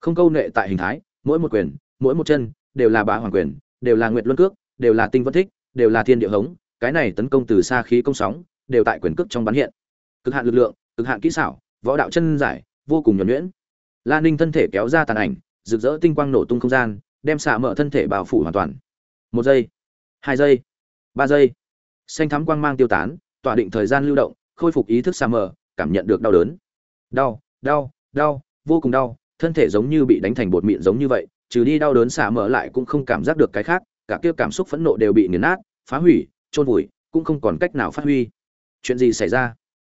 không câu nệ tại hình thái, mỗi một quyền, mỗi một chân, đều là bá hoàng quyền, đều là nguyệt luân cước, đều là tinh vân thích, đều là thiên địa hống, cái này tấn công từ xa khí công sóng, đều tại quyền cước trong bắn hiện. Cực hạn lực lượng, cực hạn kỹ xảo, võ đạo chân giải, vô cùng nhuẩn nhuyễn. La ninh thân thể kéo ra tàn ảnh, rực rỡ tinh quang nổ tung không gian, đem xạ mở thân thể bao phủ hoàn toàn. Một giây, hai giây, ba giây. Xanh thắm quang mang tiêu tán, tỏa định thời gian lưu động, khôi phục ý thức xạ mở, cảm nhận được đau đớn. Đau đau đau, vô cùng đau thân thể giống như bị đánh thành bột mịn giống như vậy, trừ đi đau đớn xả mở lại cũng không cảm giác được cái khác, cả kia cảm xúc phẫn nộ đều bị nghiền nát, phá hủy trôn vùi, cũng không còn cách nào phát huy. Chuyện gì xảy ra?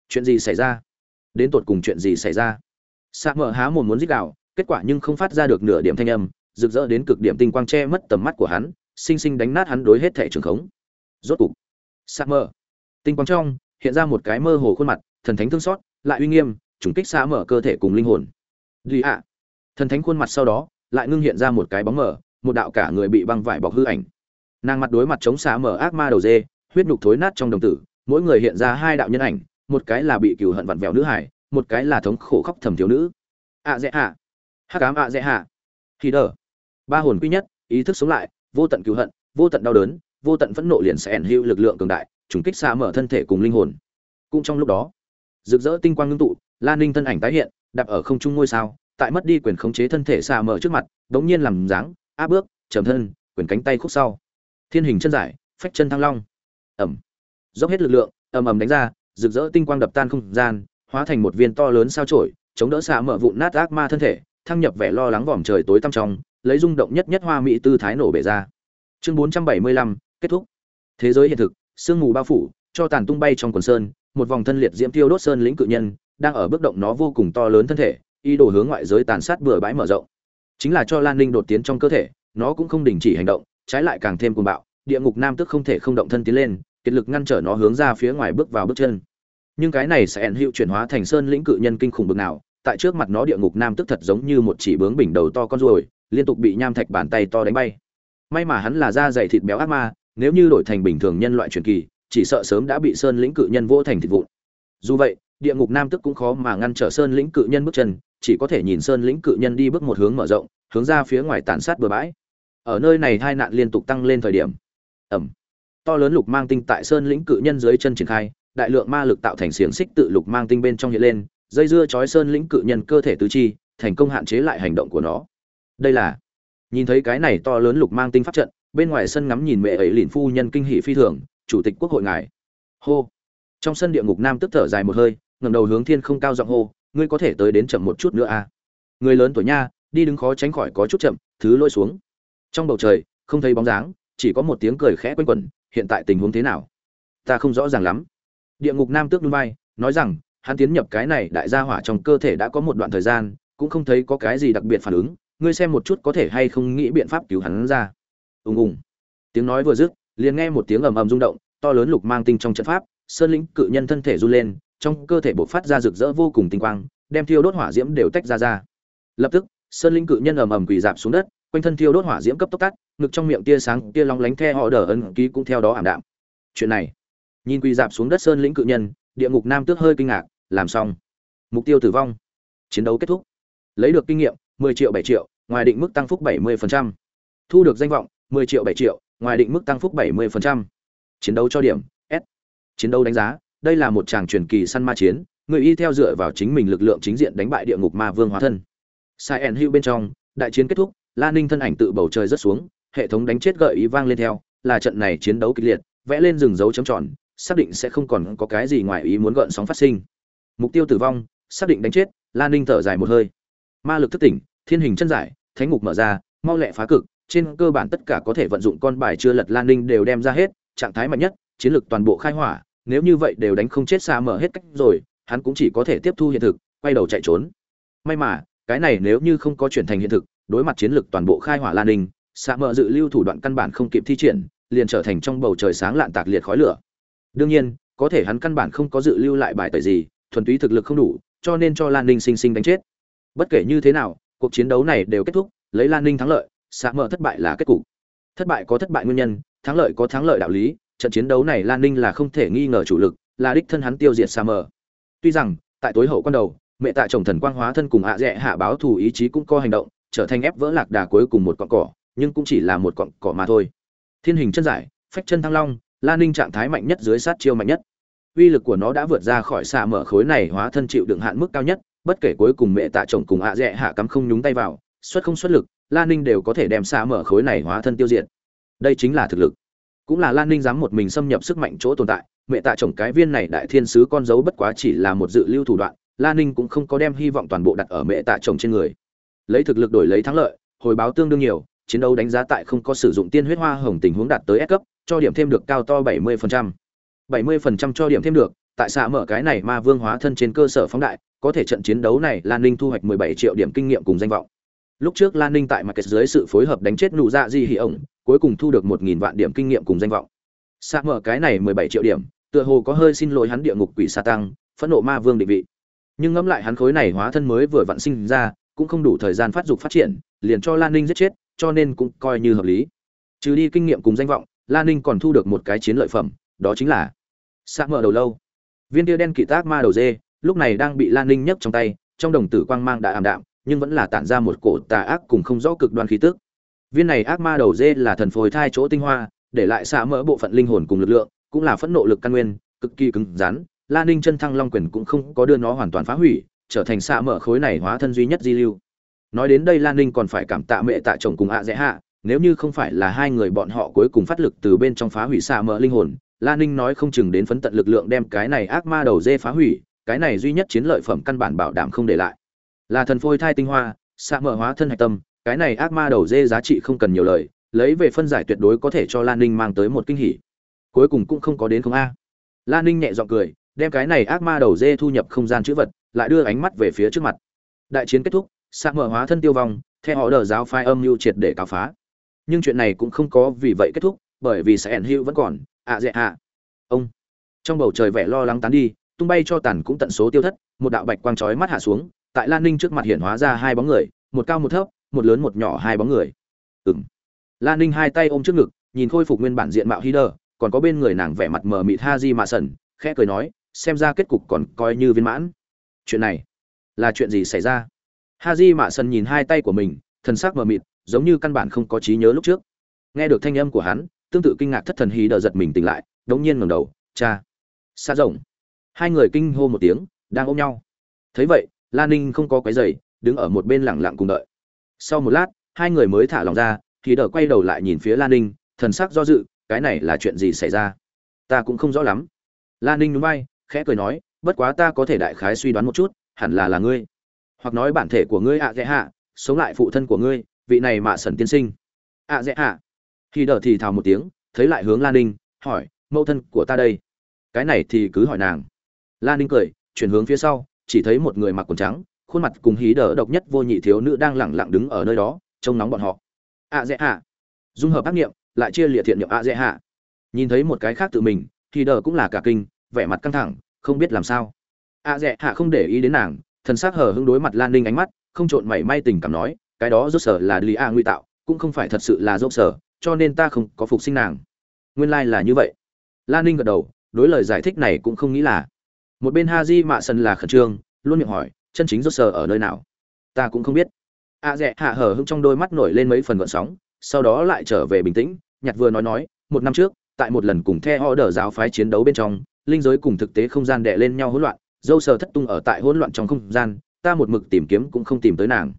Chuyện gì xảy ra? Đến tột cùng chuyện gì xảy ra? Xả mở há mồm muốn dích đạo kết quả nhưng không phát ra được nửa điểm thanh âm, rực rỡ đến cực điểm tinh quang che mất tầm mắt của hắn, sinh sinh đánh nát hắn đối hết thể trường khống. Rốt cục, xả mở. Tinh quang trong, hiện ra một cái mơ hồ khuôn mặt, thần thánh thương xót, lại uy nghiêm, trùng kích xả mở cơ thể cùng linh hồn. Duy ạ thần thánh khuôn mặt sau đó, lại ngưng hiện ra một cái bóng mở một đạo cả người bị băng vải bọc hư ảnh. Nàng mặt đối mặt chống xá mở ác ma đầu dê, huyết nhục thối nát trong đồng tử, mỗi người hiện ra hai đạo nhân ảnh, một cái là bị cừu hận vặn vẹo nữ hải, một cái là thống khổ khóc thầm thiếu nữ. Ạ dễ hạ. Hắc ám ạ dễ hạ. Khi đờ. Ba hồn quy nhất, ý thức sống lại, vô tận cứu hận, vô tận đau đớn, vô tận phẫn nộ liền sẽ ẩn hữu lực lượng cường đại, trùng kích xa mở thân thể cùng linh hồn. Cũng trong lúc đó, rực rỡ tinh quang ngưng tụ, lan ninh thân ảnh tái hiện đạp ở không trung ngôi sao tại mất đi quyền khống chế thân thể xa mở trước mặt đống nhiên làm dáng áp bước trầm thân quyền cánh tay khúc sau. Thiên hình chân giải phách chân thăng long. Ẩm. Dốc hết lực lượng ầm ầm đánh ra rực rỡ tinh quang đập tan không gian hóa thành một viên to lớn sao chổi chống đỡ xạ mở vụn nát ác ma thân thể thăng nhập vẻ lo lắng vòm trời tối tăm trong lấy rung động nhất nhất hoa mỹ tư thái nổ bể ra. Chương 475, kết thúc. Thế giới hiện thực sương mù bao phủ cho tàn tung bay trong quần sơn một vòng thân liệt diễm tiêu đốt sơn lĩnh cự nhân đang ở bước động nó vô cùng to lớn thân thể ý đồ hướng ngoại giới tàn sát bừa bãi mở rộng. Chính là cho lan ninh đột tiến trong cơ thể, nó cũng không đình chỉ hành động, trái lại càng thêm cuồng bạo, địa ngục nam tức không thể không động thân tiến lên, kiệt lực ngăn trở nó hướng ra phía ngoài bước vào bước chân. Nhưng cái này sẽ ẩn hữu chuyển hóa thành sơn lĩnh cự nhân kinh khủng bực nào, tại trước mặt nó địa ngục nam tức thật giống như một chỉ bướng bình đầu to con ruồi, liên tục bị nham thạch bàn tay to đánh bay. May mà hắn là da dày thịt béo ác ma, nếu như đổi thành bình thường nhân loại truyền kỳ, chỉ sợ sớm đã bị sơn lĩnh cự nhân vỗ thành thịt vụn. Dù vậy, địa ngục nam tức cũng khó mà ngăn trở sơn lĩnh cự nhân bước chân chỉ có thể nhìn sơn lĩnh cự nhân đi bước một hướng mở rộng, hướng ra phía ngoài tàn sát bừa bãi. Ở nơi này hai nạn liên tục tăng lên thời điểm. Ẩm. To lớn lục mang tinh tại sơn lĩnh cự nhân dưới chân triển khai, đại lượng ma lực tạo thành xiềng xích tự lục mang tinh bên trong hiện lên, dây dưa chói sơn lĩnh cự nhân cơ thể tứ chi, thành công hạn chế lại hành động của nó. Đây là, nhìn thấy cái này to lớn lục mang tinh pháp trận, bên ngoài sân ngắm nhìn mẹ ấy lìn phu nhân kinh hỷ phi thường, chủ tịch quốc hội ngài. Hô. Trong sân địa ngục nam tức thở dài một hơi, ngẩng đầu hướng thiên không cao giọng hô ngươi có thể tới đến chậm một chút nữa à? Người lớn tuổi nha, đi đứng khó tránh khỏi có chút chậm, thứ lôi xuống. Trong bầu trời, không thấy bóng dáng, chỉ có một tiếng cười khẽ quanh quẩn, hiện tại tình huống thế nào? Ta không rõ ràng lắm. Địa ngục nam tước đun vai, nói rằng, hắn tiến nhập cái này đại gia hỏa trong cơ thể đã có một đoạn thời gian, cũng không thấy có cái gì đặc biệt phản ứng, ngươi xem một chút có thể hay không nghĩ biện pháp cứu hắn ra. Ùng ùng. Tiếng nói vừa dứt, liền nghe một tiếng ầm ầm rung động, to lớn lục mang tinh trong trận pháp, sơn lĩnh cự nhân thân thể run lên trong cơ thể bộc phát ra rực rỡ vô cùng tinh quang, đem thiêu đốt hỏa diễm đều tách ra ra. Lập tức, sơn linh cự nhân ầm ầm quỳ dạp xuống đất, quanh thân thiêu đốt hỏa diễm cấp tốc tắt, ngực trong miệng tia sáng, tia long lánh the họ đờ ấn ký cũng theo đó ảm đạm. Chuyện này, nhìn quỳ dạp xuống đất sơn lĩnh cự nhân, địa ngục nam tước hơi kinh ngạc, làm xong. Mục tiêu tử vong. Chiến đấu kết thúc. Lấy được kinh nghiệm 10 triệu 7 triệu, ngoài định mức tăng phúc 70%. thu được danh vọng 10 triệu 7 triệu, ngoài định mức tăng phúc 70%. chiến đấu cho điểm, s. Chiến đấu đánh giá đây là một tràng truyền kỳ săn ma chiến, người y theo dựa vào chính mình lực lượng chính diện đánh bại địa ngục ma vương hóa thân. Sai ẩn hữu bên trong, đại chiến kết thúc, la ninh thân ảnh tự bầu trời rất xuống, hệ thống đánh chết gợi ý vang lên theo, là trận này chiến đấu kịch liệt, vẽ lên rừng dấu chấm tròn, xác định sẽ không còn có cái gì ngoài ý muốn gợn sóng phát sinh. Mục tiêu tử vong, xác định đánh chết lan ninh thở dài một hơi. Ma lực thức tỉnh, thiên hình chân giải, thánh ngục mở ra, mau lẹ phá cực, trên cơ bản tất cả có thể vận dụng con bài chưa lật lan ninh đều đem ra hết, trạng thái mạnh nhất, chiến lược toàn bộ khai hỏa nếu như vậy đều đánh không chết xa mở hết cách rồi, hắn cũng chỉ có thể tiếp thu hiện thực, quay đầu chạy trốn. May mà, cái này nếu như không có chuyển thành hiện thực, đối mặt chiến lược toàn bộ khai hỏa lan ninh xa mở dự lưu thủ đoạn căn bản không kịp thi triển, liền trở thành trong bầu trời sáng lạn tạc liệt khói lửa. Đương nhiên, có thể hắn căn bản không có dự lưu lại bài tẩy gì, thuần túy thực lực không đủ, cho nên cho lan ninh sinh sinh đánh chết. Bất kể như thế nào, cuộc chiến đấu này đều kết thúc, lấy lan ninh thắng lợi xạ mở thất bại là kết cục. Thất bại có thất bại nguyên nhân, thắng lợi có thắng lợi đạo lý trận chiến đấu này lan ninh là không thể nghi ngờ chủ lực, là đích thân hắn tiêu diệt Sa mở tuy rằng, tại tối hậu quan đầu, mẹ tạ chồng thần quang hóa thân cùng ạ dẹ hạ báo thù ý chí cũng có hành động, trở thành ép vỡ lạc đà cuối cùng một cọn cỏ, nhưng cũng chỉ là một cọn cỏ mà thôi. Thiên hình chân giải, phách chân thăng long, lan ninh trạng thái mạnh nhất dưới sát chiêu mạnh nhất. Uy lực của nó đã vượt ra khỏi Sa mở khối này hóa thân chịu đựng hạn mức cao nhất, bất kể cuối cùng mẹ tạ chồng cùng ạ dẹ hạ cắm không nhúng tay vào, xuất không xuất lực, lan ninh đều có thể đem Sa mở khối này hóa thân tiêu diệt. Đây chính là thực lực cũng là lan ninh dám một mình xâm nhập sức mạnh chỗ tồn tại mẹ tạ chồng cái viên này đại thiên sứ con dấu bất quá chỉ là một dự lưu thủ đoạn lan ninh cũng không có đem hy vọng toàn bộ đặt ở mẹ tạ chồng trên người lấy thực lực đổi lấy thắng lợi hồi báo tương đương nhiều chiến đấu đánh giá tại không có sử dụng tiên huyết hoa hồng tình huống đạt tới S cấp, cho điểm thêm được cao to 70%. 70% cho điểm thêm được, tại xạ mở cái này ma vương hóa thân trên cơ sở phóng đại, có thể trận chiến đấu này Lan Ninh thu hoạch 17 triệu điểm kinh nghiệm cùng danh vọng. Lúc trước Lan Ninh tại mặt kết dưới sự phối hợp đánh chết nụ dạ Di hỉ ổng, cuối cùng thu được 1000 vạn điểm kinh nghiệm cùng danh vọng. Xạ mở cái này 17 triệu điểm, tựa hồ có hơi xin lỗi hắn địa ngục quỷ sa tăng, phẫn nộ ma vương định vị. Nhưng ngẫm lại hắn khối này hóa thân mới vừa vặn sinh ra, cũng không đủ thời gian phát dục phát triển, liền cho Lan Ninh giết chết, cho nên cũng coi như hợp lý. Trừ đi kinh nghiệm cùng danh vọng, Lan Ninh còn thu được một cái chiến lợi phẩm, đó chính là Sạ mở đầu lâu. Viên tia đen kỵ tác ma đầu dê, lúc này đang bị Lan Ninh nhấc trong tay, trong đồng tử quang mang đã ảm đạm, nhưng vẫn là tản ra một cổ tà ác cùng không rõ cực đoan khí tức. Viên này ác ma đầu dê là thần phôi thai chỗ tinh hoa, để lại xạ mỡ bộ phận linh hồn cùng lực lượng, cũng là phẫn nộ lực căn nguyên, cực kỳ cứng rắn. Lan Ninh chân thăng long quyền cũng không có đưa nó hoàn toàn phá hủy, trở thành xạ mỡ khối này hóa thân duy nhất di lưu nói đến đây lan ninh còn phải cảm tạ mẹ tạ chồng cùng ạ dễ hạ nếu như không phải là hai người bọn họ cuối cùng phát lực từ bên trong phá hủy xạ mỡ linh hồn lan ninh nói không chừng đến phấn tận lực lượng đem cái này ác ma đầu dê phá hủy cái này duy nhất chiến lợi phẩm căn bản bảo đảm không để lại là thần phôi thai tinh hoa xạ mỡ hóa thân hạch tâm cái này ác ma đầu dê giá trị không cần nhiều lời, lấy về phân giải tuyệt đối có thể cho lan ninh mang tới một kinh hỉ. Cuối cùng cũng không có đến không a. Lan ninh nhẹ g i ọ n g cười, đem cái này ác ma đầu dê thu nhập không gian chữ vật, lại đưa ánh mắt về phía trước mặt. Đại chiến kết thúc, sa mở hóa thân tiêu vong theo họ đờ giáo phai âm mưu triệt để cáo phá. Nhưng chuyện này cũng không có vì vậy kết thúc, bởi vì sẽ ẩn hữu vẫn còn, ạ dẹ ạ. Ông. Trong bầu trời vẻ lo lắng tán đi, tung bay cho tàn cũng tận số tiêu thất, một đạo bạch quang chói mắt hạ xuống, tại lan ninh trước mặt hiện hóa ra hai bóng người, một cao một thấp một lớn một nhỏ hai bóng người ừng lan ninh hai tay ôm trước ngực nhìn khôi phục nguyên bản diện mạo hider còn có bên người nàng vẻ mặt mờ mịt ha di mạ sần khẽ cười nói xem ra kết cục còn coi như viên mãn chuyện này là chuyện gì xảy ra Haji Mạ sần nhìn hai tay của mình, thần sắc mờ mịt, giống như căn bản không có trí nhớ lúc trước. Nghe được thanh âm của hắn, tương tự kinh ngạc thất thần hí đờ giật mình tỉnh lại, đống nhiên ngẩng đầu, "Cha." Sa rộng. Hai người kinh hô một tiếng, đang ôm nhau. Thấy vậy, Lan Ninh không có cái giày, đứng ở một bên lặng lặng cùng đợi. Sau một lát, hai người mới thả lòng ra, thì đờ quay đầu lại nhìn phía Lan Ninh, thần sắc do dự, cái này là chuyện gì xảy ra? Ta cũng không rõ lắm. Lan Ninh núi bay khẽ cười nói, bất quá ta có thể đại khái suy đoán một chút, hẳn là là ngươi. Hoặc nói bản thể của ngươi ạ dễ hạ sống lại phụ thân của ngươi vị này mạ sần tiên sinh. Ạ dễ hạ. Khi đờ thì thào một tiếng thấy lại hướng lan ninh hỏi mẫu thân của ta đây? Cái này thì cứ hỏi nàng. Lan ninh cười chuyển hướng phía sau chỉ thấy một người mặc quần trắng khuôn mặt cùng hí đờ độc nhất vô nhị thiếu nữ đang lẳng lặng đứng ở nơi đó trông nóng bọn họ ạ dễ hạ dung hợp ác nghiệm lại chia liệt thiện niệm ạ dễ hạ nhìn thấy một cái khác tự mình thì đờ cũng là cả kinh vẻ mặt căng thẳng không biết làm sao ạ dễ hạ không để ý đến nàng thần sắc hờ hững đối mặt Lan Ninh ánh mắt, không trộn mảy may tình cảm nói, cái đó rốt sở là Lý A nguy tạo, cũng không phải thật sự là rốt sở, cho nên ta không có phục sinh nàng. Nguyên lai là như vậy. Lan Ninh gật đầu, đối lời giải thích này cũng không nghĩ là. Một bên ha di Mạ Sân là khẩn trương, luôn miệng hỏi, chân chính rốt sờ ở nơi nào? Ta cũng không biết. A à Dẹ hạ hở hững trong đôi mắt nổi lên mấy phần gợn sóng, sau đó lại trở về bình tĩnh, nhặt vừa nói nói, một năm trước, tại một lần cùng theo đỡ giáo phái chiến đấu bên trong, linh giới cùng thực tế không gian đè lên nhau hỗn loạn, dâu sờ thất tung ở tại hỗn loạn trong không gian ta một mực tìm kiếm cũng không tìm tới nàng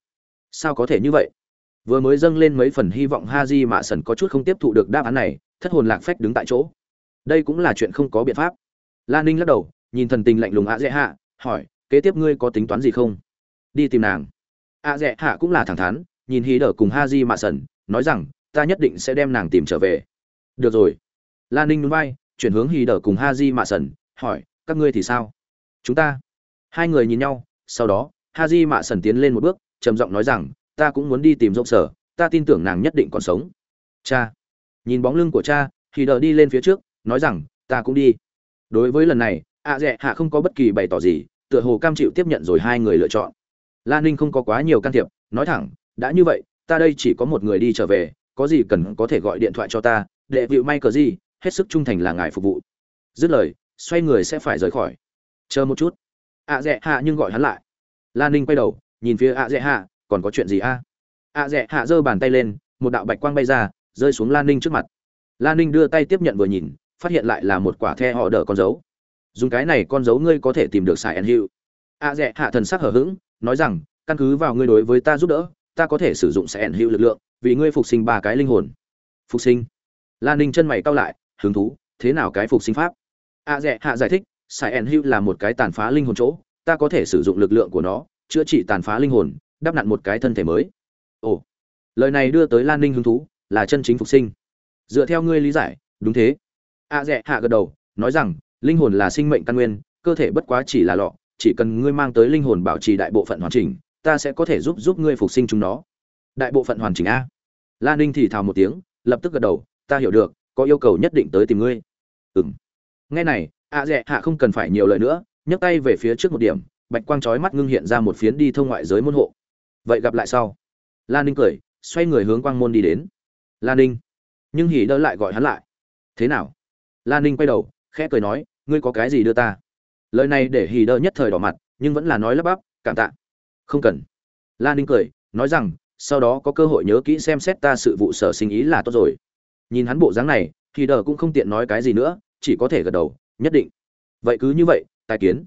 sao có thể như vậy vừa mới dâng lên mấy phần hy vọng ha di mạ sần có chút không tiếp thụ được đáp án này thất hồn lạc phách đứng tại chỗ đây cũng là chuyện không có biện pháp Lan ninh lắc đầu nhìn thần tình lạnh lùng ạ dễ hạ hỏi kế tiếp ngươi có tính toán gì không? Đi tìm nàng. Ạ dạ dẹ hạ cũng là thẳng thắn, nhìn hí đờ cùng ha di mạ sần nói rằng, ta nhất định sẽ đem nàng tìm trở về. Được rồi. Lan ninh núi bay chuyển hướng hí đờ cùng ha di mạ sần hỏi, các ngươi thì sao? Chúng ta. Hai người nhìn nhau, sau đó, ha di mạ sần tiến lên một bước, trầm giọng nói rằng, ta cũng muốn đi tìm rộng sở, ta tin tưởng nàng nhất định còn sống. Cha. Nhìn bóng lưng của cha thì đờ đi lên phía trước, nói rằng, ta cũng đi. Đối với lần này ạ à dẹ hạ không có bất kỳ bày tỏ gì tựa hồ cam chịu tiếp nhận rồi hai người lựa chọn. Lan ninh không có quá nhiều can thiệp, nói thẳng, đã như vậy, ta đây chỉ có một người đi trở về, có gì cần có thể gọi điện thoại cho ta đệ vịu may cờ gì, hết sức trung thành là ngài phục vụ. Dứt lời, xoay người sẽ phải rời khỏi. Chờ một chút. Ạ à dẹ hạ nhưng gọi hắn lại. Lan ninh quay đầu, nhìn phía ạ dạ dẹ hạ, còn có chuyện gì a? Ạ dạ dẹ hạ giơ bàn tay lên, một đạo bạch quang bay ra, rơi xuống lan ninh trước mặt. Lan ninh đưa tay tiếp nhận vừa nhìn, phát hiện lại là một quả the họ đỡ con dấu dùng cái này con dấu ngươi có thể tìm được sài ẩn hiệu a dẹ hạ thần sắc hở h ữ g nói rằng, căn cứ vào ngươi đối với ta giúp đỡ, ta có thể sử dụng sài ẩn hiệu lực lượng, vì ngươi phục sinh ba cái linh hồn. Phục sinh. Lan ninh chân mày cau lại, hứng thú, thế nào cái phục sinh pháp? A dẹ hạ giải thích, sài ẩn hiệu là một cái tàn phá linh hồn chỗ, ta có thể sử dụng lực lượng của nó, chữa trị tàn phá linh hồn, đắp nặn một cái thân thể mới. Ồ. Lời này đưa tới lan ninh hứng thú, là chân chính phục sinh. Dựa theo ngươi lý giải, đúng thế. A à dẹ hạ gật đầu, nói rằng linh hồn là sinh mệnh căn nguyên, cơ thể bất quá chỉ là lọ, chỉ cần ngươi mang tới linh hồn bảo trì đại bộ phận hoàn chỉnh, ta sẽ có thể giúp giúp ngươi phục sinh chúng nó. Đại bộ phận hoàn chỉnh a. Lan ninh thì thào một tiếng, lập tức gật đầu, ta hiểu được, có yêu cầu nhất định tới tìm ngươi. Ừng nghe này ạ à dẹ hạ không cần phải nhiều lời nữa, nhấc tay về phía trước một điểm, bạch quang trói mắt ngưng hiện ra một phiến đi thông ngoại giới môn hộ. Vậy gặp lại sau. Lan ninh cười, xoay người hướng quang môn đi đến. Lan ninh. Nhưng hỉ đỡ lại gọi hắn lại. Thế nào? Lan ninh quay đầu, khẽ cười nói ngươi có cái gì đưa ta? Lời này để hỉ đơ nhất thời đỏ mặt nhưng vẫn là nói lắp bắp cảm tạ. Không cần. Lan ninh cười nói rằng sau đó có cơ hội nhớ kỹ xem xét ta sự vụ sở sinh ý là tốt rồi. Nhìn hắn bộ dáng này thì đờ cũng không tiện nói cái gì nữa chỉ có thể gật đầu nhất định. Vậy cứ như vậy tài kiến.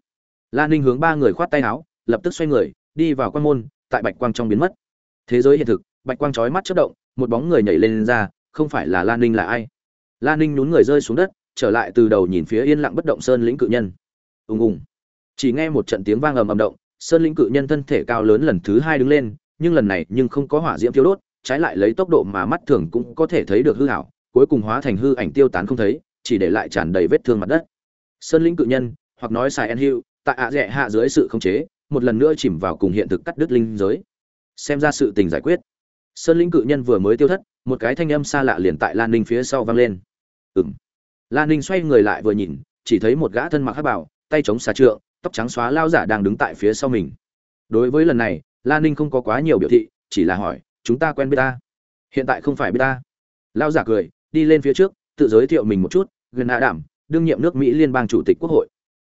Lan ninh hướng ba người khoát tay áo lập tức xoay người đi vào quan môn tại bạch quang trong biến mất. Thế giới hiện thực bạch quang chói mắt chớp động một bóng người nhảy lên, lên ra không phải là lan ninh là ai? Lan ninh nhún người rơi xuống đất trở lại từ đầu nhìn phía yên lặng bất động sơn lĩnh cự nhân. Ùng ùng. Chỉ nghe một trận tiếng vang ầm ầm động, sơn lĩnh cự nhân thân thể cao lớn lần thứ hai đứng lên, nhưng lần này nhưng không có hỏa diễm thiếu đốt, trái lại lấy tốc độ mà mắt thường cũng có thể thấy được hư hảo, cuối cùng hóa thành hư ảnh tiêu tán không thấy, chỉ để lại tràn đầy vết thương mặt đất. Sơn lĩnh cự nhân, hoặc nói xài en hữu tại ạ rẽ hạ dưới sự khống chế, một lần nữa chìm vào cùng hiện thực cắt đứt linh giới. Xem ra sự tình giải quyết. Sơn lĩnh cự nhân vừa mới tiêu thất, một cái thanh âm xa lạ liền tại lan ninh phía sau vang lên. Ừng lan ninh xoay người lại vừa nhìn, chỉ thấy một gã thân mặc hát bảo tay chống xà trượng, tóc trắng xóa lao giả đang đứng tại phía sau mình. Đối với lần này lan ninh không có quá nhiều biểu thị, chỉ là hỏi, chúng ta quen biết ta? Hiện tại không phải biết ta. Lao giả cười, đi lên phía trước, tự giới thiệu mình một chút gần hạ đảm, đương nhiệm nước mỹ liên bang chủ tịch quốc hội.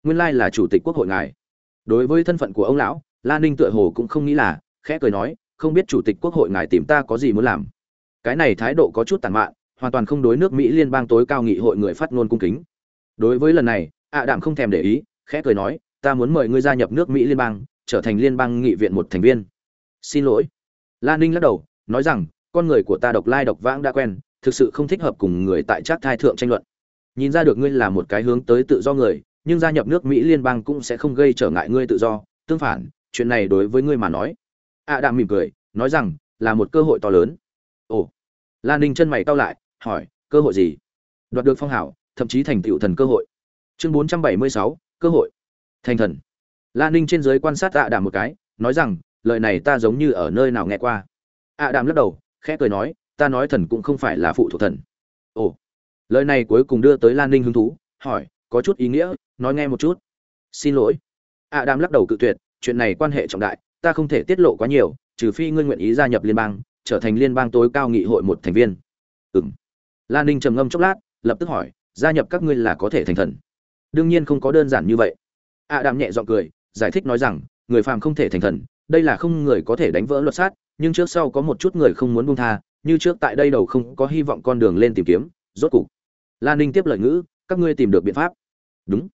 Nguyên lai là chủ tịch quốc hội ngài. Đối với thân phận của ông lão lan ninh tựa hồ cũng không nghĩ là, khẽ cười nói, không biết chủ tịch quốc hội ngài tìm ta có gì muốn làm? Cái này thái độ có chút tàn mạn hoàn toàn không đối nước mỹ liên bang tối cao nghị hội người phát ngôn cung kính. Đối với lần này, ạ đạm không thèm để ý, khẽ cười nói, ta muốn mời ngươi gia nhập nước mỹ liên bang, trở thành liên bang nghị viện một thành viên. Xin lỗi. Lan ninh lắc đầu, nói rằng, con người của ta độc lai độc vãng đã quen, thực sự không thích hợp cùng người tại trác thai thượng tranh luận. Nhìn ra được ngươi là một cái hướng tới tự do người, nhưng gia nhập nước mỹ liên bang cũng sẽ không gây trở ngại ngươi tự do. Tương phản, chuyện này đối với ngươi mà nói. Ạ đạm mỉm cười, nói rằng, là một cơ hội to lớn. Ồ. Lan ninh chân mày cau lại hỏi, cơ hội gì? Đoạt được phong hảo, thậm chí thành tựu thần cơ hội. Chương bốn trăm bảy mươi sáu, cơ hội. Thành thần. Lan ninh trên giới quan sát ạ đạm một cái, nói rằng, lời này ta giống như ở nơi nào nghe qua. Ạ đạm lắc đầu, khẽ cười nói, ta nói thần cũng không phải là phụ thuộc thần. Ồ. Lời này cuối cùng đưa tới lan ninh hứng thú, hỏi, có chút ý nghĩa, nói nghe một chút. Xin lỗi. Ạ đạm lắc đầu cự tuyệt, chuyện này quan hệ trọng đại, ta không thể tiết lộ quá nhiều, trừ phi ngươi nguyện ý gia nhập liên bang, trở thành liên bang tối cao nghị hội một thành viên. Ừ m lan ninh trầm ngâm chốc lát, lập tức hỏi, gia nhập các ngươi là có thể thành thần. Đương nhiên không có đơn giản như vậy. A đạm nhẹ g i ọ n g cười, giải thích nói rằng, người phàm không thể thành thần, đây là không người có thể đánh vỡ luật sát, nhưng trước sau có một chút người không muốn buông tha, như trước tại đây đầu không có hy vọng con đường lên tìm kiếm, rốt cục. Lan ninh tiếp lời ngữ, các ngươi tìm được biện pháp. Đúng.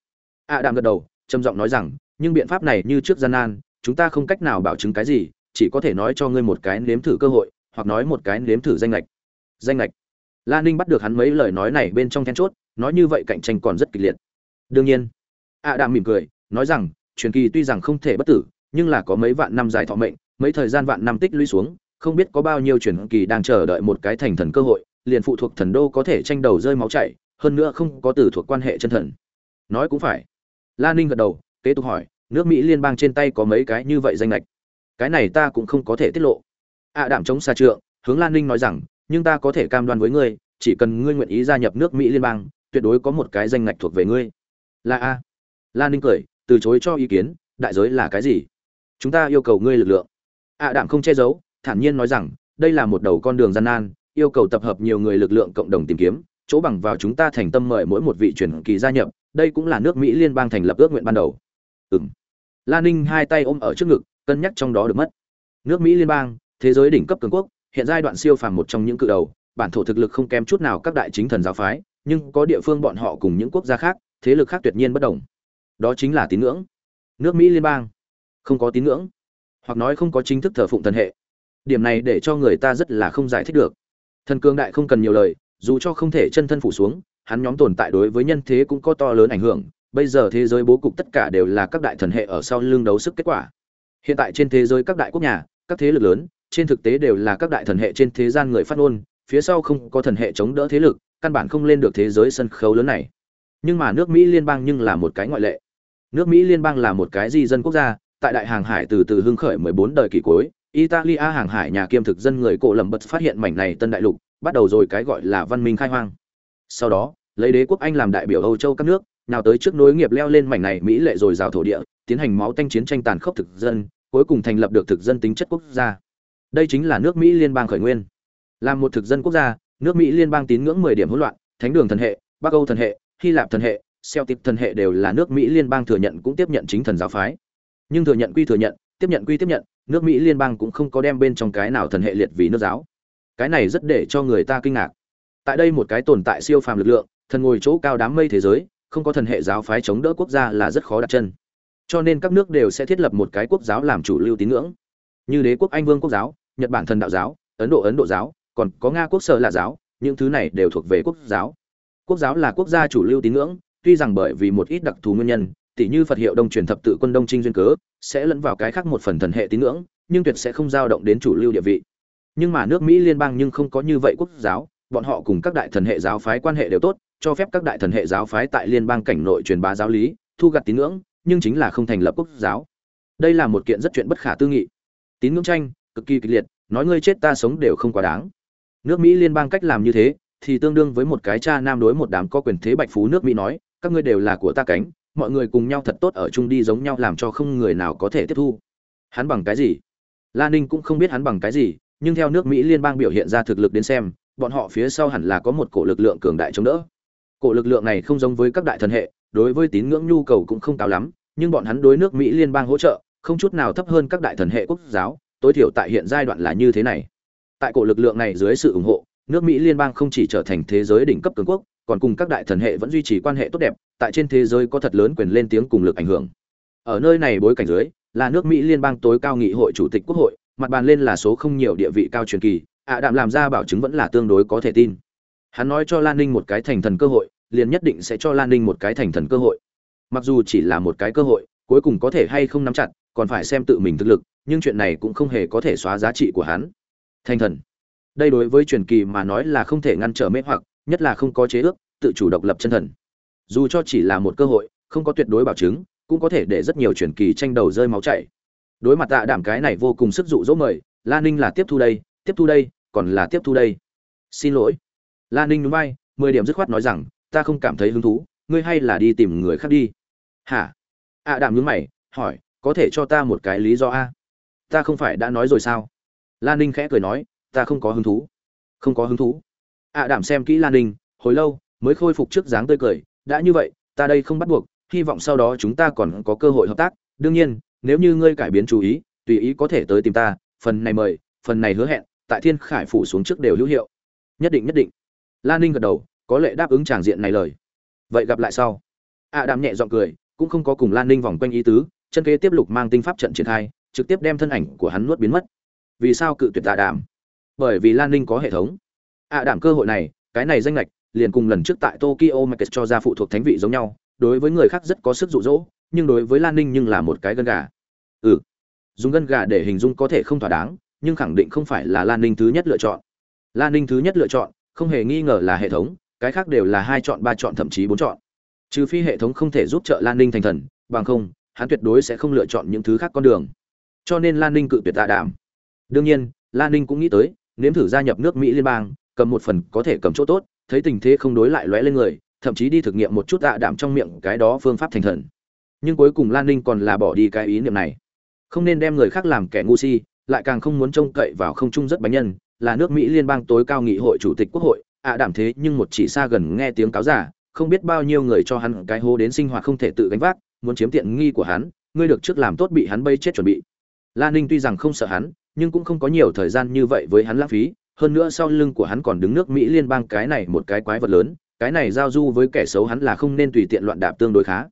A đạm gật đầu, trầm giọng nói rằng, nhưng biện pháp này như trước gian nan, chúng ta không cách nào bảo chứng cái gì, chỉ có thể nói cho ngươi một cái nếm thử cơ hội, hoặc nói một cái nếm thử danh lệch danh lệch la ninh bắt được hắn mấy lời nói này bên trong then chốt nói như vậy cạnh tranh còn rất kịch liệt. Đương nhiên ạ đạm mỉm cười nói rằng truyền kỳ tuy rằng không thể bất tử nhưng là có mấy vạn năm dài thọ mệnh mấy thời gian vạn năm tích lũy xuống không biết có bao nhiêu truyền kỳ đang chờ đợi một cái thành thần cơ hội liền phụ thuộc thần đô có thể tranh đầu rơi máu chảy hơn nữa không có từ thuộc quan hệ chân thần. Nói cũng phải. La ninh gật đầu kế tục hỏi nước mỹ liên bang trên tay có mấy cái như vậy danh lệch cái này ta cũng không có thể tiết lộ. Ạ à, chống xa trượng hướng lan ninh nói rằng nhưng ta có thể cam đoan với ngươi chỉ cần ngươi nguyện ý gia nhập nước mỹ liên bang tuyệt đối có một cái danh ngạch thuộc về ngươi. Là a. Lan ninh cười từ chối cho ý kiến đại giới là cái gì? Chúng ta yêu cầu ngươi lực lượng. Ạ à, không che giấu thản nhiên nói rằng đây là một đầu con đường gian nan yêu cầu tập hợp nhiều người lực lượng cộng đồng tìm kiếm chỗ bằng vào chúng ta thành tâm mời mỗi một vị truyền kỳ gia nhập đây cũng là nước mỹ liên bang thành lập ước nguyện ban đầu. Ừng la ninh hai tay ôm ở trước ngực cân nhắc trong đó được mất. Nước mỹ liên bang thế giới đỉnh cấp cường quốc hiện giai đoạn siêu phàm một trong những cự đầu, bản thổ thực lực không kém chút nào các đại chính thần giáo phái, nhưng có địa phương bọn họ cùng những quốc gia khác, thế lực khác tuyệt nhiên bất đồng. Đó chính là tín ngưỡng. Nước mỹ liên bang. Không có tín ngưỡng. Hoặc nói không có chính thức thờ phụng thần hệ. Điểm này để cho người ta rất là không giải thích được. Thần cương đại không cần nhiều lời, dù cho không thể chân thân phủ xuống, hắn nhóm tồn tại đối với nhân thế cũng có to lớn ảnh hưởng. Bây giờ thế giới bố cục tất cả đều là các đại thần hệ ở sau lưng đấu sức kết quả. Hiện tại trên thế giới các đại quốc nhà, các thế lực lớn trên thực tế đều là các đại thần hệ trên thế gian người phát ngôn, phía sau không có thần hệ chống đỡ thế lực, căn bản không lên được thế giới sân khấu lớn này. Nhưng mà nước mỹ liên bang nhưng là một cái ngoại lệ. Nước mỹ liên bang là một cái di dân quốc gia, tại đại hàng hải từ từ hưng khởi 14 đời kỷ cuối, italia hàng hải nhà kiêm thực dân người cổ lầm bật phát hiện mảnh này tân đại lục, bắt đầu rồi cái gọi là văn minh khai hoang. Sau đó, lấy đế quốc anh làm đại biểu âu châu các nước, nào tới trước nối nghiệp leo lên mảnh này mỹ lệ rồi rào thổ địa, tiến hành máu tanh chiến tranh tàn khốc thực dân, cuối cùng thành lập được thực dân tính chất quốc gia đây chính là nước mỹ liên bang khởi nguyên. Làm một thực dân quốc gia, nước mỹ liên bang tín ngưỡng 10 điểm hỗn loạn, thánh đường thần hệ, bắc âu thần hệ, hy lạp thần hệ celtic thần hệ đều là nước mỹ liên bang thừa nhận cũng tiếp nhận chính thần giáo phái. Nhưng thừa nhận quy thừa nhận, tiếp nhận quy tiếp nhận, nước mỹ liên bang cũng không có đem bên trong cái nào thần hệ liệt vì nước giáo. Cái này rất để cho người ta kinh ngạc. Tại đây một cái tồn tại siêu phàm lực lượng, thần ngồi chỗ cao đám mây thế giới, không có thần hệ giáo phái chống đỡ quốc gia là rất khó đặt chân. Cho nên các nước đều sẽ thiết lập một cái quốc giáo làm chủ lưu tín ngưỡng. Như đế quốc anh vương quốc giáo nhật bản thần đạo giáo, ấn độ ấn độ giáo, còn có nga quốc sở là giáo, những thứ này đều thuộc về quốc giáo. Quốc giáo là quốc gia chủ lưu tín ngưỡng, tuy rằng bởi vì một ít đặc thù nguyên nhân tỷ như phật hiệu đông truyền thập tự quân đông trinh duyên cớ, sẽ lẫn vào cái khác một phần thần hệ tín ngưỡng, nhưng tuyệt sẽ không dao động đến chủ lưu địa vị. Nhưng mà nước mỹ liên bang nhưng không có như vậy quốc giáo, bọn họ cùng các đại thần hệ giáo phái quan hệ đều tốt, cho phép các đại thần hệ giáo phái tại liên bang cảnh nội truyền bá giáo lý, thu gặt tín ngưỡng, nhưng chính là không thành lập quốc giáo. Đây là một kiện rất chuyện bất khả tư nghị. Tín ngưỡng tranh cực kỳ kịch liệt, nói ngươi chết ta sống đều không quá đáng. Nước mỹ liên bang cách làm như thế, thì tương đương với một cái cha nam đối một đám có quyền thế bạch phú nước mỹ nói, các ngươi đều là của ta cánh, mọi người cùng nhau thật tốt ở chung đi giống nhau làm cho không người nào có thể tiếp thu. Hắn bằng cái gì? La ninh cũng không biết hắn bằng cái gì, nhưng theo nước mỹ liên bang biểu hiện ra thực lực đến xem, bọn họ phía sau hẳn là có một cổ lực lượng cường đại chống đỡ. Cổ lực lượng này không giống với các đại thần hệ, đối với tín ngưỡng nhu cầu cũng không cao lắm, nhưng bọn hắn đối nước mỹ liên bang hỗ trợ, không chút nào thấp hơn các đại thần hệ quốc giáo tối thiểu tại hiện giai đoạn là như thế này. Tại cổ lực lượng này dưới sự ủng hộ, nước mỹ liên bang không chỉ trở thành thế giới đỉnh cấp cường quốc, còn cùng các đại thần hệ vẫn duy trì quan hệ tốt đẹp, tại trên thế giới có thật lớn quyền lên tiếng cùng lực ảnh hưởng. Ở nơi này bối cảnh dưới, là nước mỹ liên bang tối cao nghị hội chủ tịch quốc hội, mặt bàn lên là số không nhiều địa vị cao truyền kỳ, ạ đạm làm ra bảo chứng vẫn là tương đối có thể tin. Hắn nói cho lan ninh một cái thành thần cơ hội, liền nhất định sẽ cho lan ninh một cái thành thần cơ hội. Mặc dù chỉ là một cái cơ hội, cuối cùng có thể hay không nắm chặt còn phải xem tự mình thực lực nhưng chuyện này cũng không hề có thể xóa giá trị của hắn. Thành thần. Đây đối với truyền kỳ mà nói là không thể ngăn trở mê hoặc nhất là không có chế ước tự chủ độc lập chân thần. Dù cho chỉ là một cơ hội không có tuyệt đối bảo chứng cũng có thể để rất nhiều truyền kỳ tranh đầu rơi máu chảy. Đối mặt tạ đảm cái này vô cùng sức dụ dỗ mời La ninh là tiếp thu đây tiếp thu đây còn là tiếp thu đây. Xin lỗi. La ninh nhún vai, mười điểm dứt khoát nói rằng ta không cảm thấy hứng thú ngươi hay là đi tìm người khác đi. Hả? Ạ đạm nhướng mày hỏi có thể cho ta một cái lý do a? Ta không phải đã nói rồi sao? Lan ninh khẽ cười nói, ta không có hứng thú. Không có hứng thú. Ạ đạm xem kỹ lan ninh, hồi lâu, mới khôi phục trước dáng tươi cười, đã như vậy, ta đây không bắt buộc, hy vọng sau đó chúng ta còn có cơ hội hợp tác. Đương nhiên, nếu như ngươi cải biến chú ý, tùy ý có thể tới tìm ta, phần này mời, phần này hứa hẹn, tại thiên khải phủ xuống trước đều hữu hiệu. Nhất định nhất định. Lan ninh gật đầu, có lệ đáp ứng tràng diện này lời. Vậy gặp lại sau. Ạ à đạm nhẹ giọng cười, cũng không có cùng lan ninh vòng quanh ý tứ chân kế tiếp lục mang tinh pháp trận triển khai, trực tiếp đem thân ảnh của hắn nuốt biến mất. Vì sao cự tuyệt dạ tạ đảm bởi vì lan ninh có hệ thống. Dạ Ạ à đảm cơ hội này, cái này danh lệch, liền cùng lần trước tại tokyo market cho ra phụ thuộc thánh vị giống nhau, đối với người khác rất có sức dụ dỗ, nhưng đối với lan ninh nhưng là một cái gân gà. Ừ dùng gân gà để hình dung có thể không thỏa đáng, nhưng khẳng định không phải là lan ninh thứ nhất lựa chọn. Lan ninh thứ nhất lựa chọn, không hề nghi ngờ là hệ thống, cái khác đều là hai chọn, ba chọn, thậm chí bốn chọn. Trừ phi hệ thống không thể giúp trợ lan ninh thành thần, bằng không hắn tuyệt đối sẽ không lựa chọn những thứ khác con đường. Cho nên lan ninh cự tuyệt tạ đảm đương nhiên, lan ninh cũng nghĩ tới, nếm thử gia nhập nước mỹ liên bang, cầm một phần có thể cầm chỗ tốt, thấy tình thế không đối lại lóe lên người, thậm chí đi thực nghiệm một chút tạ đảm trong miệng cái đó phương pháp thành thần. Nhưng cuối cùng lan ninh còn là bỏ đi cái ý niệm này. Không nên đem người khác làm kẻ ngu si, lại càng không muốn trông cậy vào không trung rất bánh nhân, là nước mỹ liên bang tối cao nghị hội chủ tịch quốc hội, ạ đảm thế nhưng một chỉ xa gần nghe tiếng cáo giả, không biết bao nhiêu người cho hắn cái hố đến sinh hoạt không thể tự gánh vác muốn chiếm tiện nghi của hắn ngươi được trước làm tốt bị hắn bây chết chuẩn bị Lan Ninh tuy rằng không sợ hắn, nhưng cũng không có nhiều thời gian như vậy với hắn lãng phí, hơn nữa sau lưng của hắn còn đứng nước Mỹ liên bang cái này một cái quái vật lớn, cái này giao du với kẻ xấu hắn là không nên tùy tiện loạn đạp tương đối khá.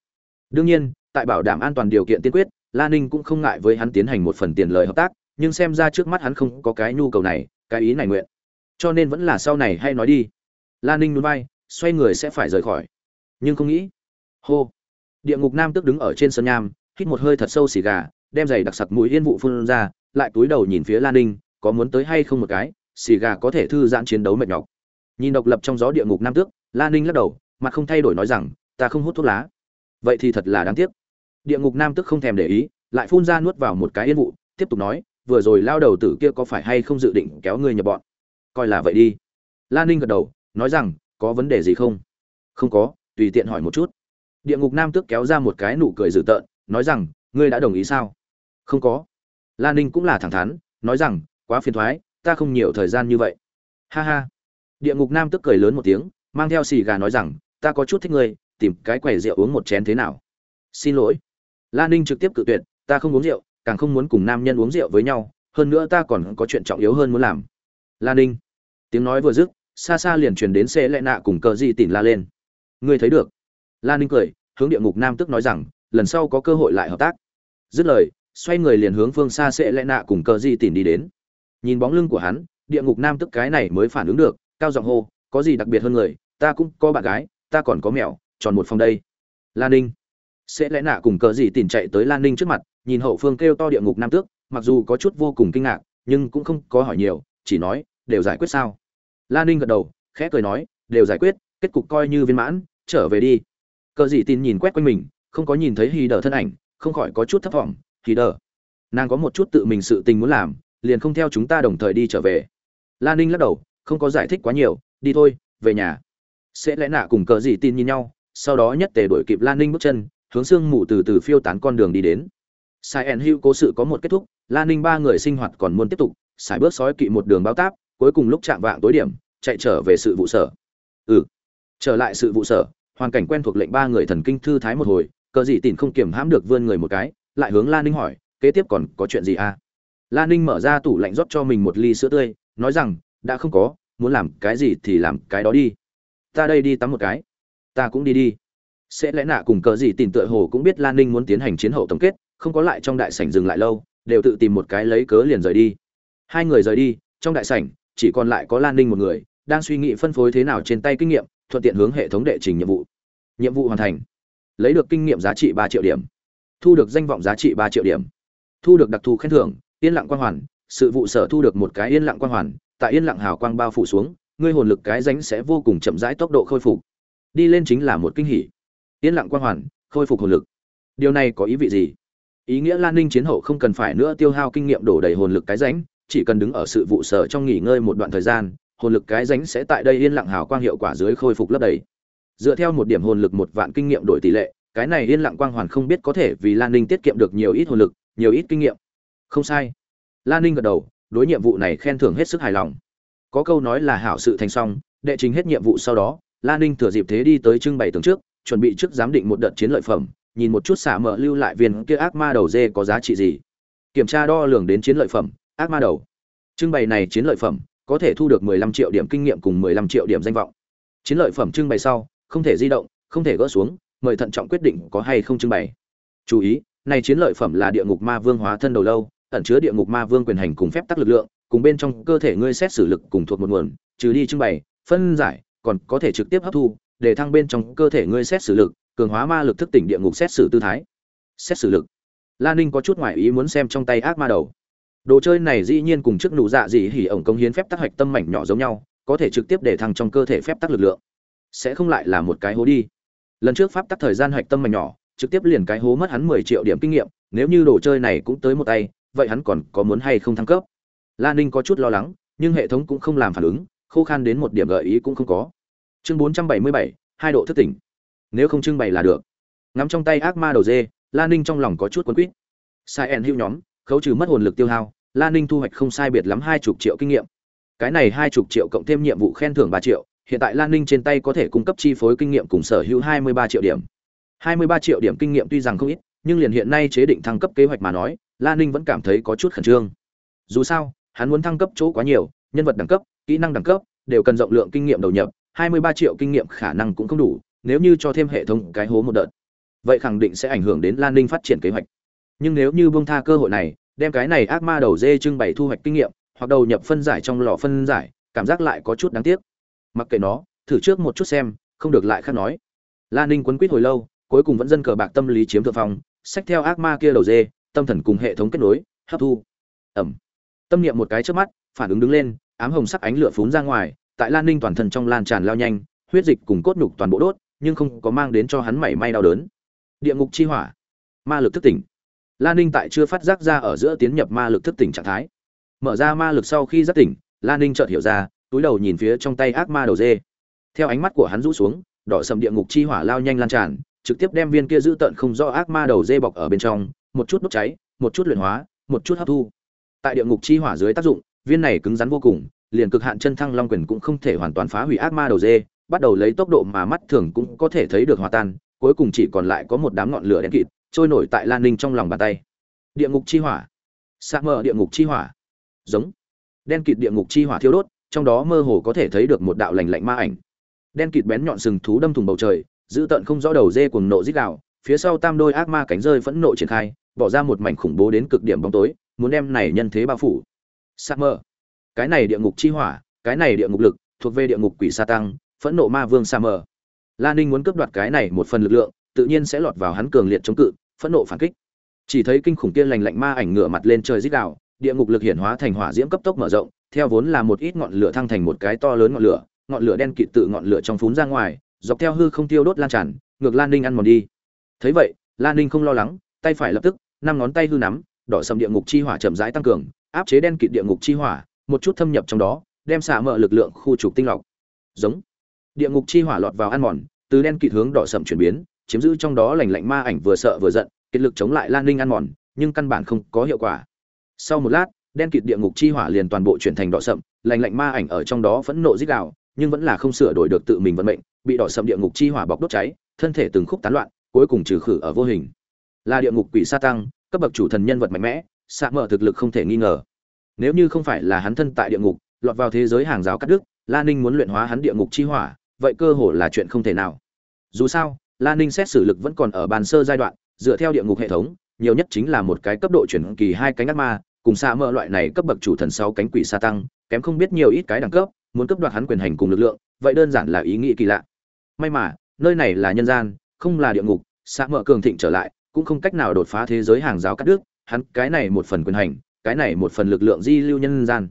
Đương nhiên, tại bảo đảm an toàn điều kiện tiên quyết, Lan Ninh cũng không ngại với hắn tiến hành một phần tiền lời hợp tác, nhưng xem ra trước mắt hắn không có cái nhu cầu này, cái ý này nguyện. Cho nên vẫn là sau này hay nói đi. Lan Ninh nhún vai, xoay người sẽ phải rời khỏi. Nhưng không nghĩ. Hô. Địa ngục nam tức đứng ở trên sân nham, hít một hơi thật sâu xì gà, đem giày đặc sặc mũi yên vụ phun ra, lại túi đầu nhìn phía Lan Ninh, có muốn tới hay không một cái, xì gà có thể thư giãn chiến đấu mệt nhọc. Nhìn độc lập trong gió địa ngục nam tước, Lan Ninh lắc đầu, mặt không thay đổi nói rằng, ta không hút thuốc lá. Vậy thì thật là đáng tiếc. Địa ngục nam tước không thèm để ý, lại phun ra nuốt vào một cái yên vụ, tiếp tục nói, vừa rồi lao đầu tử kia có phải hay không dự định kéo người nhập bọn? Coi là vậy đi. Lan Ninh gật đầu, nói rằng, có vấn đề gì không? Không có, tùy tiện hỏi một chút. Địa ngục nam tước kéo ra một cái nụ cười dữ tợn, nói rằng, ngươi đã đồng ý sao? Không có. Lan Ninh cũng là thẳng thắn, nói rằng, quá phiền thoái, ta không nhiều thời gian như vậy. Ha ha. Địa ngục nam tức cười lớn một tiếng, mang theo xì gà nói rằng, ta có chút thích ngươi, tìm cái quầy rượu uống một chén thế nào? Xin lỗi. Lan Ninh trực tiếp cự tuyệt, ta không uống rượu, càng không muốn cùng nam nhân uống rượu với nhau, hơn nữa ta còn có chuyện trọng yếu hơn muốn làm. Lan Ninh. Tiếng nói vừa dứt, xa xa liền truyền đến xe lệ nạ cùng cờ di tỉn la lên. Ngươi thấy được? Lan Ninh cười, hướng địa ngục nam tức nói rằng, lần sau có cơ hội lại hợp tác. Dứt lời, xoay người liền hướng phương xa sẽ lẽ nạ cùng cờ di tìm đi đến. Nhìn bóng lưng của hắn địa ngục nam tức cái này mới phản ứng được cao giọng hô có gì đặc biệt hơn người ta cũng có bạn gái ta còn có mèo tròn một phòng đây. Lan ninh. Sẽ lẽ nạ cùng cờ gì tìm chạy tới lan ninh trước mặt nhìn hậu phương kêu to địa ngục nam tước mặc dù có chút vô cùng kinh ngạc nhưng cũng không có hỏi nhiều chỉ nói đều giải quyết sao? Lan ninh gật đầu khẽ cười nói đều giải quyết kết cục coi như viên mãn trở về đi cờ gì tin nhìn quét quanh mình, không có nhìn thấy hì đờ thân ảnh, không khỏi có chút thất vọng thì đờ, nàng có một chút tự mình sự tình muốn làm, liền không theo chúng ta đồng thời đi trở về. Lan ninh lắc đầu, không có giải thích quá nhiều, đi thôi, về nhà. Sẽ lẽ nạ cùng cờ gì tin nhìn nhau, sau đó nhất tề đổi kịp lan ninh bước chân, hướng sương mù từ từ phiêu tán con đường đi đến. Sai ẩn hữu cố sự có một kết thúc lan ninh ba người sinh hoạt còn muốn tiếp tục, sải bước sói kỵ một đường bao táp, cuối cùng lúc chạm vạng tối điểm, chạy trở về sự vụ sở. Ừ trở lại sự vụ sở hoàn cảnh quen thuộc lệnh ba người thần kinh thư thái một hồi cờ dị tìm không kiểm hãm được vươn người một cái lại hướng Lan Ninh hỏi, kế tiếp còn có chuyện gì à? Lan Ninh mở ra tủ lạnh rót cho mình một ly sữa tươi, nói rằng, đã không có, muốn làm cái gì thì làm cái đó đi. Ta đây đi tắm một cái. Ta cũng đi đi. Sẽ lẽ nạ cùng cờ gì tìm tựa hồ cũng biết Lan Ninh muốn tiến hành chiến hậu tổng kết, không có lại trong đại sảnh dừng lại lâu, đều tự tìm một cái lấy cớ liền rời đi. Hai người rời đi, trong đại sảnh chỉ còn lại có Lan Ninh một người, đang suy nghĩ phân phối thế nào trên tay kinh nghiệm, thuận tiện hướng hệ thống đệ trình nhiệm vụ. Nhiệm vụ hoàn thành. Lấy được kinh nghiệm giá trị ba triệu điểm. Thu được danh vọng giá trị ba triệu điểm. Thu được đặc thù khen thưởng, yên lặng quang hoàn. Sự vụ sở thu được một cái yên lặng quang hoàn. Tại yên lặng hào quang bao phủ xuống, ngươi hồn lực cái ránh sẽ vô cùng chậm rãi tốc độ khôi phục. Đi lên chính là một kinh hỉ. Yên lặng quang hoàn, khôi phục hồn lực. Điều này có ý vị gì? Ý nghĩa lan ninh chiến hậu không cần phải nữa tiêu hao kinh nghiệm đổ đầy hồn lực cái ránh, chỉ cần đứng ở sự vụ sở trong nghỉ ngơi một đoạn thời gian, hồn lực cái ránh sẽ tại đây yên lặng hào quang hiệu quả dưới khôi phục lấp đầy dựa theo một điểm hồn lực một vạn kinh nghiệm đổi tỷ lệ, cái này yên lặng quang hoàn không biết có thể vì lan ninh tiết kiệm được nhiều ít hồn lực, nhiều ít kinh nghiệm. Không sai. Lan ninh gật đầu, đối nhiệm vụ này khen thưởng hết sức hài lòng. Có câu nói là hảo sự thành xong đệ trình hết nhiệm vụ sau đó, lan ninh thừa dịp thế đi tới trưng bày tường trước, chuẩn bị trước giám định một đợt chiến lợi phẩm, nhìn một chút xả mở lưu lại viên kia ác ma đầu dê có giá trị gì. Kiểm tra đo lường đến chiến lợi phẩm, ác ma đầu. Trưng bày này chiến lợi phẩm, có thể thu được 15 triệu điểm kinh nghiệm cùng 15 triệu điểm danh vọng. Chiến lợi phẩm trưng bày sau không thể di động, không thể gỡ xuống, mời thận trọng quyết định có hay không trưng bày. Chú ý, này chiến lợi phẩm là địa ngục ma vương hóa thân đầu lâu, ẩn chứa địa ngục ma vương quyền hành cùng phép tắc lực lượng, cùng bên trong cơ thể ngươi xét xử lực cùng thuộc một nguồn, trừ đi trưng bày, phân giải, còn có thể trực tiếp hấp thu, để thăng bên trong cơ thể ngươi xét xử lực, cường hóa ma lực thức tỉnh địa ngục xét xử tư thái. Xét xử lực. Lan ninh có chút ngoại ý muốn xem trong tay ác ma đầu. Đồ chơi này dĩ nhiên cùng trước nụ dạ dị hỉ ổng công hiến phép tắc hoạch tâm mảnh nhỏ giống nhau, có thể trực tiếp để thăng trong cơ thể phép tắc lực lượng sẽ không lại là một cái hố đi. Lần trước pháp tắc thời gian hạch tâm mảnh nhỏ, trực tiếp liền cái hố mất hắn mười triệu điểm kinh nghiệm, nếu như đồ chơi này cũng tới một tay, vậy hắn còn có muốn hay không thăng cấp? Lan ninh có chút lo lắng, nhưng hệ thống cũng không làm phản ứng, khô khan đến một điểm gợi ý cũng không có. Chương bốn trăm bảy mươi bảy, hai độ thất tỉnh. Nếu không trưng bày là được. Ngắm trong tay ác ma đầu dê lan ninh trong lòng có chút quấn quýt. Sai en hữu nhóm, khấu trừ mất hồn lực tiêu hao lan ninh thu hoạch không sai biệt lắm hai chục triệu kinh nghiệm. Cái này hai chục triệu cộng thêm nhiệm vụ khen thưởng ba triệu hiện tại Lan Ninh trên tay có thể cung cấp chi phối kinh nghiệm cùng sở hữu 23 triệu điểm. 23 triệu điểm kinh nghiệm tuy rằng không ít, nhưng liền hiện nay chế định thăng cấp kế hoạch mà nói, Lan Ninh vẫn cảm thấy có chút khẩn trương. Dù sao, hắn muốn thăng cấp chỗ quá nhiều, nhân vật đẳng cấp, kỹ năng đẳng cấp đều cần rộng lượng kinh nghiệm đầu nhập, 23 triệu kinh nghiệm khả năng cũng không đủ, nếu như cho thêm hệ thống cái hố một đợt, vậy khẳng định sẽ ảnh hưởng đến Lan Ninh phát triển kế hoạch. Nhưng nếu như buông tha cơ hội này, đem cái này ác ma đầu dê trưng bày thu hoạch kinh nghiệm, hoặc đầu nhập phân giải trong lò phân giải, cảm giác lại có chút đáng tiếc. Mặc kệ nó, thử trước một chút xem, không được lại khác nói. Lan Ninh quấn quýt hồi lâu, cuối cùng vẫn dân cờ bạc tâm lý chiếm thượng phong, sách theo ác ma kia đầu dê, tâm thần cùng hệ thống kết nối, hấp thu. Ẩm. Tâm niệm một cái trước mắt, phản ứng đứng lên, ám hồng sắc ánh lửa phún ra ngoài, tại Lan Ninh toàn thân trong lan tràn lao nhanh, huyết dịch cùng cốt nhục toàn bộ đốt, nhưng không có mang đến cho hắn mảy may đau đớn. Địa ngục chi hỏa, ma lực thức tỉnh. Lan Ninh tại chưa phát giác ra ở giữa tiến nhập ma lực thức tỉnh trạng thái. Mở ra ma lực sau khi giác tỉnh, Lan Ninh chợt hiểu ra, túi đầu nhìn phía trong tay ác ma đầu dê. Theo ánh mắt của hắn rũ xuống, đỏ sầm địa ngục chi hỏa lao nhanh lan tràn, trực tiếp đem viên kia giữ tận không rõ ác ma đầu dê bọc ở bên trong, một chút đốt cháy, một chút luyện hóa, một chút hấp thu. Tại địa ngục chi hỏa dưới tác dụng, viên này cứng rắn vô cùng, liền cực hạn chân thăng long quyền cũng không thể hoàn toàn phá hủy ác ma đầu dê, bắt đầu lấy tốc độ mà mắt thường cũng có thể thấy được hòa tan, cuối cùng chỉ còn lại có một đám ngọn lửa đen kịt, trôi nổi tại Lan Ninh trong lòng bàn tay. Địa ngục chi hỏa, sa mờ địa ngục chi hỏa, giống đen kịt địa ngục chi hỏa thiêu đốt, trong đó mơ hồ có thể thấy được một đạo lạnh lạnh ma ảnh. Đen kịt bén nhọn sừng thú đâm thủng bầu trời, giữ tận không rõ đầu dê cuồng nộ rít gào, phía sau tam đôi ác ma cánh rơi phẫn nộ triển khai, bỏ ra một mảnh khủng bố đến cực điểm bóng tối, muốn đem này nhân thế bao phủ. Sát mơ. Cái này địa ngục chi hỏa, cái này địa ngục lực, thuộc về địa ngục quỷ sa tăng, phẫn nộ ma vương sa mờ Lan Ninh muốn cướp đoạt cái này một phần lực lượng, tự nhiên sẽ lọt vào hắn cường liệt chống cự, phẫn nộ phản kích. Chỉ thấy kinh khủng kia lạnh lạnh ma ảnh ngửa mặt lên trời rít gào, địa ngục lực hiển hóa thành hỏa diễm cấp tốc mở rộng, theo vốn là một ít ngọn lửa thăng thành một cái to lớn ngọn lửa, ngọn lửa đen kịt tự ngọn lửa trong phún ra ngoài, dọc theo hư không tiêu đốt lan tràn, ngược Lan Ninh ăn mòn đi. Thấy vậy, Lan Ninh không lo lắng, tay phải lập tức, năm ngón tay hư nắm, đỏ sầm địa ngục chi hỏa chậm rãi tăng cường, áp chế đen kịt địa ngục chi hỏa, một chút thâm nhập trong đó, đem xả mở lực lượng khu trục tinh lọc. Giống. Địa ngục chi hỏa lọt vào ăn mòn, từ đen kịt hướng đỏ sầm chuyển biến, chiếm giữ trong đó lạnh lạnh ma ảnh vừa sợ vừa giận, kết lực chống lại Lan Ninh ăn mòn, nhưng căn bản không có hiệu quả. Sau một lát, đen kịt địa ngục chi hỏa liền toàn bộ chuyển thành đỏ sậm, lạnh lạnh ma ảnh ở trong đó phẫn nộ rít gào, nhưng vẫn là không sửa đổi được tự mình vận mệnh, bị đỏ sậm địa ngục chi hỏa bọc đốt cháy, thân thể từng khúc tán loạn, cuối cùng trừ khử ở vô hình. Là địa ngục quỷ sa tăng, cấp bậc chủ thần nhân vật mạnh mẽ, xạ mở thực lực không thể nghi ngờ. Nếu như không phải là hắn thân tại địa ngục, lọt vào thế giới hàng giáo cắt đứt, La Ninh muốn luyện hóa hắn địa ngục chi hỏa, vậy cơ hồ là chuyện không thể nào. Dù sao, La Ninh xét xử lực vẫn còn ở bàn sơ giai đoạn, dựa theo địa ngục hệ thống, nhiều nhất chính là một cái cấp độ chuyển kỳ hai cánh ác ma, cùng xa mơ loại này cấp bậc chủ thần sáu cánh quỷ sa tăng, kém không biết nhiều ít cái đẳng cấp, muốn cấp đoạt hắn quyền hành cùng lực lượng, vậy đơn giản là ý nghĩ kỳ lạ. May mà, nơi này là nhân gian, không là địa ngục, xa mơ cường thịnh trở lại, cũng không cách nào đột phá thế giới hàng giáo cắt đứt, hắn cái này một phần quyền hành, cái này một phần lực lượng di lưu nhân gian.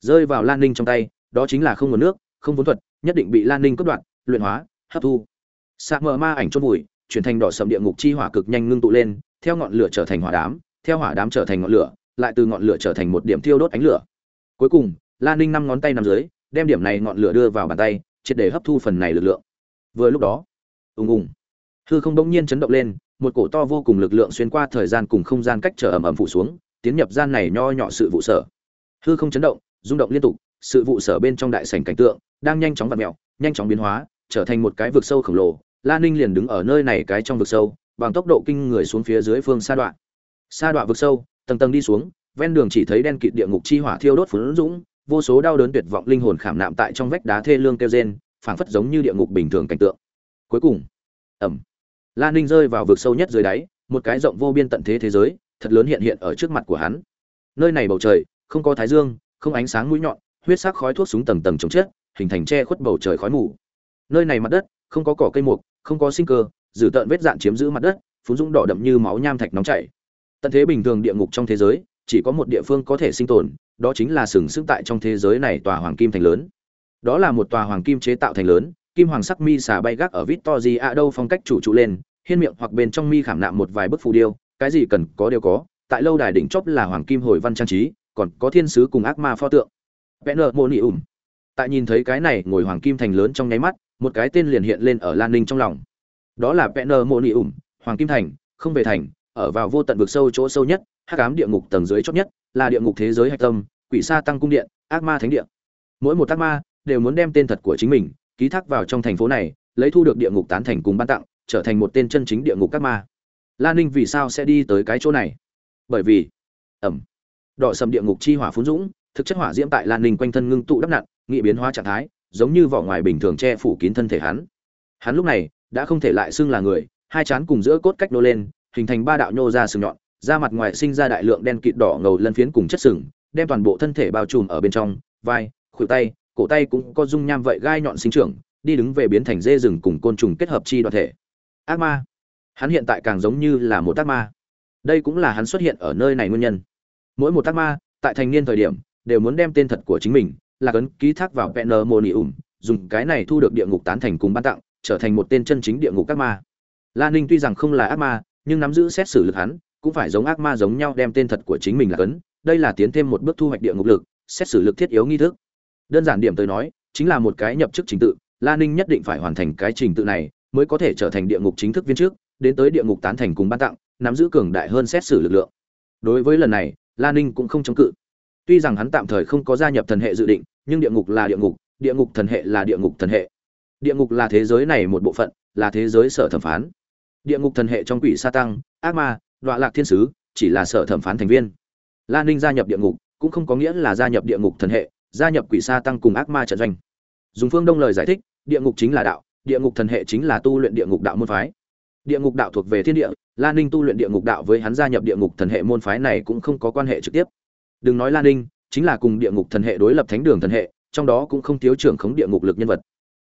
Rơi vào Lan Ninh trong tay, đó chính là không nguồn nước, không vốn thuật, nhất định bị Lan Ninh cấp đoạt, luyện hóa, hấp thu. Sa mờ ma ảnh chôn vùi, chuyển thành đỏ sầm địa ngục chi hỏa cực nhanh ngưng tụ lên, theo ngọn lửa trở thành hỏa đám, theo hỏa đám trở thành ngọn lửa, lại từ ngọn lửa trở thành một điểm thiêu đốt ánh lửa. Cuối cùng, Lan Ninh năm ngón tay nằm dưới, đem điểm này ngọn lửa đưa vào bàn tay, triệt để hấp thu phần này lực lượng. Vừa lúc đó, ùng ùng, hư không bỗng nhiên chấn động lên, một cổ to vô cùng lực lượng xuyên qua thời gian cùng không gian cách trở ầm ầm phủ xuống, tiến nhập gian này nho nhỏ sự vụ sở. Hư không chấn động, rung động liên tục, sự vụ sở bên trong đại sảnh cảnh tượng đang nhanh chóng vặn mèo, nhanh chóng biến hóa, trở thành một cái vực sâu khổng lồ. Lan Ninh liền đứng ở nơi này cái trong vực sâu, bằng tốc độ kinh người xuống phía dưới phương sa đoạn. Sa đoạn vực sâu, tầng tầng đi xuống, ven đường chỉ thấy đen kịt địa ngục chi hỏa thiêu đốt phấn dũng, vô số đau đớn tuyệt vọng linh hồn khảm nạm tại trong vách đá thê lương kêu rên, phảng phất giống như địa ngục bình thường cảnh tượng. Cuối cùng, ầm. Lan Ninh rơi vào vực sâu nhất dưới đáy, một cái rộng vô biên tận thế thế giới, thật lớn hiện hiện ở trước mặt của hắn. Nơi này bầu trời, không có thái dương, không ánh sáng mũi nhọn, huyết sắc khói thuốc súng tầng tầng chồng chết, hình thành che khuất bầu trời khói mù. Nơi này mặt đất, không có cỏ cây mục, không có sinh cơ, dử tợn vết dạn chiếm giữ mặt đất, phú dũng đỏ đậm như máu nham thạch nóng chảy. Tận thế bình thường địa ngục trong thế giới, chỉ có một địa phương có thể sinh tồn, đó chính là sừng sững tại trong thế giới này tòa hoàng kim thành lớn. Đó là một tòa hoàng kim chế tạo thành lớn, kim hoàng sắc mi xà bay gác ở Victory a đâu phong cách chủ trụ lên, hiên miệng hoặc bên trong mi khảm nạm một vài bức phù điêu, cái gì cần có đều có, tại lâu đài đỉnh chóp là hoàng kim hồi văn trang trí, còn có thiên sứ cùng ác ma pho tượng. Vener Monium. Tại nhìn thấy cái này ngồi hoàng kim thành lớn trong nháy mắt, một cái tên liền hiện lên ở Lan Ninh trong lòng. Đó là Vener Monium, hoàng kim thành, không về thành, ở vào vô tận vực sâu chỗ sâu nhất, hắc ám địa ngục tầng dưới chót nhất, là địa ngục thế giới hạch tâm, quỷ sa tăng cung điện, ác ma thánh địa. Mỗi một ác ma đều muốn đem tên thật của chính mình ký thác vào trong thành phố này, lấy thu được địa ngục tán thành cùng ban tặng, trở thành một tên chân chính địa ngục ác ma. Lan Ninh vì sao sẽ đi tới cái chỗ này? Bởi vì, ẩm đỏ sầm địa ngục chi hỏa phun dũng thực chất hỏa diễm tại lan ninh quanh thân ngưng tụ đắp nặn nghị biến hóa trạng thái giống như vỏ ngoài bình thường che phủ kín thân thể hắn hắn lúc này đã không thể lại xưng là người hai chán cùng giữa cốt cách nô lên hình thành ba đạo nhô ra sừng nhọn, da mặt ngoài sinh ra đại lượng đen kịt đỏ ngầu lân phiến cùng chất sừng, đem toàn bộ thân thể bao trùm ở bên trong, vai, khuỷu tay, cổ tay cũng có dung nham vậy gai nhọn sinh trưởng, đi đứng về biến thành dê rừng cùng côn trùng kết hợp chi đoàn thể. Ác ma. Hắn hiện tại càng giống như là một ác ma. Đây cũng là hắn xuất hiện ở nơi này nguyên nhân. Mỗi một ác ma, tại thành niên thời điểm, đều muốn đem tên thật của chính mình, là cấn ký thác vào penomonium dùng cái này thu được địa ngục tán thành cùng ban tặng, trở thành một tên chân chính địa ngục ác ma. La ninh tuy rằng không là ác ma nhưng nắm giữ xét xử lực hắn, cũng phải giống ác ma giống nhau đem tên thật của chính mình là cấn đây là tiến thêm một bước thu hoạch địa ngục lực, xét xử lực thiết yếu nghi thức. Đơn giản điểm tới nói, chính là một cái nhập chức trình tự, la ninh nhất định phải hoàn thành cái trình tự này mới có thể trở thành địa ngục chính thức viên trước, đến tới địa ngục tán thành cùng ban tặng, nắm giữ cường đại hơn xét xử lực lượng. Đối với lần này, la ninh cũng không chống cự. Tuy rằng hắn tạm thời không có gia nhập thần hệ dự định, nhưng địa ngục là địa ngục địa ngục thần hệ là địa ngục thần hệ. Địa ngục là thế giới này một bộ phận, là thế giới sở thẩm phán địa ngục thần hệ trong quỷ sa tăng, ác ma, đọa lạc thiên sứ, chỉ là sở thẩm phán thành viên. La ninh gia nhập địa ngục, cũng không có nghĩa là gia nhập địa ngục thần hệ, gia nhập quỷ sa tăng cùng ác ma trận doanh. Dùng phương đông lời giải thích, địa ngục chính là đạo, địa ngục thần hệ chính là tu luyện địa ngục đạo môn phái. Địa ngục đạo thuộc về thiên địa, la ninh tu luyện địa ngục đạo với hắn gia nhập địa ngục thần hệ môn phái này cũng không có quan hệ trực tiếp. Đừng nói la ninh, chính là cùng địa ngục thần hệ đối lập thánh đường thần hệ, trong đó cũng không thiếu trưởng khống địa ngục lực nhân vật.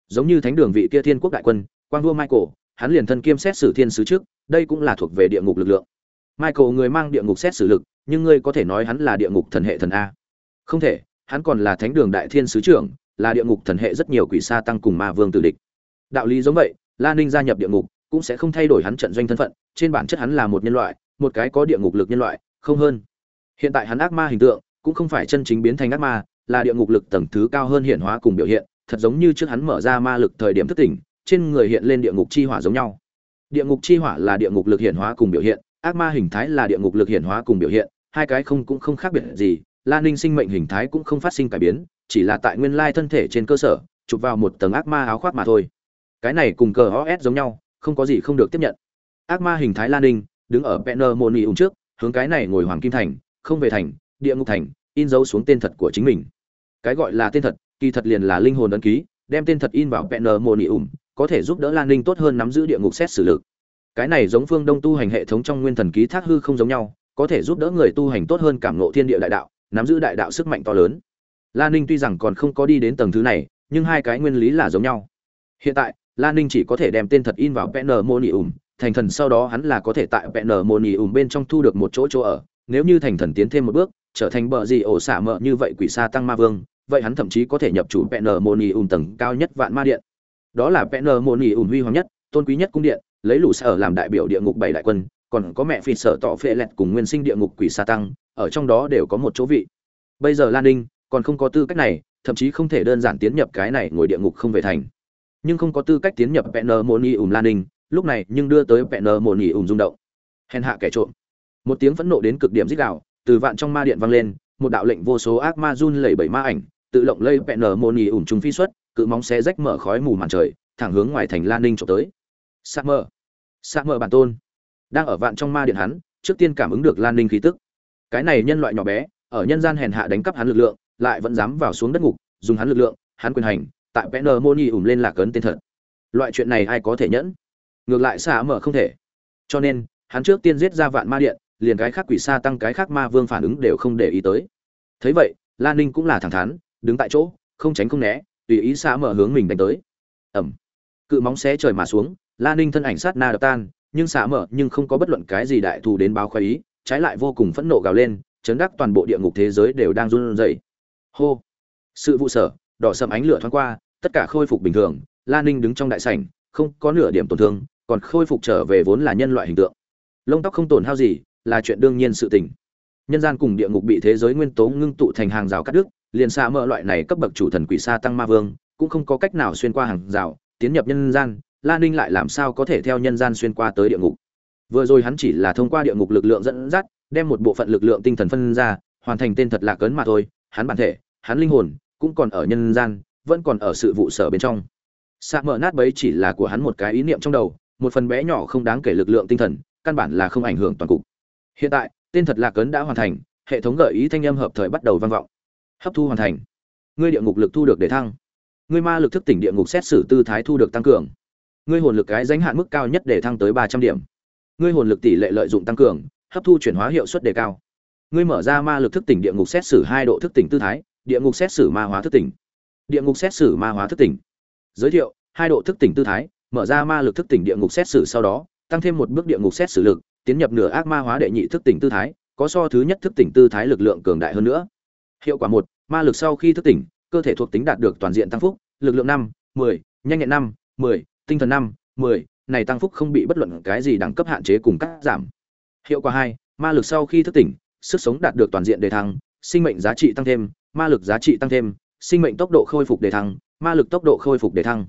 Giống như thánh đường vị kia thiên quốc đại quân, quang vua michael hắn liền thân kiêm xét xử thiên sứ trước, đây cũng là thuộc về địa ngục lực lượng. Michael người mang địa ngục xét xử lực, nhưng ngươi có thể nói hắn là địa ngục thần hệ thần a. Không thể, hắn còn là thánh đường đại thiên sứ trưởng, là địa ngục thần hệ rất nhiều quỷ sa tăng cùng ma vương tử địch. Đạo lý giống vậy, la ninh gia nhập địa ngục, cũng sẽ không thay đổi hắn trận doanh thân phận, trên bản chất hắn là một nhân loại, một cái có địa ngục lực nhân loại, không hơn. Hiện tại hắn ác ma hình tượng, cũng không phải chân chính biến thành ác ma, là địa ngục lực tầng thứ cao hơn hiện hóa cùng biểu hiện, thật giống như trước hắn mở ra ma lực thời điểm thức tỉnh trên người hiện lên địa ngục chi hỏa giống nhau. Địa ngục chi hỏa là địa ngục lực hiển hóa cùng biểu hiện, ác ma hình thái là địa ngục lực hiển hóa cùng biểu hiện, hai cái không cũng không khác biệt gì, la ninh sinh mệnh hình thái cũng không phát sinh cải biến, chỉ là tại nguyên lai thân thể trên cơ sở, chụp vào một tầng ác ma áo khoác mà thôi. Cái này cùng cờ os giống nhau, không có gì không được tiếp nhận. Ác ma hình thái lan ninh, đứng ở penner moni ủng trước, hướng cái này ngồi hoàng kim thành, không về thành, địa ngục thành, in dấu xuống tên thật của chính mình. Cái gọi là tên thật, kỳ thật liền là linh hồn ấn ký, đem tên thật in vào penner moni ủng có thể giúp đỡ lan ninh tốt hơn nắm giữ địa ngục xét xử lực. Cái này giống phương đông tu hành hệ thống trong nguyên thần ký thác hư không giống nhau có thể giúp đỡ người tu hành tốt hơn cảm ngộ thiên địa đại đạo nắm giữ đại đạo sức mạnh to lớn. Lan ninh tuy rằng còn không có đi đến tầng thứ này nhưng hai cái nguyên lý là giống nhau. Hiện tại Lan Ninh chỉ có thể đem tên thật in vào Penermonium, thành thần sau đó hắn là có thể tại Penermonium bên trong thu được một chỗ chỗ ở, nếu như thành thần tiến thêm một bước, trở thành bờ gì ổ xả mợ như vậy quỷ sa tăng ma vương, vậy hắn thậm chí có thể nhập chủ Penermonium tầng cao nhất vạn ma điện. Đó là Penermonium huy hoàng nhất, tôn quý nhất cung điện, lấy lũ sở làm đại biểu địa ngục bảy đại quân, còn có mẹ phi sở tỏ phệ lẹt cùng nguyên sinh địa ngục quỷ sa tăng, ở trong đó đều có một chỗ vị. Bây giờ Lan Ninh còn không có tư cách này, thậm chí không thể đơn giản tiến nhập cái này ngồi địa ngục không về thành. Nhưng không có tư cách tiến nhập penner moni ủn lan ninh lúc này nhưng đưa tới penner moni ủn rung động. Hèn hạ kẻ trộm. Một tiếng phẫn nộ đến cực điểm dích đạo từ vạn trong ma điện vang lên một đạo lệnh vô số ác ma run lẩy bẩy ma ảnh tự lộng lây penner moni ủng trung phi xuất cự móng xé rách mở khói mù màn trời thẳng hướng ngoài thành lan ninh trộm tới sa mơ sa mơ bản tôn đang ở vạn trong ma điện hắn trước tiên cảm ứng được lan ninh khí tức cái này nhân loại nhỏ bé ở nhân gian hèn hạ đánh cắp hắn lực lượng lại vẫn dám vào xuống đất ngục dùng hắn lực lượng hắn quyền hành tại Penner Moni ủm lên lạc ấn tên thật. Loại chuyện này ai có thể nhẫn? Ngược lại xa mở không thể. Cho nên, hắn trước tiên giết ra vạn ma điện, liền cái khác quỷ sa tăng cái khác ma vương phản ứng đều không để ý tới. Thấy vậy, Lan Ninh cũng là thẳng thắn, đứng tại chỗ, không tránh không né, tùy ý xã mở hướng mình đánh tới. Ầm. Cự móng xé trời mà xuống, Lan Ninh thân ảnh sát na đập tan, nhưng xã mở nhưng không có bất luận cái gì đại thù đến báo khoái ý, trái lại vô cùng phẫn nộ gào lên, chấn đắc toàn bộ địa ngục thế giới đều đang run rẩy. Hô. Sự vụ sở, đỏ sầm ánh lửa thoáng qua, tất cả khôi phục bình thường, Lan Ninh đứng trong đại sảnh, không có nửa điểm tổn thương, còn khôi phục trở về vốn là nhân loại hình tượng. Lông tóc không tổn hao gì, là chuyện đương nhiên sự tình. Nhân gian cùng địa ngục bị thế giới nguyên tố ngưng tụ thành hàng rào cắt đứt, liền xa mở loại này cấp bậc chủ thần quỷ sa tăng ma vương, cũng không có cách nào xuyên qua hàng rào, tiến nhập nhân gian, la Ninh lại làm sao có thể theo nhân gian xuyên qua tới địa ngục. Vừa rồi hắn chỉ là thông qua địa ngục lực lượng dẫn dắt, đem một bộ phận lực lượng tinh thần phân ra, hoàn thành tên thật lạc cấn mà thôi, hắn bản thể, hắn linh hồn cũng còn ở nhân gian, vẫn còn ở sự vụ sở bên trong. Xạ mở nát bấy chỉ là của hắn một cái ý niệm trong đầu một phần bé nhỏ không đáng kể lực lượng tinh thần căn bản là không ảnh hưởng toàn cục. Hiện tại tên thật lạc cấn đã hoàn thành hệ thống gợi ý thanh âm hợp thời bắt đầu vang vọng hấp thu hoàn thành. Ngươi địa ngục lực thu được để thăng. Ngươi ma lực thức tỉnh địa ngục xét xử tư thái thu được tăng cường. Ngươi hồn lực cái danh hạn mức cao nhất để thăng tới ba trăm điểm. Ngươi hồn lực tỷ lệ lợi dụng tăng cường, hấp thu chuyển hóa hiệu suất đề cao. Ngươi mở ra ma lực thức tỉnh địa ngục xét xử hai độ thức tỉnh tư thái, địa ngục xét xử ma hóa thức tỉnh. Địa ngục xét xử ma hóa thức tỉnh. Giới thiệu, hai độ thức tỉnh tư thái, mở ra ma lực thức tỉnh địa ngục xét xử sau đó, tăng thêm một bước địa ngục xét xử lực, tiến nhập nửa ác ma hóa đệ nhị thức tỉnh tư thái, có so thứ nhất thức tỉnh tư thái lực lượng cường đại hơn nữa hiệu quả một, ma lực sau khi thức tỉnh, cơ thể thuộc tính đạt được toàn diện tăng phúc, lực lượng năm, mười, nhanh nhẹn năm, mười, tinh thần năm, mười, này tăng phúc không bị bất luận cái gì đẳng cấp hạn chế cùng cắt giảm. Hiệu quả hai, ma lực sau khi thức tỉnh, sức sống đạt được toàn diện đề thăng, sinh mệnh giá trị tăng thêm, ma lực giá trị tăng thêm, sinh mệnh tốc độ khôi phục đề thăng, ma lực tốc độ khôi phục đề thăng.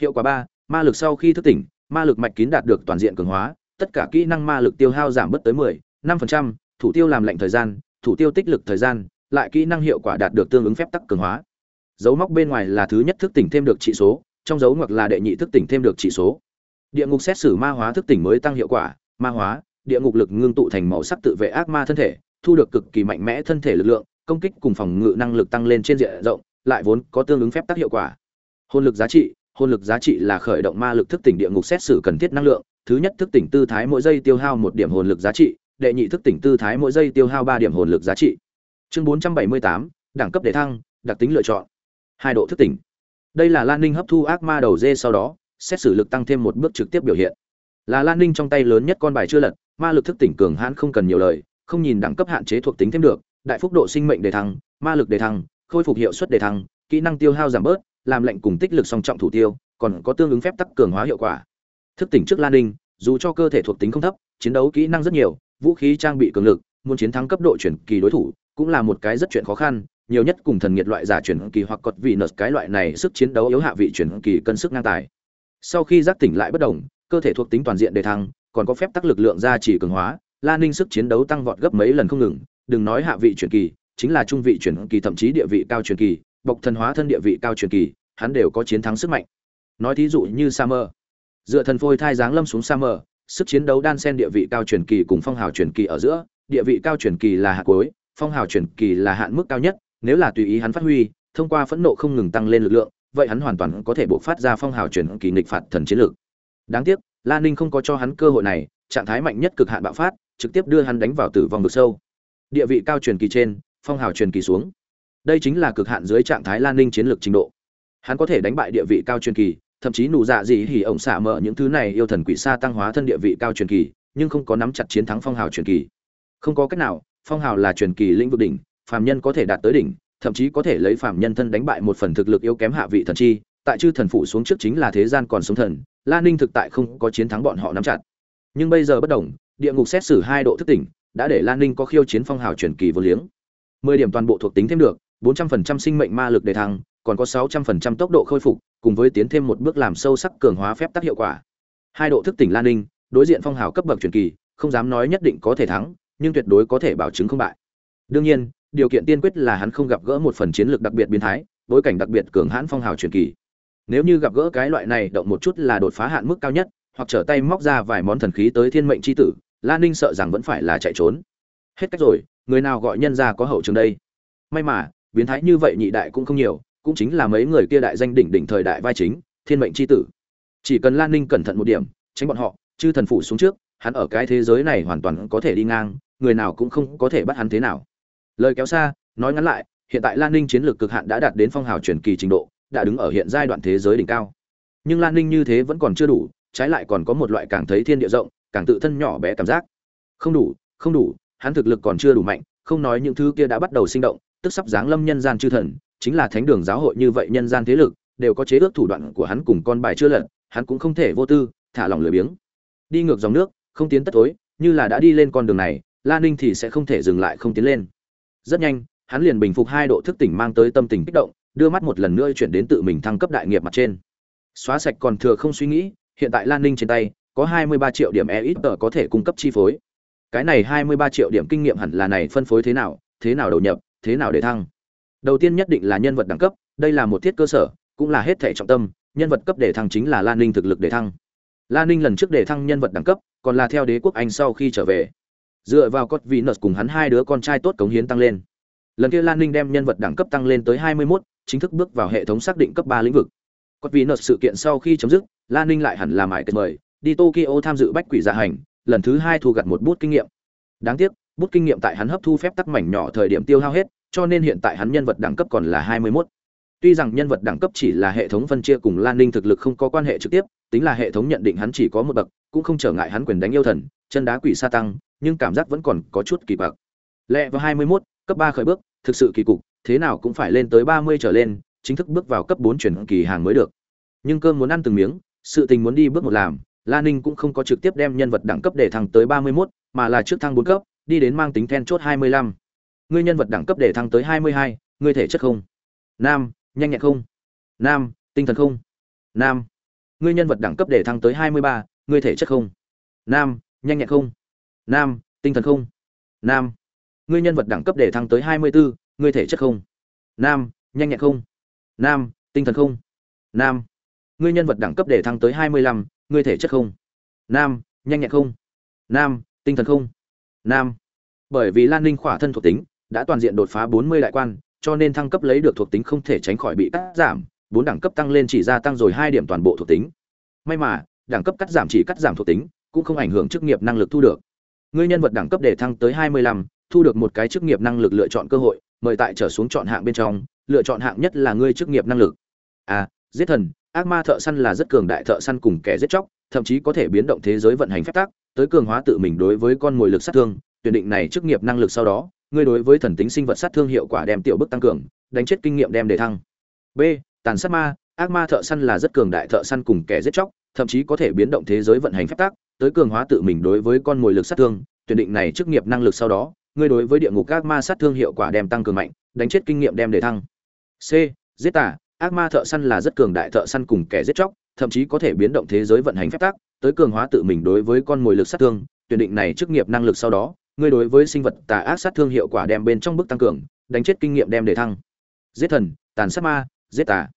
Hiệu quả ba, ma lực sau khi thức tỉnh, ma lực mạch kín đạt được toàn diện cường hóa, tất cả kỹ năng ma lực tiêu hao giảm bớt tới mười, năm phần trăm, thủ tiêu làm lệnh thời gian, thủ tiêu tích lực thời gian lại kỹ năng hiệu quả đạt được tương ứng phép tắc cường hóa. Dấu móc bên ngoài là thứ nhất thức tỉnh thêm được trị số, trong dấu ngoặc là đệ nhị thức tỉnh thêm được trị số. Địa ngục xét xử ma hóa thức tỉnh mới tăng hiệu quả, ma hóa, địa ngục lực ngưng tụ thành màu sắc tự vệ ác ma thân thể, thu được cực kỳ mạnh mẽ thân thể lực lượng, công kích cùng phòng ngự năng lực tăng lên trên diện rộng, lại vốn có tương ứng phép tắc hiệu quả. Hồn lực giá trị, hồn lực giá trị là khởi động ma lực thức tỉnh địa ngục xét xử cần thiết năng lượng, thứ nhất thức tỉnh tư thái mỗi giây tiêu hao một điểm hồn lực giá trị, đệ nhị thức tỉnh tư thái mỗi giây tiêu hao ba điểm hồn lực giá trị chương bốn trăm bảy mươi tám, đẳng cấp để thăng, đặc tính lựa chọn. Hai độ thức tỉnh. Đây là lan ninh hấp thu ác ma đầu dê sau đó, xét xử lực tăng thêm một bước trực tiếp biểu hiện. Là lan ninh trong tay lớn nhất con bài chưa lật, ma lực thức tỉnh cường hãn không cần nhiều lời, không nhìn đẳng cấp hạn chế thuộc tính thêm được, đại phúc độ sinh mệnh đề thăng, ma lực đề thăng, khôi phục hiệu suất đề thăng, kỹ năng tiêu hao giảm bớt, làm lệnh cùng tích lực song trọng thủ tiêu, còn có tương ứng phép tắc cường hóa hiệu quả. Thức tỉnh trước lan ninh, dù cho cơ thể thuộc tính không thấp, chiến đấu kỹ năng rất nhiều, vũ khí trang bị cường lực, muốn chiến thắng cấp độ chuyển kỳ đối thủ cũng là một cái rất chuyện khó khăn nhiều nhất cùng thần nghiệt loại giả chuyển kỳ hoặc cột vị nợ cái loại này sức chiến đấu yếu hạ vị chuyển kỳ cân sức ngang tài. Sau khi giác tỉnh lại bất động cơ thể thuộc tính toàn diện đề thăng còn có phép tắc lực lượng gia trì cường hóa la ninh sức chiến đấu tăng vọt gấp mấy lần không ngừng đừng nói hạ vị chuyển kỳ chính là trung vị chuyển kỳ thậm chí địa vị cao chuyển kỳ bộc thần hóa thân địa vị cao chuyển kỳ hắn đều có chiến thắng sức mạnh. Nói thí dụ như Summer, dựa thần phôi thai giáng lâm xuống Summer, sức chiến đấu đan sen địa vị cao truyền kỳ cùng phong hào truyền kỳ ở giữa, địa vị cao truyền kỳ là hạ cuối, phong hào truyền kỳ là hạn mức cao nhất, nếu là tùy ý hắn phát huy, thông qua phẫn nộ không ngừng tăng lên lực lượng, vậy hắn hoàn toàn có thể bộc phát ra phong hào truyền kỳ nghịch phạt thần chiến lược. Đáng tiếc, Lan Ninh không có cho hắn cơ hội này, trạng thái mạnh nhất cực hạn bạo phát, trực tiếp đưa hắn đánh vào tử vong vực sâu. Địa vị cao truyền kỳ trên, phong hào truyền kỳ xuống. Đây chính là cực hạn dưới trạng thái Lan Ninh chiến lược trình độ. Hắn có thể đánh bại địa vị cao truyền kỳ, thậm chí nụ dạ gì hỉ ổng xả mở những thứ này yêu thần quỷ sa tăng hóa thân địa vị cao truyền kỳ nhưng không có nắm chặt chiến thắng phong hào truyền kỳ không có cách nào phong hào là truyền kỳ lĩnh vực đỉnh, phàm nhân có thể đạt tới đỉnh, thậm chí có thể lấy phàm nhân thân đánh bại một phần thực lực yếu kém hạ vị thần chi. Tại chư thần phụ xuống trước chính là thế gian còn sống thần, la ninh thực tại không có chiến thắng bọn họ nắm chặt. Nhưng bây giờ bất đồng, địa ngục xét xử hai độ thức tỉnh, đã để lan ninh có khiêu chiến phong hào truyền kỳ vô liếng. Mười điểm toàn bộ thuộc tính thêm được, bốn trăm phần trăm sinh mệnh ma lực đề thăng, còn có sáu trăm phần trăm tốc độ khôi phục, cùng với tiến thêm một bước làm sâu sắc cường hóa phép tắc hiệu quả. Hai độ thức tỉnh lan ninh, đối diện phong hào cấp bậc truyền kỳ, không dám nói nhất định có thể thắng nhưng tuyệt đối có thể bảo chứng không bại. Đương nhiên, điều kiện tiên quyết là hắn không gặp gỡ một phần chiến lược đặc biệt biến thái, bối cảnh đặc biệt cường hãn phong hào truyền kỳ. Nếu như gặp gỡ cái loại này động một chút là đột phá hạn mức cao nhất, hoặc trở tay móc ra vài món thần khí tới thiên mệnh chi tử lan ninh sợ rằng vẫn phải là chạy trốn. Hết cách rồi, người nào gọi nhân ra có hậu trường đây? May mà, biến thái như vậy nhị đại cũng không nhiều, cũng chính là mấy người kia đại danh đỉnh đỉnh thời đại vai chính, thiên mệnh chi tử. Chỉ cần lan ninh cẩn thận một điểm, tránh bọn họ, chư thần phủ xuống trước hắn ở cái thế giới này hoàn toàn có thể đi ngang, người nào cũng không có thể bắt hắn thế nào. Lời kéo xa, nói ngắn lại, hiện tại lan ninh chiến lược cực hạn đã đạt đến phong hào truyền kỳ trình độ, đã đứng ở hiện giai đoạn thế giới đỉnh cao. Nhưng lan ninh như thế vẫn còn chưa đủ, trái lại còn có một loại càng thấy thiên địa rộng, càng tự thân nhỏ bé cảm giác. Không đủ không đủ, hắn thực lực còn chưa đủ mạnh, không nói những thứ kia đã bắt đầu sinh động, tức sắp giáng lâm nhân gian chư thần, chính là thánh đường giáo hội như vậy nhân gian thế lực, đều có chế ước thủ đoạn của hắn cùng con bài chưa lật, hắn cũng không thể vô tư, thả lòng lười biếng. Đi ngược dòng nước không tiến tất tối như là đã đi lên con đường này, la ninh thì sẽ không thể dừng lại không tiến lên. Rất nhanh, hắn liền bình phục hai độ thức tỉnh mang tới tâm tình kích động, đưa mắt một lần nữa chuyển đến tự mình thăng cấp đại nghiệp mặt trên. Xóa sạch còn thừa không suy nghĩ, hiện tại lan ninh trên tay có hai mươi ba triệu điểm e ít tờ có thể cung cấp chi phối. Cái này hai mươi ba triệu điểm kinh nghiệm hẳn là này phân phối thế nào thế nào đầu nhập, thế nào để thăng. Đầu tiên nhất định là nhân vật đẳng cấp, đây là một thiết cơ sở, cũng là hết thể trọng tâm, nhân vật cấp để thăng chính là lan ninh thực lực để thăng lan ninh lần trước để thăng nhân vật đẳng cấp còn là theo đế quốc anh sau khi trở về. Dựa vào cốt vị nợ cùng hắn hai đứa con trai tốt cống hiến tăng lên. Lần kia lan ninh đem nhân vật đẳng cấp tăng lên tới 21, chính thức bước vào hệ thống xác định cấp ba lĩnh vực. Cốt vị nợ sự kiện sau khi chấm dứt lan ninh lại hẳn là mãi kết mời đi tokyo tham dự bách quỷ dạ hành lần thứ hai thu gặt một bút kinh nghiệm. Đáng tiếc bút kinh nghiệm tại hắn hấp thu phép tắc mảnh nhỏ thời điểm tiêu hao hết cho nên hiện tại hắn nhân vật đẳng cấp còn là 21. Tuy rằng nhân vật đẳng cấp chỉ là hệ thống phân chia cùng Lan Ninh thực lực không có quan hệ trực tiếp, tính là hệ thống nhận định hắn chỉ có một bậc, cũng không trở ngại hắn quyền đánh yêu thần, chân đá quỷ sa tăng, nhưng cảm giác vẫn còn có chút kỳ bậc. Lệ vào 21, cấp ba khởi bước, thực sự kỳ cục, thế nào cũng phải lên tới 30 trở lên, chính thức bước vào cấp bốn chuyển kỳ hàng mới được. Nhưng cơm muốn ăn từng miếng, sự tình muốn đi bước một làm, Lan Ninh cũng không có trực tiếp đem nhân vật đẳng cấp để thăng tới 31, mà là trước thăng bốn cấp, đi đến mang tính then chốt 25. Ngươi nhân vật đẳng cấp để thăng tới 22, ngươi thể chất không. Nam, nhanh nhẹn không nam tinh thần không nam ngươi nhân vật đẳng cấp để thăng tới hai mươi ba ngươi thể chất không nam nhanh nhẹn không nam tinh thần không nam ngươi nhân vật đẳng cấp để thăng tới hai mươi bốn ngươi thể chất không nam nhanh nhẹn không nam tinh thần không nam ngươi nhân vật đẳng cấp để thăng tới hai mươi lăm ngươi thể chất không nam nhanh nhẹn không nam tinh thần không nam bởi vì lan ninh khỏa thân thuộc tính đã toàn diện đột phá bốn mươi đại quan cho nên thăng cấp lấy được thuộc tính không thể tránh khỏi bị cắt giảm, bốn đẳng cấp tăng lên chỉ gia tăng rồi hai điểm toàn bộ thuộc tính. May mà, đẳng cấp cắt giảm chỉ cắt giảm thuộc tính, cũng không ảnh hưởng chức nghiệp năng lực thu được. Ngươi nhân vật đẳng cấp để thăng tới 25, thu được một cái chức nghiệp năng lực lựa chọn cơ hội, mời tại trở xuống chọn hạng bên trong, lựa chọn hạng nhất là ngươi chức nghiệp năng lực. À, giết thần, ác ma thợ săn là rất cường đại thợ săn cùng kẻ giết chóc, thậm chí có thể biến động thế giới vận hành phép tắc, tới cường hóa tự mình đối với con mồi lực sát thương, tuyển định này chức nghiệp năng lực sau đó, ngươi đối với thần tính sinh vật sát thương hiệu quả đem tiểu bức tăng cường, đánh chết kinh nghiệm đem để thăng. B. Tàn sát ma, ác ma thợ săn là rất cường đại thợ săn cùng kẻ giết chóc, thậm chí có thể biến động thế giới vận hành phép tắc, tới cường hóa tự mình đối với con mồi lực sát thương, tuyển định này chức nghiệp năng lực sau đó, ngươi đối với địa ngục ác ma sát thương hiệu quả đem tăng cường mạnh, đánh chết kinh nghiệm đem để thăng. C. Giết tà, ác ma thợ săn là rất cường đại thợ săn cùng kẻ giết chóc, thậm chí có thể biến động thế giới vận hành phép tắc, tới cường hóa tự mình đối với con mồi lực sát thương, tuyển định này chức nghiệp năng lực sau đó, ngươi đối với sinh vật tà ác sát thương hiệu quả đem bên trong bức tăng cường, đánh chết kinh nghiệm đem để thăng. Giết thần, tàn sát ma, giết tà.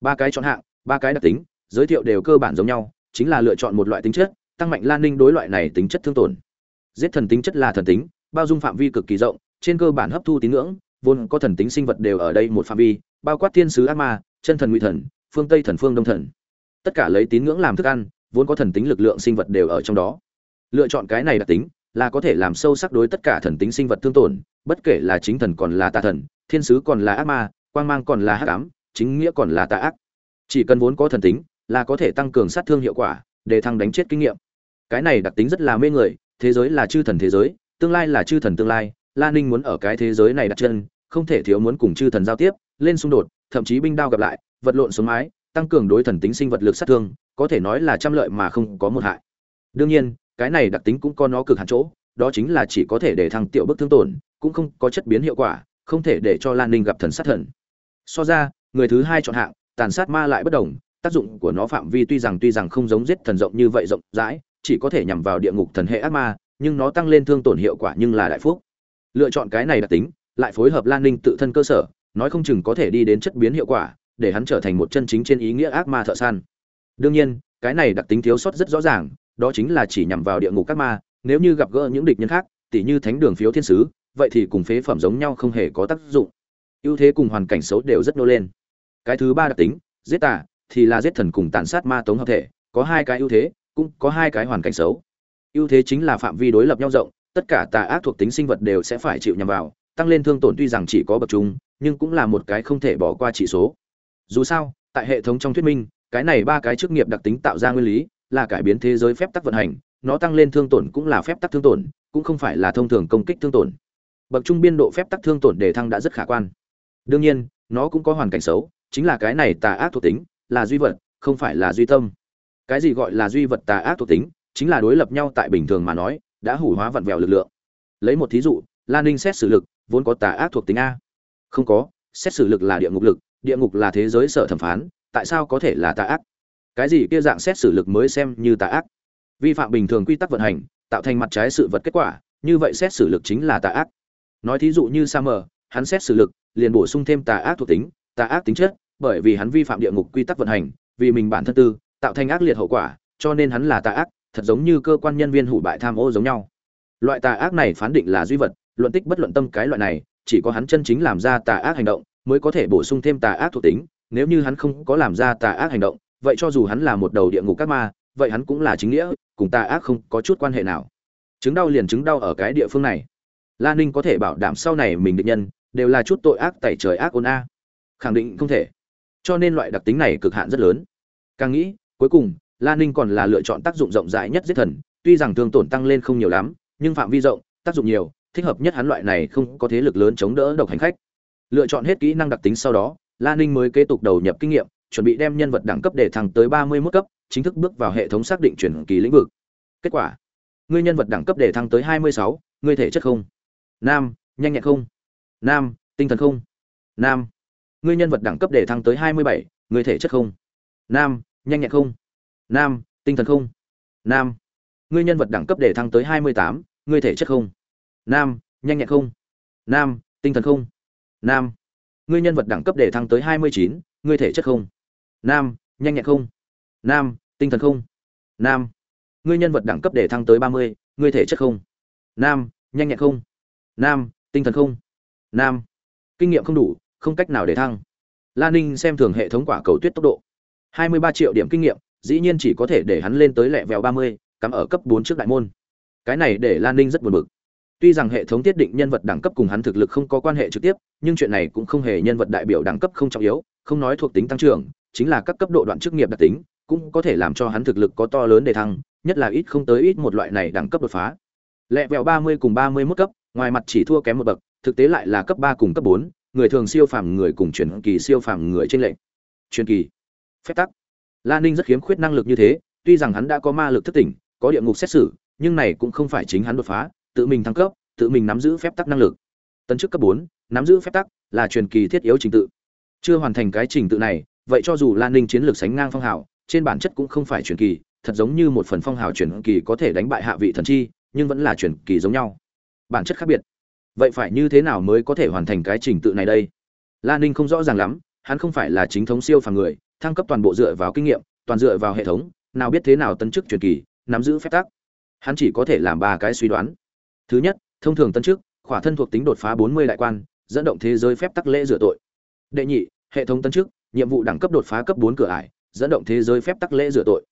Ba cái chọn hạng, ba cái đặc tính, giới thiệu đều cơ bản giống nhau, chính là lựa chọn một loại tính chất, tăng mạnh lan ninh đối loại này tính chất thương tổn. Giết thần tính chất là thần tính, bao dung phạm vi cực kỳ rộng, trên cơ bản hấp thu tín ngưỡng, vốn có thần tính sinh vật đều ở đây một phạm vi, bao quát thiên sứ ác ma, chân thần nguy thần, phương tây thần, phương đông thần. Tất cả lấy tín ngưỡng làm thức ăn, vốn có thần tính lực lượng sinh vật đều ở trong đó. Lựa chọn cái này đặc tính là có thể làm sâu sắc đối tất cả thần tính sinh vật thương tổn, bất kể là chính thần còn là tà thần, thiên sứ còn là ác ma, quang mang còn là hắc ám, chính nghĩa còn là tà ác. Chỉ cần vốn có thần tính, là có thể tăng cường sát thương hiệu quả, để thăng đánh chết kinh nghiệm. Cái này đặc tính rất là mê người, thế giới là chư thần thế giới, tương lai là chư thần tương lai, La Ninh muốn ở cái thế giới này đặt chân, không thể thiếu muốn cùng chư thần giao tiếp, lên xung đột, thậm chí binh đao gặp lại, vật lộn xuống mái, tăng cường đối thần tính sinh vật lực sát thương, có thể nói là trăm lợi mà không có một hại. Đương nhiên, cái này đặc tính cũng có nó cực hạn chỗ, đó chính là chỉ có thể để thăng tiểu bức thương tổn, cũng không có chất biến hiệu quả, không thể để cho lan ninh gặp thần sát thần. So ra, người thứ hai chọn hạng, tàn sát ma lại bất đồng, tác dụng của nó phạm vi tuy rằng tuy rằng không giống giết thần rộng như vậy rộng rãi, chỉ có thể nhằm vào địa ngục thần hệ ác ma, nhưng nó tăng lên thương tổn hiệu quả nhưng là đại phúc. Lựa chọn cái này đặc tính, lại phối hợp lan ninh tự thân cơ sở, nói không chừng có thể đi đến chất biến hiệu quả, để hắn trở thành một chân chính trên ý nghĩa ác ma thợ săn. Đương nhiên, cái này đặc tính thiếu sót rất rõ ràng đó chính là chỉ nhằm vào địa ngục các ma, nếu như gặp gỡ những địch nhân khác, tỉ như thánh đường phiếu thiên sứ, vậy thì cùng phế phẩm giống nhau không hề có tác dụng. Ưu thế cùng hoàn cảnh xấu đều rất nô lên. Cái thứ ba đặc tính, giết tà, thì là giết thần cùng tàn sát ma tống hợp thể, có hai cái ưu thế, cũng có hai cái hoàn cảnh xấu. Ưu thế chính là phạm vi đối lập nhau rộng, tất cả tà ác thuộc tính sinh vật đều sẽ phải chịu nhằm vào, tăng lên thương tổn tuy rằng chỉ có bậc trung, nhưng cũng là một cái không thể bỏ qua chỉ số. Dù sao, tại hệ thống trong thuyết minh, cái này ba cái chức nghiệp đặc tính tạo ra nguyên lý là cải biến thế giới phép tắc vận hành, nó tăng lên thương tổn cũng là phép tắc thương tổn, cũng không phải là thông thường công kích thương tổn. Bậc trung biên độ phép tắc thương tổn đề thăng đã rất khả quan. Đương nhiên, nó cũng có hoàn cảnh xấu, chính là cái này tà ác thuộc tính, là duy vật, không phải là duy tâm. Cái gì gọi là duy vật tà ác thuộc tính, chính là đối lập nhau tại bình thường mà nói, đã hủ hóa vặn vẹo lực lượng. Lấy một thí dụ, lan ninh xét xử lực, vốn có tà ác thuộc tính a. Không có, xét xử lực là địa ngục lực, địa ngục là thế giới sở thẩm phán, tại sao có thể là tà ác? Cái gì kia dạng xét xử lực mới xem như tà ác. Vi phạm bình thường quy tắc vận hành, tạo thành mặt trái sự vật kết quả, như vậy xét xử lực chính là tà ác. Nói thí dụ như sa mờ hắn xét xử lực liền bổ sung thêm tà ác thuộc tính, tà ác tính chất, bởi vì hắn vi phạm địa ngục quy tắc vận hành, vì mình bản thân tư, tạo thành ác liệt hậu quả, cho nên hắn là tà ác, thật giống như cơ quan nhân viên hủ bại tham ô giống nhau. Loại tà ác này phán định là duy vật, luận tích bất luận tâm cái loại này, chỉ có hắn chân chính làm ra tà ác hành động, mới có thể bổ sung thêm tà ác thuộc tính, nếu như hắn không có làm ra tà ác hành động vậy cho dù hắn là một đầu địa ngục các ma, vậy hắn cũng là chính nghĩa, cùng tà ác không có chút quan hệ nào. Chứng đau liền chứng đau ở cái địa phương này. Lan ninh có thể bảo đảm sau này mình định nhân đều là chút tội ác tẩy trời ác ôn a. Khẳng định không thể. Cho nên loại đặc tính này cực hạn rất lớn. Càng nghĩ, cuối cùng Lan ninh còn là lựa chọn tác dụng rộng rãi nhất giết thần, tuy rằng thương tổn tăng lên không nhiều lắm, nhưng phạm vi rộng, tác dụng nhiều, thích hợp nhất hắn loại này không có thế lực lớn chống đỡ độc hành khách. Lựa chọn hết kỹ năng đặc tính sau đó Lan ninh mới kế tục đầu nhập kinh nghiệm chuẩn bị đem nhân vật đẳng cấp để thăng tới ba mươi 31 cấp, chính thức bước vào hệ thống xác định chuyển kỳ lĩnh vực. Kết quả, ngươi nhân vật đẳng cấp để thăng tới hai mươi sáu, ngươi thể chất không? Nam, nhanh nhẹn không? Nam, tinh thần không? Nam, ngươi nhân vật đẳng cấp để thăng tới hai mươi bảy, ngươi thể chất không? Nam, nhanh nhẹn không? Nam, tinh thần không? Nam, ngươi nhân vật đẳng cấp để thăng tới hai mươi tám, ngươi thể chất không? Nam, nhanh nhẹn không? Nam, tinh thần không? Nam, ngươi nhân vật đẳng cấp để thăng tới hai mươi chín, ngươi thể chất không? Nam, nhanh nhẹn không? Nam, tinh thần không? Nam, ngươi nhân vật đẳng cấp để thăng tới ba mươi, ngươi thể chất không? Nam, nhanh nhẹn không? Nam, tinh thần không? Nam, kinh nghiệm không đủ, không cách nào để thăng. La ninh xem thường hệ thống quả cầu tuyết tốc độ. hai mươi ba triệu điểm kinh nghiệm, dĩ nhiên chỉ có thể để hắn lên tới lẹ vèo ba mươi, cắm ở cấp bốn trước đại môn. Cái này để lan ninh rất buồn bực. Tuy rằng hệ thống tiết định nhân vật đẳng cấp cùng hắn thực lực không có quan hệ trực tiếp, nhưng chuyện này cũng không hề nhân vật đại biểu đẳng cấp không trọng yếu, không nói thuộc tính tăng trưởng chính là các cấp độ đoạn chức nghiệp đặc tính, cũng có thể làm cho hắn thực lực có to lớn để thăng, nhất là ít không tới ít một loại này đẳng cấp đột phá. Lẹ vẹo ba mươi cùng ba mươi mức cấp, ngoài mặt chỉ thua kém một bậc, thực tế lại là cấp ba cùng cấp bốn, người thường siêu phàm người cùng chuyển kỳ siêu phàm người trên lệnh truyền kỳ. Phép tắc. La ninh rất khiếm khuyết năng lực như thế, tuy rằng hắn đã có ma lực thất tỉnh, có địa ngục xét xử, nhưng này cũng không phải chính hắn đột phá, tự mình thăng cấp, tự mình nắm giữ phép tắc năng lực. Tấn chức cấp bốn, nắm giữ phép tắc là truyền kỳ thiết yếu trình tự. Chưa hoàn thành cái trình tự này vậy cho dù lan ninh chiến lược sánh ngang phong hào, trên bản chất cũng không phải truyền kỳ, thật giống như một phần phong hào truyền kỳ có thể đánh bại hạ vị thần chi, nhưng vẫn là truyền kỳ giống nhau. Bản chất khác biệt. Vậy phải như thế nào mới có thể hoàn thành cái trình tự này đây? Lan ninh không rõ ràng lắm, hắn không phải là chính thống siêu phàm người, thăng cấp toàn bộ dựa vào kinh nghiệm, toàn dựa vào hệ thống, nào biết thế nào tân chức truyền kỳ, nắm giữ phép tắc. Hắn chỉ có thể làm ba cái suy đoán. Thứ nhất, thông thường tân chức, khỏa thân thuộc tính đột phá bốn mươi đại quan, dẫn động thế giới phép tắc lễ rửa tội. Đệ nhị, hệ thống tân chức nhiệm vụ đẳng cấp đột phá cấp bốn cửa ải, dẫn động thế giới phép tắc lễ rửa tội.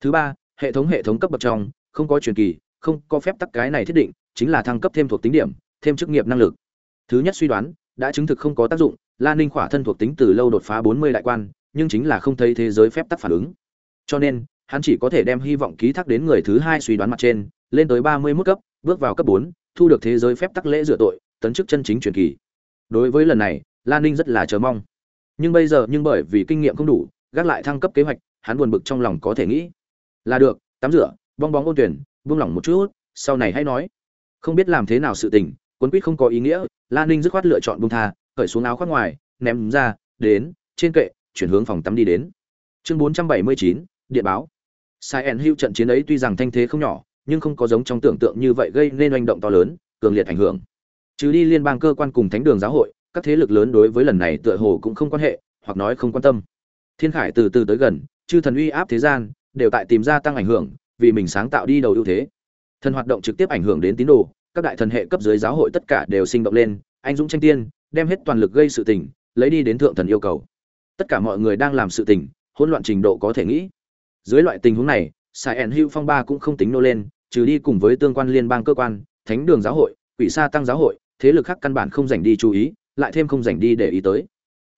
Thứ ba, hệ thống hệ thống cấp bậc trong, không có truyền kỳ, không có phép tắc cái này thiết định, chính là thăng cấp thêm thuộc tính điểm, thêm chức nghiệp năng lực. Thứ nhất suy đoán, đã chứng thực không có tác dụng, la ninh khỏa thân thuộc tính từ lâu đột phá bốn mươi đại quan, nhưng chính là không thấy thế giới phép tắc phản ứng. Cho nên, hắn chỉ có thể đem hy vọng ký thác đến người thứ hai suy đoán mặt trên, lên tới ba mươi mức cấp, bước vào cấp bốn, thu được thế giới phép tắc lễ rửa tội, tấn chức chân chính truyền kỳ. Đối với lần này lan ninh rất là chờ mong nhưng bây giờ nhưng bởi vì kinh nghiệm không đủ, gác lại thăng cấp kế hoạch, hắn buồn bực trong lòng có thể nghĩ. Là được, tắm rửa, bong bóng ôn tuyển, buông lỏng một chút, sau này hãy nói. Không biết làm thế nào sự tình quấn quýt không có ý nghĩa lan ninh dứt khoát lựa chọn bông tha khởi xuống áo khoác ngoài, ném ra, đến, trên kệ, chuyển hướng phòng tắm đi đến. Chương bốn trăm bảy mươi chín, điện báo. Sai ẩn hữu trận chiến ấy tuy rằng thanh thế không nhỏ, nhưng không có giống trong tưởng tượng như vậy gây nên oanh động to lớn, cường liệt ảnh hưởng. Trừ đi liên bang cơ quan cùng thánh đường giáo hội các thế lực lớn đối với lần này tựa hồ cũng không quan hệ, hoặc nói không quan tâm. Thiên khải từ từ tới gần, chư thần uy áp thế gian, đều tại tìm ra tăng ảnh hưởng, vì mình sáng tạo đi đầu ưu thế. Thần hoạt động trực tiếp ảnh hưởng đến tín đồ, các đại thần hệ cấp dưới giáo hội tất cả đều sinh động lên, anh dũng tranh tiên, đem hết toàn lực gây sự tình, lấy đi đến thượng thần yêu cầu. Tất cả mọi người đang làm sự tình, hỗn loạn trình độ có thể nghĩ. Dưới loại tình huống này, sai ẩn hữu phong ba cũng không tính nô lên, trừ đi cùng với tương quan liên bang cơ quan, thánh đường giáo hội, quỷ sa tăng giáo hội, thế lực khác căn bản không dành đi chú ý lại thêm không dành đi để ý tới.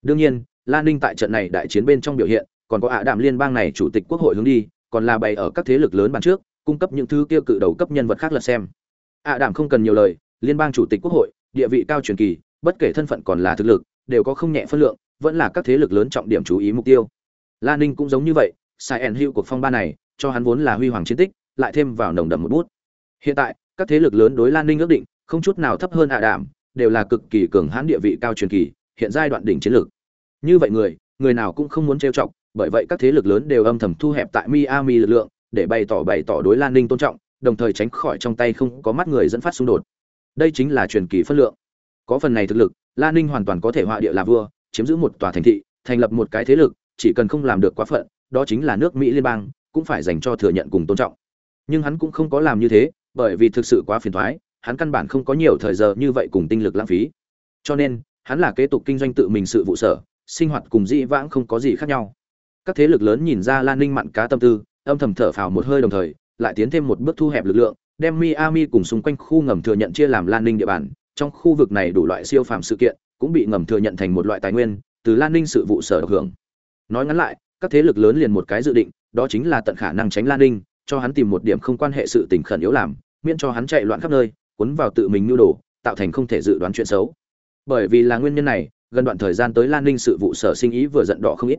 Đương nhiên, lan ninh tại trận này đại chiến bên trong biểu hiện, còn có ạ đạm liên bang này chủ tịch quốc hội hướng đi, còn là bày ở các thế lực lớn bàn trước, cung cấp những thứ kia cự đầu cấp nhân vật khác là xem. Ạ đạm không cần nhiều lời, liên bang chủ tịch quốc hội, địa vị cao truyền kỳ, bất kể thân phận còn là thực lực, đều có không nhẹ phân lượng, vẫn là các thế lực lớn trọng điểm chú ý mục tiêu. Lan ninh cũng giống như vậy, sai ẩn hữu cuộc phong ba này, cho hắn vốn là huy hoàng chiến tích, lại thêm vào nồng đậm một bút. Hiện tại, các thế lực lớn đối lan ninh ước định, không chút nào thấp hơn ạ đạm đều là cực kỳ cường hãn địa vị cao truyền kỳ, hiện giai đoạn đỉnh chiến lược. Như vậy người người nào cũng không muốn trêu chọc, bởi vậy các thế lực lớn đều âm thầm thu hẹp tại miami lực lượng, để bày tỏ bày tỏ đối lan ninh tôn trọng, đồng thời tránh khỏi trong tay không có mắt người dẫn phát xung đột. Đây chính là truyền kỳ phân lượng. Có phần này thực lực, lan ninh hoàn toàn có thể họa địa là vua, chiếm giữ một tòa thành thị, thành lập một cái thế lực, chỉ cần không làm được quá phận, đó chính là nước mỹ liên bang, cũng phải dành cho thừa nhận cùng tôn trọng. Nhưng hắn cũng không có làm như thế, bởi vì thực sự quá phiền thoái hắn căn bản không có nhiều thời giờ như vậy cùng tinh lực lãng phí. Cho nên, hắn là kế tục kinh doanh tự mình sự vụ sở, sinh hoạt cùng dĩ vãng không có gì khác nhau. Các thế lực lớn nhìn ra lan ninh mặn cá tâm tư, âm thầm thở phào một hơi đồng thời, lại tiến thêm một bước thu hẹp lực lượng, đem miami cùng xung quanh khu ngầm thừa nhận chia làm lan ninh địa bàn. Trong khu vực này đủ loại siêu phàm sự kiện, cũng bị ngầm thừa nhận thành một loại tài nguyên, từ lan ninh sự vụ sở được hưởng. Nói ngắn lại, các thế lực lớn liền một cái dự định, đó chính là tận khả năng tránh lan ninh, cho hắn tìm một điểm không quan hệ sự tình khẩn yếu làm, miễn cho hắn chạy loạn khắp nơi cuốn vào tự mình nhu đồ, tạo thành không thể dự đoán chuyện xấu. Bởi vì là nguyên nhân này, gần đoạn thời gian tới lan ninh sự vụ sở sinh ý vừa giận đỏ không ít.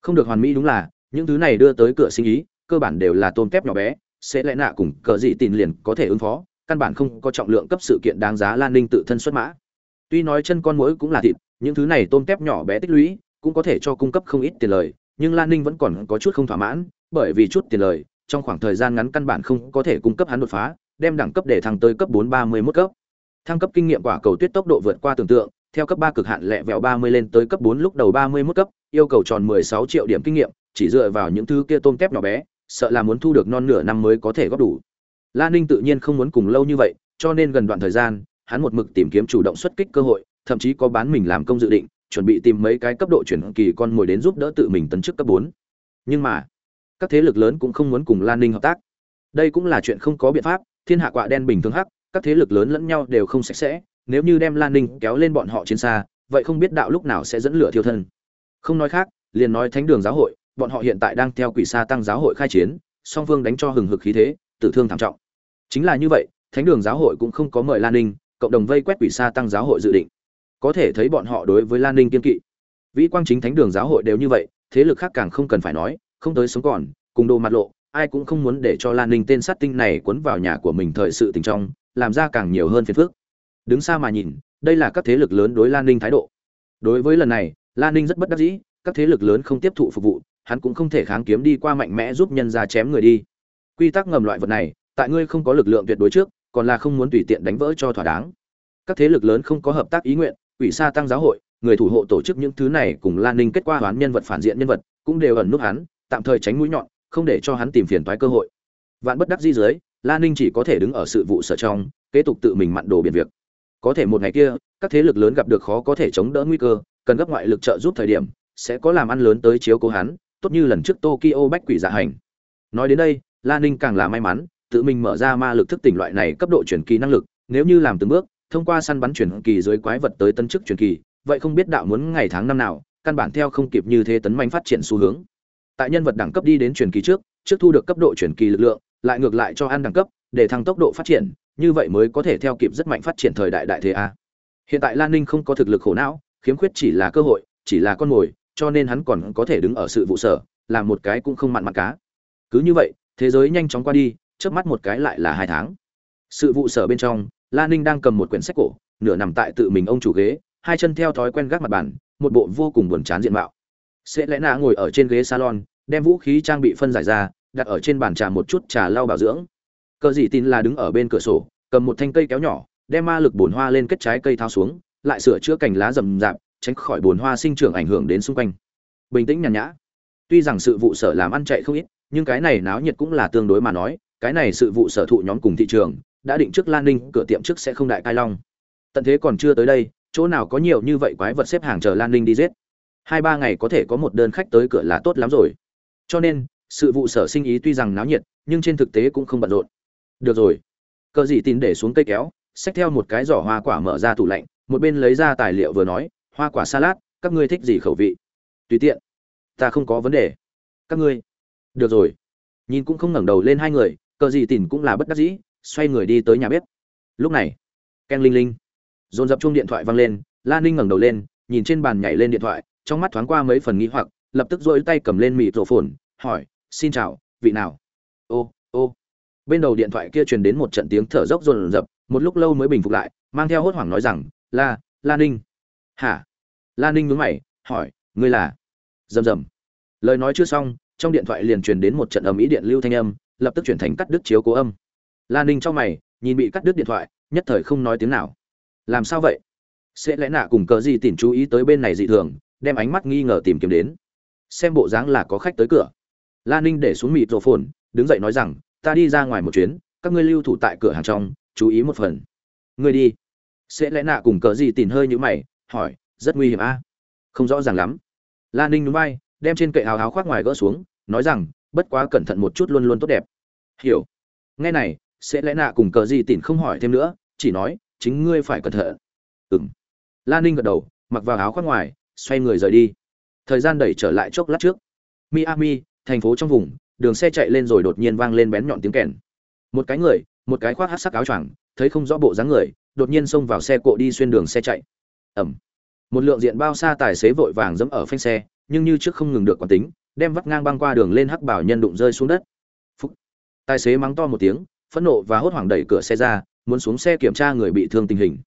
Không được hoàn mỹ đúng là, những thứ này đưa tới cửa sinh ý, cơ bản đều là tôm tép nhỏ bé, sẽ lẽ nạ cùng cờ dị tin liền có thể ứng phó, căn bản không có trọng lượng cấp sự kiện đáng giá lan ninh tự thân xuất mã. Tuy nói chân con muỗi cũng là thịt, những thứ này tôm tép nhỏ bé tích lũy, cũng có thể cho cung cấp không ít tiền lời, nhưng lan ninh vẫn còn có chút không thỏa mãn, bởi vì chút tiền lời, trong khoảng thời gian ngắn căn bản không có thể cung cấp hắn đột phá đem đẳng cấp để thăng tới cấp bốn ba mươi mốt cấp thăng cấp kinh nghiệm quả cầu tuyết tốc độ vượt qua tưởng tượng theo cấp ba cực hạn lẹ vẹo ba mươi lên tới cấp bốn lúc đầu ba mươi 31 cấp, yêu cầu tròn mười sáu triệu điểm kinh nghiệm, chỉ dựa vào những thứ kia tôm tép nhỏ bé, sợ là muốn thu được non nửa năm mới có thể góp đủ. Lan Ninh tự nhiên không muốn cùng lâu như vậy, cho nên gần đoạn thời gian, hắn một mực tìm kiếm chủ động xuất kích cơ hội, thậm chí có bán mình làm công dự định, chuẩn bị tìm mấy cái cấp độ chuyển kỳ con ngồi đến giúp đỡ tự mình tấn chức cấp bốn. Nhưng mà, các thế lực lớn cũng không muốn cùng Lan Ninh hợp tác. Đây cũng là chuyện không có biện pháp, thiên hạ quạ đen bình thường hắc, các thế lực lớn lẫn nhau đều không sạch sẽ, nếu như đem Lan Ninh kéo lên bọn họ chiến xa, vậy không biết đạo lúc nào sẽ dẫn lửa thiêu thân. Không nói khác, liền nói Thánh Đường giáo hội, bọn họ hiện tại đang theo Quỷ Sa tăng giáo hội khai chiến, song phương đánh cho hừng hực khí thế, tử thương thảm trọng. Chính là như vậy, Thánh Đường giáo hội cũng không có mời Lan Ninh, cộng đồng vây quét Quỷ Sa tăng giáo hội dự định. Có thể thấy bọn họ đối với Lan Ninh kiên kỵ. Vĩ Quang chính Thánh Đường giáo hội đều như vậy, thế lực khác càng không cần phải nói, không tới sống còn, cùng đồ mặt lộ, ai cũng không muốn để cho Lan Ninh tên sát tinh này cuốn vào nhà của mình thời sự tình trong, làm ra càng nhiều hơn phiền phức. Đứng xa mà nhìn đây là các thế lực lớn đối lan ninh thái độ. Đối với lần này lan ninh rất bất đắc dĩ các thế lực lớn không tiếp thụ phục vụ hắn cũng không thể kháng kiếm đi qua mạnh mẽ giúp nhân ra chém người đi. Quy tắc ngầm loại vật này tại ngươi không có lực lượng tuyệt đối trước còn là không muốn tùy tiện đánh vỡ cho thỏa đáng. Các thế lực lớn không có hợp tác ý nguyện ủy sa tăng giáo hội người thủ hộ tổ chức những thứ này cùng lan ninh kết quả hoán nhân vật phản diện nhân vật cũng đều ẩn nút hắn tạm thời tránh mũi nhọn không để cho hắn tìm phiền toái cơ hội. Vạn bất đắc di dưới lan ninh chỉ có thể đứng ở sự vụ sở trong, kế tục tự mình mặn đồ biển việc. Có thể một ngày kia, các thế lực lớn gặp được khó có thể chống đỡ nguy cơ, cần gấp ngoại lực trợ giúp thời điểm, sẽ có làm ăn lớn tới chiếu cố hắn, tốt như lần trước tokyo bách quỷ giả hành. Nói đến đây Lan ninh càng là may mắn, tự mình mở ra ma lực thức tỉnh loại này cấp độ truyền kỳ năng lực, nếu như làm từng bước, thông qua săn bắn truyền kỳ dưới quái vật tới tân chức truyền kỳ, vậy không biết đạo muốn ngày tháng năm nào, căn bản theo không kịp như thế tấn manh phát triển xu hướng tại nhân vật đẳng cấp đi đến chuyển kỳ trước trước thu được cấp độ chuyển kỳ lực lượng, lại ngược lại cho ăn đẳng cấp, để thăng tốc độ phát triển, như vậy mới có thể theo kịp rất mạnh phát triển thời đại đại thế a. Hiện tại lan ninh không có thực lực khổ não, khiếm khuyết chỉ là cơ hội, chỉ là con mồi, cho nên hắn còn có thể đứng ở sự vụ sở, làm một cái cũng không mặn mặn cá. Cứ như vậy, thế giới nhanh chóng qua đi trước mắt một cái lại là hai tháng. Sự vụ sở bên trong, lan ninh đang cầm một quyển sách cổ, nửa nằm tại tự mình ông chủ ghế, hai chân theo thói quen gác mặt bàn, một bộ vô cùng buồn chán diện mạo sẽ lẽ nạ ngồi ở trên ghế salon, đem vũ khí trang bị phân giải ra, đặt ở trên bàn trà một chút trà lau bảo dưỡng. Cờ dị tin là đứng ở bên cửa sổ, cầm một thanh cây kéo nhỏ, đem ma lực bồn hoa lên kết trái cây thao xuống, lại sửa chữa cành lá rậm rạp, tránh khỏi bồn hoa sinh trưởng ảnh hưởng đến xung quanh. Bình tĩnh nhàn nhã. Tuy rằng sự vụ sở làm ăn chạy không ít, nhưng cái này náo nhiệt cũng là tương đối mà nói, cái này sự vụ sở thụ nhóm cùng thị trường, đã định trước lan ninh, cửa tiệm trước sẽ không đại cai long. Tận thế còn chưa tới đây, chỗ nào có nhiều như vậy quái vật xếp hàng chờ lan ninh đi giết? Hai ba ngày có thể có một đơn khách tới cửa là tốt lắm rồi. Cho nên, sự vụ sở sinh ý tuy rằng náo nhiệt, nhưng trên thực tế cũng không bận rộn. Được rồi. Cờ dị tin để xuống cây kéo, xách theo một cái giỏ hoa quả mở ra tủ lạnh, một bên lấy ra tài liệu vừa nói, hoa quả salad, các ngươi thích gì khẩu vị? Tùy tiện. Ta không có vấn đề. Các ngươi. Được rồi. Nhìn cũng không ngẩng đầu lên hai người, cờ dị tin cũng là bất đắc dĩ, xoay người đi tới nhà bếp. Lúc này ken linh linh. Dồn dập chuông điện thoại vang lên lan ninh ngẩng đầu lên, nhìn trên bàn nhảy lên điện thoại trong mắt thoáng qua mấy phần nghi hoặc, lập tức dỗi tay cầm lên mịt rổ phồn hỏi, xin chào, vị nào? Ô ô. Bên đầu điện thoại kia truyền đến một trận tiếng thở dốc rồn rập, một lúc lâu mới bình phục lại, mang theo hốt hoảng nói rằng, la la ninh. Hả? La ninh nhướng mày, hỏi, ngươi là? Rầm rầm. Lời nói chưa xong, trong điện thoại liền truyền đến một trận ầm ĩ điện lưu thanh âm, lập tức chuyển thành cắt đứt chiếu cố âm. La ninh trong mày, nhìn bị cắt đứt điện thoại, nhất thời không nói tiếng nào. Làm sao vậy? Sẽ lẽ nạ cùng cờ gì tìm chú ý tới bên này dị thường đem ánh mắt nghi ngờ tìm kiếm đến. Xem bộ dáng là có khách tới cửa. La ninh để xuống mịt rổ phồn, đứng dậy nói rằng, ta đi ra ngoài một chuyến, các ngươi lưu thủ tại cửa hàng trong, chú ý một phần. Ngươi đi. Sẽ lẽ nạ cùng cờ gì tìm hơi như mày, hỏi, rất nguy hiểm a. Không rõ ràng lắm. Lan ninh núi bay đem trên kệ hào háo khoác ngoài gỡ xuống, nói rằng, bất quá cẩn thận một chút luôn luôn tốt đẹp. Hiểu. Nghe này, sẽ lẽ nạ cùng cờ gì tìm không hỏi thêm nữa, chỉ nói, chính ngươi phải cẩn thận. Ừng lan ninh gật đầu, mặc vào áo khoác ngoài xoay người rời đi. Thời gian đẩy trở lại chốc lát trước, miami, thành phố trong vùng, đường xe chạy lên rồi đột nhiên vang lên bén nhọn tiếng kèn. Một cái người, một cái khoác hát sắc áo choàng, thấy không rõ bộ dáng người, đột nhiên xông vào xe cộ đi xuyên đường xe chạy. Ẩm một lượng diện bao xa tài xế vội vàng dẫm ở phanh xe, nhưng như trước không ngừng được quán tính, đem vắt ngang băng qua đường lên hắc bảo nhân đụng rơi xuống đất. Phúc. tài xế mắng to một tiếng, phẫn nộ và hốt hoảng đẩy cửa xe ra, muốn xuống xe kiểm tra người bị thương tình hình.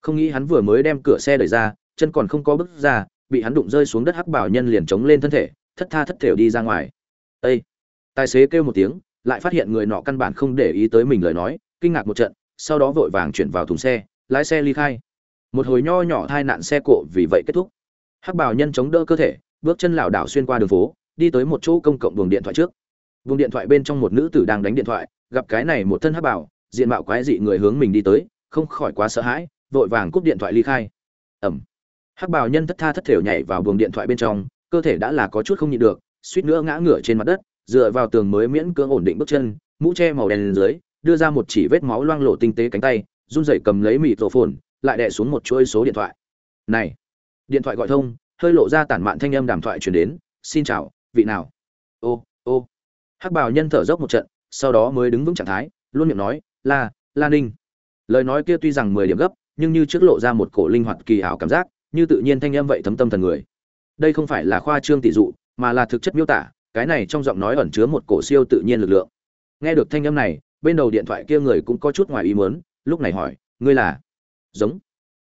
Không nghĩ hắn vừa mới đem cửa xe đẩy ra chân còn không có bước ra, bị hắn đụng rơi xuống đất hắc bảo nhân liền chống lên thân thể, thất tha thất thểu đi ra ngoài. Ây tài xế kêu một tiếng, lại phát hiện người nọ căn bản không để ý tới mình lời nói, kinh ngạc một trận, sau đó vội vàng chuyển vào thùng xe, lái xe ly khai. Một hồi nho nhỏ hai nạn xe cộ vì vậy kết thúc. Hắc bảo nhân chống đỡ cơ thể, bước chân lảo đảo xuyên qua đường phố, đi tới một chỗ công cộng buồng điện thoại trước. Buồng điện thoại bên trong một nữ tử đang đánh điện thoại, gặp cái này một thân hắc bảo, diện mạo quái dị người hướng mình đi tới, không khỏi quá sợ hãi, vội vàng cúp điện thoại ly khai. Ẩm hắc bảo nhân thất tha thất thểu nhảy vào buồng điện thoại bên trong cơ thể đã là có chút không nhịn được suýt nữa ngã ngửa trên mặt đất dựa vào tường mới miễn cưỡng ổn định bước chân mũ che màu đen lên dưới đưa ra một chỉ vết máu loang lộ tinh tế cánh tay run rẩy cầm lấy mịt rổ phồn lại đè xuống một chuỗi số điện thoại. Này! Điện thoại gọi thông hơi lộ ra tản mạn thanh âm đàm thoại truyền đến xin chào vị nào? Ô ô. Hắc bảo nhân thở dốc một trận sau đó mới đứng vững trạng thái luôn miệng nói là, la ninh. Lời nói kia tuy rằng mười điểm gấp nhưng như trước lộ ra một cổ linh hoạt kỳ ảo cảm giác như tự nhiên thanh âm vậy thấm tâm thần người. Đây không phải là khoa trương tỷ dụ, mà là thực chất miêu tả, cái này trong giọng nói ẩn chứa một cổ siêu tự nhiên lực lượng. Nghe được thanh âm này, bên đầu điện thoại kia người cũng có chút ngoài ý muốn, lúc này hỏi, ngươi là? Giống.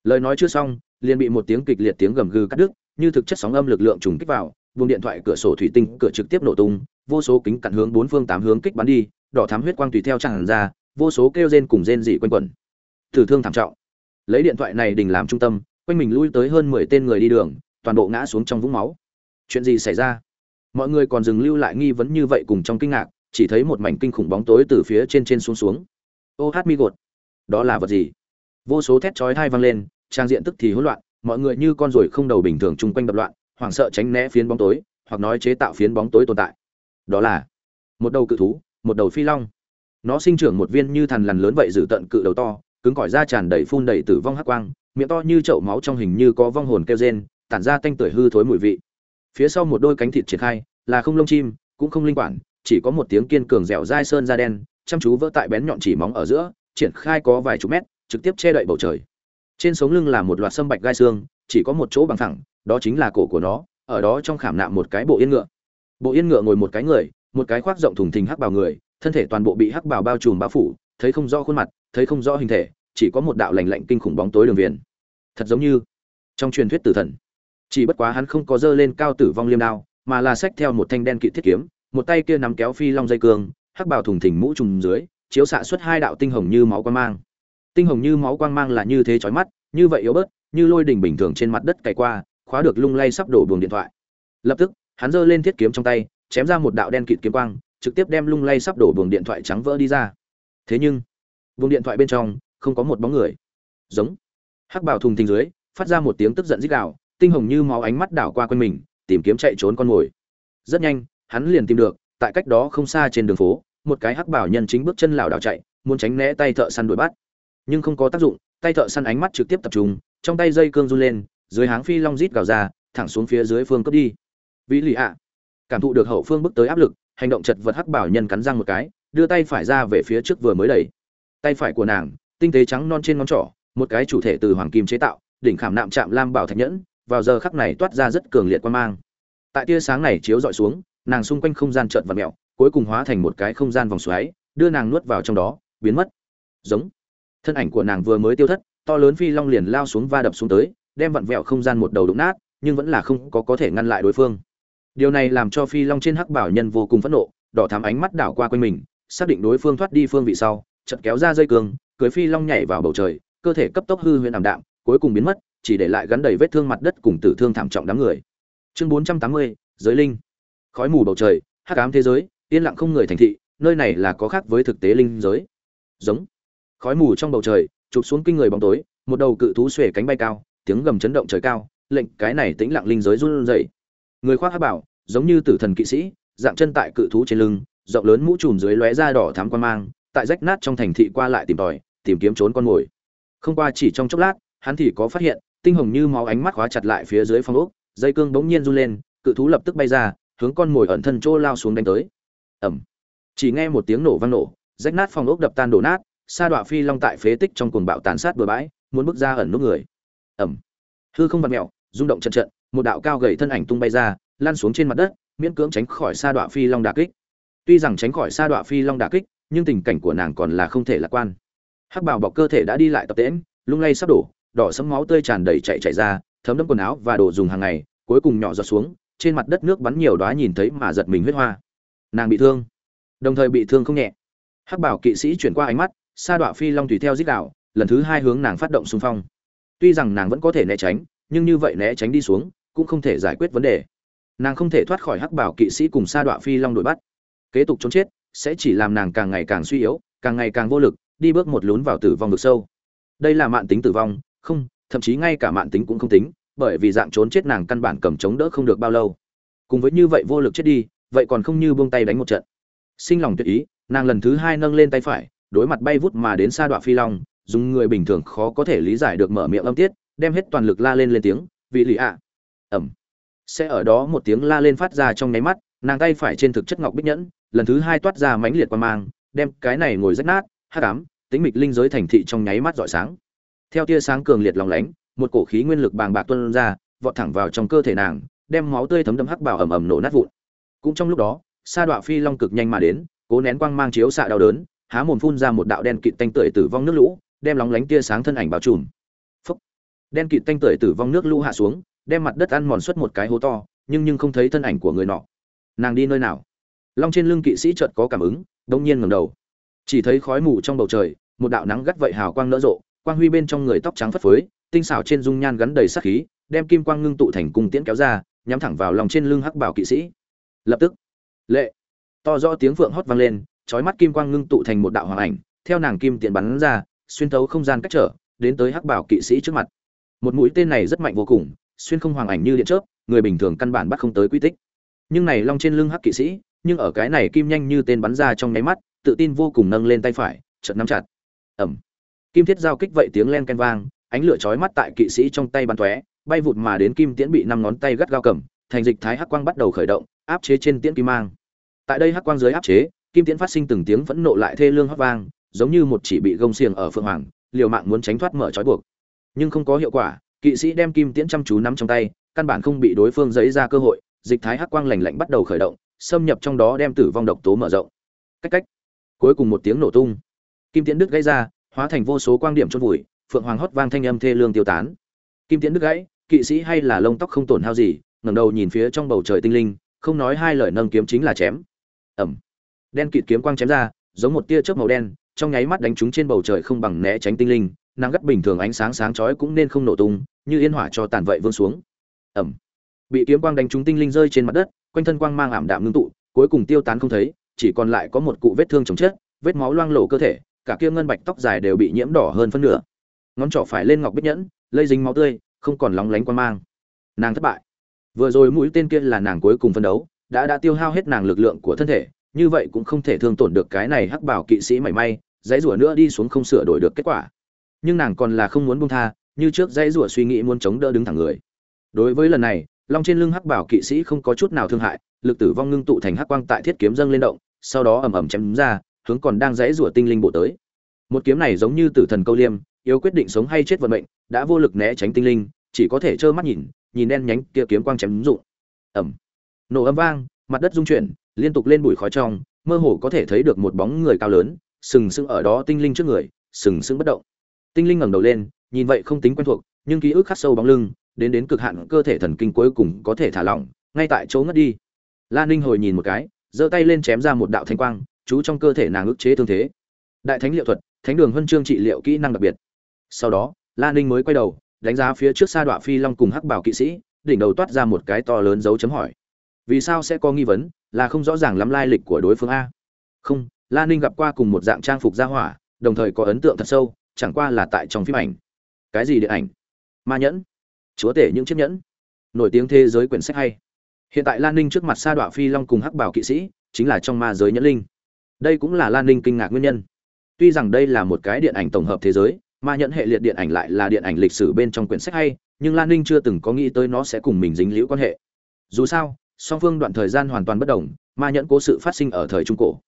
Lời nói chưa xong, liền bị một tiếng kịch liệt tiếng gầm gừ cắt đứt, như thực chất sóng âm lực lượng trùng kích vào vùng điện thoại cửa sổ thủy tinh cửa trực tiếp nổ tung, vô số kính cặn hướng bốn phương tám hướng kích bắn đi, đỏ thắm huyết quang tùy theo tràn ra, vô số kêu rên cùng rên dị quanh quẩn. Tử thương thảm trọng. Lấy điện thoại này đình làm trung tâm quanh mình lui tới hơn mười tên người đi đường, toàn bộ ngã xuống trong vũng máu. Chuyện gì xảy ra? Mọi người còn dừng lưu lại nghi vấn như vậy cùng trong kinh ngạc, chỉ thấy một mảnh kinh khủng bóng tối từ phía trên trên xuống xuống. Ô hát mi gột. Đó là vật gì? Vô số thét chói thai vang lên, trang diện tức thì hỗn loạn, mọi người như con ruồi không đầu bình thường chung quanh đập loạn, hoảng sợ tránh né phiến bóng tối, hoặc nói chế tạo phiến bóng tối tồn tại. Đó là một đầu cự thú, một đầu phi long. Nó sinh trưởng một viên như thằn lằn lớn vậy giữ tận cự đầu to, cứng cỏi da tràn đầy phun đầy tử vong hắc quang miệng to như chậu máu trong hình như có vong hồn kêu rên, tản ra tanh tưởi hư thối mùi vị. Phía sau một đôi cánh thịt triển khai, là không lông chim, cũng không linh quản, chỉ có một tiếng kiên cường dẻo dai sơn da đen, chăm chú vỡ tại bén nhọn chỉ móng ở giữa, triển khai có vài chục mét, trực tiếp che đậy bầu trời. Trên sống lưng là một loạt sâm bạch gai xương, chỉ có một chỗ bằng thẳng, đó chính là cổ của nó, ở đó trong khảm nạm một cái bộ yên ngựa. Bộ yên ngựa ngồi một cái người, một cái khoác rộng thùng thình hắc bào người, thân thể toàn bộ bị hắc bào bao trùm bao phủ, thấy không rõ khuôn mặt, thấy không rõ hình thể chỉ có một đạo lành lạnh kinh khủng bóng tối đường viền. Thật giống như trong truyền thuyết tử thần. Chỉ bất quá hắn không có dơ lên cao tử vong liêm đao, mà là xách theo một thanh đen kỵ thiết kiếm, một tay kia nắm kéo phi long dây cương, hắc bào thùng thình mũ trùng dưới, chiếu xạ xuất hai đạo tinh hồng như máu quang mang. Tinh hồng như máu quang mang là như thế chói mắt, như vậy yếu bớt, như lôi đỉnh bình thường trên mặt đất cày qua, khóa được lung lay sắp đổ buồng điện thoại. Lập tức, hắn giơ lên thiết kiếm trong tay, chém ra một đạo đen kịt kiếm quang, trực tiếp đem lung lay sắp đổ buồng điện thoại trắng vỡ đi ra. Thế nhưng, buồng điện thoại bên trong không có một bóng người. Giống. Hắc bảo thùng thình dưới, phát ra một tiếng tức giận rít gào, tinh hồng như máu ánh mắt đảo qua quanh mình, tìm kiếm chạy trốn con mồi. Rất nhanh, hắn liền tìm được, tại cách đó không xa trên đường phố, một cái hắc bảo nhân chính bước chân lảo đảo chạy, muốn tránh né tay thợ săn đuổi bắt. Nhưng không có tác dụng, tay thợ săn ánh mắt trực tiếp tập trung, trong tay dây cương run lên, dưới háng phi long rít gào ra, thẳng xuống phía dưới phương cấp đi. Vĩ lì ạ. Cảm thụ được hậu phương bước tới áp lực, hành động chật vật hắc bảo nhân cắn răng một cái, đưa tay phải ra về phía trước vừa mới đẩy. Tay phải của nàng tinh tế trắng non trên ngón trỏ, một cái chủ thể từ hoàng kim chế tạo, đỉnh khảm nạm chạm lam bảo thạch nhẫn, vào giờ khắc này toát ra rất cường liệt quan mang. Tại tia sáng này chiếu dọi xuống, nàng xung quanh không gian trợn và mẹo cuối cùng hóa thành một cái không gian vòng xoáy, đưa nàng nuốt vào trong đó, biến mất. Giống. Thân ảnh của nàng vừa mới tiêu thất, to lớn phi long liền lao xuống va đập xuống tới, đem vặn vẹo không gian một đầu đụng nát, nhưng vẫn là không có có thể ngăn lại đối phương. Điều này làm cho phi long trên hắc bảo nhân vô cùng phẫn nộ, đỏ thắm ánh mắt đảo qua quanh mình, xác định đối phương thoát đi phương vị sau, chợt kéo ra dây cường cưới phi long nhảy vào bầu trời cơ thể cấp tốc hư huyễn ảm đạm cuối cùng biến mất chỉ để lại gắn đầy vết thương mặt đất cùng tử thương thảm trọng đám người. Chương 480, giới linh. Khói mù bầu trời hắc ám thế giới yên lặng không người thành thị nơi này là có khác với thực tế linh giới. Giống. Khói mù trong bầu trời chụp xuống kinh người bóng tối một đầu cự thú xuề cánh bay cao tiếng gầm chấn động trời cao lệnh cái này tĩnh lặng linh giới run rẩy. Người khoác hắc bảo giống như tử thần kỵ sĩ dạng chân tại cự thú trên lưng rộng lớn mũ trùm dưới lóe da đỏ thắm quan mang tại rách nát trong thành thị qua lại tìm tòi tìm kiếm trốn con mồi. Không qua chỉ trong chốc lát, hắn thì có phát hiện, tinh hồng như máu ánh mắt khóa chặt lại phía dưới phong ốc, dây cương bỗng nhiên run lên, cự thú lập tức bay ra, hướng con mồi ẩn thân chỗ lao xuống đánh tới. Ẩm chỉ nghe một tiếng nổ vang nổ, rách nát phong ốc đập tan đổ nát, sa đọa phi long tại phế tích trong cuồng bạo tàn sát bừa bãi, muốn bước ra ẩn nút người. Ẩm hư không vặt mẹo rung động trận trận, một đạo cao gầy thân ảnh tung bay ra lan xuống trên mặt đất, miễn cưỡng tránh khỏi sa đọa phi long đà kích. Tuy rằng tránh khỏi sa đọa phi long đà kích, nhưng tình cảnh của nàng còn là không thể lạc quan hắc bảo bọc cơ thể đã đi lại tập tễnh, lung lay sắp đổ, đỏ sẫm máu tươi tràn đầy chạy chạy ra, thấm đẫm quần áo và đồ dùng hàng ngày, cuối cùng nhỏ giọt xuống, trên mặt đất nước bắn nhiều đóa nhìn thấy mà giật mình huyết hoa. Nàng bị thương, đồng thời bị thương không nhẹ. Hắc bảo kỵ sĩ chuyển qua ánh mắt, sa đọa phi long tùy theo dích đạo, lần thứ hai hướng nàng phát động xung phong. Tuy rằng nàng vẫn có thể né tránh, nhưng như vậy né tránh đi xuống, cũng không thể giải quyết vấn đề. Nàng không thể thoát khỏi hắc bảo kỵ sĩ cùng sa đọa phi long đuổi bắt. Kế tục trốn chết, sẽ chỉ làm nàng càng ngày càng suy yếu, càng ngày càng vô lực đi bước một lún vào tử vong vực sâu. Đây là mạng tính tử vong, không, thậm chí ngay cả mạng tính cũng không tính, bởi vì dạng trốn chết nàng căn bản cầm chống đỡ không được bao lâu. Cùng với như vậy vô lực chết đi, vậy còn không như buông tay đánh một trận. Sinh lòng tuyệt ý, nàng lần thứ hai nâng lên tay phải, đối mặt bay vút mà đến xa đoạn phi long, dùng người bình thường khó có thể lý giải được mở miệng âm tiết, đem hết toàn lực la lên lên tiếng, vị lì ạ. Ẩm. Sẽ ở đó một tiếng la lên phát ra trong nháy mắt, nàng tay phải trên thực chất ngọc bích nhẫn, lần thứ hai toát ra mãnh liệt qua mang, đem cái này ngồi rách nát, hắc ám tính mịch linh giới thành thị trong nháy mắt rọi sáng. Theo tia sáng cường liệt lòng lánh, một cổ khí nguyên lực bàng bạc tuôn ra, vọt thẳng vào trong cơ thể nàng, đem máu tươi thấm đẫm hắc bảo ầm ầm nổ nát vụn. Cũng trong lúc đó, sa đọa phi long cực nhanh mà đến, cố nén quang mang chiếu xạ đau đớn, há mồm phun ra một đạo đen kịt tanh tưởi tử vong nước lũ, đem lóng lánh tia sáng thân ảnh bao trùm. Phốc. đen kịt tanh tưởi tử vong nước lũ hạ xuống, đem mặt đất ăn mòn xuất một cái hố to, nhưng nhưng không thấy thân ảnh của người nọ. Nàng đi nơi nào? Long trên lưng kỵ sĩ chợt có cảm ứng đột nhiên ngẩng đầu. Chỉ thấy khói mù trong bầu trời một đạo nắng gắt vậy hào quang nở rộ, quang huy bên trong người tóc trắng phất phới, tinh xảo trên dung nhan gắn đầy sát khí, đem kim quang ngưng tụ thành cung tiễn kéo ra, nhắm thẳng vào lòng trên lưng hắc bảo kỵ sĩ. Lập tức, lệ, to rõ tiếng phượng hót vang lên, chói mắt kim quang ngưng tụ thành một đạo hoàng ảnh, theo nàng kim tiện bắn ra, xuyên thấu không gian cách trở, đến tới hắc bảo kỵ sĩ trước mặt. Một mũi tên này rất mạnh vô cùng, xuyên không hoàng ảnh như điện chớp, người bình thường căn bản bắt không tới quy tích. Nhưng này long trên lưng hắc kỵ sĩ, nhưng ở cái này kim nhanh như tên bắn ra trong nháy mắt, tự tin vô cùng nâng lên tay phải, chợt nắm chặt ẩm. Kim thiết giao kích vậy tiếng len ken vang, ánh lửa chói mắt tại kỵ sĩ trong tay bắn tóe, bay vụt mà đến kim tiễn bị năm ngón tay gắt gao cầm, thành dịch thái hắc quang bắt đầu khởi động, áp chế trên tiễn kim mang. Tại đây hắc quang dưới áp chế, kim tiễn phát sinh từng tiếng phẫn nộ lại thê lương hót vang, giống như một chỉ bị gông xiềng ở phượng hoàng, liều mạng muốn tránh thoát mở trói buộc. Nhưng không có hiệu quả, kỵ sĩ đem kim tiễn chăm chú nắm trong tay, căn bản không bị đối phương giấy ra cơ hội, dịch thái hắc quang lành lạnh bắt đầu khởi động, xâm nhập trong đó đem tử vong độc tố mở rộng. Cách cách. Cuối cùng một tiếng nổ tung kim tiễn đứt gãy ra, hóa thành vô số quang điểm chôn vùi, phượng hoàng hót vang thanh âm thê lương tiêu tán. Kim tiễn đứt gãy, kỵ sĩ hay là lông tóc không tổn hao gì, ngẩng đầu nhìn phía trong bầu trời tinh linh, không nói hai lời nâng kiếm chính là chém. Ẩm đen kịt kiếm quang chém ra, giống một tia chớp màu đen, trong nháy mắt đánh trúng trên bầu trời không bằng né tránh tinh linh, nắng gắt bình thường ánh sáng sáng chói cũng nên không nổ tung, như yên hỏa cho tàn vậy vương xuống. Ẩm bị kiếm quang đánh trúng tinh linh rơi trên mặt đất, quanh thân quang mang ảm đạm ngưng tụ, cuối cùng tiêu tán không thấy, chỉ còn lại có một cụ vết thương chồng chết, vết máu loang lổ cơ thể cả kia ngân bạch tóc dài đều bị nhiễm đỏ hơn phân nửa. Ngón trỏ phải lên ngọc bích nhẫn, lây dính máu tươi, không còn lóng lánh quan mang. Nàng thất bại. Vừa rồi mũi tên kia là nàng cuối cùng phân đấu, đã đã tiêu hao hết nàng lực lượng của thân thể, như vậy cũng không thể thương tổn được cái này hắc bảo kỵ sĩ mảy may, dãy rủa nữa đi xuống không sửa đổi được kết quả. Nhưng nàng còn là không muốn buông tha, như trước dãy rủa suy nghĩ muốn chống đỡ đứng thẳng người. Đối với lần này, long trên lưng hắc bảo kỵ sĩ không có chút nào thương hại, lực tử vong ngưng tụ thành hắc quang tại thiết kiếm dâng lên động, sau đó ầm ầm chém ra hướng còn đang dãy rủa tinh linh bộ tới. Một kiếm này giống như tử thần câu liêm yếu quyết định sống hay chết vận mệnh đã vô lực né tránh tinh linh chỉ có thể trơ mắt nhìn nhìn đen nhánh kia kiếm quang chém rụng. ầm, nổ âm vang mặt đất rung chuyển liên tục lên bụi khói trong mơ hồ có thể thấy được một bóng người cao lớn sừng sững ở đó tinh linh trước người sừng sững bất động. Tinh linh ngẩng đầu lên nhìn vậy không tính quen thuộc nhưng ký ức khắc sâu bóng lưng đến đến cực hạn cơ thể thần kinh cuối cùng có thể thả lỏng ngay tại chỗ ngất đi. Lan ninh hồi nhìn một cái giơ tay lên chém ra một đạo thanh quang chú trong cơ thể nàng ức chế thương thế. Đại thánh liệu thuật, thánh đường huân chương trị liệu kỹ năng đặc biệt. Sau đó lan ninh mới quay đầu, đánh giá phía trước Sa đọa phi long cùng hắc bảo kỵ sĩ, đỉnh đầu toát ra một cái to lớn dấu chấm hỏi. Vì sao sẽ có nghi vấn, là không rõ ràng lắm lai lịch của đối phương a? Không lan ninh gặp qua cùng một dạng trang phục gia hỏa, đồng thời có ấn tượng thật sâu, chẳng qua là tại trong phim ảnh. Cái gì điện ảnh? Ma nhẫn. Chúa tể những chiếc nhẫn. Nổi tiếng thế giới quyển sách hay. Hiện tại lan ninh trước mặt sa đọa phi long cùng hắc bảo kỵ sĩ, chính là trong ma giới nhẫn linh đây cũng là lan ninh kinh ngạc nguyên nhân. Tuy rằng đây là một cái điện ảnh tổng hợp thế giới mà nhẫn hệ liệt điện ảnh lại là điện ảnh lịch sử bên trong quyển sách hay nhưng lan ninh chưa từng có nghĩ tới nó sẽ cùng mình dính liễu quan hệ. Dù sao song phương đoạn thời gian hoàn toàn bất đồng ma nhẫn cố sự phát sinh ở thời trung cổ.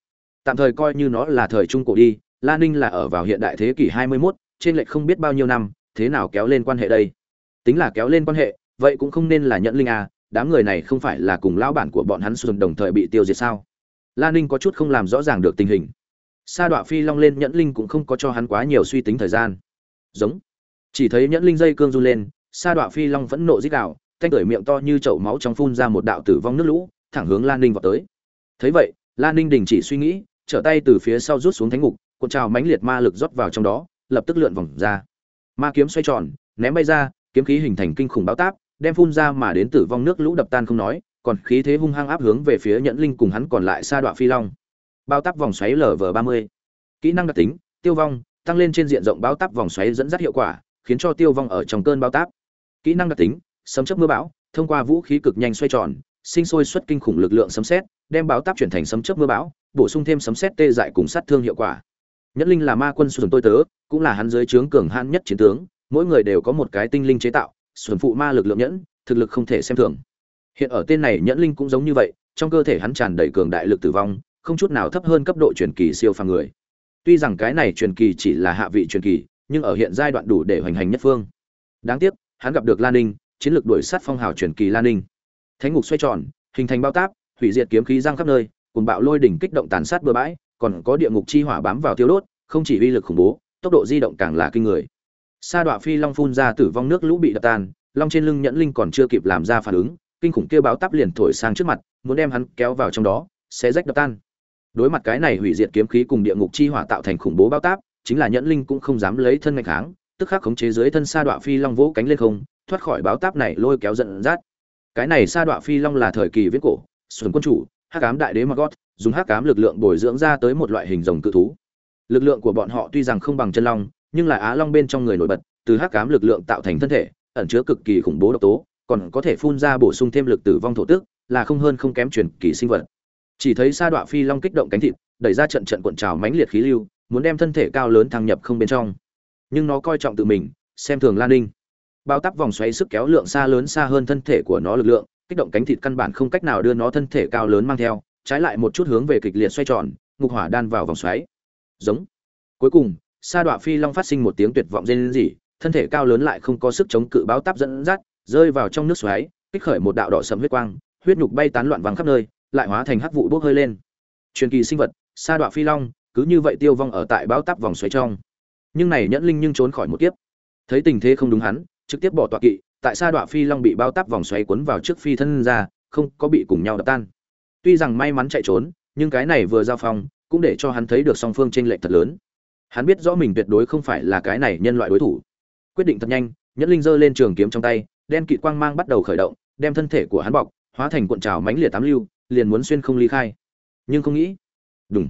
Tạm thời coi như nó là thời trung cổ đi lan ninh là ở vào hiện đại thế kỷ 21, trên lệch không biết bao nhiêu năm thế nào kéo lên quan hệ đây? Tính là kéo lên quan hệ vậy cũng không nên là nhẫn linh à đám người này không phải là cùng lão bản của bọn hắn xuân đồng thời bị tiêu diệt sao? Lan ninh có chút không làm rõ ràng được tình hình. Sa đọa phi long lên nhẫn linh cũng không có cho hắn quá nhiều suy tính thời gian. Giống. Chỉ thấy nhẫn linh dây cương run lên, sa đọa phi long vẫn nộ dích đạo thanh tưởi miệng to như chậu máu trong phun ra một đạo tử vong nước lũ, thẳng hướng lan ninh vào tới. Thấy vậy lan ninh đình chỉ suy nghĩ, trở tay từ phía sau rút xuống thánh ngục, cuộn trào mãnh liệt ma lực rót vào trong đó, lập tức lượn vòng ra. Ma kiếm xoay tròn, ném bay ra, kiếm khí hình thành kinh khủng báo táp, đem phun ra mà đến tử vong nước lũ đập tan không nói còn khí thế hung hăng áp hướng về phía nhẫn linh cùng hắn còn lại sa đọa phi long. Bao tắp vòng xoáy lv ba mươi. Kỹ năng đặc tính, tiêu vong, tăng lên trên diện rộng bao tắp vòng xoáy dẫn dắt hiệu quả, khiến cho tiêu vong ở trong cơn bao táp. Kỹ năng đặc tính, sấm chấp mưa bão, thông qua vũ khí cực nhanh xoay tròn, sinh sôi xuất kinh khủng lực lượng sấm xét đem báo táp chuyển thành sấm chấp mưa bão, bổ sung thêm sấm xét tê dại cùng sát thương hiệu quả. Nhẫn linh là ma quân xuân tôi tớ, cũng là hắn dưới trướng cường hãn nhất chiến tướng, mỗi người đều có một cái tinh linh chế tạo xuân phụ ma lực lượng nhẫn, thực lực không thể xem thường hiện ở tên này nhẫn linh cũng giống như vậy, trong cơ thể hắn tràn đầy cường đại lực tử vong, không chút nào thấp hơn cấp độ truyền kỳ siêu phàm người. Tuy rằng cái này truyền kỳ chỉ là hạ vị truyền kỳ, nhưng ở hiện giai đoạn đủ để hoành hành nhất phương. Đáng tiếc, hắn gặp được lan ninh, chiến lược đuổi sát phong hào truyền kỳ lan ninh. Thánh ngục xoay tròn, hình thành bao táp, hủy diệt kiếm khí giang khắp nơi cùng bạo lôi đỉnh kích động tàn sát bừa bãi, còn có địa ngục chi hỏa bám vào tiêu đốt, không chỉ uy lực khủng bố, tốc độ di động càng là kinh người. Sa đọa phi long phun ra tử vong nước lũ bị đập tan, long trên lưng nhẫn linh còn chưa kịp làm ra phản ứng kinh khủng kia báo táp liền thổi sang trước mặt, muốn đem hắn kéo vào trong đó sẽ rách đập tan. Đối mặt cái này hủy diệt kiếm khí cùng địa ngục chi hỏa tạo thành khủng bố báo táp, chính là nhẫn linh cũng không dám lấy thân ngạch kháng, tức khắc khống chế dưới thân sa đọa phi long vỗ cánh lên không, thoát khỏi báo táp này lôi kéo giận dắt. Cái này sa đọa phi long là thời kỳ viết cổ, xuân quân chủ, hắc ám đại đế magot dùng hắc ám lực lượng bồi dưỡng ra tới một loại hình rồng cự thú. Lực lượng của bọn họ tuy rằng không bằng chân long, nhưng là á long bên trong người nổi bật, từ hắc ám lực lượng tạo thành thân thể, ẩn chứa cực kỳ khủng bố độc tố còn có thể phun ra bổ sung thêm lực tử vong thổ tức, là không hơn không kém truyền kỳ sinh vật. Chỉ thấy sa đọa phi long kích động cánh thịt, đẩy ra trận trận cuộn trào mãnh liệt khí lưu, muốn đem thân thể cao lớn thăng nhập không bên trong. Nhưng nó coi trọng tự mình, xem thường lan ninh. Bao tắp vòng xoáy sức kéo lượng xa lớn xa hơn thân thể của nó lực lượng, kích động cánh thịt căn bản không cách nào đưa nó thân thể cao lớn mang theo, trái lại một chút hướng về kịch liệt xoay tròn, ngục hỏa đan vào vòng xoáy. Giống. Cuối cùng, sa đọa phi long phát sinh một tiếng tuyệt vọng rên rỉ, thân thể cao lớn lại không có sức chống cự báo táp dẫn dắt rơi vào trong nước xoáy, kích khởi một đạo đỏ sầm huyết quang, huyết nhục bay tán loạn vàng khắp nơi, lại hóa thành hắc vụ bốc hơi lên. Truyền kỳ sinh vật, sa đọa phi long, cứ như vậy tiêu vong ở tại báo táp vòng xoáy trong. Nhưng này nhẫn linh nhưng trốn khỏi một kiếp. Thấy tình thế không đúng hắn, trực tiếp bỏ tọa kỵ, tại sa đọa phi long bị bao táp vòng xoáy cuốn vào trước phi thân ra, không có bị cùng nhau đập tan. Tuy rằng may mắn chạy trốn, nhưng cái này vừa giao phong, cũng để cho hắn thấy được song phương tranh lệch thật lớn. Hắn biết rõ mình tuyệt đối không phải là cái này nhân loại đối thủ. Quyết định thật nhanh, nhẫn linh giơ lên trường kiếm trong tay đen kịt quang mang bắt đầu khởi động đem thân thể của hắn bọc hóa thành cuộn trào mánh liệt tám lưu liền muốn xuyên không ly khai. Nhưng không nghĩ đùng,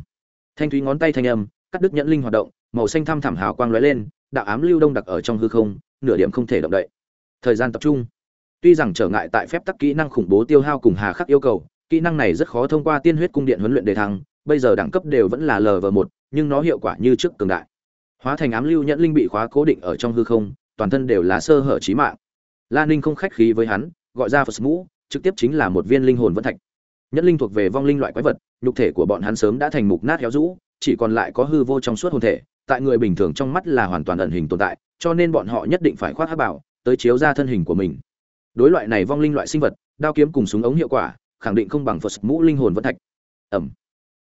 thanh thúy ngón tay thanh âm cắt đứt nhẫn linh hoạt động màu xanh thăm thẳm hào quang lóe lên đạo ám lưu đông đặc ở trong hư không nửa điểm không thể động đậy. Thời gian tập trung. Tuy rằng trở ngại tại phép tắc kỹ năng khủng bố tiêu hao cùng hà khắc yêu cầu kỹ năng này rất khó thông qua tiên huyết cung điện huấn luyện để thăng bây giờ đẳng cấp đều vẫn là lv một nhưng nó hiệu quả như trước cường đại. Hóa thành ám lưu nhẫn linh bị khóa cố định ở trong hư không toàn thân đều là sơ hở trí mạng la ninh không khách khí với hắn, gọi ra phật mũ, trực tiếp chính là một viên linh hồn vẫn thạch. Nhẫn linh thuộc về vong linh loại quái vật, nhục thể của bọn hắn sớm đã thành mục nát héo rũ, chỉ còn lại có hư vô trong suốt hồn thể, tại người bình thường trong mắt là hoàn toàn ẩn hình tồn tại, cho nên bọn họ nhất định phải khoác hát bảo, tới chiếu ra thân hình của mình. Đối loại này vong linh loại sinh vật, đao kiếm cùng súng ống hiệu quả, khẳng định không bằng phật mũ linh hồn vẫn thạch. Ẩm.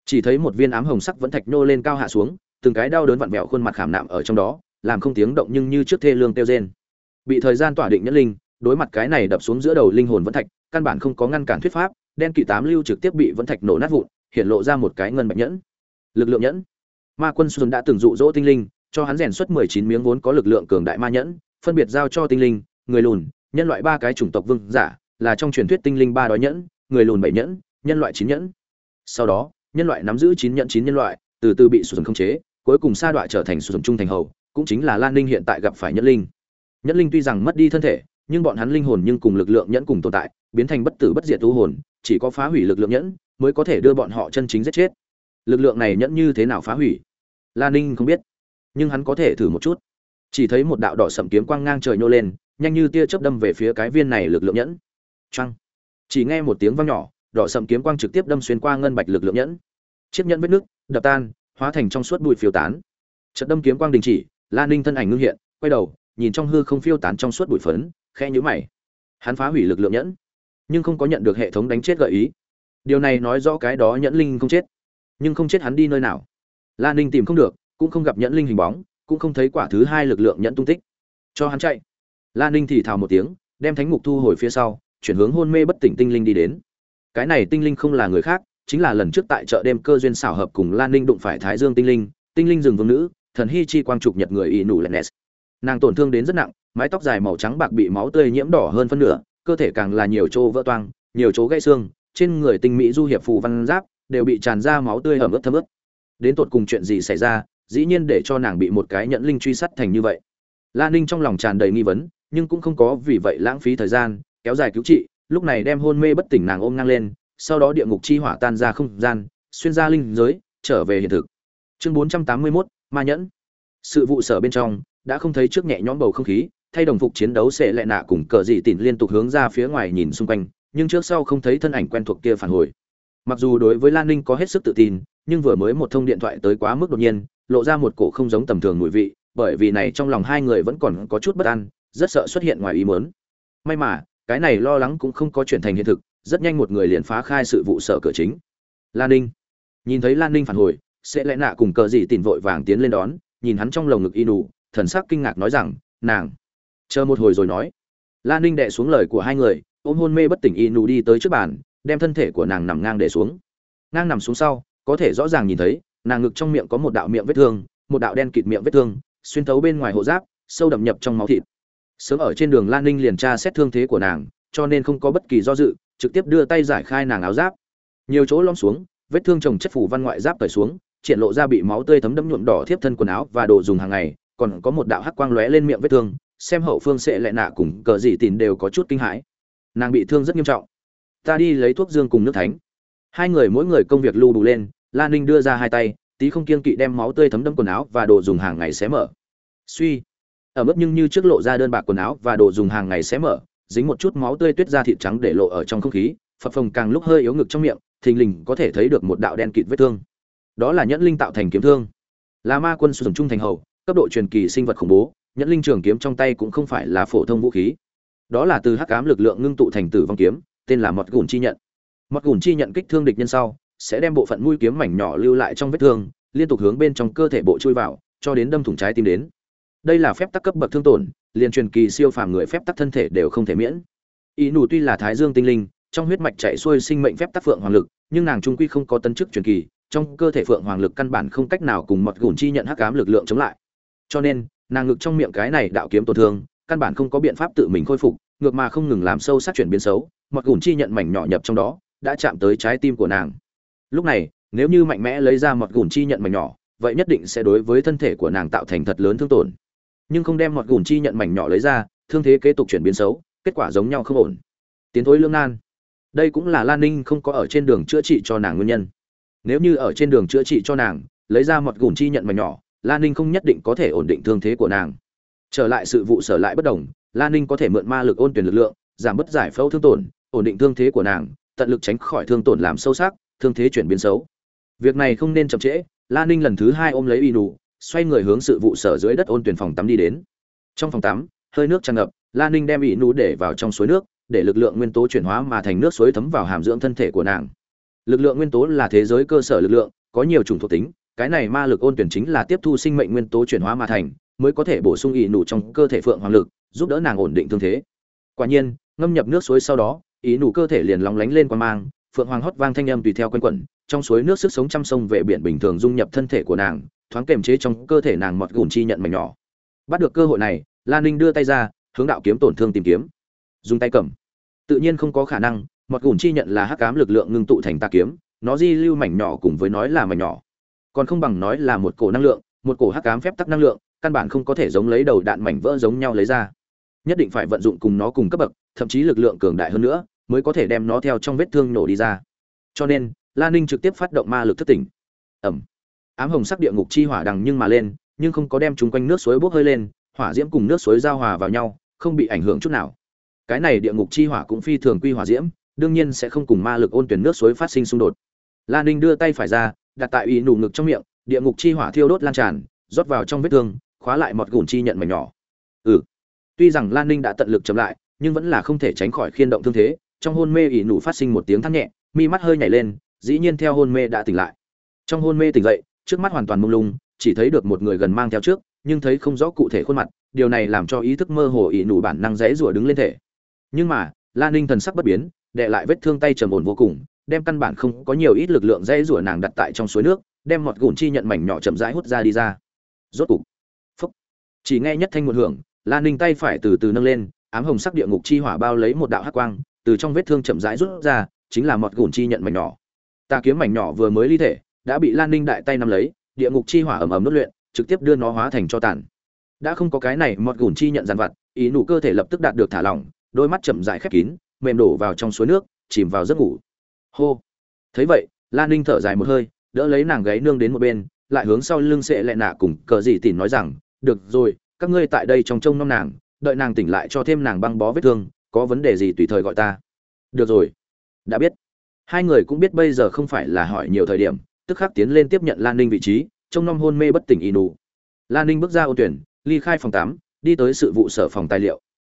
Chỉ thấy một viên ám hồng sắc vẫn thạch nô lên cao hạ xuống, từng cái đau đớn vặn vẹo khuôn mặt khảm nạm ở trong đó, làm không tiếng động nhưng như trước thê lương tiêu rên. Bị thời gian tỏa định nhất linh đối mặt cái này đập xuống giữa đầu linh hồn vẫn thạch, căn bản không có ngăn cản thuyết pháp, đen kỵ tám lưu trực tiếp bị vẫn thạch nổ nát vụn, hiện lộ ra một cái ngân bạch nhẫn. Lực lượng nhẫn. Ma quân xuân đã từng dụ dỗ tinh linh, cho hắn rèn xuất mười chín miếng vốn có lực lượng cường đại ma nhẫn, phân biệt giao cho tinh linh, người lùn, nhân loại ba cái chủng tộc vương giả, là trong truyền thuyết tinh linh ba đói nhẫn, người lùn bảy nhẫn, nhân loại chín nhẫn. Sau đó, nhân loại nắm giữ chín nhẫn chín nhân loại, từ từ bị sụt khống chế, cuối cùng sa đọa trở thành sử trung thành hầu, cũng chính là lan ninh hiện tại gặp phải nhẫn linh. Nhẫn linh tuy rằng mất đi thân thể nhưng bọn hắn linh hồn nhưng cùng lực lượng nhẫn cùng tồn tại, biến thành bất tử bất diệt tu hồn, chỉ có phá hủy lực lượng nhẫn mới có thể đưa bọn họ chân chính giết chết. Lực lượng này nhẫn như thế nào phá hủy? Lan ninh không biết, nhưng hắn có thể thử một chút. Chỉ thấy một đạo đỏ sẫm kiếm quang ngang trời nhô lên, nhanh như tia chớp đâm về phía cái viên này lực lượng nhẫn. Choang. chỉ nghe một tiếng vang nhỏ, đỏ sẫm kiếm quang trực tiếp đâm xuyên qua ngân bạch lực lượng nhẫn. Chiếc nhẫn vết nước đập tan, hóa thành trong suốt bụi phiêu tán. Trận đâm kiếm quang đình chỉ lan ninh thân ảnh ngưng hiện, quay đầu nhìn trong hư không phiêu tán trong suốt bụi phấn khe nhữ mày. Hắn phá hủy lực lượng nhẫn, nhưng không có nhận được hệ thống đánh chết gợi ý. Điều này nói rõ cái đó nhẫn linh không chết. Nhưng không chết hắn đi nơi nào? Lan ninh tìm không được, cũng không gặp nhẫn linh hình bóng, cũng không thấy quả thứ hai lực lượng nhẫn tung tích. Cho hắn chạy. Lan ninh thì thào một tiếng, đem thánh mục thu hồi phía sau, chuyển hướng hôn mê bất tỉnh tinh linh đi đến. Cái này tinh linh không là người khác, chính là lần trước tại chợ đêm cơ duyên xảo hợp cùng lan ninh đụng phải thái dương tinh linh tinh linh rừng vương nữ, thần hy chi quang trục nhật người y nụ lennes nàng tổn thương đến rất nặng mái tóc dài màu trắng bạc bị máu tươi nhiễm đỏ hơn phân nửa cơ thể càng là nhiều chỗ vỡ toang nhiều chỗ gãy xương trên người tinh mỹ du hiệp phù văn giáp đều bị tràn ra máu tươi ẩm ướt thấm ướt. Đến tột cùng chuyện gì xảy ra dĩ nhiên để cho nàng bị một cái nhẫn linh truy sát thành như vậy. La ninh trong lòng tràn đầy nghi vấn nhưng cũng không có vì vậy lãng phí thời gian kéo dài cứu trị lúc này đem hôn mê bất tỉnh nàng ôm ngang lên sau đó địa ngục chi hỏa tan ra không gian xuyên ra linh giới trở về hiện thực. Chương bốn trăm tám mươi 481, ma nhẫn. Sự vụ sở bên trong đã không thấy trước nhẹ nhõm bầu không khí, thay đồng phục chiến đấu sẽ lại nạ cùng cờ dị tịn liên tục hướng ra phía ngoài nhìn xung quanh, nhưng trước sau không thấy thân ảnh quen thuộc kia phản hồi. Mặc dù đối với lan ninh có hết sức tự tin, nhưng vừa mới một thông điện thoại tới quá mức đột nhiên, lộ ra một cổ không giống tầm thường mùi vị, bởi vì này trong lòng hai người vẫn còn có chút bất an, rất sợ xuất hiện ngoài ý muốn. May mà, cái này lo lắng cũng không có chuyển thành hiện thực, rất nhanh một người liền phá khai sự vụ sở cửa chính. Lan ninh. Nhìn thấy lan ninh phản hồi, sẽ lẽ nạ cùng cờ dị tìm vội vàng tiến lên đón, nhìn hắn trong lồng ngực y nụ thần sắc kinh ngạc nói rằng, nàng, chờ một hồi rồi nói. Lan ninh đệ xuống lời của hai người, ôm hôn mê bất tỉnh y nù đi tới trước bàn, đem thân thể của nàng nằm ngang để xuống. Ngang nằm xuống sau, có thể rõ ràng nhìn thấy, nàng ngực trong miệng có một đạo miệng vết thương, một đạo đen kịt miệng vết thương, xuyên thấu bên ngoài hộ giáp, sâu đậm nhập trong máu thịt. Sớm ở trên đường lan ninh liền tra xét thương thế của nàng, cho nên không có bất kỳ do dự, trực tiếp đưa tay giải khai nàng áo giáp. Nhiều chỗ lom xuống, vết thương trồng chất phủ văn ngoại giáp cởi xuống, triển lộ ra bị máu tươi thấm đẫm nhuộm đỏ thiếp thân quần áo và đồ dùng hàng ngày còn có một đạo hắc quang lóe lên miệng vết thương, xem hậu phương sệ lại nạ cùng cờ dị tìm đều có chút kinh hãi. Nàng bị thương rất nghiêm trọng. Ta đi lấy thuốc dương cùng nước thánh. Hai người mỗi người công việc lưu đủ lên lan ninh đưa ra hai tay, tí không kiên kỵ đem máu tươi thấm đẫm quần áo và đồ dùng hàng ngày xé mở. Suy. Ở mức nhưng như trước lộ ra đơn bạc quần áo và đồ dùng hàng ngày xé mở, dính một chút máu tươi tuyết ra thịt trắng để lộ ở trong không khí, phập phồng càng lúc hơi yếu ngực trong miệng, thình lình có thể thấy được một đạo đen kịt vết thương. Đó là nhẫn linh tạo thành kiếm thương. Là ma quân sử dụng trung thành hầu cấp độ truyền kỳ sinh vật khủng bố, nhẫn linh trường kiếm trong tay cũng không phải là phổ thông vũ khí. Đó là từ hắc ám lực lượng ngưng tụ thành tử vong kiếm, tên là mọt gùn chi nhận. Mọt gùn chi nhận kích thương địch nhân sau, sẽ đem bộ phận mũi kiếm mảnh nhỏ lưu lại trong vết thương, liên tục hướng bên trong cơ thể bộ chui vào, cho đến đâm thủng trái tim đến. Đây là phép tắc cấp bậc thương tổn, liền truyền kỳ siêu phàm người phép tắc thân thể đều không thể miễn. Ý nù tuy là thái dương tinh linh, trong huyết mạch chạy xuôi sinh mệnh phép tắc phượng hoàng lực, nhưng nàng trung quy không có tân chức truyền kỳ, trong cơ thể phượng hoàng lực căn bản không cách nào cùng mọt gùn chi nhận hắc ám lực lượng chống lại cho nên, nàng ngực trong miệng cái này đạo kiếm tổn thương, căn bản không có biện pháp tự mình khôi phục, ngược mà không ngừng làm sâu sắc chuyển biến xấu, mặc gùn chi nhận mảnh nhỏ nhập trong đó, đã chạm tới trái tim của nàng. Lúc này, nếu như mạnh mẽ lấy ra mọt gùn chi nhận mảnh nhỏ, vậy nhất định sẽ đối với thân thể của nàng tạo thành thật lớn thương tổn. Nhưng không đem mọt gùn chi nhận mảnh nhỏ lấy ra, thương thế kế tục chuyển biến xấu, kết quả giống nhau không ổn. Tiến thối lương nan. Đây cũng là lan ninh không có ở trên đường chữa trị cho nàng nguyên nhân. Nếu như ở trên đường chữa trị cho nàng, lấy ra mọt gùn chi nhận mảnh nhỏ lan ninh không nhất định có thể ổn định thương thế của nàng. Trở lại sự vụ sở lại bất đồng lan ninh có thể mượn ma lực ôn tuyển lực lượng, giảm bớt giải phẫu thương tổn, ổn định thương thế của nàng, tận lực tránh khỏi thương tổn làm sâu sắc, thương thế chuyển biến xấu. Việc này không nên chậm trễ lan ninh lần thứ hai ôm lấy y nụ, xoay người hướng sự vụ sở dưới đất ôn tuyển phòng tắm đi đến. Trong phòng tắm, hơi nước tràn ngập lan ninh đem y nụ để vào trong suối nước, để lực lượng nguyên tố chuyển hóa mà thành nước suối thấm vào hàm dưỡng thân thể của nàng. Lực lượng nguyên tố là thế giới cơ sở lực lượng, có nhiều chủng thuộc tính cái này ma lực ôn tuyển chính là tiếp thu sinh mệnh nguyên tố chuyển hóa mà thành, mới có thể bổ sung ỷ nụ trong cơ thể phượng hoàng lực, giúp đỡ nàng ổn định thương thế. Quả nhiên, ngâm nhập nước suối sau đó ý nụ cơ thể liền lóng lánh lên qua mang, phượng hoàng hót vang thanh âm tùy theo quanh quẩn, trong suối nước sức sống trăm sông về biển bình thường dung nhập thân thể của nàng, thoáng kềm chế trong cơ thể nàng mọt gùn chi nhận mảnh nhỏ. Bắt được cơ hội này, lan ninh đưa tay ra, hướng đạo kiếm tổn thương tìm kiếm. Dùng tay cầm. Tự nhiên không có khả năng, mọt gùn chi nhận là hắc cám lực lượng ngưng tụ thành tà kiếm, nó di lưu mảnh nhỏ cùng với nói là mảnh nhỏ còn không bằng nói là một cổ năng lượng, một cổ hắc ám phép tắc năng lượng, căn bản không có thể giống lấy đầu đạn mảnh vỡ giống nhau lấy ra. Nhất định phải vận dụng cùng nó cùng cấp bậc, thậm chí lực lượng cường đại hơn nữa, mới có thể đem nó theo trong vết thương nổ đi ra. Cho nên lan ninh trực tiếp phát động ma lực thất tỉnh. Ẩm. Ám hồng sắc địa ngục chi hỏa đằng nhưng mà lên, nhưng không có đem chúng quanh nước suối bốc hơi lên, hỏa diễm cùng nước suối giao hòa vào nhau, không bị ảnh hưởng chút nào. Cái này địa ngục chi hỏa cũng phi thường quy hỏa diễm, đương nhiên sẽ không cùng ma lực ôn tuyển nước suối phát sinh xung đột. Lan ninh đưa tay phải ra đặt tại ủy nụ ngực trong miệng, địa ngục chi hỏa thiêu đốt lan tràn, rót vào trong vết thương, khóa lại mọt gùn chi nhận mảnh nhỏ. Ừ. Tuy rằng lan ninh đã tận lực chậm lại, nhưng vẫn là không thể tránh khỏi khiên động thương thế, trong hôn mê ỉ nụ phát sinh một tiếng thắt nhẹ, mi mắt hơi nhảy lên, dĩ nhiên theo hôn mê đã tỉnh lại. Trong hôn mê tỉnh dậy, trước mắt hoàn toàn mông lung, chỉ thấy được một người gần mang theo trước, nhưng thấy không rõ cụ thể khuôn mặt, điều này làm cho ý thức mơ hồ ỉ nụ bản năng dãy rủa đứng lên thể. Nhưng mà, lan ninh thần sắc bất biến, đệ lại vết thương tay trầm ổn vô cùng đem căn bản không có nhiều ít lực lượng dây rủa nàng đặt tại trong suối nước, đem mọt gùn chi nhận mảnh nhỏ chậm rãi hút ra đi ra. Rốt cục, phúc, chỉ nghe nhất thanh một hưởng lan ninh tay phải từ từ nâng lên, ám hồng sắc địa ngục chi hỏa bao lấy một đạo hắc quang, từ trong vết thương chậm rãi rút ra, chính là mọt gùn chi nhận mảnh nhỏ. Ta kiếm mảnh nhỏ vừa mới ly thể, đã bị lan ninh đại tay nắm lấy, địa ngục chi hỏa ầm ầm nốt luyện, trực tiếp đưa nó hóa thành cho tàn. Đã không có cái này, mọt gùn chi nhận dàn vặt, ý nụ cơ thể lập tức đạt được thả lỏng, đôi mắt chậm rãi khép kín, mềm đổ vào trong suối nước, chìm vào giấc ngủ hô. Thấy vậy lan ninh thở dài một hơi, đỡ lấy nàng gáy nương đến một bên, lại hướng sau lưng sệ lẹ nạ cùng cờ dị tỉn nói rằng, được rồi, các ngươi tại đây trong trông nom nàng, đợi nàng tỉnh lại cho thêm nàng băng bó vết thương, có vấn đề gì tùy thời gọi ta. Được rồi. Đã biết. Hai người cũng biết bây giờ không phải là hỏi nhiều thời điểm, tức khắc tiến lên tiếp nhận lan ninh vị trí, trông nom hôn mê bất tỉnh y nù. Lan ninh bước ra ô tuyển, ly khai phòng tám đi tới sự vụ sở phòng tài liệu.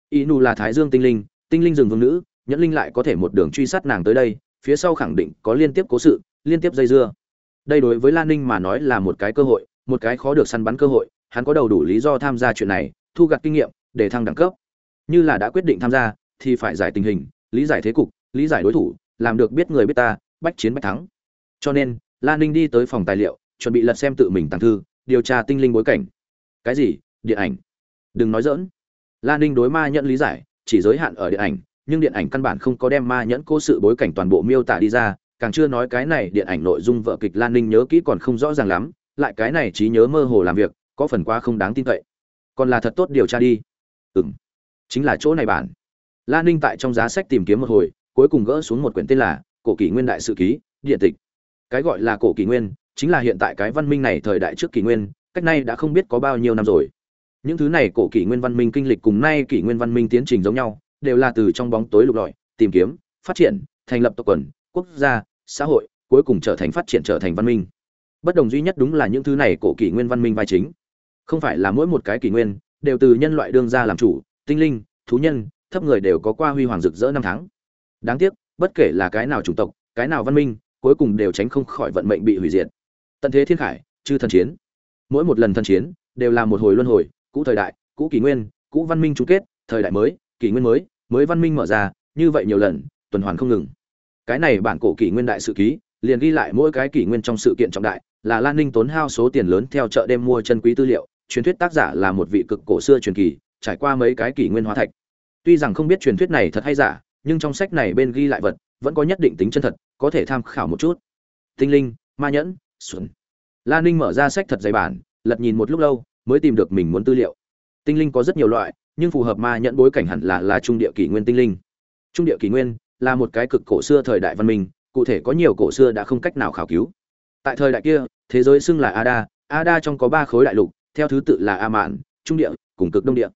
Y nù là thái dương tinh linh tinh linh rừng vương nữ, nhẫn linh lại có thể một đường truy sát nàng tới đây phía sau khẳng định có liên tiếp cố sự, liên tiếp dây dưa. Đây đối với lan ninh mà nói là một cái cơ hội, một cái khó được săn bắn cơ hội, hắn có đầu đủ lý do tham gia chuyện này, thu gặt kinh nghiệm, để thăng đẳng cấp. Như là đã quyết định tham gia, thì phải giải tình hình, lý giải thế cục, lý giải đối thủ, làm được biết người biết ta, bách chiến bách thắng. Cho nên, lan ninh đi tới phòng tài liệu, chuẩn bị lật xem tự mình tàng thư, điều tra tinh linh bối cảnh. Cái gì? Điện ảnh. Đừng nói dỡn lan ninh đối ma nhận lý giải, chỉ giới hạn ở điện ảnh nhưng điện ảnh căn bản không có đem ma nhẫn cố sự bối cảnh toàn bộ miêu tả đi ra, càng chưa nói cái này điện ảnh nội dung vợ kịch lan ninh nhớ kỹ còn không rõ ràng lắm, lại cái này trí nhớ mơ hồ làm việc, có phần quá không đáng tin cậy. Còn là thật tốt điều tra đi. Ừng chính là chỗ này bản lan ninh tại trong giá sách tìm kiếm một hồi, cuối cùng gỡ xuống một quyển tên là cổ kỷ nguyên đại sự ký, điện tịch. Cái gọi là cổ kỷ nguyên, chính là hiện tại cái văn minh này thời đại trước kỷ nguyên, cách nay đã không biết có bao nhiêu năm rồi. Những thứ này cổ kỷ nguyên văn minh kinh lịch cùng nay kỷ nguyên văn minh tiến trình giống nhau đều là từ trong bóng tối lục lọi, tìm kiếm, phát triển, thành lập tộc quần, quốc gia, xã hội, cuối cùng trở thành phát triển trở thành văn minh. Bất đồng duy nhất đúng là những thứ này cổ kỷ nguyên văn minh vai chính. Không phải là mỗi một cái kỷ nguyên, đều từ nhân loại đương ra làm chủ, tinh linh, thú nhân, thấp người đều có qua huy hoàng rực rỡ năm tháng. Đáng tiếc, bất kể là cái nào chủng tộc, cái nào văn minh, cuối cùng đều tránh không khỏi vận mệnh bị hủy diệt. Tận thế thiên khải, chư thần chiến. Mỗi một lần thần chiến, đều là một hồi luân hồi, cũ thời đại, cũ kỷ nguyên, cũ văn minh chung kết, thời đại mới, kỷ nguyên mới mới văn minh mở ra, như vậy nhiều lần, tuần hoàn không ngừng. Cái này bản cổ kỷ nguyên đại sự ký, liền ghi lại mỗi cái kỷ nguyên trong sự kiện trọng đại, là lan ninh tốn hao số tiền lớn theo chợ đêm mua chân quý tư liệu, truyền thuyết tác giả là một vị cực cổ xưa truyền kỳ, trải qua mấy cái kỷ nguyên hóa thạch. Tuy rằng không biết truyền thuyết này thật hay giả, nhưng trong sách này bên ghi lại vật, vẫn có nhất định tính chân thật, có thể tham khảo một chút. Tinh linh, ma nhẫn, xuân. Lan ninh mở ra sách thật dày bản, lật nhìn một lúc lâu, mới tìm được mình muốn tư liệu. Tinh linh có rất nhiều loại nhưng phù hợp ma nhận bối cảnh hẳn là là trung địa kỷ nguyên tinh linh. Trung địa kỷ nguyên là một cái cực cổ xưa thời đại văn minh, cụ thể có nhiều cổ xưa đã không cách nào khảo cứu. Tại thời đại kia, thế giới xưng là ada ada trong có ba khối đại lục, theo thứ tự là a mạn trung địa cùng cực đông địa.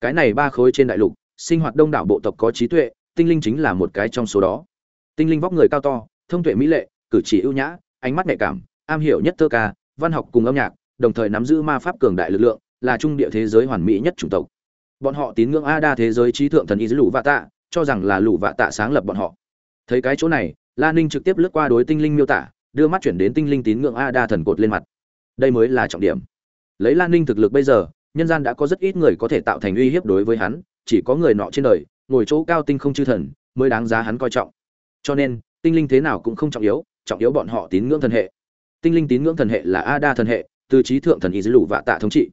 Cái này ba khối trên đại lục, sinh hoạt đông đảo bộ tộc có trí tuệ, tinh linh chính là một cái trong số đó. Tinh linh vóc người cao to, thông tuệ mỹ lệ, cử chỉ ưu nhã, ánh mắt nhạy cảm, am hiểu nhất thơ ca, văn học cùng âm nhạc, đồng thời nắm giữ ma pháp cường đại lực lượng, là trung địa thế giới hoàn mỹ nhất chủng tộc bọn họ tín ngưỡng a đa thế giới trí thượng thần y lũ vạ tạ cho rằng là lũ vạ tạ sáng lập bọn họ. Thấy cái chỗ này, la ninh trực tiếp lướt qua đối tinh linh miêu tả, đưa mắt chuyển đến tinh linh tín ngưỡng a đa thần cột lên mặt. Đây mới là trọng điểm. Lấy lan ninh thực lực bây giờ, nhân gian đã có rất ít người có thể tạo thành uy hiếp đối với hắn, chỉ có người nọ trên đời, ngồi chỗ cao tinh không chư thần, mới đáng giá hắn coi trọng. Cho nên, tinh linh thế nào cũng không trọng yếu trọng yếu bọn họ tín ngưỡng thần hệ. Tinh linh tín ngưỡng thần hệ là a đa thần hệ, từ trí thượng thần ý lũ vạ tạ thống trị.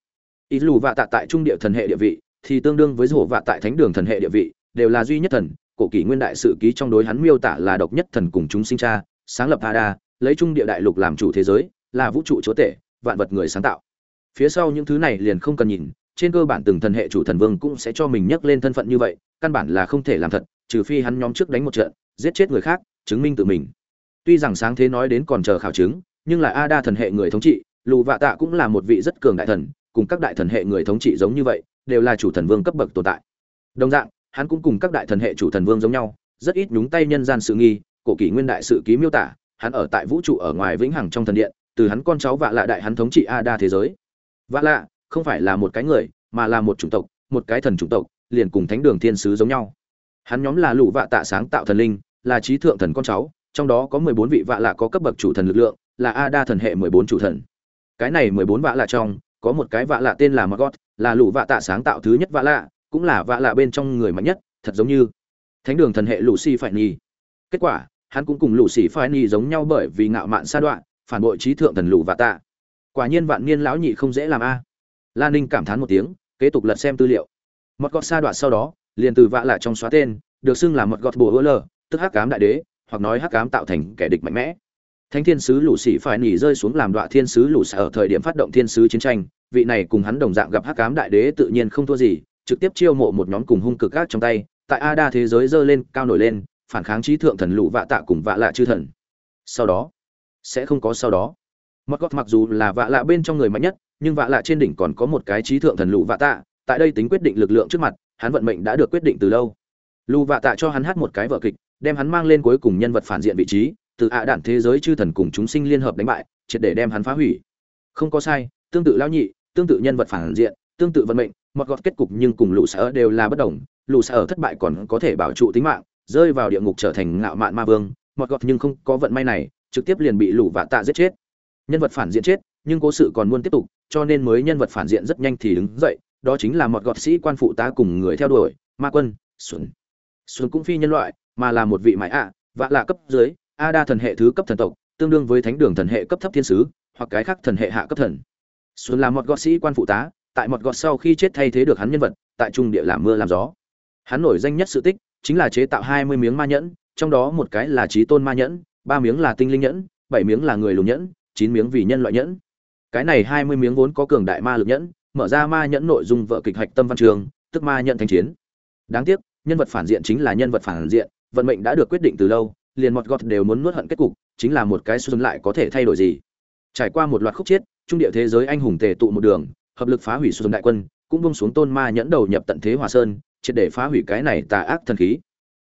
Ý lù vạ tạ tại trung địa thần hệ địa vị thì tương đương với rổ vạ tại thánh đường thần hệ địa vị, đều là duy nhất thần, cổ kỷ nguyên đại sự ký trong đối hắn miêu tả là độc nhất thần cùng chúng sinh cha, sáng lập a lấy trung địa đại lục làm chủ thế giới, là vũ trụ chúa tể, vạn vật người sáng tạo. Phía sau những thứ này liền không cần nhìn, trên cơ bản từng thần hệ chủ thần vương cũng sẽ cho mình nhắc lên thân phận như vậy, căn bản là không thể làm thật, trừ phi hắn nhóm trước đánh một trận, giết chết người khác, chứng minh tự mình. Tuy rằng sáng thế nói đến còn chờ khảo chứng, nhưng là a thần hệ người thống trị, lù vạ tạ cũng là một vị rất cường đại thần, cùng các đại thần hệ người thống trị giống như vậy đều là chủ thần vương cấp bậc tồn tại. Đồng dạng hắn cũng cùng các đại thần hệ chủ thần vương giống nhau rất ít nhúng tay nhân gian sự nghi cổ kỷ nguyên đại sự ký miêu tả hắn ở tại vũ trụ ở ngoài vĩnh hằng trong thần điện từ hắn con cháu vạ lạ đại hắn thống trị a đa thế giới. Vạ lạ không phải là một cái người mà là một chủng tộc một cái thần chủng tộc liền cùng thánh đường thiên sứ giống nhau. Hắn nhóm là lũ vạ tạ sáng tạo thần linh là trí thượng thần con cháu trong đó có mười bốn vị vạ lạ có cấp bậc chủ thần lực lượng là a đa thần hệ mười bốn chủ thần. Cái này mười bốn vạ lạ trong có một cái vạ lạ tên là Margot, là lũ vạ tạ sáng tạo thứ nhất vạ lạ, cũng là vạ lạ bên trong người mạnh nhất, thật giống như thánh đường thần hệ lũ xì phải nhi kết quả, hắn cũng cùng lũ xì phải nhi giống nhau bởi vì ngạo mạn sa đoạn, phản bội trí thượng thần lũ vạ tạ. Quả nhiên vạn niên lão nhị không dễ làm a. Lan ninh cảm thán một tiếng, kế tục lật xem tư liệu. Một gọt sa đoạn sau đó, liền từ vạ lạ trong xóa tên, được xưng là một gọt bùa hứa lờ, tức hắc cám đại đế, hoặc nói hắc cám tạo thành kẻ địch mạnh mẽ. Thánh thiên sứ lũ sĩ phải nỉ rơi xuống làm đoạn thiên sứ lũ xạ ở thời điểm phát động thiên sứ chiến tranh vị này cùng hắn đồng dạng gặp hắc cám đại đế tự nhiên không thua gì, trực tiếp chiêu mộ một nhóm cùng hung cực gác trong tay, tại a đa thế giới dơ lên, cao nổi lên, phản kháng trí thượng thần lũ vạ tạ cùng vạ lạ chư thần. Sau đó, sẽ không có sau đó. Mặc gót mặc dù là vạ lạ bên trong người mạnh nhất, nhưng vạ lạ trên đỉnh còn có một cái trí thượng thần lũ vạ tạ, tại đây tính quyết định lực lượng trước mặt, hắn vận mệnh đã được quyết định từ lâu. Lũ vạ tạ cho hắn hát một cái vở kịch, đem hắn mang lên cuối cùng nhân vật phản diện vị trí, từ ạ đản thế giới chư thần cùng chúng sinh liên hợp đánh bại, triệt để đem hắn phá hủy. Không có sai tương tự lão nhị, tương tự nhân vật phản diện, tương tự vận mệnh một gọt kết cục nhưng cùng lũ sở đều là bất đồng. Lũ sở thất bại còn có thể bảo trụ tính mạng, rơi vào địa ngục trở thành ngạo mạn ma vương một gọt nhưng không có vận may này, trực tiếp liền bị lũ vạ tạ giết chết. Nhân vật phản diện chết, nhưng cố sự còn muốn tiếp tục, cho nên mới nhân vật phản diện rất nhanh thì đứng dậy, đó chính là một gọt sĩ quan phụ tá cùng người theo đuổi, ma quân, xuân. Xuân cũng phi nhân loại, mà là một vị mãi ạ, vạ lạ cấp dưới, a đa thần hệ thứ cấp thần tộc, tương đương với thánh đường thần hệ cấp thấp thiên sứ, hoặc cái khác thần hệ hạ cấp thần xuân là một gọt sĩ quan phụ tá, tại một gọt sau khi chết thay thế được hắn nhân vật, tại trung địa làm mưa làm gió. Hắn nổi danh nhất sự tích chính là chế tạo hai mươi miếng ma nhẫn, trong đó một cái là trí tôn ma nhẫn, ba miếng là tinh linh nhẫn, bảy miếng là người lùn nhẫn, chín miếng vì nhân loại nhẫn. Cái này hai mươi miếng vốn có cường đại ma lực nhẫn, mở ra ma nhẫn nội dung vợ kịch hạch tâm văn trường, tức ma nhận thanh chiến. Đáng tiếc, nhân vật phản diện chính là nhân vật phản diện, vận mệnh đã được quyết định từ lâu, liền một gọt đều muốn nuốt hận kết cục, chính là một cái xuân lại có thể thay đổi gì. Trải qua một loạt khúc chết trung địa thế giới anh hùng tề tụ một đường, hợp lực phá hủy xuân đại quân, cũng vung xuống tôn ma nhẫn đầu nhập tận thế hòa sơn, triệt để phá hủy cái này tà ác thần khí.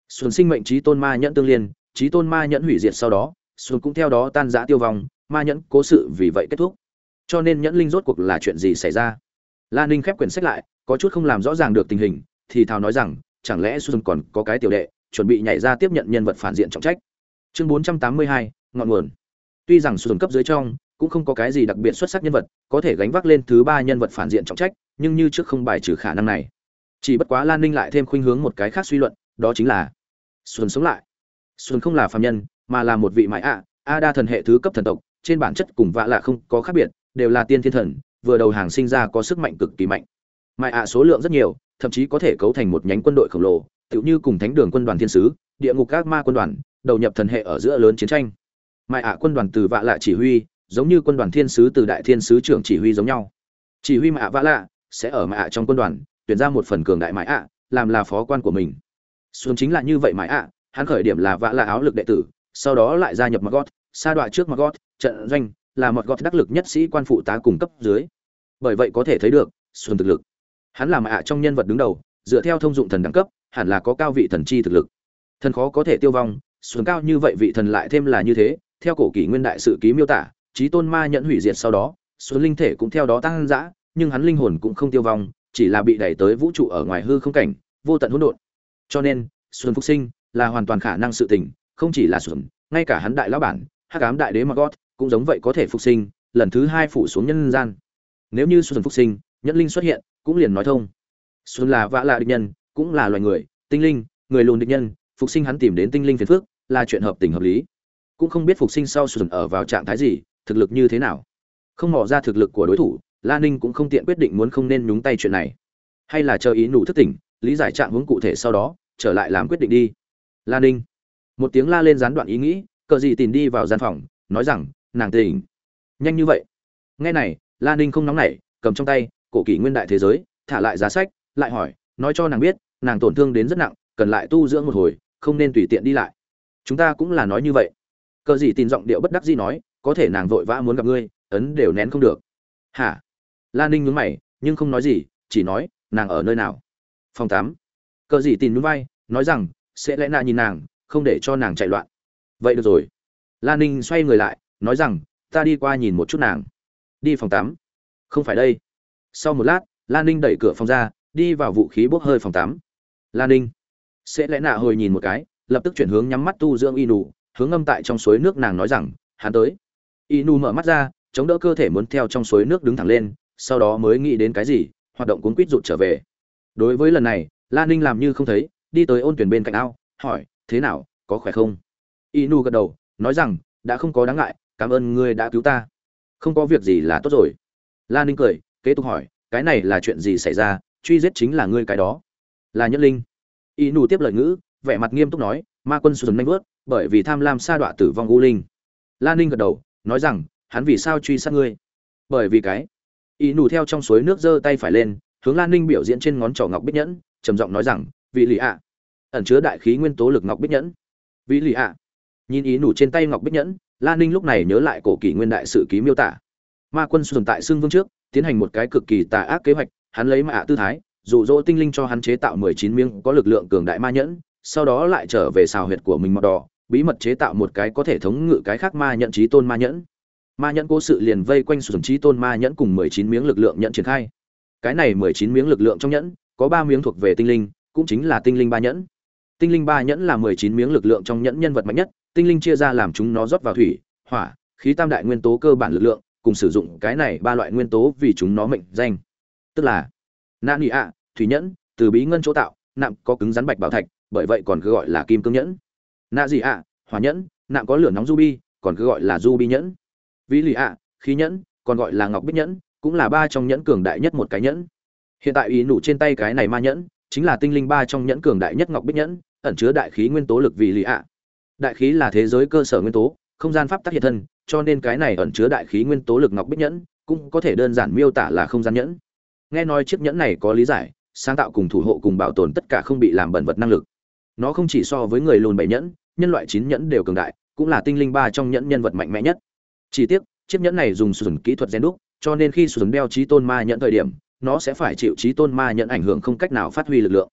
Xuân sinh mệnh trí tôn ma nhẫn tương liên, trí tôn ma nhẫn hủy diệt sau đó, xuân cũng theo đó tan rã tiêu vong, ma nhẫn cố sự vì vậy kết thúc. Cho nên nhẫn linh rốt cuộc là chuyện gì xảy ra? La ninh khép quyển sách lại, có chút không làm rõ ràng được tình hình, thì thào nói rằng, chẳng lẽ xuân còn có cái tiểu đệ, chuẩn bị nhảy ra tiếp nhận nhân vật phản diện trọng trách? Chương bốn trăm tám mươi hai, ngọn nguồn. Tuy rằng xuân cấp dưới trong cũng không có cái gì đặc biệt xuất sắc nhân vật, có thể gánh vác lên thứ ba nhân vật phản diện trọng trách, nhưng như trước không bài trừ khả năng này. Chỉ bất quá lan ninh lại thêm khuynh hướng một cái khác suy luận, đó chính là xuân sống lại. Xuân không là phàm nhân, mà là một vị mãi ạ, a đa thần hệ thứ cấp thần tộc, trên bản chất cùng vạ lạ không có khác biệt, đều là tiên thiên thần, vừa đầu hàng sinh ra có sức mạnh cực kỳ mạnh. Mãi ạ số lượng rất nhiều, thậm chí có thể cấu thành một nhánh quân đội khổng lồ, tựu như cùng thánh đường quân đoàn thiên sứ, địa ngục các ma quân đoàn, đầu nhập thần hệ ở giữa lớn chiến tranh. Mãi ạ quân đoàn từ vạ lạ chỉ huy giống như quân đoàn thiên sứ từ đại thiên sứ trưởng chỉ huy giống nhau chỉ huy mạ vã lạ sẽ ở mạ trong quân đoàn tuyển ra một phần cường đại mãi ạ làm là phó quan của mình xuân chính là như vậy mãi ạ hắn khởi điểm là vã lạ áo lực đệ tử sau đó lại gia nhập Magot, sa đọa trước Magot, trận doanh là một gót đắc lực nhất sĩ quan phụ tá cùng cấp dưới. Bởi vậy có thể thấy được, Xuân thực lực. Hắn là ạ trong nhân vật đứng đầu, dựa theo thông dụng thần đẳng cấp, hẳn là có cao vị thần chi thực lực. Thần khó có thể tiêu vong, Xuân cao như vậy vị thần lại thêm là như thế, theo cổ kỷ nguyên đại sự ký miêu tả, chí tôn ma nhận hủy diệt sau đó, Xuân linh thể cũng theo đó tăng dã, nhưng hắn linh hồn cũng không tiêu vong, chỉ là bị đẩy tới vũ trụ ở ngoài hư không cảnh, vô tận hỗn độn. Cho nên, Xuân phục sinh là hoàn toàn khả năng sự tình, không chỉ là Xuân, ngay cả hắn đại lão bản hắc ám đại đế Margot cũng giống vậy có thể phục sinh lần thứ hai phủ xuống nhân gian. Nếu như xuân phục sinh nhẫn linh xuất hiện cũng liền nói thông. Xuân là vã lạ địch nhân cũng là loài người tinh linh người lùn địch nhân phục sinh hắn tìm đến tinh linh phiền phước là chuyện hợp tình hợp lý. Cũng không biết phục sinh sau xuân ở vào trạng thái gì thực lực như thế nào? Không mò ra thực lực của đối thủ, la ninh cũng không tiện quyết định muốn không nên nhúng tay chuyện này. Hay là chờ ý nụ thức tỉnh, lý giải trạng hướng cụ thể sau đó, trở lại làm quyết định đi. La ninh. Một tiếng la lên gián đoạn ý nghĩ, cờ gì tìm đi vào gian phòng, nói rằng, nàng tỉnh. Nhanh như vậy. Nghe này, la ninh không nóng nảy, cầm trong tay, cổ kỷ nguyên đại thế giới, thả lại giá sách, lại hỏi, nói cho nàng biết, nàng tổn thương đến rất nặng, cần lại tu dưỡng một hồi, không nên tùy tiện đi lại. Chúng ta cũng là nói như vậy. Cờ gì tìm giọng điệu bất đắc dĩ nói có thể nàng vội vã muốn gặp ngươi, ấn đều nén không được. Hả? Lan ninh nhún mày, nhưng không nói gì, chỉ nói, nàng ở nơi nào? Phòng tám. Cờ gì tin nhún vai, nói rằng, sẽ lẽ nạ nhìn nàng, không để cho nàng chạy loạn. Vậy được rồi. Lan ninh xoay người lại, nói rằng, ta đi qua nhìn một chút nàng. Đi phòng tắm không phải đây. Sau một lát lan ninh đẩy cửa phòng ra, đi vào vũ khí bốc hơi phòng tắm lan ninh. Sẽ lẽ nạ hồi nhìn một cái, lập tức chuyển hướng nhắm mắt tu dưỡng y nù hướng âm tại trong suối nước nàng nói rằng, hắn tới. Inu mở mắt ra, chống đỡ cơ thể muốn theo trong suối nước đứng thẳng lên, sau đó mới nghĩ đến cái gì, hoạt động cuốn quýt rụt trở về. Đối với lần này lan ninh làm như không thấy, đi tới ôn tuyển bên cạnh ao, hỏi, thế nào, có khỏe không? Inu gật đầu, nói rằng, đã không có đáng ngại, cảm ơn ngươi đã cứu ta. Không có việc gì là tốt rồi. Lan ninh cười, kế tục hỏi, cái này là chuyện gì xảy ra? Truy giết chính là ngươi cái đó. Là nhất linh. Inu tiếp lời ngữ, vẻ mặt nghiêm túc nói, ma quân sùn nanh vớt, bởi vì tham lam sa đọa tử vong u linh. Lan ninh gật đầu nói rằng, hắn vì sao truy sát ngươi? Bởi vì cái, y nù theo trong suối nước giơ tay phải lên, hướng lan ninh biểu diễn trên ngón trỏ ngọc bích nhẫn, trầm giọng nói rằng, vị lì ạ, ẩn chứa đại khí nguyên tố lực ngọc bích nhẫn. Vị lì ạ. Nhìn ý nù trên tay ngọc bích nhẫn, lan ninh lúc này nhớ lại cổ kỷ nguyên đại sự ký miêu tả. Ma quân tồn tại xương vương trước, tiến hành một cái cực kỳ tà ác kế hoạch, hắn lấy mạ tư thái, dụ dỗ tinh linh cho hắn chế tạo mười chín miếng có lực lượng cường đại ma nhẫn, sau đó lại trở về xào huyệt của mình mọt đỏ bí mật chế tạo một cái có thể thống ngự cái khác ma nhận trí tôn ma nhẫn. Ma nhẫn cố sự liền vây quanh sử dụng trí tôn ma nhẫn cùng mười chín miếng lực lượng nhận triển khai. Cái này mười chín miếng lực lượng trong nhẫn, có ba miếng thuộc về tinh linh, cũng chính là tinh linh ba nhẫn. Tinh linh ba nhẫn là mười chín miếng lực lượng trong nhẫn nhân vật mạnh nhất, tinh linh chia ra làm chúng nó rót vào thủy, hỏa, khí tam đại nguyên tố cơ bản lực lượng, cùng sử dụng cái này ba loại nguyên tố vì chúng nó mệnh danh. Tức là nạn nhị ạ thủy nhẫn, từ bí ngân chỗ tạo nặng có cứng rắn bạch bảo thạch, bởi vậy còn cứ gọi là kim cương nhẫn nạ gì ạ? Hỏa nhẫn nạm có lửa nóng du bi, còn cứ gọi là du bi nhẫn. Vĩ lì ạ khí nhẫn còn gọi là ngọc bích nhẫn cũng là ba trong nhẫn cường đại nhất một cái nhẫn. Hiện tại ý nụ trên tay cái này ma nhẫn chính là tinh linh ba trong nhẫn cường đại nhất ngọc bích nhẫn ẩn chứa đại khí nguyên tố lực vì lì ạ. Đại khí là thế giới cơ sở nguyên tố không gian pháp tắc hiện thân cho nên cái này ẩn chứa đại khí nguyên tố lực ngọc bích nhẫn cũng có thể đơn giản miêu tả là không gian nhẫn. Nghe nói chiếc nhẫn này có lý giải sáng tạo cùng thủ hộ cùng bảo tồn tất cả không bị làm bẩn vật năng lực. Nó không chỉ so với người lùn bảy nhẫn nhân loại chín nhẫn đều cường đại, cũng là tinh linh ba trong nhẫn nhân vật mạnh mẽ nhất. Chỉ tiếc, chiếc nhẫn này dùng sử kỹ thuật gen đúc, cho nên khi sử đeo trí tôn ma nhẫn thời điểm, nó sẽ phải chịu trí tôn ma nhẫn ảnh hưởng không cách nào phát huy lực lượng.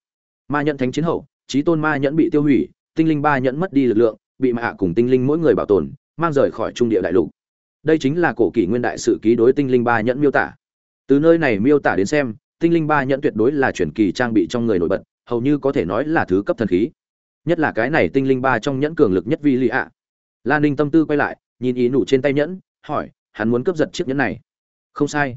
Ma nhẫn thánh chiến hậu, trí tôn ma nhẫn bị tiêu hủy, tinh linh ba nhẫn mất đi lực lượng, bị mạ cùng tinh linh mỗi người bảo tồn, mang rời khỏi trung địa đại lục. Đây chính là cổ kỷ nguyên đại sự ký đối tinh linh ba nhẫn miêu tả. Từ nơi này miêu tả đến xem, tinh linh ba nhẫn tuyệt đối là truyền kỳ trang bị trong người nổi bật, hầu như có thể nói là thứ cấp thần khí nhất là cái này tinh linh ba trong nhẫn cường lực nhất vi lì ạ. Lan ninh tâm tư quay lại, nhìn ý nụ trên tay nhẫn, hỏi, hắn muốn cướp giật chiếc nhẫn này. Không sai.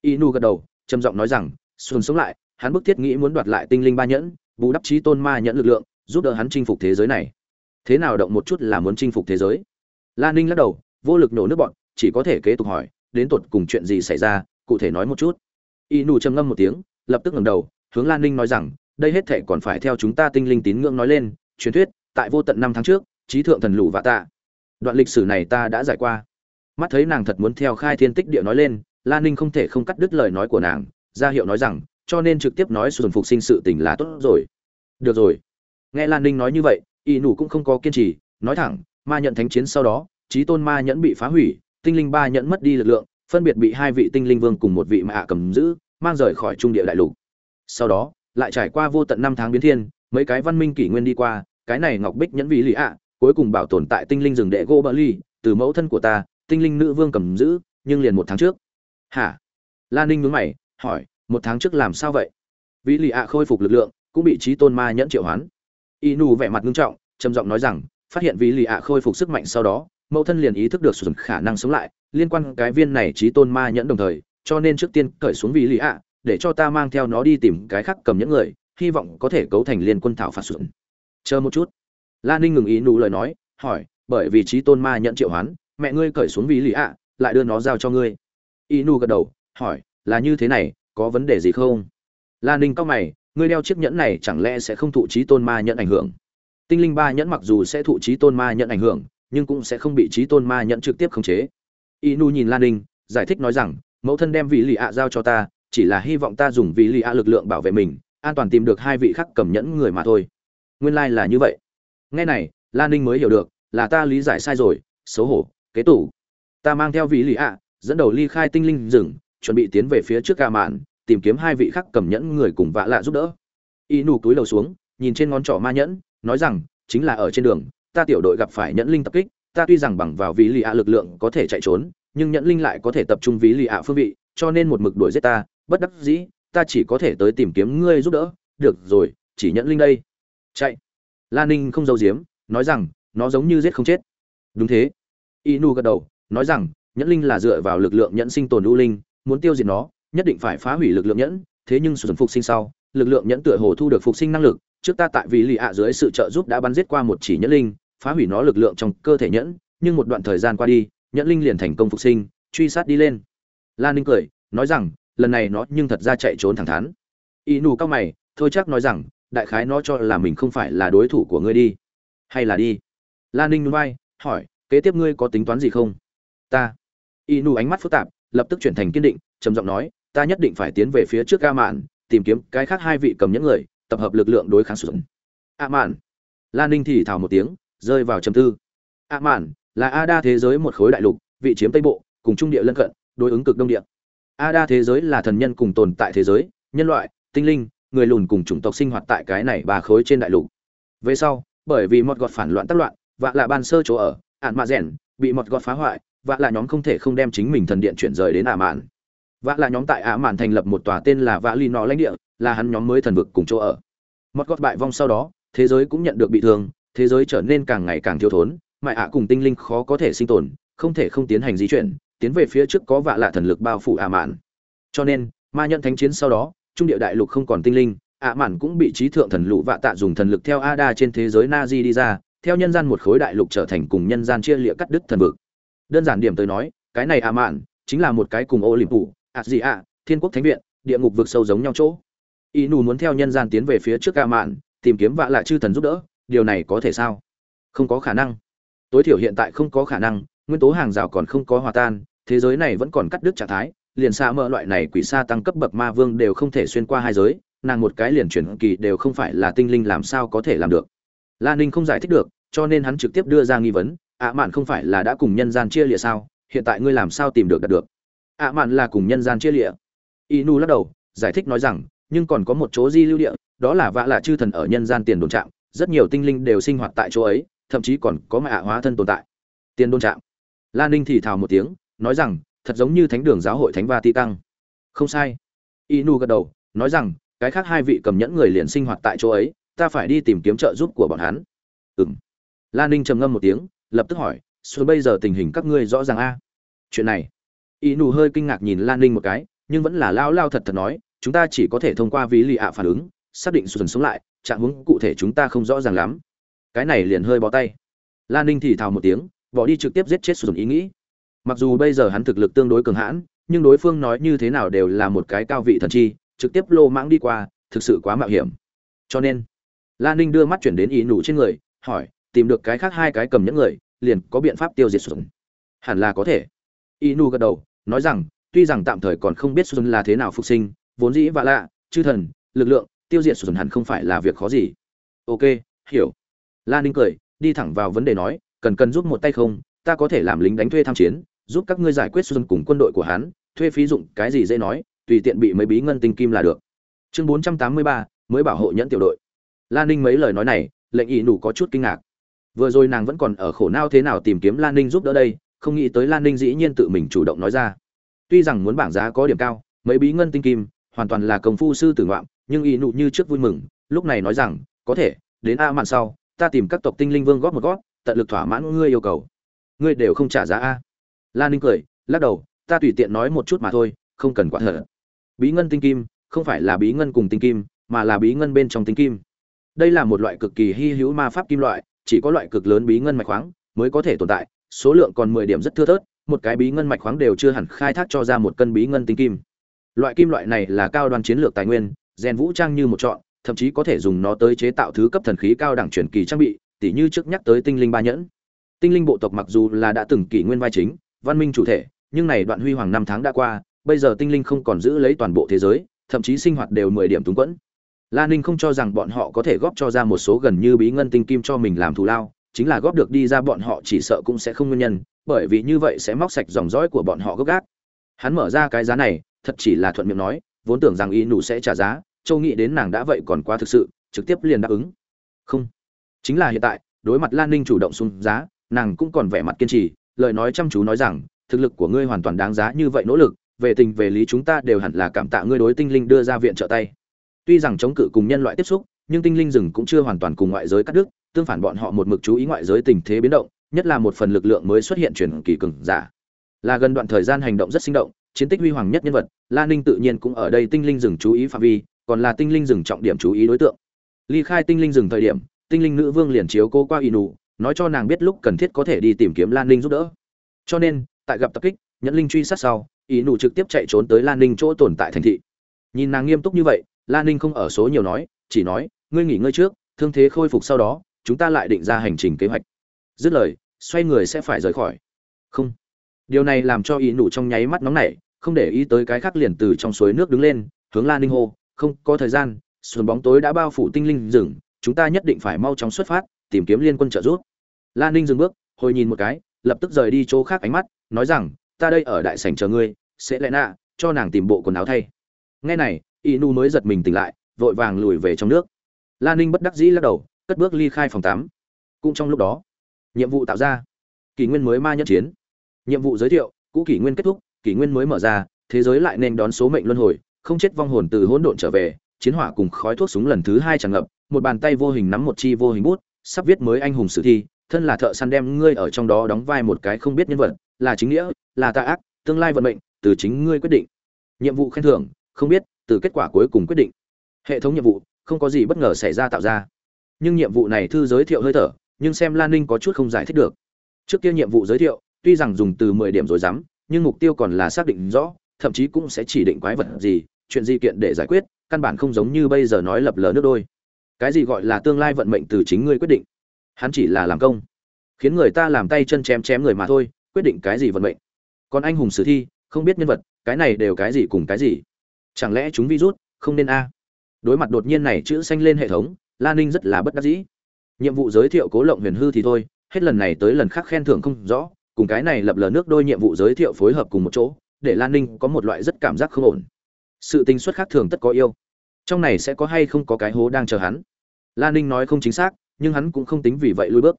Ý nụ gật đầu, trầm giọng nói rằng, xuân sống lại, hắn bức thiết nghĩ muốn đoạt lại tinh linh ba nhẫn, bù đắp trí tôn ma nhẫn lực lượng, giúp đỡ hắn chinh phục thế giới này. Thế nào động một chút là muốn chinh phục thế giới? Lan ninh lắc đầu, vô lực nổ nước bọn, chỉ có thể kế tục hỏi, đến tột cùng chuyện gì xảy ra, cụ thể nói một chút. Y nù trầm ngâm một tiếng, lập tức ngẩng đầu, hướng lan ninh nói rằng, đây hết thể còn phải theo chúng ta tinh linh tín ngưỡng nói lên truyền thuyết, tại vô tận năm tháng trước, trí thượng thần lũ vạ tạ. Đoạn lịch sử này ta đã giải qua. Mắt thấy nàng thật muốn theo khai thiên tích địa nói lên lan ninh không thể không cắt đứt lời nói của nàng, ra hiệu nói rằng, cho nên trực tiếp nói xuân phục sinh sự tình là tốt rồi. Được rồi. Nghe lan ninh nói như vậy, y nủ cũng không có kiên trì, nói thẳng, ma nhận thánh chiến sau đó, trí tôn ma nhẫn bị phá hủy, tinh linh ba nhẫn mất đi lực lượng, phân biệt bị hai vị tinh linh vương cùng một vị mạ cầm giữ, mang rời khỏi trung địa đại lục. Sau đó, lại trải qua vô tận năm tháng biến thiên, mấy cái văn minh kỷ nguyên đi qua cái này ngọc bích nhẫn vị lì ạ, cuối cùng bảo tồn tại tinh linh rừng đệ gô bờ ly từ mẫu thân của ta, tinh linh nữ vương cầm giữ, nhưng liền một tháng trước. Hả? Lan ninh nhướng mày, hỏi, một tháng trước làm sao vậy? Vị lì ạ khôi phục lực lượng, cũng bị trí tôn ma nhẫn triệu hoán. Y nù vẻ mặt nghiêm trọng, trầm giọng nói rằng, phát hiện vị lì ạ khôi phục sức mạnh sau đó, mẫu thân liền ý thức được sử dụng khả năng sống lại, liên quan cái viên này trí tôn ma nhẫn đồng thời, cho nên trước tiên cởi xuống vị lì ạ, để cho ta mang theo nó đi tìm cái khác cầm những người, hy vọng có thể cấu thành liên quân thảo phạt sụn chờ một chút. La ninh ngừng ý nụ lời nói, hỏi, bởi vì trí tôn ma nhận triệu hoán, mẹ ngươi cởi xuống vì lì ạ, lại đưa nó giao cho ngươi. Ý nụ gật đầu, hỏi, là như thế này, có vấn đề gì không? La ninh cau mày, ngươi đeo chiếc nhẫn này chẳng lẽ sẽ không thụ trí tôn ma nhận ảnh hưởng? Tinh linh ba nhẫn mặc dù sẽ thụ trí tôn ma nhận ảnh hưởng, nhưng cũng sẽ không bị trí tôn ma nhận trực tiếp khống chế. Inu nhìn lan ninh, giải thích nói rằng, mẫu thân đem vị lì ạ giao cho ta, chỉ là hy vọng ta dùng vị lì ạ lực lượng bảo vệ mình, an toàn tìm được hai vị khắc cầm nhẫn người mà thôi nguyên lai là như vậy. Nghe này lan ninh mới hiểu được, là ta lý giải sai rồi, xấu hổ, kế tủ. Ta mang theo vị lì ạ, dẫn đầu ly khai tinh linh rừng, chuẩn bị tiến về phía trước ca mạn tìm kiếm hai vị khác cầm nhẫn người cùng vạ lạ giúp đỡ. Y nù túi đầu xuống, nhìn trên ngón trỏ ma nhẫn, nói rằng, chính là ở trên đường, ta tiểu đội gặp phải nhẫn linh tập kích, ta tuy rằng bằng vào ví lì ạ lực lượng có thể chạy trốn, nhưng nhẫn linh lại có thể tập trung ví lì ạ phương vị, cho nên một mực đuổi giết ta, bất đắc dĩ, ta chỉ có thể tới tìm kiếm ngươi giúp đỡ. Được rồi, chỉ nhẫn linh đây chạy. Lan ninh không giấu giếm, nói rằng, nó giống như giết không chết. Đúng thế. Inu gật đầu, nói rằng, nhẫn linh là dựa vào lực lượng nhẫn sinh tồn u linh, muốn tiêu diệt nó, nhất định phải phá hủy lực lượng nhẫn. Thế nhưng sử phục sinh sau, lực lượng nhẫn tựa hồ thu được phục sinh năng lực. Trước ta tại vì lì ạ dưới sự trợ giúp đã bắn giết qua một chỉ nhẫn linh, phá hủy nó lực lượng trong cơ thể nhẫn. Nhưng một đoạn thời gian qua đi, nhẫn linh liền thành công phục sinh, truy sát đi lên. Lan ninh cười, nói rằng, lần này nó nhưng thật ra chạy trốn thẳng thắn. Y nù cao mày, thôi chắc nói rằng đại khái nó cho là mình không phải là đối thủ của ngươi đi. Hay là đi? Lan ninh núi vai, hỏi, kế tiếp ngươi có tính toán gì không? Ta. Y nù ánh mắt phức tạp, lập tức chuyển thành kiên định, trầm giọng nói, ta nhất định phải tiến về phía trước A mạn tìm kiếm cái khác hai vị cầm những người, tập hợp lực lượng đối kháng xuống a mạn lan ninh thì thào một tiếng, rơi vào trầm tư. A mạn là a đa thế giới một khối đại lục, vị chiếm tây bộ, cùng trung địa lân cận, đối ứng cực đông địa. A đa thế giới là thần nhân cùng tồn tại thế giới, nhân loại, tinh linh người lùn cùng chủng tộc sinh hoạt tại cái này ba khối trên đại lục. Về sau, bởi vì một gọt phản loạn tác loạn, vạ là ban sơ chỗ ở, ạn mạ rèn, bị một gọt phá hoại, vạ là nhóm không thể không đem chính mình thần điện chuyển rời đến ả mạn. Vạ là nhóm tại ả mạn thành lập một tòa tên là vạ ly nọ lãnh địa, là hắn nhóm mới thần vực cùng chỗ ở. Một gọt bại vong sau đó, thế giới cũng nhận được bị thương, thế giới trở nên càng ngày càng thiếu thốn, mại ả cùng tinh linh khó có thể sinh tồn, không thể không tiến hành di chuyển, tiến về phía trước có vạ lạ thần lực bao phủ ả mạn. Cho nên, ma nhận thánh chiến sau đó trung địa đại lục không còn tinh linh ả mạn cũng bị trí thượng thần lũ vạ tạ dùng thần lực theo ada trên thế giới na di đi ra, theo nhân gian một khối đại lục trở thành cùng nhân gian chia lịa cắt đứt thần vực. Đơn giản điểm tới nói, cái này ả mạn chính là một cái cùng ô limpụ ạ gì ạ thiên quốc thánh viện, địa ngục vực sâu giống nhau chỗ. Y nù muốn theo nhân gian tiến về phía trước ả mạn, tìm kiếm vạ lạ chư thần giúp đỡ, điều này có thể sao? Không có khả năng. Tối thiểu hiện tại không có khả năng, nguyên tố hàng rào còn không có hòa tan, thế giới này vẫn còn cắt đứt trạng thái liền xa mỡ loại này quỷ xa tăng cấp bậc ma vương đều không thể xuyên qua hai giới, nàng một cái liền chuyển kỳ đều không phải là tinh linh làm sao có thể làm được. Lan ninh không giải thích được, cho nên hắn trực tiếp đưa ra nghi vấn, ạ mạn không phải là đã cùng nhân gian chia lịa sao? Hiện tại ngươi làm sao tìm được đạt được? Ạ mạn là cùng nhân gian chia lịa. Inu lắc đầu, giải thích nói rằng, nhưng còn có một chỗ di lưu địa, đó là vạ lạ chư thần ở nhân gian tiền đồn trạm, rất nhiều tinh linh đều sinh hoạt tại chỗ ấy, thậm chí còn có mạ hóa thân tồn tại. Tiền đồn trạm. Lan ninh thì thào một tiếng, nói rằng thật giống như thánh đường giáo hội thánh va ti tăng không sai. Inu gật đầu, nói rằng, cái khác hai vị cầm nhẫn người liền sinh hoạt tại chỗ ấy, ta phải đi tìm kiếm trợ giúp của bọn hắn. Ừ lan ninh trầm ngâm một tiếng, lập tức hỏi xuân bây giờ tình hình các ngươi rõ ràng a? Chuyện này. Inu hơi kinh ngạc nhìn lan ninh một cái, nhưng vẫn là lao lao thật thật nói, chúng ta chỉ có thể thông qua ví lì ạ phản ứng, xác định xuân sống lại, trạng hướng cụ thể chúng ta không rõ ràng lắm. Cái này liền hơi bó tay. Lan ninh thì thào một tiếng, bỏ đi trực tiếp giết chết xuân ý nghĩ mặc dù bây giờ hắn thực lực tương đối cường hãn, nhưng đối phương nói như thế nào đều là một cái cao vị thần chi, trực tiếp lô mãng đi qua, thực sự quá mạo hiểm. Cho nên lan ninh đưa mắt chuyển đến ý nụ trên người, hỏi, tìm được cái khác hai cái cầm những người, liền có biện pháp tiêu diệt xuân hẳn là có thể. Ý nụ gật đầu, nói rằng, tuy rằng tạm thời còn không biết xuân là thế nào phục sinh, vốn dĩ và lạ, chư thần, lực lượng, tiêu diệt xuân hẳn không phải là việc khó gì. Ok, hiểu. Lan ninh cười, đi thẳng vào vấn đề nói, cần cần giúp một tay không, ta có thể làm lính đánh thuê tham chiến giúp các ngươi giải quyết xuân cùng quân đội của hắn, thuê phí dụng cái gì dễ nói, tùy tiện bị mấy bí ngân tinh kim là được. Chương bốn trăm tám mươi ba, mới bảo hộ nhẫn tiểu đội. Lan ninh mấy lời nói này, lệnh ỷ nủ có chút kinh ngạc. Vừa rồi nàng vẫn còn ở khổ nao thế nào tìm kiếm lan ninh giúp đỡ đây, không nghĩ tới lan ninh dĩ nhiên tự mình chủ động nói ra. Tuy rằng muốn bảng giá có điểm cao, mấy bí ngân tinh kim, hoàn toàn là công phu sư tử ngoạm, nhưng ỷ nụ như trước vui mừng, lúc này nói rằng, có thể, đến a mạn sau, ta tìm các tộc tinh linh vương góp một góp, tận lực thỏa mãn ngươi yêu cầu. Ngươi đều không trả giá a lan ninh cười, lắc đầu, ta tùy tiện nói một chút mà thôi, không cần quả thở. Bí ngân tinh kim, không phải là bí ngân cùng tinh kim, mà là bí ngân bên trong tinh kim. Đây là một loại cực kỳ hy hữu ma pháp kim loại, chỉ có loại cực lớn bí ngân mạch khoáng mới có thể tồn tại, số lượng còn mười điểm rất thưa thớt, một cái bí ngân mạch khoáng đều chưa hẳn khai thác cho ra một cân bí ngân tinh kim. Loại kim loại này là cao đoan chiến lược tài nguyên, rèn vũ trang như một chọn thậm chí có thể dùng nó tới chế tạo thứ cấp thần khí cao đẳng truyền kỳ trang bị, tỉ như trước nhắc tới tinh linh ba nhẫn. Tinh linh bộ tộc mặc dù là đã từng kỷ nguyên vai chính văn minh chủ thể, nhưng này đoạn huy hoàng năm tháng đã qua, bây giờ tinh linh không còn giữ lấy toàn bộ thế giới, thậm chí sinh hoạt đều mười điểm túng quẫn. La ninh không cho rằng bọn họ có thể góp cho ra một số gần như bí ngân tinh kim cho mình làm thù lao, chính là góp được đi ra bọn họ chỉ sợ cũng sẽ không nguyên nhân, bởi vì như vậy sẽ móc sạch dòng dõi của bọn họ gốc gác. Hắn mở ra cái giá này, thật chỉ là thuận miệng nói, vốn tưởng rằng y nụ sẽ trả giá, châu nghĩ đến nàng đã vậy còn quá thực sự, trực tiếp liền đáp ứng. Không. Chính là hiện tại, đối mặt lan ninh chủ động xuống giá, nàng cũng còn vẻ mặt kiên trì lời nói chăm chú nói rằng, thực lực của ngươi hoàn toàn đáng giá như vậy nỗ lực, về tình về lý chúng ta đều hẳn là cảm tạ ngươi đối tinh linh đưa ra viện trợ tay. Tuy rằng chống cự cùng nhân loại tiếp xúc, nhưng tinh linh rừng cũng chưa hoàn toàn cùng ngoại giới cắt đứt, tương phản bọn họ một mực chú ý ngoại giới tình thế biến động, nhất là một phần lực lượng mới xuất hiện chuyển kỳ cường giả. Là gần đoạn thời gian hành động rất sinh động, chiến tích huy hoàng nhất nhân vật, la ninh tự nhiên cũng ở đây tinh linh rừng chú ý phạm vi, còn là tinh linh rừng trọng điểm chú ý đối tượng. Ly khai tinh linh rừng thời điểm, tinh linh nữ vương liền chiếu cô qua inu nói cho nàng biết lúc cần thiết có thể đi tìm kiếm lan ninh giúp đỡ. Cho nên, tại gặp tập kích, nhẫn linh truy sát sau inu trực tiếp chạy trốn tới lan ninh chỗ tồn tại thành thị. Nhìn nàng nghiêm túc như vậy, lan ninh không ở số nhiều nói, chỉ nói, ngươi nghỉ ngơi trước, thương thế khôi phục sau đó, chúng ta lại định ra hành trình kế hoạch. Dứt lời, xoay người sẽ phải rời khỏi. Không. Điều này làm cho ý nụ trong nháy mắt nóng nảy, không để ý tới cái khác liền từ trong suối nước đứng lên, hướng lan ninh hô, không, có thời gian, xuân bóng tối đã bao phủ tinh linh rừng, chúng ta nhất định phải mau chóng xuất phát, tìm kiếm liên quân trợ giúp lan ninh dừng bước, hồi nhìn một cái, lập tức rời đi chỗ khác ánh mắt, nói rằng, ta đây ở đại sảnh chờ ngươi, sẽ lẽ nạ, cho nàng tìm bộ quần áo thay. Nghe này y nu mới giật mình tỉnh lại, vội vàng lùi về trong nước. Lan ninh bất đắc dĩ lắc đầu, cất bước ly khai phòng tắm. Cũng trong lúc đó, nhiệm vụ tạo ra. Kỷ nguyên mới ma nhất chiến. Nhiệm vụ giới thiệu, cũ kỷ nguyên kết thúc, kỷ nguyên mới mở ra, thế giới lại nên đón số mệnh luân hồi, không chết vong hồn từ hỗn độn trở về, chiến hỏa cùng khói thuốc súng lần thứ hai tràn ngập, một bàn tay vô hình nắm một chi vô hình bút, sắp viết mới anh hùng sử thi thân là thợ săn đem ngươi ở trong đó đóng vai một cái không biết nhân vật, là chính nghĩa, là tà ác, tương lai vận mệnh, từ chính ngươi quyết định. Nhiệm vụ khen thưởng, không biết, từ kết quả cuối cùng quyết định. Hệ thống nhiệm vụ, không có gì bất ngờ xảy ra tạo ra. Nhưng nhiệm vụ này thư giới thiệu hơi thở, nhưng xem lan ninh có chút không giải thích được. Trước kia nhiệm vụ giới thiệu, tuy rằng dùng từ mười điểm rồi dám, nhưng mục tiêu còn là xác định rõ, thậm chí cũng sẽ chỉ định quái vật gì, chuyện gì kiện để giải quyết, căn bản không giống như bây giờ nói lập lờ nước đôi. Cái gì gọi là tương lai vận mệnh từ chính ngươi quyết định? Hắn chỉ là làm công. Khiến người ta làm tay chân chém chém người mà thôi, quyết định cái gì vận mệnh. Còn anh hùng sử thi, không biết nhân vật, cái này đều cái gì cùng cái gì. Chẳng lẽ chúng virus, không nên a? Đối mặt đột nhiên này chữ xanh lên hệ thống lan ninh rất là bất đắc dĩ. Nhiệm vụ giới thiệu cố lộng huyền hư thì thôi, hết lần này tới lần khác khen thưởng không rõ, cùng cái này lập lờ nước đôi nhiệm vụ giới thiệu phối hợp cùng một chỗ, để lan ninh có một loại rất cảm giác không ổn. Sự tình xuất khác thường tất có yêu. Trong này sẽ có hay không có cái hố đang chờ hắn? Lan ninh nói không chính xác nhưng hắn cũng không tính vì vậy lui bước.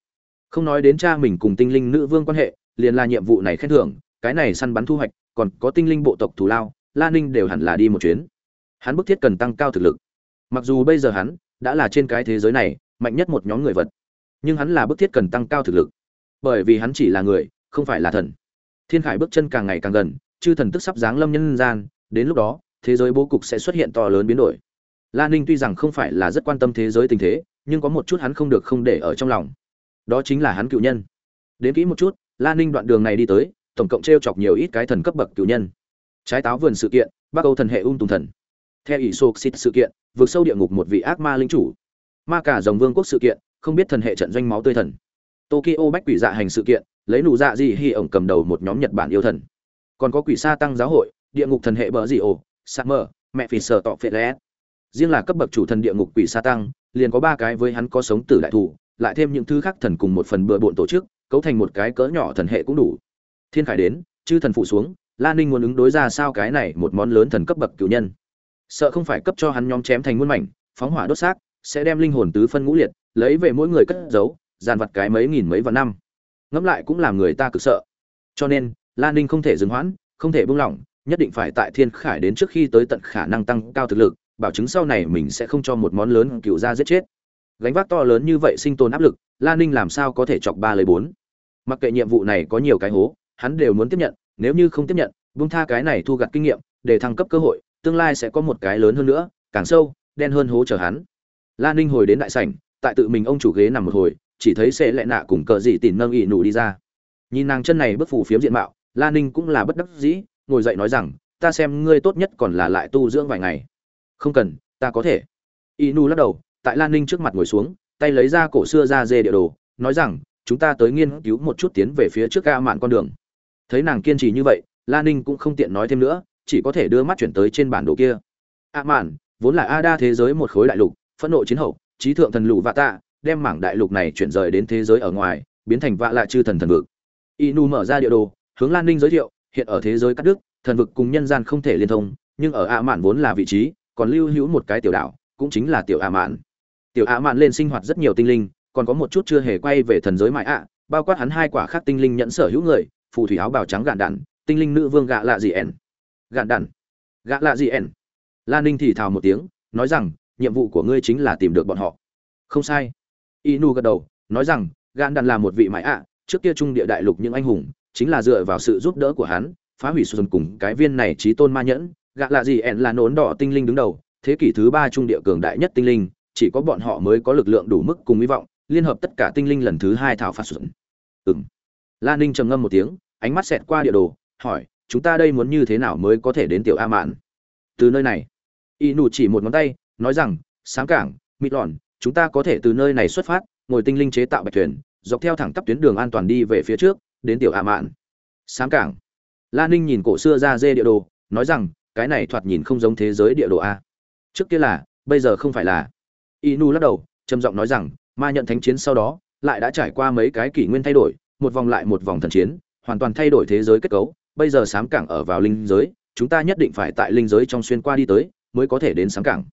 Không nói đến cha mình cùng tinh linh nữ vương quan hệ, liền là nhiệm vụ này khen thưởng, cái này săn bắn thu hoạch, còn có tinh linh bộ tộc thù lao, La ninh đều hẳn là đi một chuyến. Hắn bức thiết cần tăng cao thực lực. Mặc dù bây giờ hắn đã là trên cái thế giới này, mạnh nhất một nhóm người vật, nhưng hắn là bức thiết cần tăng cao thực lực. Bởi vì hắn chỉ là người, không phải là thần. Thiên khải bước chân càng ngày càng gần, chư thần tức sắp giáng lâm nhân gian, đến lúc đó, thế giới bố cục sẽ xuất hiện to lớn biến đổi. La ninh tuy rằng không phải là rất quan tâm thế giới tình thế nhưng có một chút hắn không được không để ở trong lòng. Đó chính là hắn cựu nhân. Đến kỹ một chút Lan ninh đoạn đường này đi tới, tổng cộng t r e o chọc nhiều ít cái thần cấp bậc cựu nhân. Trái táo vườn sự kiện, bắc âu thần hệ ung tùng thần. Theo ỷ sô xịt sự kiện, vượt sâu địa ngục một vị ác ma linh chủ. Ma cả dòng vương quốc sự kiện, không biết thần hệ trận doanh máu tươi thần. Tokyo bách quỷ dạ hành sự kiện, lấy nụ dạ gì hi ổng cầm đầu một nhóm nhật bản yêu thần. Còn có quỷ sa tăng giáo hội, địa ngục thần hệ bờ dị ổ, summer, mẹ phì sở tọ phệ lẽ. Riêng là cấp bậc chủ thần địa ngục quỷ sa tăng liền có ba cái với hắn có sống tử đại thủ, lại thêm những thứ khác thần cùng một phần bừa bộn tổ chức, cấu thành một cái cỡ nhỏ thần hệ cũng đủ. Thiên khải đến, chư thần phụ xuống Lan ninh muốn ứng đối ra sao cái này một món lớn thần cấp bậc cửu nhân. Sợ không phải cấp cho hắn nhóm chém thành muôn mảnh, phóng hỏa đốt xác, sẽ đem linh hồn tứ phân ngũ liệt, lấy về mỗi người cất giấu dàn vặt cái mấy nghìn mấy vạn năm. Ngẫm lại cũng làm người ta cực sợ. Cho nên lan ninh không thể dừng hoãn, không thể buông lỏng, nhất định phải tại thiên khải đến trước khi tới tận khả năng tăng cao thực lực bảo chứng sau này mình sẽ không cho một món lớn cựu ra giết chết. Gánh vác to lớn như vậy sinh tồn áp lực lan ninh làm sao có thể chọc ba lấy bốn? Mặc kệ nhiệm vụ này có nhiều cái hố, hắn đều muốn tiếp nhận, nếu như không tiếp nhận, buông tha cái này thu gặt kinh nghiệm, để thăng cấp cơ hội, tương lai sẽ có một cái lớn hơn nữa, càng sâu, đen hơn hố chờ hắn. Lan ninh hồi đến đại sảnh, tại tự mình ông chủ ghế nằm một hồi, chỉ thấy sẽ lẹ nạ cùng cờ dị tìm nâng ỵ nụ đi ra. Nhìn nàng chân này bức phủ phiếm diện mạo lan ninh cũng là bất đắc dĩ, ngồi dậy nói rằng, ta xem ngươi tốt nhất còn là lại tu dưỡng vài ngày không cần, ta có thể. Inu lắc đầu, tại lan ninh trước mặt ngồi xuống, tay lấy ra cổ xưa ra dê địa đồ, nói rằng, chúng ta tới nghiên cứu một chút tiến về phía trước ga mạn con đường. Thấy nàng kiên trì như vậy, lan ninh cũng không tiện nói thêm nữa, chỉ có thể đưa mắt chuyển tới trên bản đồ kia. A mạn vốn là a đa thế giới một khối đại lục, phẫn nộ chiến hậu, trí thượng thần lụ vạ tạ, đem mảng đại lục này chuyển rời đến thế giới ở ngoài, biến thành vạ lạ chư thần thần vực. Inu mở ra địa đồ, hướng lan ninh giới thiệu, hiện ở thế giới cắt đức thần vực cùng nhân gian không thể liên thông, nhưng ở A mạn vốn là vị trí còn lưu hữu một cái tiểu đảo, cũng chính là tiểu ạ mạn. Tiểu ạ mạn lên sinh hoạt rất nhiều tinh linh, còn có một chút chưa hề quay về thần giới mãi ạ, bao quát hắn hai quả khác tinh linh nhận sở hữu người, phù thủy áo bào trắng gạn đạn, tinh linh nữ vương gạ lạ gì ẻn. Gạn đạn. Gạ lạ gì ẻn. Lan ninh thì thào một tiếng, nói rằng, nhiệm vụ của ngươi chính là tìm được bọn họ. Không sai. Inu gật đầu, nói rằng, gạn đạn là một vị mãi ạ, trước kia trung địa đại lục những anh hùng, chính là dựa vào sự giúp đỡ của hắn, phá hủy xuân cùng cái viên này trí tôn ma nhẫn gạ lạ gì ẻn là nốn đỏ tinh linh đứng đầu, thế kỷ thứ ba trung địa cường đại nhất tinh linh, chỉ có bọn họ mới có lực lượng đủ mức cùng hy vọng, liên hợp tất cả tinh linh lần thứ hai thảo phạt xuẩn ừ m lan ninh trầm ngâm một tiếng, ánh mắt xẹt qua địa đồ, hỏi, chúng ta đây muốn như thế nào mới có thể đến tiểu a mạn từ nơi này. Y nụ chỉ một ngón tay, nói rằng, sáng cảng, mịt lòn chúng ta có thể từ nơi này xuất phát, ngồi tinh linh chế tạo bạch thuyền, dọc theo thẳng tắp tuyến đường an toàn đi về phía trước, đến tiểu a mạn sáng cảng. Lan ninh nhìn cổ xưa ra dê địa đồ, nói rằng cái này thoạt nhìn không giống thế giới địa đồ a. Trước kia là bây giờ không phải là. Inu lắc đầu trầm giọng nói rằng ma nhận thánh chiến sau đó lại đã trải qua mấy cái kỷ nguyên thay đổi một vòng lại một vòng thần chiến hoàn toàn thay đổi thế giới kết cấu bây giờ sám cảng ở vào linh giới chúng ta nhất định phải tại linh giới trong xuyên qua đi tới mới có thể đến sám cảng.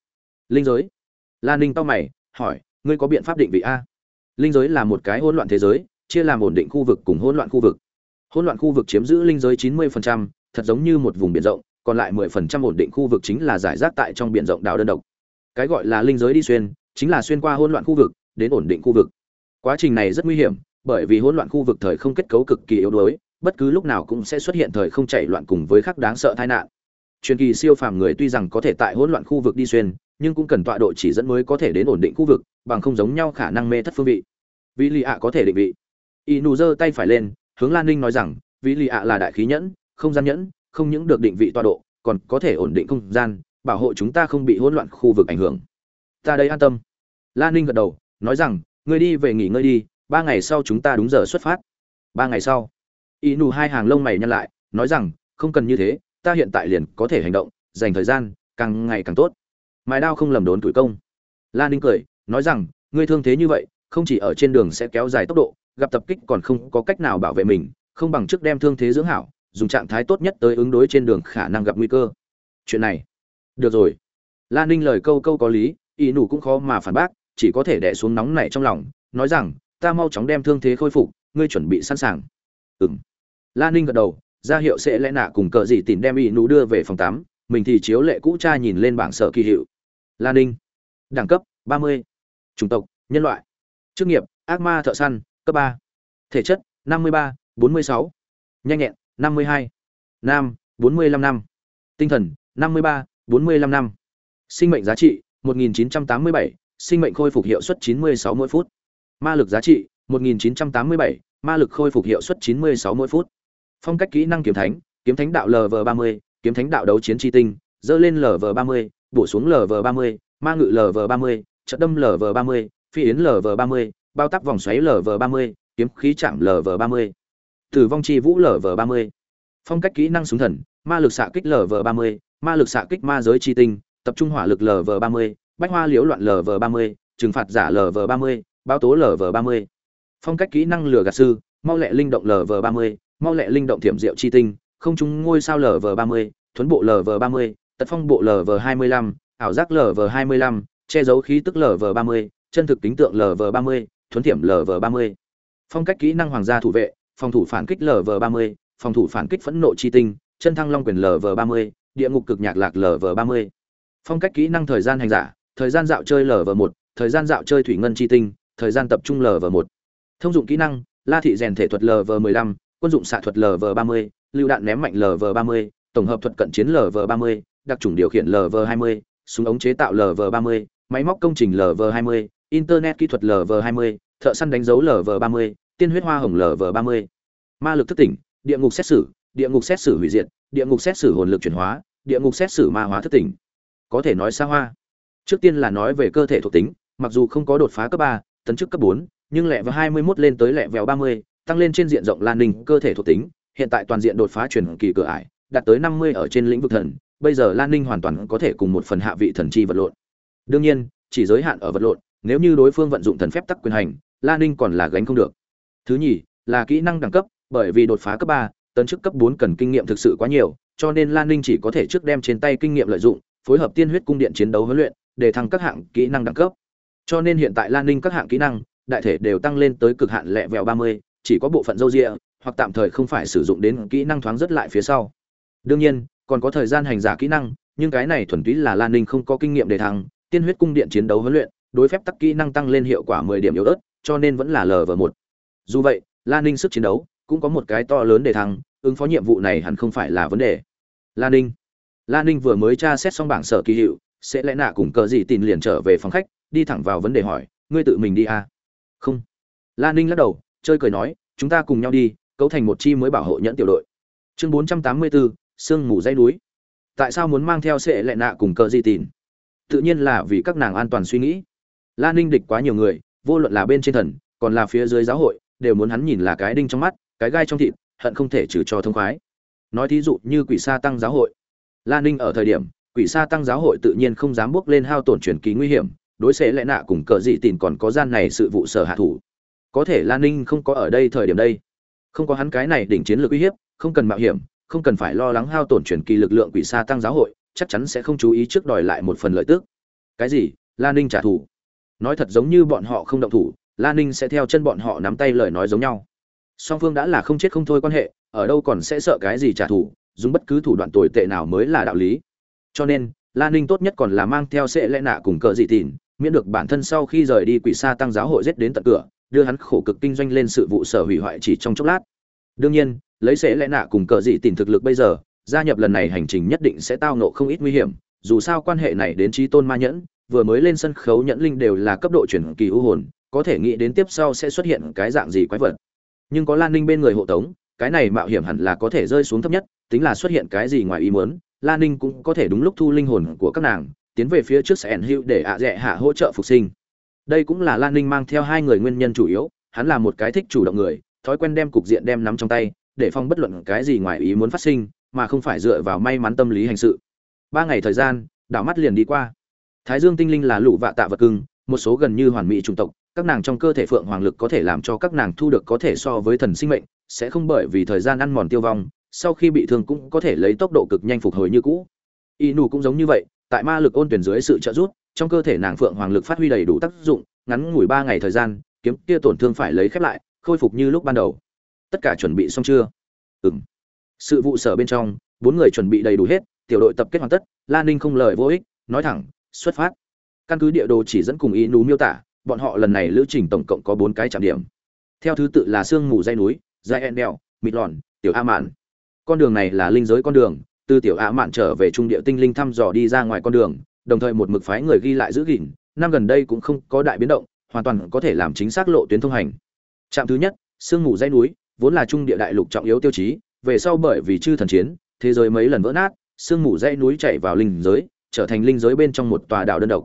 Linh giới? Lan ninh tao mày hỏi ngươi có biện pháp định vị a? Linh giới là một cái hỗn loạn thế giới chia làm ổn định khu vực cùng hỗn loạn khu vực. Hỗn loạn khu vực chiếm giữ linh giới 90%, thật giống như một vùng biển rộng còn lại 10% ổn định khu vực chính là giải rác tại trong biển rộng đảo đơn độc. Cái gọi là linh giới đi xuyên, chính là xuyên qua hỗn loạn khu vực, đến ổn định khu vực. Quá trình này rất nguy hiểm, bởi vì hỗn loạn khu vực thời không kết cấu cực kỳ yếu đuối, bất cứ lúc nào cũng sẽ xuất hiện thời không chạy loạn cùng với khắc đáng sợ tai nạn. Truyền kỳ siêu phàm người tuy rằng có thể tại hỗn loạn khu vực đi xuyên, nhưng cũng cần tọa độ chỉ dẫn mới có thể đến ổn định khu vực, bằng không giống nhau khả năng mê thất phương vị. Vĩ lì ạ có thể định vị. Y giơ tay phải lên, hướng lan ninh nói rằng, Vĩ lì ạ là đại khí nhẫn, không gian nhẫn không những được định vị tọa độ, còn có thể ổn định không gian, bảo hộ chúng ta không bị hỗn loạn khu vực ảnh hưởng. Ta đây an tâm. Lan ninh gật đầu, nói rằng, ngươi đi về nghỉ ngơi đi, ba ngày sau chúng ta đúng giờ xuất phát. Ba ngày sau, y nù hai hàng lông mày nhăn lại, nói rằng, không cần như thế, ta hiện tại liền có thể hành động, dành thời gian, càng ngày càng tốt. Mài đao không lầm đốn tuổi công. Lan ninh cười, nói rằng, ngươi thương thế như vậy, không chỉ ở trên đường sẽ kéo dài tốc độ, gặp tập kích còn không có cách nào bảo vệ mình, không bằng trước đem thương thế dưỡng hảo dùng trạng thái tốt nhất tới ứng đối trên đường khả năng gặp nguy cơ. Chuyện này. Được rồi. Lan ninh lời câu câu có lý, y nủ cũng khó mà phản bác, chỉ có thể đẻ xuống nóng này trong lòng, nói rằng, ta mau chóng đem thương thế khôi phục, ngươi chuẩn bị sẵn sàng. Ừng lan ninh gật đầu, ra hiệu sẽ lẽ nạ cùng cờ gì tìm đem y nù đưa về phòng tắm, mình thì chiếu lệ cũ cha nhìn lên bảng sở kỳ hiệu. Lan ninh. Đẳng cấp, ba mươi. Chủng tộc, nhân loại. Chức nghiệp, ác ma thợ săn, cấp ba. Thể chất, năm mươi ba, bốn mươi sáu. Nhanh nhẹn năm mươi hai nam bốn mươi lăm năm. Tinh thần năm mươi ba bốn mươi lăm năm. Sinh mệnh giá trị một nghìn chín trăm tám mươi bảy sinh mệnh khôi phục hiệu suất chín mươi sáu mỗi phút. Ma lực giá trị 1987, ma lực khôi phục hiệu suất 96 mỗi phút. Phong cách kỹ năng kiếm thánh kiếm thánh đạo lv 30 kiếm thánh đạo đấu chiến chi tinh dơ lên lv 30 bổ xuống lv 30 ma ngự lv 30 trận đâm lv 30 phi yến lv 30 bao tắc vòng xoáy lv 30 kiếm khí chạm lv 30 tử vong chi vũ lở vở ba 30 phong cách kỹ năng súng thần ma lực xạ kích lở vở ba 30 ma lực xạ kích ma giới chi tinh tập trung hỏa lực lở vở ba 30 bách hoa liễu loạn lở vở ba 30 trừng phạt giả lở vở ba 30 báo tố lở vở ba 30 phong cách kỹ năng lửa gạt sư mau lẹ linh động lở vở ba 30 mau lẹ linh động thiểm diệu chi tinh không trung ngôi sao lở vở ba 30 thuấn bộ lở vở ba 30 tật phong bộ lở vở 25 ảo giác lở vở 25 che giấu khí tức lở vở ba 30 chân thực tính tượng lở vở ba 30 thuấn thiểm lv 30 phong cách kỹ năng hoàng gia thủ vệ phòng thủ phản kích lv 30 phòng thủ phản kích phẫn nộ chi tinh chân thăng long quyền lv 30 địa ngục cực nhạc lạc lv 30 phong cách kỹ năng thời gian hành giả thời gian dạo chơi lv 1 thời gian dạo chơi thủy ngân chi tinh thời gian tập trung lv một thông dụng kỹ năng la thị rèn thể thuật lv 15 quân dụng xạ thuật lv 30 lưu đạn ném mạnh lv 30 tổng hợp thuật cận chiến lv 30 đặc trùng điều khiển lv 20 súng ống chế tạo lv 30 máy móc công trình lv 20 internet kỹ thuật lv 20 thợ săn đánh dấu lv 30 tiên huyết hoa hồng lv 30 ma lực thức tỉnh địa ngục xét xử địa ngục xét xử hủy diệt địa ngục xét xử hồn lực chuyển hóa địa ngục xét xử ma hóa thức tỉnh. Có thể nói xa hoa. Trước tiên là nói về cơ thể thuộc tính mặc dù không có đột phá cấp ba tấn chức cấp 4, nhưng lẹ vào 21 lên tới lẹ vèo 30, tăng lên trên diện rộng Lan Ninh cơ thể thuộc tính, hiện tại toàn diện đột phá truyền kỳ cửa ải, đạt tới năm mươi ở trên lĩnh vực thần bây giờ lan ninh hoàn toàn có thể cùng một phần hạ vị thần chi vật lộn. Đương nhiên chỉ giới hạn ở vật lộn nếu như đối phương vận dụng thần phép tắc quyền hành lan ninh còn là gánh không được thứ nhì, là kỹ năng đẳng cấp, bởi vì đột phá cấp ba, tấn chức cấp bốn cần kinh nghiệm thực sự quá nhiều, cho nên lan ninh chỉ có thể trước đem trên tay kinh nghiệm lợi dụng, phối hợp tiên huyết cung điện chiến đấu huấn luyện, để thăng các hạng kỹ năng đẳng cấp. Cho nên hiện tại lan ninh các hạng kỹ năng, đại thể đều tăng lên tới cực hạn lẹ vẹo ba mươi, chỉ có bộ phận dâu rịa hoặc tạm thời không phải sử dụng đến kỹ năng thoáng rất lại phía sau. Đương nhiên, còn có thời gian hành giả kỹ năng, nhưng cái này thuần túy là lan ninh không có kinh nghiệm để thăng, tiên huyết cung điện chiến đấu huấn luyện, đối phép tắc kỹ năng tăng lên hiệu quả mười điểm yếu ớt, cho nên vẫn là lv một dù vậy lan ninh sức chiến đấu cũng có một cái to lớn để thăng ứng phó nhiệm vụ này hẳn không phải là vấn đề. Lan ninh. Lan ninh vừa mới tra xét xong bảng sở kỳ hiệu, sẽ lẽ nạ cùng cờ gì tìm liền trở về phòng khách, đi thẳng vào vấn đề hỏi, ngươi tự mình đi à? không. Lan ninh lắc đầu, chơi cười nói, chúng ta cùng nhau đi, cấu thành một chi mới bảo hộ nhẫn tiểu đội. Chương bốn trăm tám mươi bốn sương mù dây núi. Tại sao muốn mang theo sệ lệ nạ cùng cờ di Tìn? tự nhiên là vì các nàng an toàn suy nghĩ. Lan ninh địch quá nhiều người, vô luận là bên trên thần, còn là phía dưới giáo hội đều muốn hắn nhìn là cái đinh trong mắt, cái gai trong thịt, hận không thể trừ cho thông khoái. Nói thí dụ như quỷ sa tăng giáo hội. Lan ninh ở thời điểm, quỷ sa tăng giáo hội tự nhiên không dám bước lên hao tổn truyền kỳ nguy hiểm, đối xế lẽ nạ cùng cờ dị tìm còn có gian này sự vụ sở hạ thủ. Có thể lan ninh không có ở đây thời điểm đây. Không có hắn cái này đỉnh chiến lược uy hiếp, không cần mạo hiểm, không cần phải lo lắng hao tổn truyền kỳ lực lượng quỷ sa tăng giáo hội, chắc chắn sẽ không chú ý trước đòi lại một phần lợi tức. Cái gì? Lan ninh trả thù. Nói thật giống như bọn họ không động thủ lan ninh sẽ theo chân bọn họ nắm tay lời nói giống nhau. Song phương đã là không chết không thôi quan hệ, ở đâu còn sẽ sợ cái gì trả thù, dùng bất cứ thủ đoạn tồi tệ nào mới là đạo lý. Cho nên lan ninh tốt nhất còn là mang theo sệ lẽ nạ cùng cờ dị tìn miễn được bản thân sau khi rời đi quỷ xa tăng giáo hội giết đến tận cửa, đưa hắn khổ cực kinh doanh lên sự vụ sở hủy hoại chỉ trong chốc lát. Đương nhiên, lấy sệ lẽ nạ cùng cờ dị tìn thực lực bây giờ, gia nhập lần này hành trình nhất định sẽ tao nộ không ít nguy hiểm, dù sao quan hệ này đến trí tôn ma nhẫn, vừa mới lên sân khấu nhẫn linh đều là cấp độ chuyển kỳ ưu hồn có thể nghĩ đến tiếp sau sẽ xuất hiện cái dạng gì quái vật. Nhưng có lan ninh bên người hộ tống, cái này mạo hiểm hẳn là có thể rơi xuống thấp nhất, tính là xuất hiện cái gì ngoài ý muốn, lan ninh cũng có thể đúng lúc thu linh hồn của các nàng, tiến về phía trước sẽ ẩn hữu để ạ à dẹ hạ hỗ trợ phục sinh. Đây cũng là lan ninh mang theo hai người nguyên nhân chủ yếu, hắn là một cái thích chủ động người, thói quen đem cục diện đem nắm trong tay, để phong bất luận cái gì ngoài ý muốn phát sinh, mà không phải dựa vào may mắn tâm lý hành sự. Ba ngày thời gian, đảo mắt liền đi qua. Thái dương tinh linh là lũ vạ tạ vật cưng, một số gần như hoàn mỹ chủng tộc các nàng trong cơ thể phượng hoàng lực có thể làm cho các nàng thu được có thể so với thần sinh mệnh, sẽ không bởi vì thời gian ăn mòn tiêu vong, sau khi bị thương cũng có thể lấy tốc độ cực nhanh phục hồi như cũ. Y nù cũng giống như vậy, tại ma lực ôn tuyển dưới sự trợ giúp, trong cơ thể nàng phượng hoàng lực phát huy đầy đủ tác dụng, ngắn ngủi ba ngày thời gian, kiếm kia tổn thương phải lấy khép lại, khôi phục như lúc ban đầu. Tất cả chuẩn bị xong chưa? Ừ m sự vụ sở bên trong, bốn người chuẩn bị đầy đủ hết, tiểu đội tập kết hoàn tất lan ninh không lời vô ích, nói thẳng, xuất phát. Căn cứ địa đồ chỉ dẫn cùng ý nú miêu tả bọn họ lần này lữ trình tổng cộng có bốn cái trạm điểm. Theo thứ tự là sương mù dây núi dây en đèo, mịt lòn, tiểu a mạn. Con đường này là linh giới con đường, từ tiểu a mạn trở về trung địa tinh linh thăm dò đi ra ngoài con đường, đồng thời một mực phái người ghi lại giữ gìn. Năm gần đây cũng không có đại biến động, hoàn toàn có thể làm chính xác lộ tuyến thông hành. Trạm thứ nhất, sương mù dây núi, vốn là trung địa đại lục trọng yếu tiêu chí, về sau bởi vì chư thần chiến, thế giới mấy lần vỡ nát, sương mù dây núi chảy vào linh giới, trở thành linh giới bên trong một tòa đảo đơn độc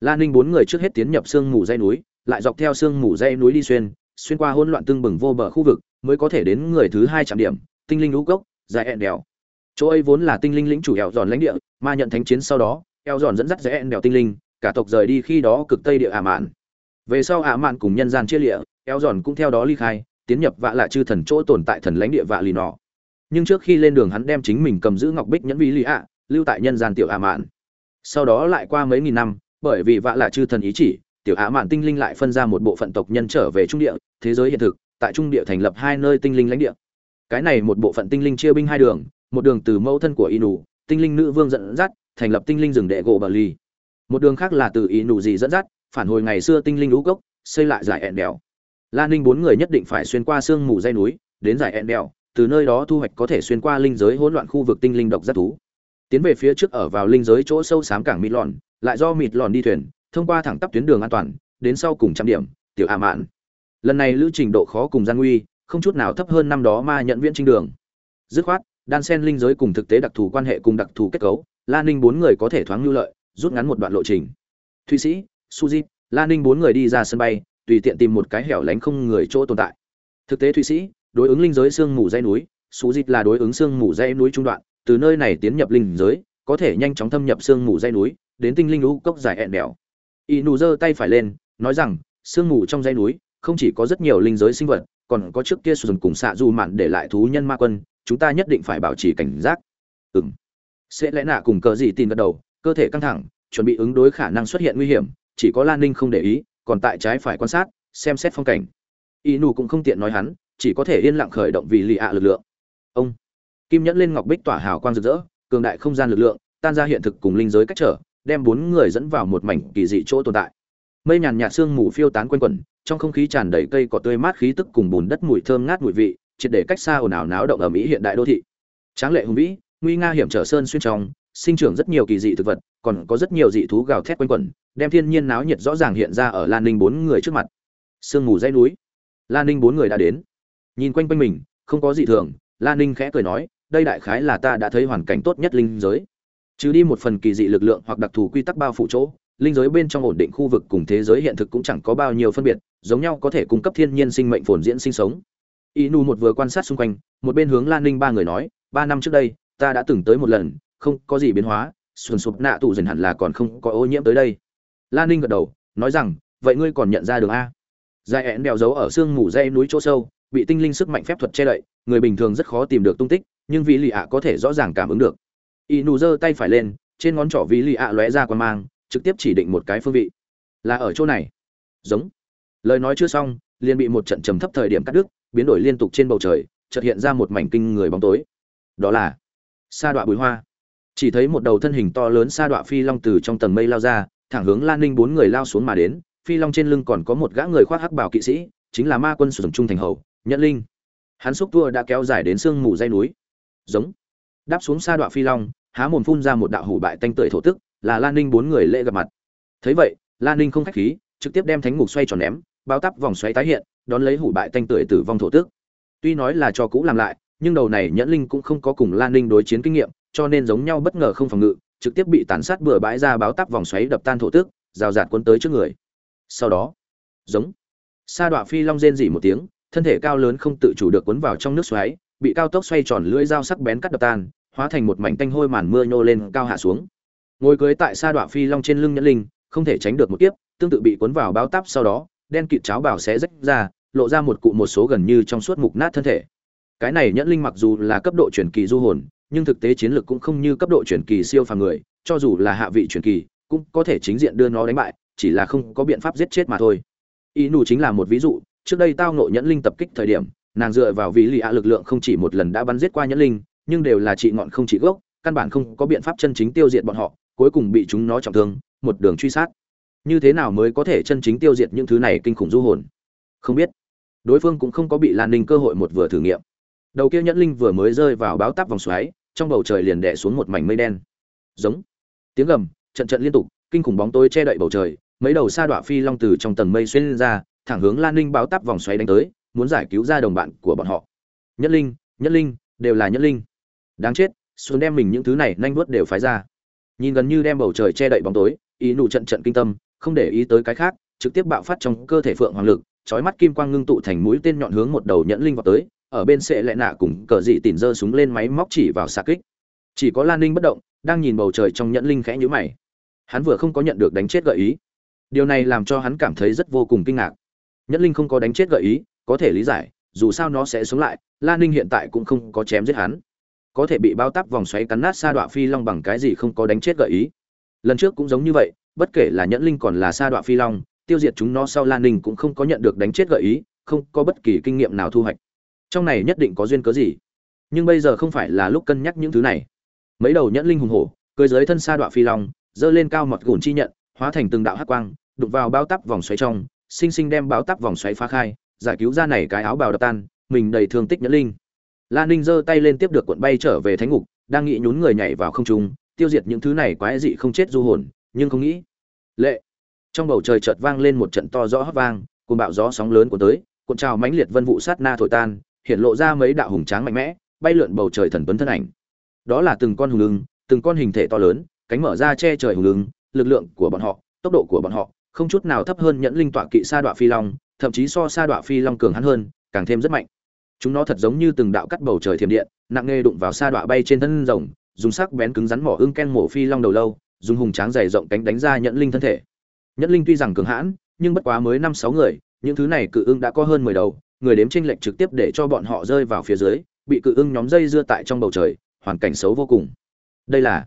lan ninh bốn người trước hết tiến nhập sương mù dây núi, lại dọc theo sương mù dây núi đi xuyên xuyên qua hỗn loạn tương bừng vô bờ khu vực, mới có thể đến người thứ hai trạm điểm, tinh linh lũ gốc dài ẹn đèo. Chỗ ấy vốn là tinh linh lĩnh chủ eo giòn lãnh địa mà nhận thánh chiến sau đó, eo giòn dẫn dắt dài ẹn đèo tinh linh, cả tộc rời đi khi đó cực tây địa ả mạn. Về sau ả mạn cùng nhân gian chia lịa, eo giòn cũng theo đó ly khai, tiến nhập vạ lạ chư thần chỗ tồn tại thần lãnh địa vạ lì nọ. Nhưng trước khi lên đường hắn đem chính mình cầm giữ ngọc bích nhẫn vi lì ạ, lưu tại nhân gian tiểu ả mạn. Sau đó lại qua mấy nghìn năm bởi vì vạ là chư thần ý chỉ, tiểu á mạn tinh linh lại phân ra một bộ phận tộc nhân trở về trung địa, thế giới hiện thực, tại trung địa thành lập hai nơi tinh linh lãnh địa. Cái này một bộ phận tinh linh chia binh hai đường, một đường từ mẫu thân của inu, tinh linh nữ vương dẫn dắt, thành lập tinh linh rừng đệ gỗ bờ ly một đường khác là từ inu gì dẫn dắt, phản hồi ngày xưa tinh linh lũ gốc xây lại giải ẹn đèo. La ninh bốn người nhất định phải xuyên qua sương mù dây núi, đến giải ẹn đèo, từ nơi đó thu hoạch có thể xuyên qua linh giới hỗn loạn khu vực tinh linh độc giác thú. Tiến về phía trước ở vào linh giới chỗ sâu xám cảng mỹ lòn lại do mịt lòn đi thuyền, thông qua thẳng tắp tuyến đường an toàn, đến sau cùng trăm điểm, tiểu a mạn. Lần này lữ trình độ khó cùng gian nguy không chút nào thấp hơn năm đó ma nhận viễn trinh đường. Dứt khoát, đan sen linh giới cùng thực tế đặc thù quan hệ cùng đặc thù kết cấu, la ninh bốn người có thể thoáng lưu lợi, rút ngắn một đoạn lộ trình. Thụy sĩ, suzy, la ninh bốn người đi ra sân bay, tùy tiện tìm một cái hẻo lánh không người chỗ tồn tại. Thực tế thụy sĩ, đối ứng linh giới sương mù dây núi, suzy là đối ứng sương mù dây núi trung đoạn, từ nơi này tiến nhập linh giới, có thể nhanh chóng thâm nhập sương mù dây núi đến tinh linh lũ cốc dài ẹn đèo y nù giơ tay phải lên, nói rằng, sương mù trong dây núi, không chỉ có rất nhiều linh giới sinh vật, còn có trước kia sử cùng xạ du mạn để lại thú nhân ma quân, chúng ta nhất định phải bảo trì cảnh giác. Ừm. Sẽ lẽ nạ cùng cờ gì tin gật đầu, cơ thể căng thẳng, chuẩn bị ứng đối khả năng xuất hiện nguy hiểm, chỉ có lan ninh không để ý, còn tại trái phải quan sát, xem xét phong cảnh. Y nù cũng không tiện nói hắn, chỉ có thể yên lặng khởi động vì lì ạ lực lượng. Ông. Kim nhẫn lên ngọc bích tỏa hào quang rực rỡ, cường đại không gian lực lượng, tan ra hiện thực cùng linh giới cách trở đem bốn người dẫn vào một mảnh kỳ dị chỗ tồn tại. Mây nhàn nhạt sương mù phiêu tán quanh quẩn, trong không khí tràn đầy cây cỏ tươi mát khí tức cùng bùn đất mùi thơm ngát mùi vị, triệt để cách xa ồn ào náo động ở mỹ hiện đại đô thị. Tráng lệ hùng vĩ, nguy nga hiểm trở sơn xuyên trong, sinh trưởng rất nhiều kỳ dị thực vật, còn có rất nhiều dị thú gào thét quanh quẩn, đem thiên nhiên náo nhiệt rõ ràng hiện ra ở lan ninh bốn người trước mặt. Sương mù dãy núi. Lan ninh bốn người đã đến. Nhìn quanh quanh mình, không có gì thường, lan ninh khẽ cười nói, đây đại khái là ta đã thấy hoàn cảnh tốt nhất linh giới trừ đi một phần kỳ dị lực lượng hoặc đặc thù quy tắc bao phủ chỗ, linh giới bên trong ổn định khu vực cùng thế giới hiện thực cũng chẳng có bao nhiêu phân biệt, giống nhau có thể cung cấp thiên nhiên sinh mệnh phồn diễn sinh sống. Inu một vừa quan sát xung quanh, một bên hướng lan ninh ba người nói, ba năm trước đây, ta đã từng tới một lần, không có gì biến hóa, xuân sụp nạ tụ dần hẳn là còn không có ô nhiễm tới đây. Lan ninh gật đầu, nói rằng, vậy ngươi còn nhận ra đường a? Dài én đèo giấu ở sương mù dây núi chỗ sâu, bị tinh linh sức mạnh phép thuật che đậy, người bình thường rất khó tìm được tung tích, nhưng vị lì ạ có thể rõ ràng cảm ứng được y nù giơ tay phải lên, trên ngón trỏ vị lì ạ lóe ra quan mang, trực tiếp chỉ định một cái phương vị. Là ở chỗ này. Giống. Lời nói chưa xong, liền bị một trận trầm thấp thời điểm cắt đứt, biến đổi liên tục trên bầu trời, chợt hiện ra một mảnh kinh người bóng tối. Đó là sa đọa bụi hoa. Chỉ thấy một đầu thân hình to lớn sa đọa phi long từ trong tầng mây lao ra, thẳng hướng lan ninh bốn người lao xuống mà đến, phi long trên lưng còn có một gã người khoác hắc bảo kỵ sĩ, chính là ma quân sử dụng trung thành hầu nhận linh. Hắn xúc tua đã kéo dài đến sương mù dây núi. Giống. Đáp xuống sa đọa phi long há mồm phun ra một đạo hủ bại tanh tưởi thổ tức, là lan ninh bốn người lễ gặp mặt. Thấy vậy, lan ninh không khách khí, trực tiếp đem thánh ngục xoay tròn ném, bao tắp vòng xoáy tái hiện, đón lấy hủ bại tanh tưởi tử vong thổ tức. Tuy nói là cho cũ làm lại, nhưng đầu này nhẫn linh cũng không có cùng lan ninh đối chiến kinh nghiệm, cho nên giống nhau bất ngờ không phòng ngự, trực tiếp bị tàn sát bừa bãi ra báo tắp vòng xoáy đập tan thổ tức, rào rạt cuốn tới trước người. Sau đó, giống, sa đọa phi long rên dỉ một tiếng, thân thể cao lớn không tự chủ được cuốn vào trong nước xoáy, bị cao tốc xoay tròn lưỡi dao sắc bén cắt đập tan hóa thành một mảnh tanh hôi màn mưa nhô lên cao hạ xuống. Ngồi cưới tại sa đọa phi long trên lưng nhẫn linh, không thể tránh được một kiếp, tương tự bị cuốn vào báo táp sau đó, đen kịt cháo bảo sẽ rách ra, lộ ra một cụ một số gần như trong suốt mục nát thân thể. Cái này nhẫn linh mặc dù là cấp độ chuyển kỳ du hồn, nhưng thực tế chiến lược cũng không như cấp độ chuyển kỳ siêu phàm người, cho dù là hạ vị chuyển kỳ, cũng có thể chính diện đưa nó đánh bại, chỉ là không có biện pháp giết chết mà thôi. Ý nụ chính là một ví dụ, trước đây tao nộ nhẫn linh tập kích thời điểm, nàng dựa vào vị lì ạ lực lượng không chỉ một lần đã bắn giết qua nhẫn linh nhưng đều là trị ngọn không trị gốc, căn bản không có biện pháp chân chính tiêu diệt bọn họ, cuối cùng bị chúng nó trọng thương, một đường truy sát. Như thế nào mới có thể chân chính tiêu diệt những thứ này kinh khủng du hồn? Không biết. Đối phương cũng không có bị lan ninh cơ hội một vừa thử nghiệm. Đầu kia nhẫn linh vừa mới rơi vào báo táp vòng xoáy, trong bầu trời liền đẻ xuống một mảnh mây đen. Giống. Tiếng gầm, trận trận liên tục, kinh khủng bóng tối che đậy bầu trời, mấy đầu sa đọa phi long từ trong tầng mây xuyên lên ra, thẳng hướng lan ninh báo táp vòng xoáy đánh tới, muốn giải cứu ra đồng bạn của bọn họ. Nhất linh nhất linh, đều là nhất linh đáng chết xuống đem mình những thứ này nhanh vuốt đều phái ra. Nhìn gần như đem bầu trời che đậy bóng tối, ý nụ trận trận kinh tâm, không để ý tới cái khác, trực tiếp bạo phát trong cơ thể phượng hoàng lực, chói mắt kim quang ngưng tụ thành mũi tên nhọn hướng một đầu nhẫn linh vào tới, ở bên sệ lệ nạ cùng cờ dị tỉn giơ súng lên máy móc chỉ vào xạ kích. Chỉ có lan ninh bất động, đang nhìn bầu trời trong nhẫn linh khẽ nhíu mày. Hắn vừa không có nhận được đánh chết gợi ý. Điều này làm cho hắn cảm thấy rất vô cùng kinh ngạc. Nhẫn linh không có đánh chết gợi ý, có thể lý giải, dù sao nó sẽ sống lại, lan ninh hiện tại cũng không có chém giết hắn có thể bị bao tắp vòng xoáy cắn nát sa đọa phi long bằng cái gì không có đánh chết gợi ý. Lần trước cũng giống như vậy, bất kể là nhẫn linh còn là sa đọa phi long, tiêu diệt chúng nó sau lan ninh cũng không có nhận được đánh chết gợi ý, không có bất kỳ kinh nghiệm nào thu hoạch. Trong này nhất định có duyên cớ gì? Nhưng bây giờ không phải là lúc cân nhắc những thứ này. Mấy đầu nhẫn linh hùng hổ cười dưới thân sa đọa phi long, giơ lên cao mọt gùn chi nhận, hóa thành từng đạo hắc quang đục vào bao tắp vòng xoáy trong, sinh sinh đem bao tắp vòng xoáy phá khai, giải cứu ra này cái áo bào đập tan, mình đầy thương tích nhẫn linh lan ninh giơ tay lên tiếp được cuộn bay trở về thánh ngục, đang nghĩ nhún người nhảy vào không trung, tiêu diệt những thứ này quái dị không chết du hồn, nhưng không nghĩ. Lệ. Trong bầu trời chợt vang lên một trận to rõ hấp vang cùng bạo gió sóng lớn của tới, cuộn trào mãnh liệt vân vụ sát na thổi tan, hiện lộ ra mấy đạo hùng tráng mạnh mẽ, bay lượn bầu trời thần tuấn thân ảnh. Đó là từng con hùng lưng từng con hình thể to lớn, cánh mở ra che trời hùng lưng lực lượng của bọn họ, tốc độ của bọn họ, không chút nào thấp hơn nhẫn linh tọa kỵ sa đọa phi long, thậm chí so sa đọa phi long cường hắn hơn, càng thêm rất mạnh chúng nó thật giống như từng đạo cắt bầu trời thiểm điện, nặng nề đụng vào sa đọa bay trên thân rồng, dùng sắc bén cứng rắn mỏ ưng ken mổ phi long đầu lâu, dùng hùng tráng dày rộng cánh đánh ra nhẫn linh thân thể. Nhẫn linh tuy rằng cường hãn, nhưng bất quá mới năm sáu người, những thứ này cự ưng đã có hơn mười đầu, người đếm tranh lệch trực tiếp để cho bọn họ rơi vào phía dưới, bị cự ưng nhóm dây dưa tại trong bầu trời, hoàn cảnh xấu vô cùng. Đây là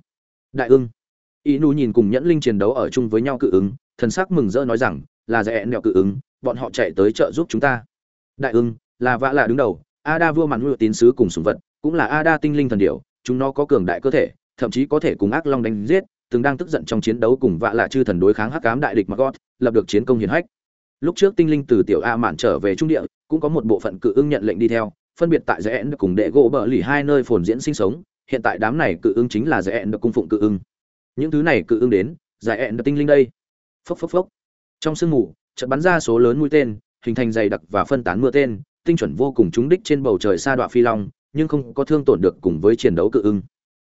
đại ưng. Y nu nhìn cùng nhẫn linh chiến đấu ở chung với nhau cự ứng thần sắc mừng rỡ nói rằng, là rẽ nẹo cự ứng bọn họ chạy tới trợ giúp chúng ta. Đại ưng là vạ lạ đứng đầu ada vua mặn ngựa tín sứ cùng sùng vật cũng là ada tinh linh thần điểu chúng nó có cường đại cơ thể thậm chí có thể cùng ác long đánh giết từng đang tức giận trong chiến đấu cùng vạ lạ chư thần đối kháng hắc cám đại địch Maggot, lập được chiến công hiển hách. Lúc trước tinh linh từ tiểu A mạn trở về trung địa, cũng có một bộ phận cự ưng nhận lệnh đi theo, phân biệt tại Rẽ cùng đệ gỗ bờ lì hai nơi phồn diễn sinh sống, hiện tại đám này cự ưng chính là Rẽ được cung phụng cự ưng. Những thứ này cự ưng đến, Rẽ được tinh linh đây. Phốc phốc phốc. Trong sương mù, chợt bắn ra số lớn mũi tên, hình thành dày đặc và phân tán mưa tên, tinh chuẩn vô cùng trúng đích trên bầu trời xa đoạn phi long, nhưng không có thương tổn được cùng với chiến đấu cự ưng.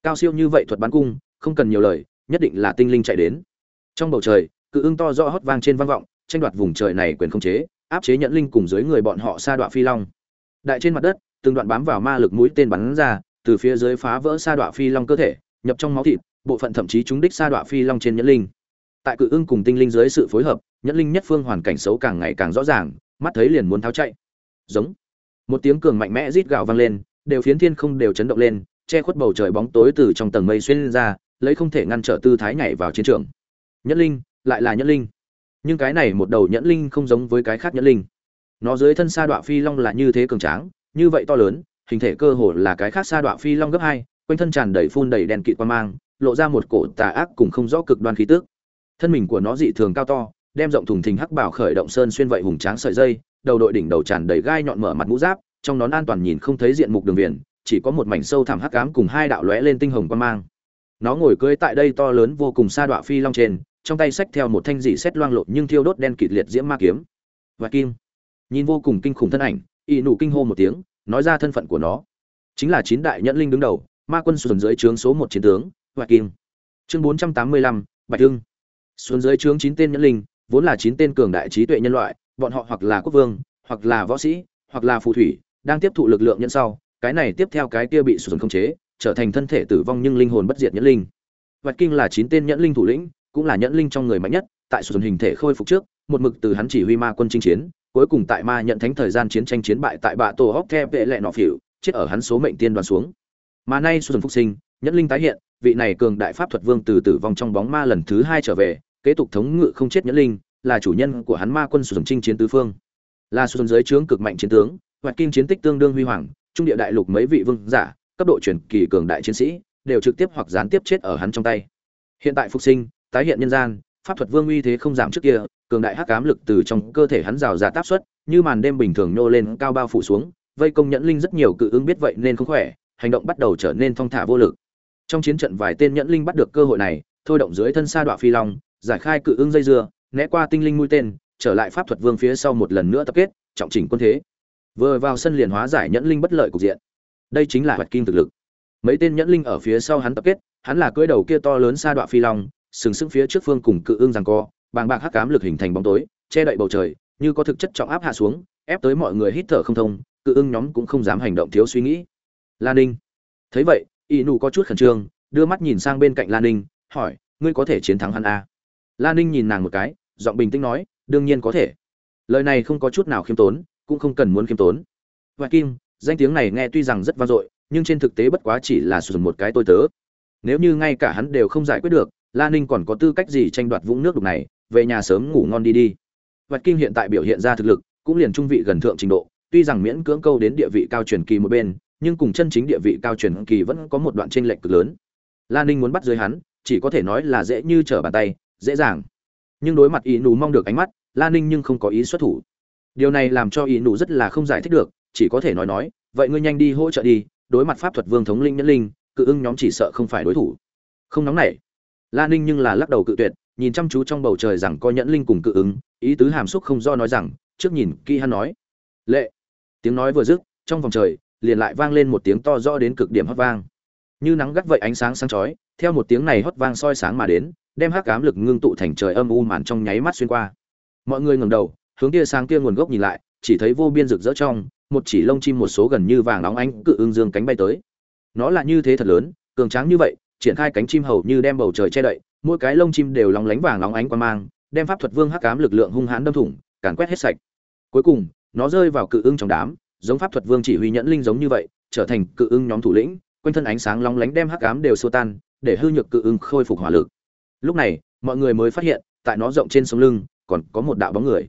Cao siêu như vậy thuật bắn cung, không cần nhiều lời, nhất định là tinh linh chạy đến. Trong bầu trời cự ưng to rõ hót vang trên vang vọng tranh đoạt vùng trời này quyền không chế áp chế nhẫn linh cùng dưới người bọn họ sa đoạn phi long. Đại trên mặt đất từng đoạn bám vào ma lực mũi tên bắn ra từ phía dưới phá vỡ sa đoạ phi long cơ thể nhập trong máu thịt bộ phận thậm chí trúng đích sa đoạ phi long trên nhẫn linh. Tại cự ưng cùng tinh linh dưới sự phối hợp nhẫn linh nhất phương hoàn cảnh xấu càng ngày càng rõ ràng mắt thấy liền muốn tháo chạy giống. Một tiếng cường mạnh mẽ rít gào vang lên, đều phiến thiên không đều chấn động lên, che khuất bầu trời bóng tối từ trong tầng mây xuyên lên ra, lấy không thể ngăn trở tư thái nhảy vào chiến trường. Nhẫn linh, lại là nhẫn linh. Nhưng cái này một đầu nhẫn linh không giống với cái khác nhẫn linh. Nó dưới thân sa đọa phi long là như thế cường tráng, như vậy to lớn, hình thể cơ hồ là cái khác sa đọa phi long gấp hai, quanh thân tràn đầy phun đầy đèn kịt quan mang, lộ ra một cổ tà ác cùng không rõ cực đoan khí tức. Thân mình của nó dị thường cao to, đem rộng thùng thình hắc bảo khởi động sơn xuyên vậy hùng tráng sợi dây đầu đội đỉnh đầu tràn đầy gai nhọn mở mặt mũ giáp, trong nón an toàn nhìn không thấy diện mục đường viền, chỉ có một mảnh sâu thẳm hắc ám cùng hai đạo lóe lên tinh hồng quan mang. Nó ngồi cưỡi tại đây to lớn vô cùng xa đọa phi long trên, trong tay xách theo một thanh dị xét loang lộn nhưng thiêu đốt đen kịt liệt diễm ma kiếm. Và kim. Nhìn vô cùng kinh khủng thân ảnh, y nụ kinh hô một tiếng, nói ra thân phận của nó. Chính là chín đại nhẫn linh đứng đầu, ma quân xuân dưới trướng số một chiến tướng, và kim. Chương bốn trăm tám mươi lăm, bạch hưng. Xuân dưới trướng chín tên nhẫn linh, vốn là chín tên cường đại trí tuệ nhân loại bọn họ hoặc là quốc vương, hoặc là võ sĩ, hoặc là phù thủy, đang tiếp thụ lực lượng nhân sau, cái này tiếp theo cái kia bị xuân không chế, trở thành thân thể tử vong nhưng linh hồn bất diệt nhẫn linh. Vạch kinh là chín tên nhẫn linh thủ lĩnh, cũng là nhẫn linh trong người mạnh nhất, tại sử dụng hình thể khôi phục trước, một mực từ hắn chỉ huy ma quân chinh chiến, cuối cùng tại ma nhận thánh thời gian chiến tranh chiến bại tại bạ tổ hóc the vệ lệ nọ phỉu chết ở hắn số mệnh tiên đoàn xuống. Mà nay sử dụng phục sinh, nhẫn linh tái hiện, vị này cường đại pháp thuật vương từ tử vong trong bóng ma lần thứ hai trở về, kế tục thống ngự không chết nhẫn linh là chủ nhân của hắn ma quân sử dụng chinh chiến tứ phương. Là sử dụng giới trướng cực mạnh chiến tướng, hoạt kim chiến tích tương đương huy hoàng, trung địa đại lục mấy vị vương giả, cấp độ truyền kỳ cường đại chiến sĩ, đều trực tiếp hoặc gián tiếp chết ở hắn trong tay. Hiện tại phục sinh, tái hiện nhân gian, pháp thuật vương uy thế không giảm trước kia, cường đại hắc ám lực từ trong cơ thể hắn rào ra tác xuất như màn đêm bình thường nô lên cao bao phủ xuống, vây công nhẫn linh rất nhiều cự ứng biết vậy nên không khỏe, hành động bắt đầu trở nên thong thả vô lực. Trong chiến trận vài tên nhẫn linh bắt được cơ hội này, thôi động dưới thân sa đọa phi long, giải khai cự ứng dây dưa né qua tinh linh mũi tên, trở lại pháp thuật vương phía sau một lần nữa tập kết, trọng chỉnh quân thế. Vừa vào sân liền hóa giải nhẫn linh bất lợi cục diện. Đây chính là hoạt kim thực lực. Mấy tên nhẫn linh ở phía sau hắn tập kết, hắn là cưỡi đầu kia to lớn sa đoạn phi long, sừng sững phía trước phương cùng cự ương giằng co, bàng bạc hắc cám lực hình thành bóng tối, che đậy bầu trời, như có thực chất trọng áp hạ xuống, ép tới mọi người hít thở không thông, cự ưng nhóm cũng không dám hành động thiếu suy nghĩ. Lan ninh. Thấy vậy, y nụ có chút khẩn trương, đưa mắt nhìn sang bên cạnh lan ninh, hỏi, ngươi có thể chiến thắng hắn à? La ninh nhìn nàng một cái, giọng bình tĩnh nói, đương nhiên có thể. Lời này không có chút nào khiêm tốn, cũng không cần muốn khiêm tốn. Và kim, danh tiếng này nghe tuy rằng rất vang dội, nhưng trên thực tế bất quá chỉ là sử dụng một cái tôi tớ. Nếu như ngay cả hắn đều không giải quyết được, la ninh còn có tư cách gì tranh đoạt vũng nước đục này? Về nhà sớm ngủ ngon đi đi. Vạch kim hiện tại biểu hiện ra thực lực, cũng liền trung vị gần thượng trình độ, tuy rằng miễn cưỡng câu đến địa vị cao truyền kỳ một bên, nhưng cùng chân chính địa vị cao truyền kỳ vẫn có một đoạn tranh lệch cực lớn. La ninh muốn bắt dưới hắn, chỉ có thể nói là dễ như trở bàn tay dễ dàng. Nhưng đối mặt ý nù mong được ánh mắt Lan ninh nhưng không có ý xuất thủ. Điều này làm cho ý nù rất là không giải thích được, chỉ có thể nói nói, vậy ngươi nhanh đi hỗ trợ đi, đối mặt pháp thuật vương thống linh nhẫn linh, cự ưng nhóm chỉ sợ không phải đối thủ. Không nóng nảy. Lan ninh nhưng là lắc đầu cự tuyệt, nhìn chăm chú trong bầu trời rằng có nhẫn linh cùng cự ứng, ý tứ hàm xúc không do nói rằng, trước nhìn kỳ hắn nói. Lệ. Tiếng nói vừa dứt, trong vòng trời, liền lại vang lên một tiếng to rõ đến cực điểm hót vang. Như nắng gắt vậy ánh sáng sáng chói, theo một tiếng này hót vang soi sáng mà đến đem hắc ám lực ngưng tụ thành trời âm u màn trong nháy mắt xuyên qua. Mọi người ngẩng đầu, hướng tia sáng kia nguồn gốc nhìn lại, chỉ thấy vô biên rực rỡ trong, một chỉ lông chim một số gần như vàng óng ánh cự ưng dương cánh bay tới. Nó là như thế thật lớn, cường tráng như vậy, triển khai cánh chim hầu như đem bầu trời che đậy, mỗi cái lông chim đều lóng lánh vàng óng ánh qua mang, đem pháp thuật vương hắc ám lực lượng hung hãn đâm thủng, càn quét hết sạch. Cuối cùng, nó rơi vào cự ưng trong đám, giống pháp thuật vương chỉ huy nhẫn linh giống như vậy, trở thành cự ưng nhóm thủ lĩnh, quanh thân ánh sáng lóng lánh đem hắc ám đều xua tan, để hư nhược cự ưng khôi phục hỏa lực lúc này, mọi người mới phát hiện, tại nó rộng trên sống lưng, còn có một đạo bóng người.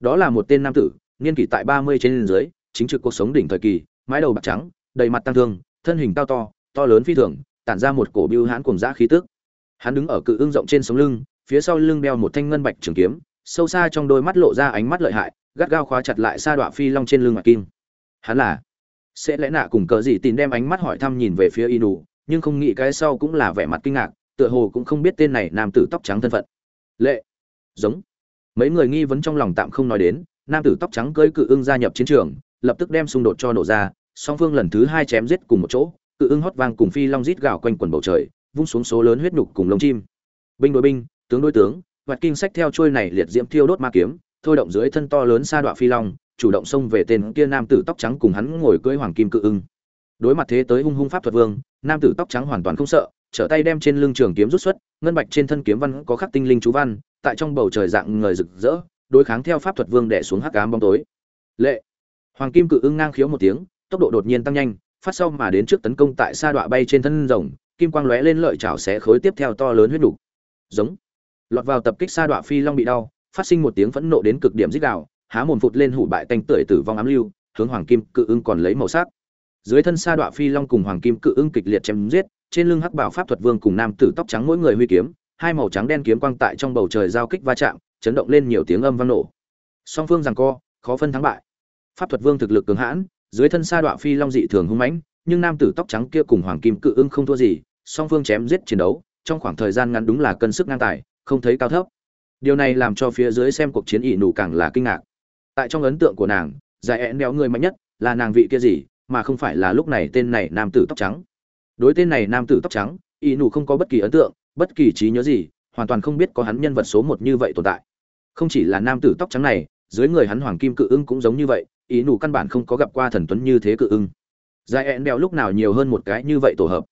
Đó là một tên nam tử, niên kỷ tại ba mươi trên dưới, chính trực cuộc sống đỉnh thời kỳ, mái đầu bạc trắng, đầy mặt tăng thương, thân hình cao to to lớn phi thường, tản ra một cổ biêu hãn cùng dã khí tức. Hắn đứng ở cự ưng rộng trên sống lưng, phía sau lưng đeo một thanh ngân bạch trường kiếm, sâu xa trong đôi mắt lộ ra ánh mắt lợi hại, gắt gao khóa chặt lại sa đọa phi long trên lưng mặt kim. Hắn là sẽ lẽ nạ cùng cờ gì tìm đem ánh mắt hỏi thăm nhìn về phía y đủ nhưng không nghĩ cái sau cũng là vẻ mặt kinh ngạc tựa hồ cũng không biết tên này nam tử tóc trắng thân phận. Lệ. Giống. Mấy người nghi vấn trong lòng tạm không nói đến, nam tử tóc trắng cưỡi cự ưng gia nhập chiến trường, lập tức đem xung đột cho nổ ra, song phương lần thứ hai chém giết cùng một chỗ, cự ưng hót vang cùng phi long rít gào quanh quần bầu trời, vung xuống số lớn huyết nhục cùng lông chim. Binh đối binh, tướng đối tướng, vạt kinh sách theo chuôi này liệt diễm thiêu đốt ma kiếm, thôi động dưới thân to lớn sa đọa phi long, chủ động xông về tên kia nam tử tóc trắng cùng hắn ngồi cưỡi hoàng kim cự ưng. Đối mặt thế tới hung hung pháp thuật vương, nam tử tóc trắng hoàn toàn không sợ trở tay đem trên lưng trường kiếm rút xuất, ngân bạch trên thân kiếm văn có khắc tinh linh chú văn, tại trong bầu trời dạng người rực rỡ, đối kháng theo pháp thuật vương đè xuống hắc ám bóng tối. Lệ. Hoàng kim cự ưng ngang khiếu một tiếng, tốc độ đột nhiên tăng nhanh, phát sau mà đến trước tấn công tại sa đọa bay trên thân rồng, kim quang lóe lên lợi chảo xé khối tiếp theo to lớn huyết đủ. giống. Lọt vào tập kích sa đọa phi long bị đau, phát sinh một tiếng phẫn nộ đến cực điểm rít gào, há mồm phụt lên hủ bại tanh tưởi tử vong ám lưu, hướng hoàng kim cự ưng còn lấy màu sắc. Dưới thân sa đọa phi long cùng hoàng kim cự ưng kịch liệt chém giết trên lưng hắc bảo pháp thuật vương cùng nam tử tóc trắng mỗi người huy kiếm, hai màu trắng đen kiếm quang tại trong bầu trời giao kích va chạm, chấn động lên nhiều tiếng âm vang nổ. Song phương rằng co, khó phân thắng bại. Pháp thuật vương thực lực cường hãn, dưới thân sa đọa phi long dị thường hung mãnh, nhưng nam tử tóc trắng kia cùng hoàng kim cự ưng không thua gì, song phương chém giết chiến đấu, trong khoảng thời gian ngắn đúng là cân sức ngang tài, không thấy cao thấp. Điều này làm cho phía dưới xem cuộc chiến ỷ nụ càng là kinh ngạc. Tại trong ấn tượng của nàng, giải ẹn đéo người mạnh nhất là nàng vị kia gì, mà không phải là lúc này tên này nam tử tóc trắng đối tên này nam tử tóc trắng, y nụ không có bất kỳ ấn tượng, bất kỳ trí nhớ gì, hoàn toàn không biết có hắn nhân vật số một như vậy tồn tại. Không chỉ là nam tử tóc trắng này, dưới người hắn hoàng kim cự ưng cũng giống như vậy ý nụ căn bản không có gặp qua thần tuấn như thế cự ưng. Dài ẹn đeo lúc nào nhiều hơn một cái như vậy tổ hợp.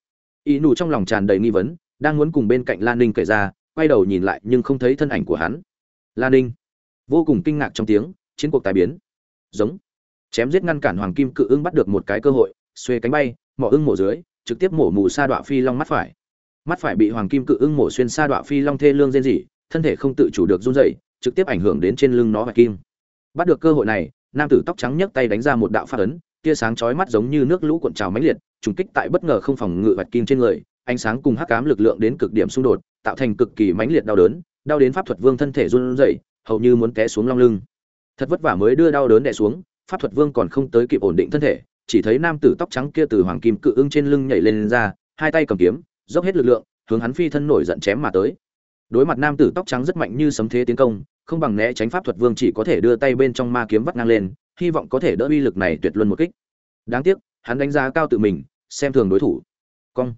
Ý nụ trong lòng tràn đầy nghi vấn, đang muốn cùng bên cạnh lan ninh kể ra, quay đầu nhìn lại nhưng không thấy thân ảnh của hắn. Lan ninh, vô cùng kinh ngạc trong tiếng, chiến cuộc tài biến. Giống, chém giết ngăn cản hoàng kim cự ưng bắt được một cái cơ hội, xuê cánh bay, mỏ ưng mổ dưới trực tiếp mổ mù sa đọa phi long mắt phải. Mắt phải bị hoàng kim cự ưng mổ xuyên sa đọa phi long thê lương rên rỉ, thân thể không tự chủ được run rẩy, trực tiếp ảnh hưởng đến trên lưng nó và kim. Bắt được cơ hội này, nam tử tóc trắng nhấc tay đánh ra một đạo phát ấn, tia sáng chói mắt giống như nước lũ cuộn trào mãnh liệt, trùng kích tại bất ngờ không phòng ngự vạch kim trên người, ánh sáng cùng hắc ám lực lượng đến cực điểm xung đột, tạo thành cực kỳ mãnh liệt đau đớn, đau đến pháp thuật vương thân thể run rẩy, hầu như muốn té xuống long lưng. Thật vất vả mới đưa đau đớn đè xuống, pháp thuật vương còn không tới kịp ổn định thân thể chỉ thấy nam tử tóc trắng kia từ hoàng kim cự ưng trên lưng nhảy lên, lên ra hai tay cầm kiếm dốc hết lực lượng hướng hắn phi thân nổi giận chém mà tới. Đối mặt nam tử tóc trắng rất mạnh như sấm thế tiến công không bằng né tránh pháp thuật vương chỉ có thể đưa tay bên trong ma kiếm vắt ngang lên hy vọng có thể đỡ uy lực này tuyệt luân một kích. Đáng tiếc hắn đánh giá cao tự mình xem thường đối thủ. Cong.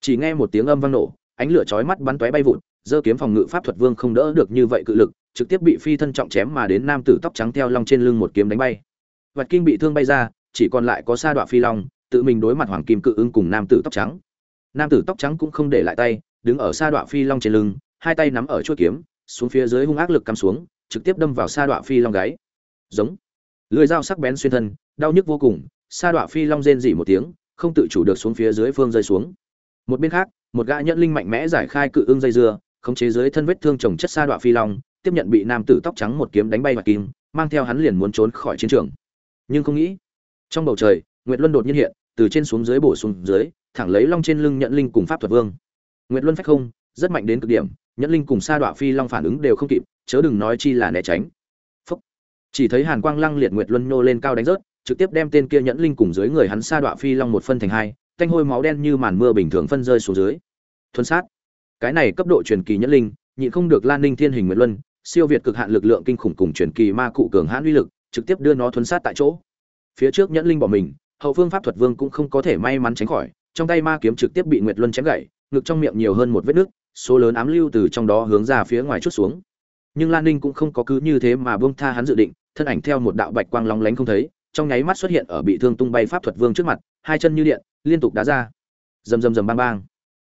Chỉ nghe một tiếng âm vang nổ ánh lửa chói mắt bắn tóe bay vụt giơ kiếm phòng ngự pháp thuật vương không đỡ được như vậy cự lực trực tiếp bị phi thân trọng chém mà đến nam tử tóc trắng theo long trên lưng một kiếm đánh bay. Vật kinh bị thương bay ra chỉ còn lại có sa đọa phi long, tự mình đối mặt hoàng kim cự ưng cùng nam tử tóc trắng. Nam tử tóc trắng cũng không để lại tay, đứng ở sa đọa phi long trên lưng, hai tay nắm ở chuôi kiếm, xuống phía dưới hung ác lực cắm xuống, trực tiếp đâm vào sa đọa phi long gáy. Giống. Lưỡi dao sắc bén xuyên thân, đau nhức vô cùng, sa đọa phi long rên rỉ một tiếng, không tự chủ được xuống phía dưới phương rơi xuống. Một bên khác, một gã nhẫn linh mạnh mẽ giải khai cự ưng dây dưa, khống chế dưới thân vết thương trồng chất sa đọa phi long, tiếp nhận bị nam tử tóc trắng một kiếm đánh bay và kim, mang theo hắn liền muốn trốn khỏi chiến trường. Nhưng không nghĩ trong bầu trời, nguyệt luân đột nhiên hiện, từ trên xuống dưới bổ xuống dưới, thẳng lấy long trên lưng nhận linh cùng pháp thuật vương. Nguyệt luân phách không, rất mạnh đến cực điểm, nhẫn linh cùng sa đọa phi long phản ứng đều không kịp, chớ đừng nói chi là né tránh. Phúc. chỉ thấy hàn quang lăng liệt nguyệt luân nhô lên cao đánh rớt, trực tiếp đem tên kia nhẫn linh cùng dưới người hắn sa đọa phi long một phân thành hai, thanh hôi máu đen như màn mưa bình thường phân rơi xuống dưới. Thuần sát. Cái này cấp độ truyền kỳ nhẫn linh, nhịn không được lan ninh thiên hình nguyệt luân, siêu việt cực hạn lực lượng kinh khủng cùng truyền kỳ ma cụ cường hãn uy lực, trực tiếp đưa nó thuần sát tại chỗ phía trước nhẫn linh bỏ mình, hậu phương pháp thuật vương cũng không có thể may mắn tránh khỏi, trong tay ma kiếm trực tiếp bị nguyệt luân chém gãy, ngực trong miệng nhiều hơn một vết nứt, số lớn ám lưu từ trong đó hướng ra phía ngoài chút xuống. Nhưng lan ninh cũng không có cứ như thế mà buông tha hắn dự định, thân ảnh theo một đạo bạch quang long lánh không thấy, trong nháy mắt xuất hiện ở bị thương tung bay pháp thuật vương trước mặt, hai chân như điện, liên tục đá ra. Rầm rầm rầm bang bang.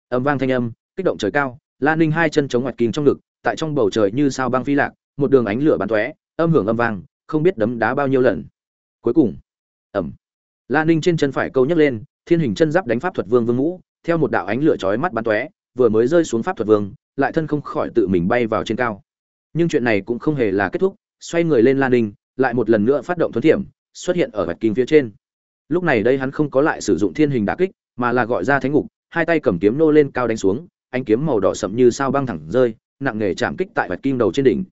Âm vang thanh âm, kích động trời cao, lan ninh hai chân chống ngoặt kinh trong ngực, tại trong bầu trời như sao băng phi lạc, một đường ánh lửa bắn tóe, âm hưởng âm vang, không biết đấm đá bao nhiêu lần. Cuối cùng ẩm. Lan ninh trên chân phải câu nhấc lên, thiên hình chân giáp đánh pháp thuật vương vương ngũ, theo một đạo ánh lửa chói mắt bắn tóe, vừa mới rơi xuống pháp thuật vương, lại thân không khỏi tự mình bay vào trên cao. Nhưng chuyện này cũng không hề là kết thúc, xoay người lên lan ninh, lại một lần nữa phát động thuấn thiểm, xuất hiện ở vạch kinh phía trên. Lúc này đây hắn không có lại sử dụng thiên hình đả kích, mà là gọi ra thánh ngục, hai tay cầm kiếm nô lên cao đánh xuống anh kiếm màu đỏ sậm như sao băng thẳng rơi, nặng nề chạm kích tại vạch kim đầu trên đỉnh.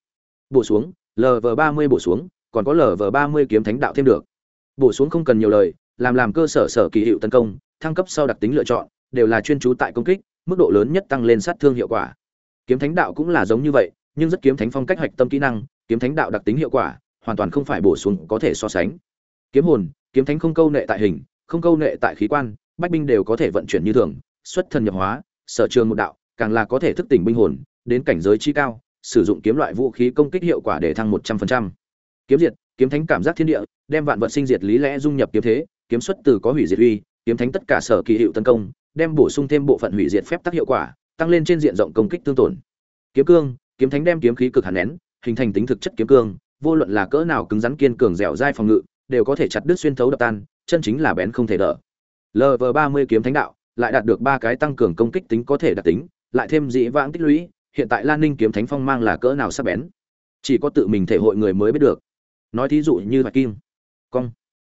Bổ xuống lv ba mươi bổ xuống, còn có lv ba mươi kiếm thánh đạo thêm được bổ xuống không cần nhiều lời, làm làm cơ sở sở kỳ hiệu tấn công, thăng cấp sau đặc tính lựa chọn, đều là chuyên trú tại công kích, mức độ lớn nhất tăng lên sát thương hiệu quả. Kiếm thánh đạo cũng là giống như vậy, nhưng rất kiếm thánh phong cách hoạch tâm kỹ năng, kiếm thánh đạo đặc tính hiệu quả, hoàn toàn không phải bổ sung có thể so sánh. Kiếm hồn, kiếm thánh không câu nệ tại hình, không câu nệ tại khí quan, bách binh đều có thể vận chuyển như thường, xuất thần nhập hóa, sở trường một đạo, càng là có thể thức tỉnh binh hồn, đến cảnh giới chi cao, sử dụng kiếm loại vũ khí công kích hiệu quả để thăng một trăm phần trăm. Kiếm diệt, kiếm thánh cảm giác thiên địa đem vạn vật sinh diệt lý lẽ dung nhập kiếm thế, kiếm xuất từ có hủy diệt uy, kiếm thánh tất cả sở kỳ hiệu tấn công, đem bổ sung thêm bộ phận hủy diệt phép tác hiệu quả, tăng lên trên diện rộng công kích tương tổn. Kiếm cương, kiếm thánh đem kiếm khí cực hàn nén, hình thành tính thực chất kiếm cương, vô luận là cỡ nào cứng rắn kiên cường dẻo dai phòng ngự, đều có thể chặt đứt xuyên thấu đập tan, chân chính là bén không thể đỡ. Lv ba mươi kiếm thánh đạo, lại đạt được ba cái tăng cường công kích tính có thể đặc tính, lại thêm dị vãng tích lũy, hiện tại lan ninh kiếm thánh phong mang là cỡ nào sắc bén. Chỉ có tự mình thể hội người mới biết được. Nói thí dụ như bạch kim cong.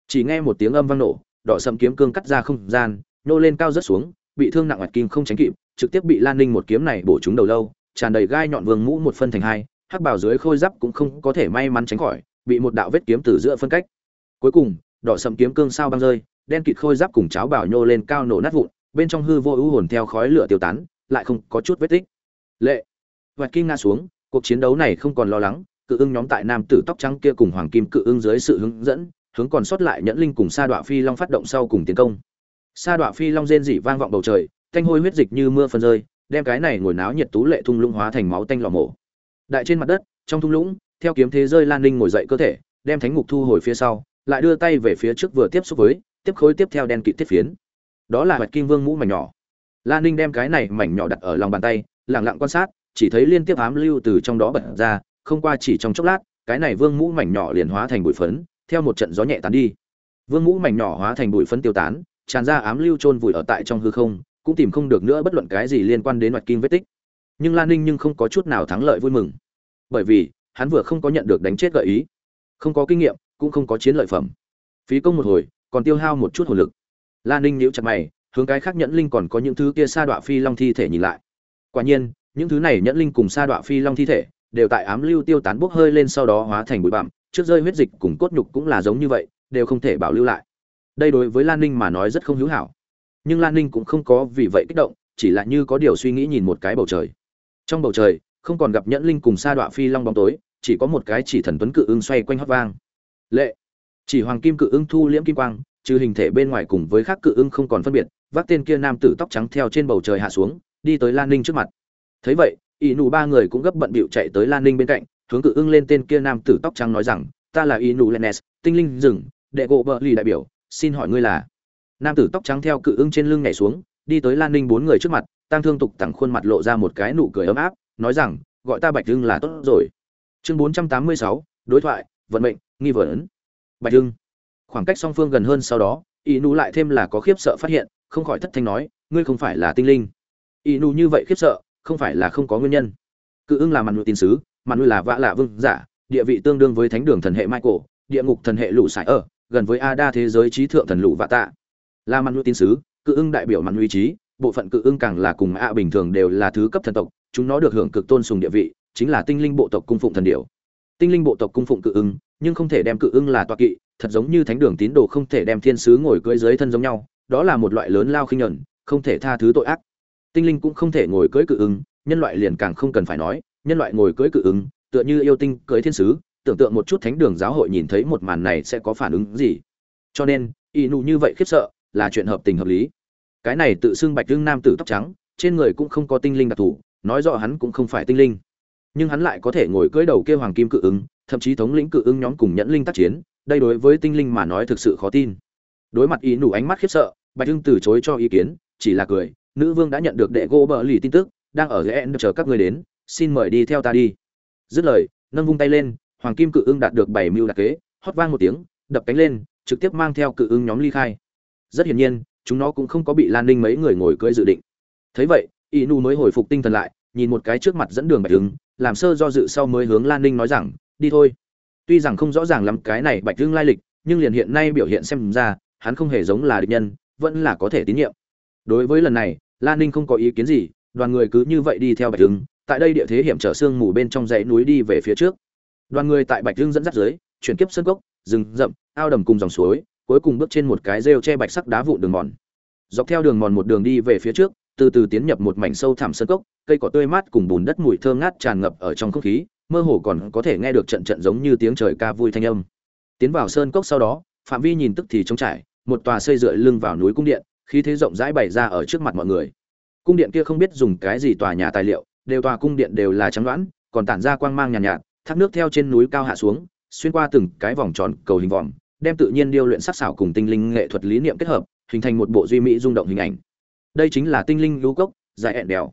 Chỉ nghe một tiếng âm vang nổ, đỏ sầm kiếm cương cắt ra không gian, nô lên cao rất xuống, bị thương nặng bạch kim không tránh kịp, trực tiếp bị lan ninh một kiếm này bổ trúng đầu lâu, tràn đầy gai nhọn vương mũ một phân thành hai, hắc bảo dưới khôi giáp cũng không có thể may mắn tránh khỏi, bị một đạo vết kiếm từ giữa phân cách. Cuối cùng, đỏ sầm kiếm cương sao băng rơi, đen kịt khôi giáp cùng cháo bảo nhô lên cao nổ nát vụn, bên trong hư vô ưu hồn theo khói lửa tiêu tán, lại không có chút vết tích. Lệ. Vạch kim nga xuống, cuộc chiến đấu này không còn lo lắng, cự ưng nhóm tại nam tử tóc trắng kia cùng hoàng kim cự ưng dưới sự hướng dẫn hướng còn sót lại nhẫn linh cùng sa đọa phi long phát động sau cùng tiến công. Sa đọa phi long rên rỉ vang vọng bầu trời, thanh hôi huyết dịch như mưa phân rơi, đem cái này ngồi náo nhiệt tú lệ thung lũng hóa thành máu tanh lò mổ. Đại trên mặt đất, trong thung lũng, theo kiếm thế rơi lan ninh ngồi dậy cơ thể, đem thánh ngục thu hồi phía sau, lại đưa tay về phía trước vừa tiếp xúc với, tiếp khối tiếp theo đen kịt thiết phiến. Đó là hoạch kim vương mũ mảnh nhỏ. Lan ninh đem cái này mảnh nhỏ đặt ở lòng bàn tay lẳng lặng quan sát, chỉ thấy liên tiếp ám lưu từ trong đó bật ra, không qua chỉ trong chốc lát, cái này vương mũ mảnh nhỏ liền hóa thành bụi phấn theo một trận gió nhẹ tán đi. Vương mũ mảnh nhỏ hóa thành bụi phấn tiêu tán, tràn ra ám lưu trôn vùi ở tại trong hư không, cũng tìm không được nữa bất luận cái gì liên quan đến mạch kim vết tích. Nhưng lan ninh nhưng không có chút nào thắng lợi vui mừng. Bởi vì, hắn vừa không có nhận được đánh chết gợi ý. Không có kinh nghiệm, cũng không có chiến lợi phẩm. Phí công một hồi, còn tiêu hao một chút hồn lực. Lan ninh nhíu chặt mày, hướng cái khác nhẫn linh còn có những thứ kia sa đọa phi long thi thể nhìn lại. Quả nhiên, những thứ này nhẫn linh cùng sa đọa phi long thi thể, đều tại ám lưu tiêu tán bốc hơi lên sau đó hóa thành bụi bặm trước rơi huyết dịch cùng cốt nhục cũng là giống như vậy, đều không thể bảo lưu lại. Đây đối với lan ninh mà nói rất không hữu hảo. Nhưng lan ninh cũng không có vì vậy kích động, chỉ là như có điều suy nghĩ nhìn một cái bầu trời. Trong bầu trời, không còn gặp nhẫn linh cùng sa đọa phi long bóng tối, chỉ có một cái chỉ thần tuấn cự ưng xoay quanh hót vang. Lệ. Chỉ hoàng kim cự ưng thu liễm kim quang, trừ hình thể bên ngoài cùng với khác cự ưng không còn phân biệt, vác tên kia nam tử tóc trắng theo trên bầu trời hạ xuống, đi tới lan ninh trước mặt. Thấy vậy, ỷ nụ ba người cũng gấp bận bịu chạy tới lan ninh bên cạnh hướng cự ưng lên tên kia nam tử tóc trắng nói rằng, ta là Inu Lenes lennes tinh linh rừng, đệ gỗ bợ lì đại biểu, xin hỏi ngươi là? Nam tử tóc trắng theo cự ưng trên lưng nhảy xuống, đi tới lan ninh bốn người trước mặt tăng thương tục tặng khuôn mặt lộ ra một cái nụ cười ấm áp, nói rằng, gọi ta bạch hưng là tốt rồi. Chương bốn trăm tám mươi sáu, đối thoại, vận mệnh, nghi vấn. Bạch hưng. Khoảng cách song phương gần hơn sau đó, y nụ lại thêm là có khiếp sợ phát hiện, không khỏi thất thanh nói, ngươi không phải là tinh linh. Y nụ như vậy khiếp sợ, không phải là không có nguyên nhân. Cự ưng là mặt nụ tin sứ mà nuôi là vã lạ vương giả, địa vị tương đương với thánh đường thần hệ michael, địa ngục thần hệ lũ sải ở gần với a đa thế giới trí thượng thần lũ vạ tạ. Là mặt nuôi tin sứ, cự ưng đại biểu mặt nuôi trí, bộ phận cự ưng càng là cùng a bình thường đều là thứ cấp thần tộc, chúng nó được hưởng cực tôn sùng địa vị, chính là tinh linh bộ tộc cung phụng thần điểu. Tinh linh bộ tộc cung phụng cự ưng, nhưng không thể đem cự ưng là toa kỵ, thật giống như thánh đường tín đồ không thể đem thiên sứ ngồi cưỡi dưới thân giống nhau, đó là một loại lớn lao khinh nhẫn không thể tha thứ tội ác. Tinh linh cũng không thể ngồi cưỡi cự ưng, nhân loại liền càng không cần phải nói nhân loại ngồi cưỡi cự ứng, tựa như yêu tinh cưỡi thiên sứ tưởng tượng một chút thánh đường giáo hội nhìn thấy một màn này sẽ có phản ứng gì. Cho nên y nụ như vậy khiếp sợ là chuyện hợp tình hợp lý. Cái này tự xưng bạch lương nam tử tóc trắng trên người cũng không có tinh linh đặc thù nói rõ hắn cũng không phải tinh linh. Nhưng hắn lại có thể ngồi cưỡi đầu kia hoàng kim cự ứng thậm chí thống lĩnh cự ứng nhóm cùng nhẫn linh tác chiến đây đối với tinh linh mà nói thực sự khó tin. Đối mặt ý nụ ánh mắt khiếp sợ bạch hưng từ chối cho ý kiến chỉ là cười nữ vương đã nhận được đệ gỗ bờ lì tin tức đang ở ghé chờ các người đến xin mời đi theo ta đi. Dứt lời, nâng vung tay lên, hoàng kim cự ưng đạt được bảy mưu đặc kế, hót vang một tiếng, đập cánh lên, trực tiếp mang theo cự ưng nhóm ly khai. Rất hiển nhiên, chúng nó cũng không có bị lan ninh mấy người ngồi cưỡi dự định. Thấy vậy, y nu mới hồi phục tinh thần lại, nhìn một cái trước mặt dẫn đường bạch hưng, làm sơ do dự sau mới hướng lan ninh nói rằng, đi thôi. Tuy rằng không rõ ràng lắm cái này bạch hưng lai lịch, nhưng liền hiện nay biểu hiện xem ra, hắn không hề giống là địch nhân, vẫn là có thể tín nhiệm. Đối với lần này, lan ninh không có ý kiến gì, đoàn người cứ như vậy đi theo bạch hưng tại đây địa thế hiểm trở sương mù bên trong dãy núi đi về phía trước. Đoàn người tại bạch dương dẫn dắt dưới, chuyển kiếp sân cốc, rừng rậm, ao đầm cùng dòng suối, cuối cùng bước trên một cái rêu che bạch sắc đá vụn đường mòn. Dọc theo đường mòn một đường đi về phía trước, từ từ tiến nhập một mảnh sâu thẳm sân cốc, cây cỏ tươi mát cùng bùn đất mùi thơm ngát tràn ngập ở trong không khí, mơ hồ còn có thể nghe được trận trận giống như tiếng trời ca vui thanh âm. Tiến vào sơn cốc sau đó, phạm vi nhìn tức thì trống trải, một tòa xây dựa lưng vào núi cung điện, khí thế rộng rãi bày ra ở trước mặt mọi người. Cung điện kia không biết dùng cái gì tòa nhà tài liệu đều tòa cung điện đều là trắng đoán còn tản ra quang mang nhàn nhạt, nhạt thác nước theo trên núi cao hạ xuống xuyên qua từng cái vòng tròn cầu hình vòm đem tự nhiên điêu luyện sắc xảo cùng tinh linh nghệ thuật lý niệm kết hợp hình thành một bộ duy mỹ rung động hình ảnh. Đây chính là tinh linh lũ cốc dài hẹn đèo.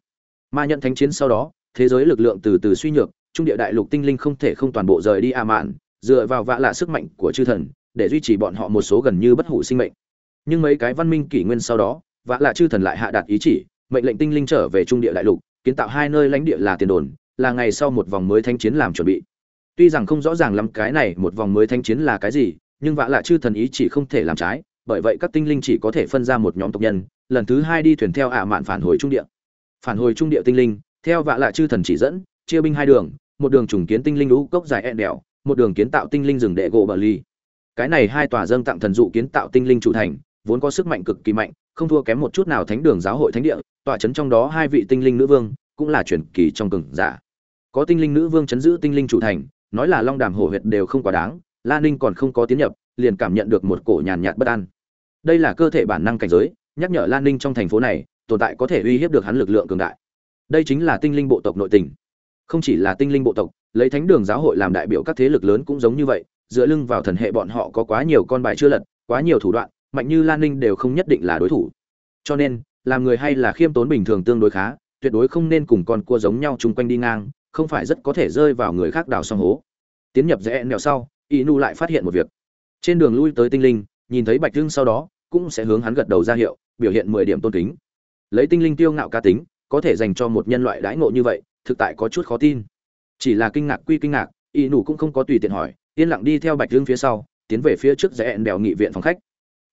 Ma nhận thánh chiến sau đó thế giới lực lượng từ từ suy nhược trung địa đại lục tinh linh không thể không toàn bộ rời đi a mạn dựa vào vạ lạ sức mạnh của chư thần để duy trì bọn họ một số gần như bất hủ sinh mệnh. Nhưng mấy cái văn minh kỷ nguyên sau đó vạ lạ chư thần lại hạ đạt ý chỉ mệnh lệnh tinh linh trở về trung địa đại lục kiến tạo hai nơi lãnh địa là tiền đồn, là ngày sau một vòng mới thanh chiến làm chuẩn bị. Tuy rằng không rõ ràng lắm cái này một vòng mới thanh chiến là cái gì, nhưng vạ lạ chư thần ý chỉ không thể làm trái, bởi vậy các tinh linh chỉ có thể phân ra một nhóm tộc nhân, lần thứ hai đi thuyền theo ả mạn phản hồi trung địa. Phản hồi trung địa tinh linh, theo vạ lạ chư thần chỉ dẫn, chia binh hai đường, một đường trùng kiến tinh linh lũ cốc dài ẹn đèo, một đường kiến tạo tinh linh rừng đệ gỗ bờ ly. Cái này hai tòa dâng tặng thần dụ kiến tạo tinh linh chủ thành, vốn có sức mạnh cực kỳ mạnh không thua kém một chút nào thánh đường giáo hội thánh địa, tọa chấn trong đó hai vị tinh linh nữ vương, cũng là truyền kỳ trong cường giả. Có tinh linh nữ vương chấn giữ tinh linh chủ thành, nói là long đàm hổ huyệt đều không quá đáng, la ninh còn không có tiến nhập, liền cảm nhận được một cổ nhàn nhạt bất an. Đây là cơ thể bản năng cảnh giới, nhắc nhở lan ninh trong thành phố này, tồn tại có thể uy hiếp được hắn lực lượng cường đại. Đây chính là tinh linh bộ tộc nội tình. Không chỉ là tinh linh bộ tộc, lấy thánh đường giáo hội làm đại biểu các thế lực lớn cũng giống như vậy, dựa lưng vào thần hệ bọn họ có quá nhiều con bài chưa lật, quá nhiều thủ đoạn mạnh như lan ninh đều không nhất định là đối thủ. Cho nên, làm người hay là khiêm tốn bình thường tương đối khá, tuyệt đối không nên cùng con cua giống nhau chung quanh đi ngang, không phải rất có thể rơi vào người khác đào song hố. Tiến nhập rẽ nẹo sau, y nu lại phát hiện một việc. Trên đường lui tới tinh linh, nhìn thấy bạch Thương sau đó, cũng sẽ hướng hắn gật đầu ra hiệu, biểu hiện mười điểm tôn kính. Lấy tinh linh tiêu ngạo ca tính, có thể dành cho một nhân loại đãi ngộ như vậy, thực tại có chút khó tin. Chỉ là kinh ngạc quy kinh ngạc, y nụ cũng không có tùy tiện hỏi, yên lặng đi theo bạch Thương phía sau, tiến về phía trước rẽ đèo nghị viện phòng khách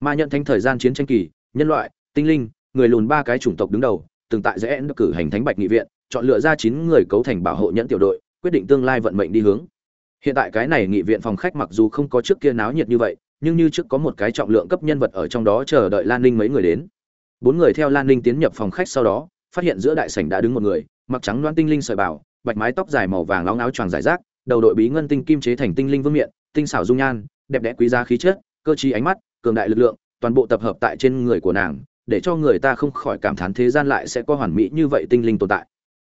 mà nhận thanh thời gian chiến tranh kỳ, nhân loại, tinh linh, người lùn ba cái chủng tộc đứng đầu, từng tại rẽ được cử hành thánh bạch nghị viện, chọn lựa ra chín người cấu thành bảo hộ nhẫn tiểu đội, quyết định tương lai vận mệnh đi hướng. Hiện tại cái này nghị viện phòng khách mặc dù không có trước kia náo nhiệt như vậy, nhưng như trước có một cái trọng lượng cấp nhân vật ở trong đó chờ đợi lan ninh mấy người đến. Bốn người theo lan ninh tiến nhập phòng khách sau đó, phát hiện giữa đại sảnh đã đứng một người, mặc trắng loan tinh linh sợi bảo, bạch mái tóc dài màu vàng lóng áo choàng giải rác, đầu đội bí ngân tinh kim chế thành tinh linh vương miện, tinh xảo dung nhan, đẹp đẽ quý giá khí chất, cơ trí ánh mắt cường đại lực lượng, toàn bộ tập hợp tại trên người của nàng, để cho người ta không khỏi cảm thán thế gian lại sẽ có hoàn mỹ như vậy tinh linh tồn tại.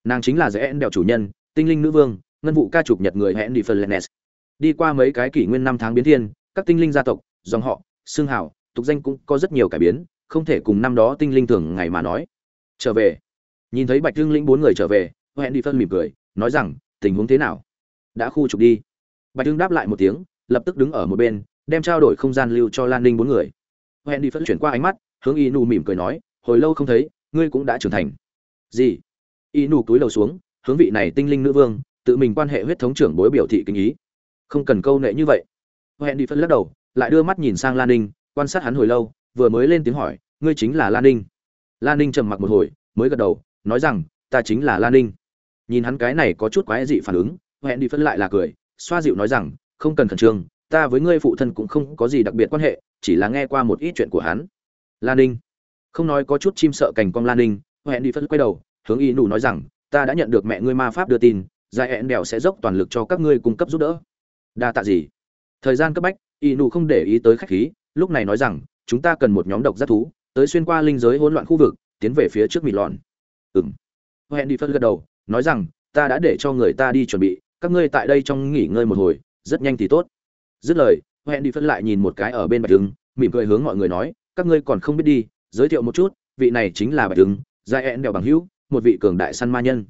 Nàng chính là dễ đèo chủ nhân, tinh linh nữ vương, ngân vụ ca chụp nhật người hẹn đi phần lennes đi qua mấy cái kỷ nguyên năm tháng biến thiên, các tinh linh gia tộc, dòng họ, xương hảo tục danh cũng có rất nhiều cải biến, không thể cùng năm đó tinh linh thường ngày mà nói. Trở về. Nhìn thấy bạch hưng lĩnh bốn người trở về, hẹn đi phân mỉm cười, nói rằng, tình huống thế nào? Đã khu trục đi. Bạch hưng đáp lại một tiếng, lập tức đứng ở một bên đem trao đổi không gian lưu cho lan ninh bốn người. Hẹn đi phân chuyển qua ánh mắt, hướng y nù mỉm cười nói, hồi lâu không thấy, ngươi cũng đã trưởng thành. Gì? Y nù túi đầu xuống, hướng vị này tinh linh nữ vương, tự mình quan hệ huyết thống trưởng bối biểu thị kinh ý. Không cần câu nệ như vậy. Hẹn đi phân lắc đầu, lại đưa mắt nhìn sang lan ninh, quan sát hắn hồi lâu, vừa mới lên tiếng hỏi, ngươi chính là lan ninh? Lan ninh trầm mặc một hồi, mới gật đầu, nói rằng, ta chính là lan ninh. Nhìn hắn cái này có chút quái dị phản ứng, hẹn đi phân lại là cười, xoa dịu nói rằng, không cần khẩn trương ta với ngươi phụ thân cũng không có gì đặc biệt quan hệ, chỉ là nghe qua một ít chuyện của hắn. Lan ninh. Không nói có chút chim sợ cành con lan ninh hẹn đi phân quay đầu, hướng y nụ nói rằng, ta đã nhận được mẹ ngươi ma pháp đưa tin, dài hẹn đèo sẽ dốc toàn lực cho các ngươi cung cấp giúp đỡ. Đa tạ gì? Thời gian cấp bách, y nụ không để ý tới khách khí, lúc này nói rằng, chúng ta cần một nhóm độc giác thú, tới xuyên qua linh giới hỗn loạn khu vực, tiến về phía trước mịt lòn ừng hẹn đi phân gật đầu, nói rằng, ta đã để cho người ta đi chuẩn bị, các ngươi tại đây trong nghỉ ngơi một hồi, rất nhanh thì tốt dứt lời hẹn đi phân lại nhìn một cái ở bên bạch đứng mỉm cười hướng mọi người nói, các ngươi còn không biết đi, giới thiệu một chút, vị này chính là bạch đứng giai hẹn đèo bằng hữu, một vị cường đại săn ma nhân.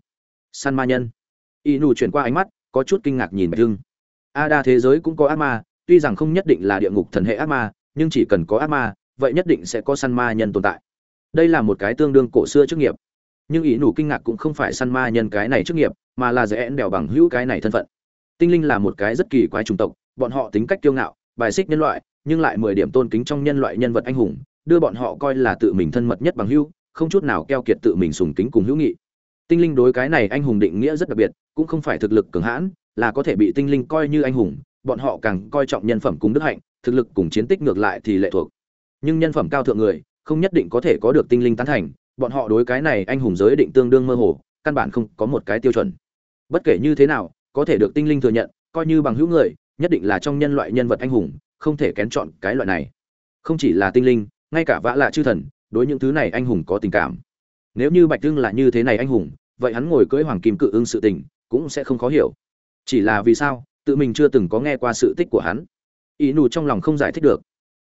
Săn ma nhân? Y nù chuyển qua ánh mắt, có chút kinh ngạc nhìn bạch hưng. A đa thế giới cũng có ác ma, tuy rằng không nhất định là địa ngục thần hệ ác ma, nhưng chỉ cần có ác ma, vậy nhất định sẽ có săn ma nhân tồn tại. Đây là một cái tương đương cổ xưa chức nghiệp. Nhưng ý nủ kinh ngạc cũng không phải săn ma nhân cái này chức nghiệp, mà là dễ đèo bằng hữu cái này thân phận. Tinh linh là một cái rất kỳ quái chủng tộc bọn họ tính cách kiêu ngạo, bài xích nhân loại, nhưng lại mười điểm tôn kính trong nhân loại nhân vật anh hùng, đưa bọn họ coi là tự mình thân mật nhất bằng hữu, không chút nào keo kiệt tự mình sùng kính cùng hữu nghị. Tinh linh đối cái này anh hùng định nghĩa rất đặc biệt, cũng không phải thực lực cường hãn, là có thể bị tinh linh coi như anh hùng, bọn họ càng coi trọng nhân phẩm cùng đức hạnh, thực lực cùng chiến tích ngược lại thì lệ thuộc. Nhưng nhân phẩm cao thượng người, không nhất định có thể có được tinh linh tán thành, bọn họ đối cái này anh hùng giới định tương đương mơ hồ, căn bản không có một cái tiêu chuẩn. Bất kể như thế nào, có thể được tinh linh thừa nhận, coi như bằng hữu người nhất định là trong nhân loại nhân vật anh hùng, không thể kén chọn cái loại này. Không chỉ là tinh linh, ngay cả vã lạ chư thần, đối những thứ này anh hùng có tình cảm. Nếu như bạch thương là như thế này anh hùng, vậy hắn ngồi cưỡi hoàng kim cự ưng sự tình, cũng sẽ không khó hiểu. Chỉ là vì sao, tự mình chưa từng có nghe qua sự tích của hắn. Ý nù trong lòng không giải thích được.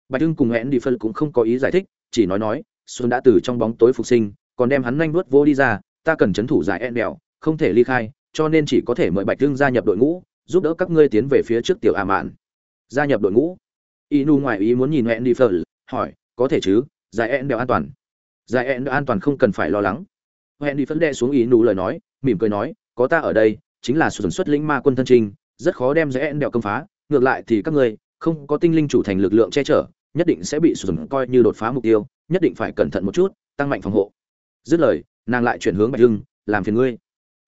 Bạch thương cùng hẹn đi phân cũng không có ý giải thích, chỉ nói nói, xuân đã từ trong bóng tối phục sinh, còn đem hắn nhanh vuốt vô đi ra, ta cần chấn thủ giải en đèo, không thể ly khai, cho nên chỉ có thể mời bạch thương gia nhập đội ngũ giúp đỡ các ngươi tiến về phía trước tiểu ả mạn. Gia nhập đội ngũ. Y nù ngoài ý muốn nhìn hẹn đi phở, hỏi có thể chứ? Giải hẹn đều an toàn. Giải hẹn đều an toàn không cần phải lo lắng. Hẹn đi phân đệ xuống ý nù lời nói mỉm cười nói có ta ở đây chính là xuân xuất lĩnh ma quân thân trinh rất khó đem giải hẹn đèo công phá. Ngược lại thì các ngươi không có tinh linh chủ thành lực lượng che chở nhất định sẽ bị sụt coi như đột phá mục tiêu nhất định phải cẩn thận một chút tăng mạnh phòng hộ. Dứt lời nàng lại chuyển hướng bạch hưng làm phiền ngươi.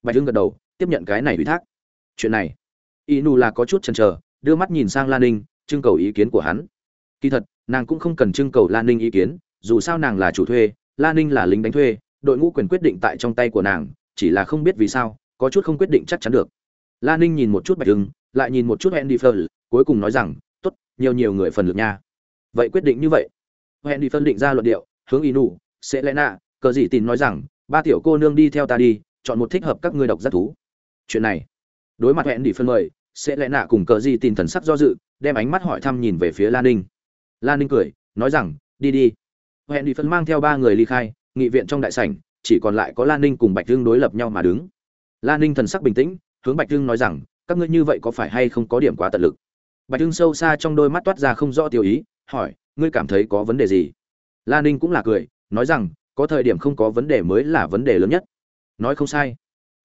Bạch hưng gật đầu tiếp nhận cái này ủy thác. Chuyện này y nù là có chút chần chờ đưa mắt nhìn sang lan ninh trưng cầu ý kiến của hắn. Kỳ thật nàng cũng không cần trưng cầu lan ninh ý kiến dù sao nàng là chủ thuê lan ninh là lính đánh thuê đội ngũ quyền quyết định tại trong tay của nàng chỉ là không biết vì sao có chút không quyết định chắc chắn được. Lan ninh nhìn một chút bạch hưng lại nhìn một chút andy Fleur, cuối cùng nói rằng tốt nhiều nhiều người phần lực nha. Vậy quyết định như vậy. Hẹn phân định ra luận điệu hướng inu sẽ lẽ nạ cờ gì tin nói rằng ba tiểu cô nương đi theo ta đi chọn một thích hợp các ngươi độc giác thú. Chuyện này đối mặt hẹn đi phân mời, sẽ lẽ nạ cùng cờ gì tin thần sắc do dự, đem ánh mắt hỏi thăm nhìn về phía lan ninh. Lan ninh cười, nói rằng, đi đi. Hẹn đi phân mang theo ba người ly khai, nghị viện trong đại sảnh, chỉ còn lại có lan ninh cùng bạch hưng đối lập nhau mà đứng. Lan ninh thần sắc bình tĩnh, hướng bạch hưng nói rằng, các ngươi như vậy có phải hay không có điểm quá tận lực? Bạch hưng sâu xa trong đôi mắt toát ra không rõ tiêu ý, hỏi, ngươi cảm thấy có vấn đề gì? Lan ninh cũng là cười, nói rằng, có thời điểm không có vấn đề mới là vấn đề lớn nhất. Nói không sai.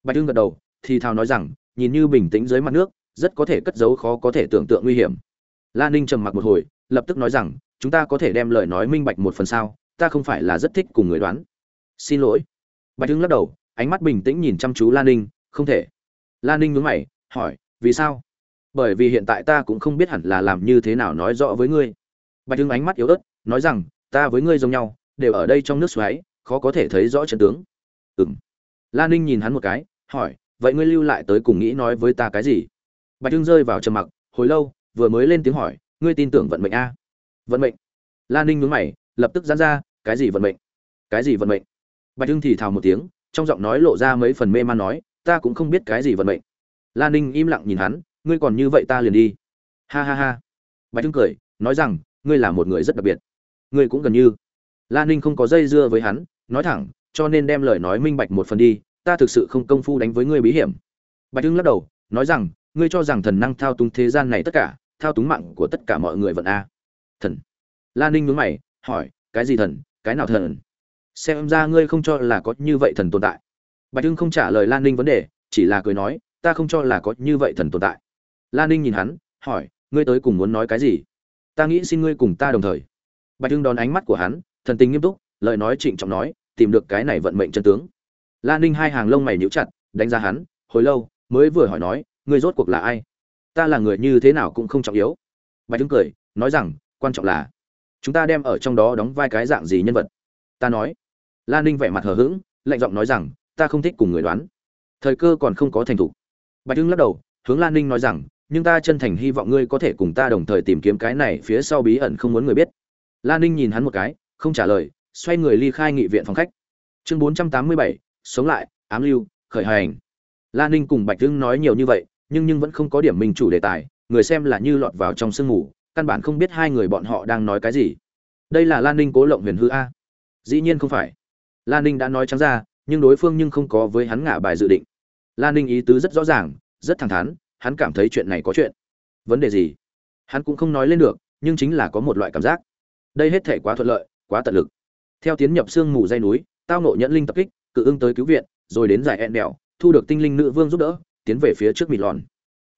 Bạch hưng gật đầu, thì thào nói rằng nhìn như bình tĩnh dưới mặt nước, rất có thể cất giấu khó có thể tưởng tượng nguy hiểm. La ninh trầm mặc một hồi, lập tức nói rằng, chúng ta có thể đem lời nói minh bạch một phần sao, ta không phải là rất thích cùng người đoán. Xin lỗi. Bạch hưng lắc đầu, ánh mắt bình tĩnh nhìn chăm chú la ninh, không thể. La ninh nhướng mày, hỏi, vì sao? Bởi vì hiện tại ta cũng không biết hẳn là làm như thế nào nói rõ với ngươi. Bạch hưng ánh mắt yếu ớt, nói rằng, ta với ngươi giống nhau, đều ở đây trong nước xoáy, khó có thể thấy rõ trận tướng. Ừng Lan ninh nhìn hắn một cái, hỏi vậy ngươi lưu lại tới cùng nghĩ nói với ta cái gì? Bạch hưng rơi vào trầm mặc, hồi lâu, vừa mới lên tiếng hỏi, ngươi tin tưởng vận mệnh a? Vận mệnh? Lan ninh nhún mày, lập tức dán ra, cái gì vận mệnh? Cái gì vận mệnh? Bạch hưng thì thào một tiếng, trong giọng nói lộ ra mấy phần mê man nói, ta cũng không biết cái gì vận mệnh. Lan ninh im lặng nhìn hắn, ngươi còn như vậy ta liền đi. Ha ha ha. Bạch hưng cười, nói rằng, ngươi là một người rất đặc biệt. Ngươi cũng gần như. Lan ninh không có dây dưa với hắn, nói thẳng, cho nên đem lời nói minh bạch một phần đi ta thực sự không công phu đánh với ngươi bí hiểm. Bạch hưng lắc đầu, nói rằng, ngươi cho rằng thần năng thao túng thế gian này tất cả, thao túng mạng của tất cả mọi người vận a. Thần. Lan ninh nhướng mày, hỏi, cái gì thần, cái nào thần? Xem ra ngươi không cho là có như vậy thần tồn tại. Bạch hưng không trả lời lan ninh vấn đề, chỉ là cười nói, ta không cho là có như vậy thần tồn tại. Lan ninh nhìn hắn, hỏi, ngươi tới cùng muốn nói cái gì? Ta nghĩ xin ngươi cùng ta đồng thời. Bạch hưng đón ánh mắt của hắn, thần tình nghiêm túc, lời nói trịnh trọng nói, tìm được cái này vận mệnh chân tướng lan ninh hai hàng lông mày nhíu chặt, đánh giá hắn, hồi lâu, mới vừa hỏi nói, ngươi rốt cuộc là ai? Ta là người như thế nào cũng không trọng yếu. Bạch hưng cười, nói rằng, quan trọng là, chúng ta đem ở trong đó đóng vai cái dạng gì nhân vật? Ta nói. Lan ninh vẻ mặt hờ hững, lạnh giọng nói rằng, ta không thích cùng người đoán. Thời cơ còn không có thành thủ bạch hưng lắc đầu, hướng lan ninh nói rằng, nhưng ta chân thành hy vọng ngươi có thể cùng ta đồng thời tìm kiếm cái này phía sau bí ẩn không muốn người biết. Lan ninh nhìn hắn một cái, không trả lời, xoay người ly khai nghị viện phòng khách. Chương bốn trăm tám mươi bảy sống lại, ám lưu, khởi hành. Lan ninh cùng bạch thương nói nhiều như vậy, nhưng nhưng vẫn không có điểm minh chủ đề tài, người xem là như lọt vào trong sương mù, căn bản không biết hai người bọn họ đang nói cái gì. Đây là lan ninh cố lộng huyền hư a. Dĩ nhiên không phải. Lan ninh đã nói trắng ra, nhưng đối phương nhưng không có với hắn ngả bài dự định. Lan ninh ý tứ rất rõ ràng, rất thẳng thắn, hắn cảm thấy chuyện này có chuyện. Vấn đề gì? Hắn cũng không nói lên được, nhưng chính là có một loại cảm giác. Đây hết thể quá thuận lợi, quá tận lực. Theo tiến nhập sương mù dây núi, tao nộ nhẫn linh tập kích cự ưng tới cứu viện, rồi đến giải ẹn đèo, thu được tinh linh nữ vương giúp đỡ, tiến về phía trước mịt lòn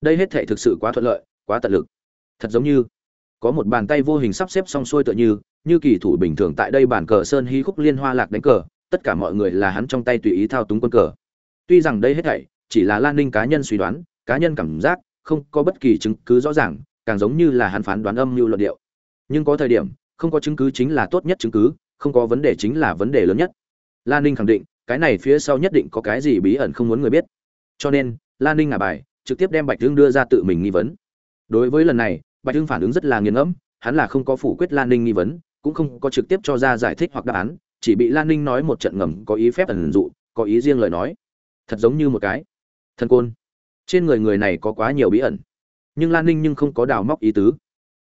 đây hết thể thực sự quá thuận lợi, quá tận lực. Thật giống như, có một bàn tay vô hình sắp xếp xong xuôi tựa như như kỳ thủ bình thường tại đây bản cờ sơn hí khúc liên hoa lạc đánh cờ, tất cả mọi người là hắn trong tay tùy ý thao túng quân cờ. Tuy rằng đây hết thảy chỉ là lan ninh cá nhân suy đoán, cá nhân cảm giác, không có bất kỳ chứng cứ rõ ràng, càng giống như là hắn phán đoán âm mưu luận điệu. Nhưng có thời điểm, không có chứng cứ chính là tốt nhất chứng cứ, không có vấn đề chính là vấn đề lớn nhất. Lan ninh khẳng định cái này phía sau nhất định có cái gì bí ẩn không muốn người biết. Cho nên lan ninh ngả bài, trực tiếp đem bạch Thương đưa ra tự mình nghi vấn. Đối với lần này, bạch Thương phản ứng rất là nghiền ngẫm, hắn là không có phủ quyết lan ninh nghi vấn, cũng không có trực tiếp cho ra giải thích hoặc đáp án, chỉ bị lan ninh nói một trận ngầm có ý phép ẩn dụ, có ý riêng lời nói. Thật giống như một cái thân côn. Trên người người này có quá nhiều bí ẩn. Nhưng lan ninh nhưng không có đào móc ý tứ.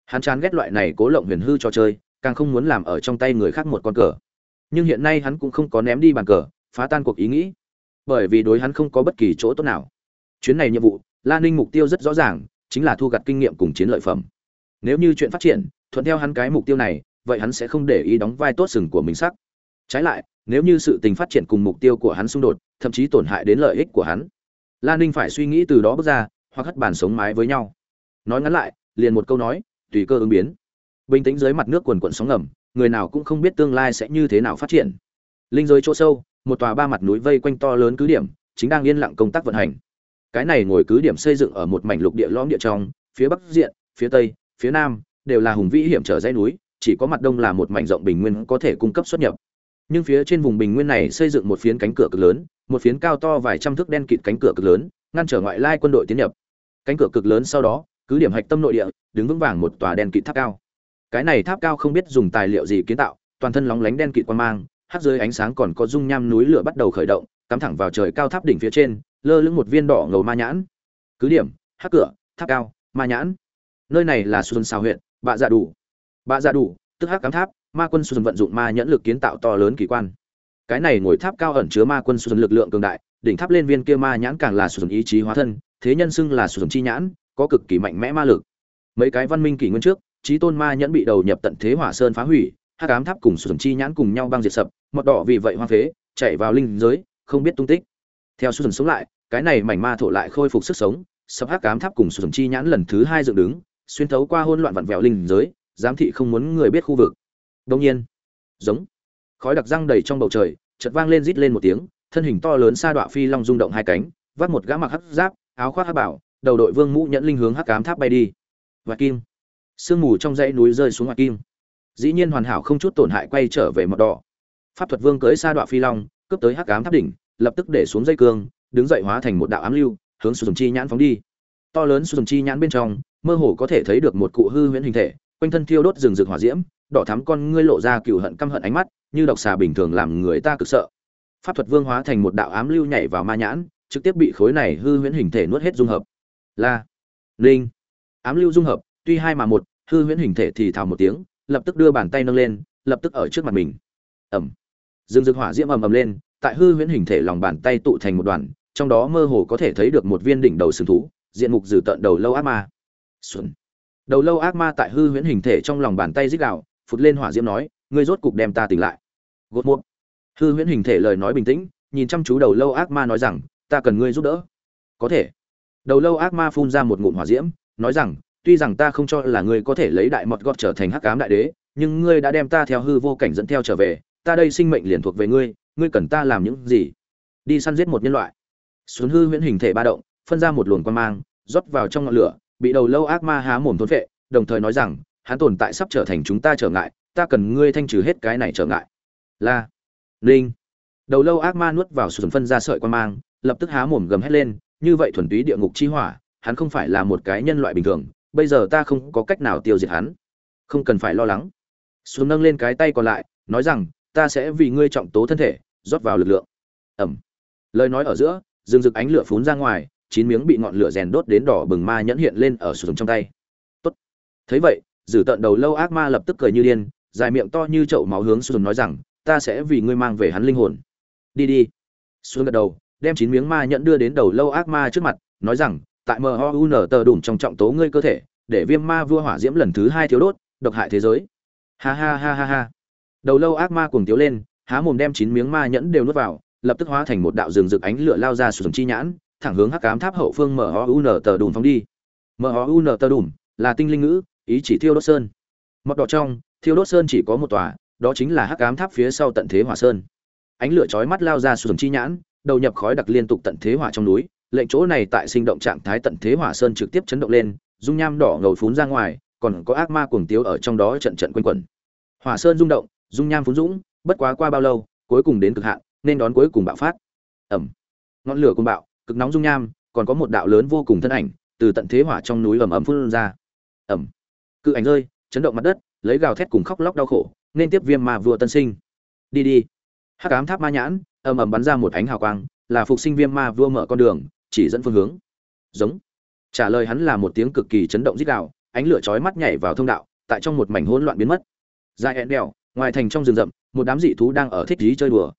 Hắn chán ghét loại này cố lộng huyền hư cho chơi, càng không muốn làm ở trong tay người khác một con cờ. Nhưng hiện nay hắn cũng không có ném đi bàn cờ phá tan cuộc ý nghĩ. Bởi vì đối hắn không có bất kỳ chỗ tốt nào. Chuyến này nhiệm vụ lan ninh mục tiêu rất rõ ràng, chính là thu gặt kinh nghiệm cùng chiến lợi phẩm. Nếu như chuyện phát triển, thuận theo hắn cái mục tiêu này, vậy hắn sẽ không để ý đóng vai tốt sừng của mình sắc. Trái lại, nếu như sự tình phát triển cùng mục tiêu của hắn xung đột, thậm chí tổn hại đến lợi ích của hắn lan ninh phải suy nghĩ từ đó bước ra, hoặc hất bàn sống mái với nhau. Nói ngắn lại, liền một câu nói, tùy cơ ứng biến. Bình tĩnh dưới mặt nước quần quận sóng ngầm, người nào cũng không biết tương lai sẽ như thế nào phát triển. Linh giới chỗ sâu một tòa ba mặt núi vây quanh to lớn cứ điểm, chính đang yên lặng công tác vận hành. Cái này ngồi cứ điểm xây dựng ở một mảnh lục địa lõm địa trong, phía bắc diện, phía tây, phía nam, đều là hùng vĩ hiểm trở dãy núi, chỉ có mặt đông là một mảnh rộng bình nguyên có thể cung cấp xuất nhập. Nhưng phía trên vùng bình nguyên này xây dựng một phiến cánh cửa cực lớn, một phiến cao to vài trăm thước đen kịt cánh cửa cực lớn, ngăn trở ngoại lai quân đội tiến nhập. Cánh cửa cực lớn sau đó, cứ điểm hạch tâm nội địa, đứng vững vàng một tòa đen kịt tháp cao. Cái này tháp cao không biết dùng tài liệu gì kiến tạo, toàn thân lóng lánh đen kịt quan mang hắc dưới ánh sáng còn có dung nham núi lửa bắt đầu khởi động, cắm thẳng vào trời cao tháp đỉnh phía trên, lơ lửng một viên đỏ ngầu ma nhãn. Cứ điểm hắc cửa, tháp cao, ma nhãn. Nơi này là xuân sao huyện, bạ dạ đủ. Bạ dạ đủ, tức hắc cám tháp, ma quân xuân vận dụng ma nhãn lực kiến tạo to lớn kỳ quan. Cái này ngồi tháp cao ẩn chứa ma quân xuân lực lượng cường đại, đỉnh tháp lên viên kia ma nhãn càng là xuân ý chí hóa thân, thế nhân xưng là xuân chi nhãn, có cực kỳ mạnh mẽ ma lực. Mấy cái văn minh kỷ nguyên trước trí tôn ma nhẫn bị đầu nhập tận thế hỏa sơn phá hủy hắc ám tháp cùng xuân chi nhãn cùng nhau băng diệt sập mọt đỏ vì vậy hoang phế chạy vào linh giới, không biết tung tích. Theo xuân sống lại, cái này mảnh ma thổ lại khôi phục sức sống, sập hắc cám tháp cùng xuân chi nhãn lần thứ hai dựng đứng, xuyên thấu qua hỗn loạn vặn vẹo linh giới, giám thị không muốn người biết khu vực. Đông nhiên, giống, khói đặc răng đầy trong bầu trời, chợt vang lên rít lên một tiếng, thân hình to lớn sa đọa phi long rung động hai cánh vắt một gã mặc hắc giáp, áo khoác hắc bảo, đầu đội vương mũ nhẫn linh hướng hắc cám tháp bay đi. Và kim, sương mù trong dãy núi rơi xuống ngoại kim. Dĩ nhiên hoàn hảo không chút tổn hại quay trở về mọt đỏ pháp thuật vương cưới sa đọa phi long, cướp tới hắc ám tháp đỉnh, lập tức để xuống dây cương, đứng dậy hóa thành một đạo ám lưu, hướng sùn chi nhãn phóng đi. To lớn sùn chi nhãn bên trong, mơ hồ có thể thấy được một cụ hư huyễn hình thể, quanh thân thiêu đốt rừng rực hỏa diễm, đỏ thắm con ngươi lộ ra cừu hận căm hận ánh mắt, như độc xà bình thường làm người ta cực sợ. Pháp thuật vương hóa thành một đạo ám lưu nhảy vào ma nhãn, trực tiếp bị khối này hư huyễn hình thể nuốt hết dung hợp. La, linh. Ám lưu dung hợp, tuy hai mà một, hư huyễn hình thể thì thào một tiếng, lập tức đưa bàn tay nâng lên, lập tức ở trước mặt mình ẩm rừng rực hỏa diễm ầm ầm lên, tại hư huyễn hình thể lòng bàn tay tụ thành một đoàn, trong đó mơ hồ có thể thấy được một viên đỉnh đầu sừng thú, diện mục dử tận đầu lâu ác ma. Xuân. Đầu lâu ác ma tại hư huyễn hình thể trong lòng bàn tay rít đạo phụt lên hỏa diễm nói, ngươi rốt cục đem ta tỉnh lại. Gột muộn hư huyễn hình thể lời nói bình tĩnh, nhìn chăm chú đầu lâu ác ma nói rằng, ta cần ngươi giúp đỡ. Có thể. Đầu lâu ác ma phun ra một ngụm hỏa diễm, nói rằng, tuy rằng ta không cho là ngươi có thể lấy đại mọt gọt trở thành hắc ám đại đế, nhưng ngươi đã đem ta theo hư vô cảnh dẫn theo trở về ta đây sinh mệnh liền thuộc về ngươi ngươi cần ta làm những gì? Đi săn giết một nhân loại. Xuống hư huyễn hình thể ba động, phân ra một luồng quan mang, rót vào trong ngọn lửa, bị đầu lâu ác ma há mồm thôn vệ đồng thời nói rằng, hắn tồn tại sắp trở thành chúng ta trở ngại, ta cần ngươi thanh trừ hết cái này trở ngại. La, linh. Đầu lâu ác ma nuốt vào sườn phân ra sợi quan mang, lập tức há mồm gầm hét lên, như vậy thuần túy địa ngục chi hỏa, hắn không phải là một cái nhân loại bình thường, bây giờ ta không có cách nào tiêu diệt hắn. Không cần phải lo lắng. Xuống nâng lên cái tay còn lại, nói rằng ta sẽ vì ngươi trọng tố thân thể, rót vào lực lượng. Ẩm. Lời nói ở giữa, rừng rực ánh lửa phún ra ngoài, chín miếng bị ngọn lửa rèn đốt đến đỏ bừng ma nhẫn hiện lên ở sườn trong tay. Tốt. Thấy vậy, dử tận đầu lâu ác ma lập tức cười như điên, dài miệng to như chậu máu hướng sườn nói rằng, ta sẽ vì ngươi mang về hắn linh hồn. Đi đi. Sườn gật đầu, đem chín miếng ma nhẫn đưa đến đầu lâu ác ma trước mặt, nói rằng, tại mun tờ đủm trong trọng tố ngươi cơ thể, để viêm ma vua hỏa diễm lần thứ hai thiếu đốt, độc hại thế giới. Ha ha ha ha ha đầu lâu ác ma cuồng tiếu lên, há mồm đem chín miếng ma nhẫn đều nuốt vào, lập tức hóa thành một đạo rừng rực ánh lửa lao ra sùng chi nhãn, thẳng hướng hắc cám tháp hậu phương mun tờ đùm phóng đi. Mun tờ đùm là tinh linh ngữ, ý chỉ thiêu đốt sơn. Mọc đỏ trong, thiêu đốt sơn chỉ có một tòa, đó chính là hắc cám tháp phía sau tận thế hỏa sơn. Ánh lửa chói mắt lao ra sùng chi nhãn, đầu nhập khói đặc liên tục tận thế hỏa trong núi, lệnh chỗ này tại sinh động trạng thái tận thế hỏa sơn trực tiếp chấn động lên, dung nham đỏ ngầu phún ra ngoài, còn có ác ma cuồng tiếu ở trong đó trận trận quanh quẩn. Hỏa sơn rung động dung nham phún dũng, bất quá qua bao lâu, cuối cùng đến cực hạn, nên đón cuối cùng bạo phát. Ẩm. Ngọn lửa cùng bạo, cực nóng dung nham, còn có một đạo lớn vô cùng thân ảnh, từ tận thế hỏa trong núi ẩm ẩm phun ra. Ẩm. Cự ảnh rơi, chấn động mặt đất, lấy gào thét cùng khóc lóc đau khổ, nên tiếp viêm ma vua tân sinh. Đi đi. Hắc ám tháp ma nhãn, ầm ầm bắn ra một ánh hào quang, là phục sinh viêm ma vua mở con đường, chỉ dẫn phương hướng. Giống. Trả lời hắn là một tiếng cực kỳ chấn động rít gào, ánh lửa chói mắt nhảy vào thông đạo, tại trong một mảnh hỗn loạn biến mất. Dài hẹn đèo ngoài thành trong rừng rậm, một đám dị thú đang ở thích dí chơi đùa.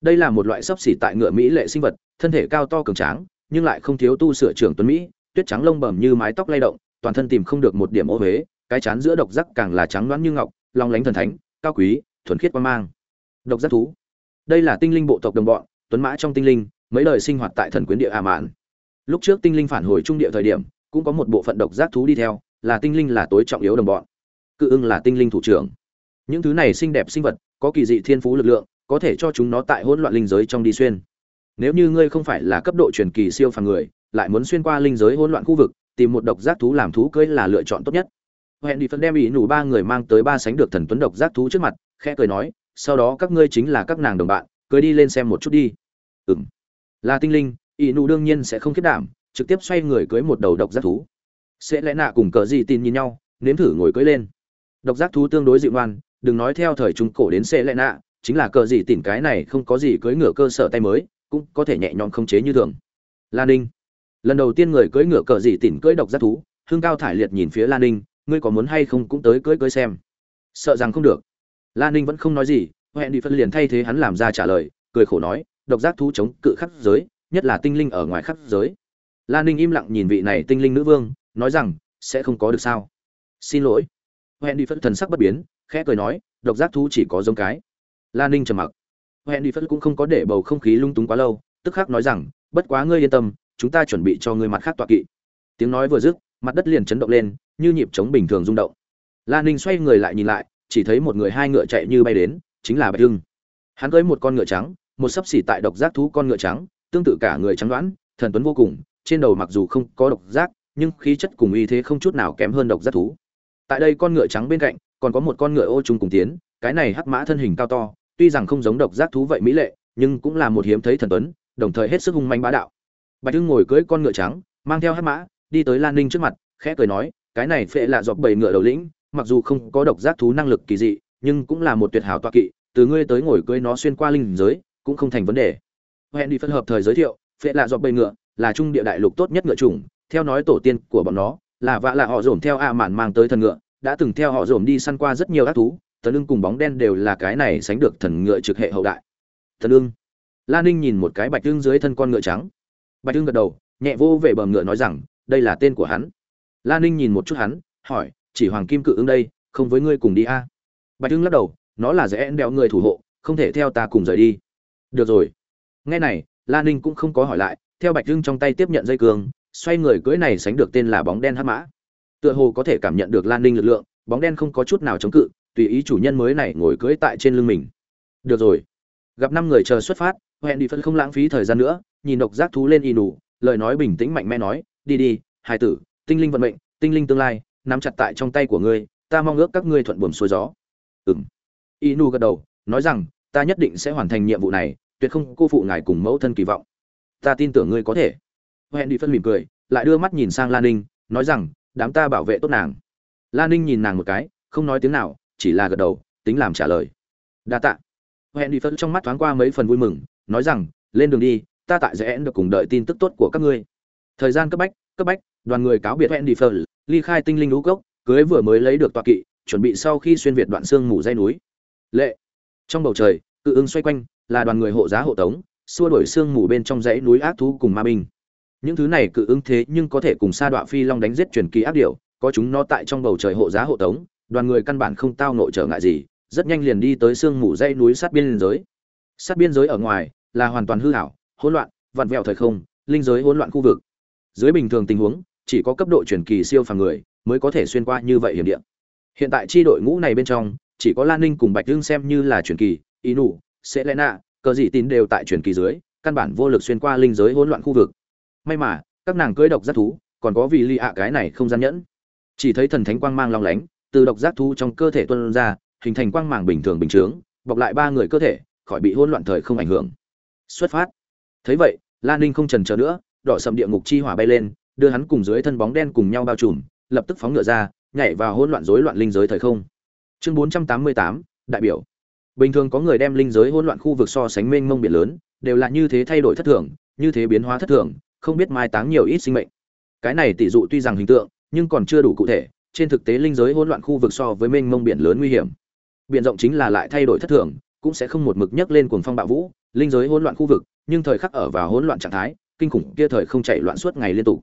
Đây là một loại sấp xỉ tại ngựa mỹ lệ sinh vật, thân thể cao to cường tráng, nhưng lại không thiếu tu sửa trưởng tuấn mỹ, tuyết trắng lông bẩm như mái tóc lay động, toàn thân tìm không được một điểm ô huế cái chán giữa độc giác càng là trắng loãng như ngọc, long lánh thần thánh, cao quý, thuần khiết quan mang. Độc giác thú. Đây là tinh linh bộ tộc đồng bọn, tuấn mã trong tinh linh, mấy đời sinh hoạt tại thần quyến địa a mạn. Lúc trước tinh linh phản hồi trung địa thời điểm, cũng có một bộ phận độc giác thú đi theo, là tinh linh là tối trọng yếu đồng bọn. Cự ưng là tinh linh thủ trưởng những thứ này xinh đẹp sinh vật, có kỳ dị thiên phú lực lượng, có thể cho chúng nó tại hỗn loạn linh giới trong đi xuyên. Nếu như ngươi không phải là cấp độ truyền kỳ siêu phàm người, lại muốn xuyên qua linh giới hỗn loạn khu vực, tìm một độc giác thú làm thú cưới là lựa chọn tốt nhất. Hẹn đi phân đem ý nủ ba người mang tới ba sánh được thần tuấn độc giác thú trước mặt, khẽ cười nói, sau đó các ngươi chính là các nàng đồng bạn, cưới đi lên xem một chút đi. Ừm. Là tinh linh, ý nụ đương nhiên sẽ không khiết đảm, trực tiếp xoay người cưới một đầu độc giác thú. Sẽ lẽ nạ cùng cờ gì tin nhìn nhau, nếm thử ngồi cưới lên. Độc giác thú tương đối dịu ngoan đừng nói theo thời trung cổ đến sẽ lệ nạ chính là cờ gì tìm cái này không có gì cưỡi ngựa cơ sở tay mới, cũng có thể nhẹ nhõm không chế như thường. Lan ninh. Lần đầu tiên người cưỡi ngựa cờ gì tìm cưỡi độc giác thú, hương cao thải liệt nhìn phía lan ninh, ngươi có muốn hay không cũng tới cưỡi cưỡi xem. Sợ rằng không được. Lan ninh vẫn không nói gì hẹn đi phân liền thay thế hắn làm ra trả lời, cười khổ nói, độc giác thú chống cự khắc giới, nhất là tinh linh ở ngoài khắc giới. Lan ninh im lặng nhìn vị này tinh linh nữ vương, nói rằng, sẽ không có được sao. Xin lỗi. Hẹn đi phân thần sắc bất biến khẽ cười nói, độc giác thú chỉ có giống cái. Lan ninh trầm mặc. Hẹn đi phân cũng không có để bầu không khí lung túng quá lâu, tức khắc nói rằng, bất quá ngươi yên tâm, chúng ta chuẩn bị cho ngươi mặt khác tọa kỵ. Tiếng nói vừa dứt, mặt đất liền chấn động lên, như nhịp trống bình thường rung động. Lan ninh xoay người lại nhìn lại, chỉ thấy một người hai ngựa chạy như bay đến, chính là bạch hưng. Hắn cưới một con ngựa trắng, một sấp xỉ tại độc giác thú con ngựa trắng, tương tự cả người trắng đoán, thần tuấn vô cùng, trên đầu mặc dù không có độc giác, nhưng khí chất cùng uy thế không chút nào kém hơn độc giác thú. Tại đây con ngựa trắng bên cạnh còn có một con ngựa ô chung cùng tiến, cái này hắc mã thân hình cao to, tuy rằng không giống độc giác thú vậy mỹ lệ, nhưng cũng là một hiếm thấy thần tuấn, đồng thời hết sức hung manh bá đạo. Bạch hưng ngồi cưỡi con ngựa trắng, mang theo hắc mã, đi tới lan ninh trước mặt, khẽ cười nói, cái này phệ lạ dọc bầy ngựa đầu lĩnh, mặc dù không có độc giác thú năng lực kỳ dị, nhưng cũng là một tuyệt hảo toa kỵ, từ ngươi tới ngồi cưỡi nó xuyên qua linh giới, cũng không thành vấn đề. Hẹn đi phân hợp thời giới thiệu, phệ lạ dọc bầy ngựa là trung địa đại lục tốt nhất ngựa chủng, theo nói tổ tiên của bọn nó, là vạ lạ họ dồn theo a mạn mang tới thần ngựa đã từng theo họ dồn đi săn qua rất nhiều ác thú tần lương cùng bóng đen đều là cái này sánh được thần ngựa trực hệ hậu đại. Tần lương lan ninh nhìn một cái bạch tương dưới thân con ngựa trắng. Bạch tương gật đầu, nhẹ vô về bờ ngựa nói rằng, đây là tên của hắn. Lan ninh nhìn một chút hắn, hỏi, chỉ hoàng kim cự ứng đây, không với ngươi cùng đi a? À? bạch tương lắc đầu, nó là dễ đeo người thủ hộ, không thể theo ta cùng rời đi. Được rồi. Nghe này lan ninh cũng không có hỏi lại, theo bạch tương trong tay tiếp nhận dây cường, xoay người cưỡi này sánh được tên là bóng đen hắc mã tựa hồ có thể cảm nhận được lan ninh lực lượng, bóng đen không có chút nào chống cự, tùy ý chủ nhân mới này ngồi cưỡi tại trên lưng mình. Được rồi. Gặp năm người chờ xuất phát, hẹn đi phân không lãng phí thời gian nữa, nhìn độc giác thú lên y nù, lời nói bình tĩnh mạnh mẽ nói, đi đi hai tử, tinh linh vận mệnh, tinh linh tương lai, nắm chặt tại trong tay của ngươi, ta mong ước các ngươi thuận buồm xuôi gió. Ừng y nù gật đầu, nói rằng, ta nhất định sẽ hoàn thành nhiệm vụ này, tuyệt không cô phụ ngài cùng mẫu thân kỳ vọng. Ta tin tưởng ngươi có thể. Hẹn đi phân mỉm cười, lại đưa mắt nhìn sang lan ninh, nói rằng đám ta bảo vệ tốt nàng. Lan ninh nhìn nàng một cái, không nói tiếng nào, chỉ là gật đầu, tính làm trả lời. Đa tạ. Hẹn đi phân trong mắt thoáng qua mấy phần vui mừng, nói rằng, lên đường đi, ta tại dễ được cùng đợi tin tức tốt của các ngươi. Thời gian cấp bách cấp bách, đoàn người cáo biệt hẹn đi phân ly khai tinh linh lũ gốc cưới vừa mới lấy được tọa kỵ, chuẩn bị sau khi xuyên việt đoạn xương mù dây núi. Lệ. Trong bầu trời, cự ứng xoay quanh, là đoàn người hộ giá hộ tống, xua đuổi xương mù bên trong dãy núi ác thú cùng ma binh những thứ này cự ứng thế nhưng có thể cùng sa đọa phi long đánh giết truyền kỳ ác điểu, có chúng nó tại trong bầu trời hộ giá hộ tống, đoàn người căn bản không tao nội trở ngại gì, rất nhanh liền đi tới xương mù dãy núi sát biên giới. Sát biên giới ở ngoài là hoàn toàn hư hảo hỗn loạn, vặn vẹo thời không, linh giới hỗn loạn khu vực. Dưới bình thường tình huống, chỉ có cấp độ truyền kỳ siêu phàm người mới có thể xuyên qua như vậy hiểm địa. Hiện tại chi đội ngũ này bên trong, chỉ có lan ninh cùng bạch hưng xem như là truyền kỳ, inu nạ cờ dị tín đều tại truyền kỳ dưới, căn bản vô lực xuyên qua linh giới hỗn loạn khu vực may mà, các nàng cưỡi độc giác thú, còn có vì lì ạ cái này không gian nhẫn. Chỉ thấy thần thánh quang mang long lánh, từ độc giác thú trong cơ thể tuân ra, hình thành quang màng bình thường bình chướng, bọc lại ba người cơ thể, khỏi bị hỗn loạn thời không ảnh hưởng. Xuất phát. Thấy vậy lan ninh không trần chờ nữa, đỏ sầm địa ngục chi hỏa bay lên, đưa hắn cùng dưới thân bóng đen cùng nhau bao trùm, lập tức phóng ngựa ra, nhảy vào hỗn loạn rối loạn linh giới thời không. Chương bốn trăm tám mươi tám, đại biểu. Bình thường có người đem linh giới hỗn loạn khu vực so sánh mênh mông biển lớn, đều là như thế thay đổi thất thường, như thế biến hóa thất thường không biết mai táng nhiều ít sinh mệnh. Cái này tỷ dụ tuy rằng hình tượng, nhưng còn chưa đủ cụ thể, trên thực tế linh giới hỗn loạn khu vực so với mênh mông biển lớn nguy hiểm. Biển rộng chính là lại thay đổi thất thường, cũng sẽ không một mực nhấc lên cuồng phong bạo vũ, linh giới hỗn loạn khu vực, nhưng thời khắc ở vào hỗn loạn trạng thái, kinh khủng kia thời không chạy loạn suốt ngày liên tục.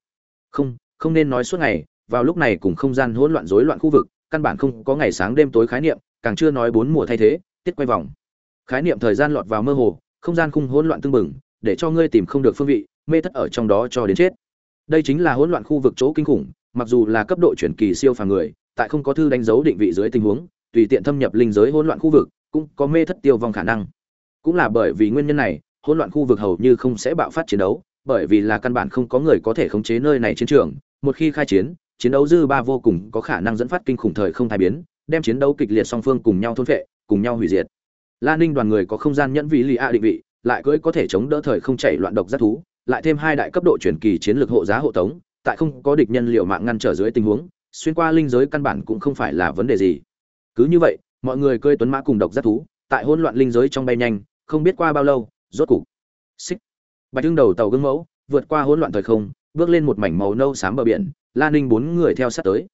Không không nên nói suốt ngày, vào lúc này cùng không gian hỗn loạn rối loạn khu vực, căn bản không có ngày sáng đêm tối khái niệm, càng chưa nói bốn mùa thay thế, tiết quay vòng. Khái niệm thời gian lọt vào mơ hồ, không gian khung hỗn loạn tương bừng, để cho ngươi tìm không được phương vị mê thất ở trong đó cho đến chết. Đây chính là hỗn loạn khu vực chỗ kinh khủng mặc dù là cấp độ chuyển kỳ siêu phàm người tại không có thư đánh dấu định vị dưới tình huống tùy tiện thâm nhập linh giới hỗn loạn khu vực cũng có mê thất tiêu vong khả năng. Cũng là bởi vì nguyên nhân này hỗn loạn khu vực hầu như không sẽ bạo phát chiến đấu bởi vì là căn bản không có người có thể khống chế nơi này chiến trường một khi khai chiến chiến đấu dư ba vô cùng có khả năng dẫn phát kinh khủng thời không thay biến đem chiến đấu kịch liệt song phương cùng nhau thôn phệ cùng nhau hủy diệt. Lan Ninh đoàn người có không gian nhẫn vị lì a định vị, lại cưỡi có thể chống đỡ thời không chạy loạn độc giác thú, lại thêm hai đại cấp độ chuyển kỳ chiến lược hộ giá hộ tống, tại không có địch nhân liệu mạng ngăn trở dưới tình huống, xuyên qua linh giới căn bản cũng không phải là vấn đề gì. Cứ như vậy, mọi người cưỡi tuấn mã cùng độc giác thú, tại hỗn loạn linh giới trong bay nhanh, không biết qua bao lâu, rốt cục. Xích. Bạch Dương đầu tàu gương mẫu, vượt qua hỗn loạn thời không, bước lên một mảnh màu nâu xám bờ biển, Lan Ninh bốn người theo sát tới.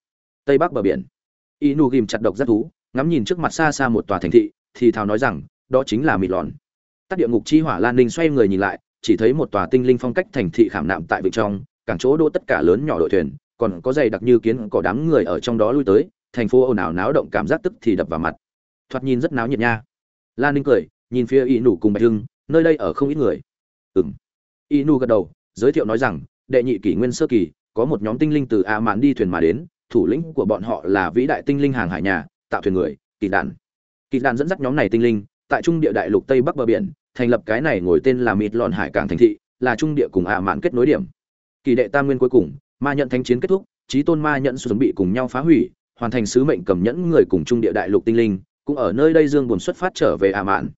Tây Bắc bờ biển. Inu ghim chặt độc giác thú, ngắm nhìn trước mặt xa xa một tòa thành thị, thì thào nói rằng đó chính là mịt lòn tắt địa ngục chi hỏa lan ninh xoay người nhìn lại chỉ thấy một tòa tinh linh phong cách thành thị khảm nạm tại vịnh trong, cảng chỗ đỗ tất cả lớn nhỏ đội thuyền, còn có dày đặc như kiến có đám người ở trong đó lui tới, thành phố ồn ào náo động cảm giác tức thì đập vào mặt. Thoạt nhìn rất náo nhiệt nha. Lan ninh cười, nhìn phía y nủ cùng bạch hưng, nơi đây ở không ít người. Ừng y nu gật đầu, giới thiệu nói rằng, đệ nhị kỷ nguyên sơ kỳ, có một nhóm tinh linh từ a mạn đi thuyền mà đến, thủ lĩnh của bọn họ là vĩ đại tinh linh hàng hải nhà, tạo thuyền người, kỳ đàn kỳ đàn dẫn dắt nhóm này tinh linh, tại trung địa đại lục tây bắc bờ biển thành lập cái này ngồi tên là mịt lọn hải cảng thành thị, là trung địa cùng ả mạn kết nối điểm. Kỳ đệ tam nguyên cuối cùng, ma nhận thanh chiến kết thúc trí tôn ma nhận chuẩn bị cùng nhau phá hủy, hoàn thành sứ mệnh cầm nhẫn người cùng trung địa đại lục tinh linh, cũng ở nơi đây dương buồn xuất phát trở về ả mạn.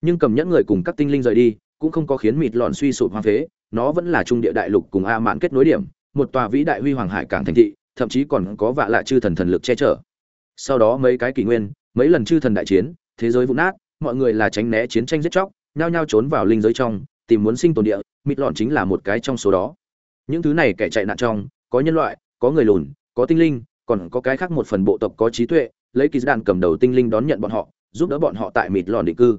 Nhưng cầm nhẫn người cùng các tinh linh rời đi, cũng không có khiến mịt lọn suy sụp hoang phế, nó vẫn là trung địa đại lục cùng ả mạn kết nối điểm, một tòa vĩ đại huy hoàng hải cảng thành thị, thậm chí còn có vạ lạ chư thần thần lực che chở. Sau đó mấy cái kỷ nguyên, mấy lần chư thần đại chiến, thế giới vụn nát, mọi người là tránh né chiến tranh giết chóc nhao nhao trốn vào linh giới trong, tìm muốn sinh tồn địa, mịt lọn chính là một cái trong số đó. Những thứ này kẻ chạy nạn trong, có nhân loại, có người lùn, có tinh linh, còn có cái khác một phần bộ tộc có trí tuệ, lấy kỳ đạn cầm đầu tinh linh đón nhận bọn họ, giúp đỡ bọn họ tại mịt lọn định cư.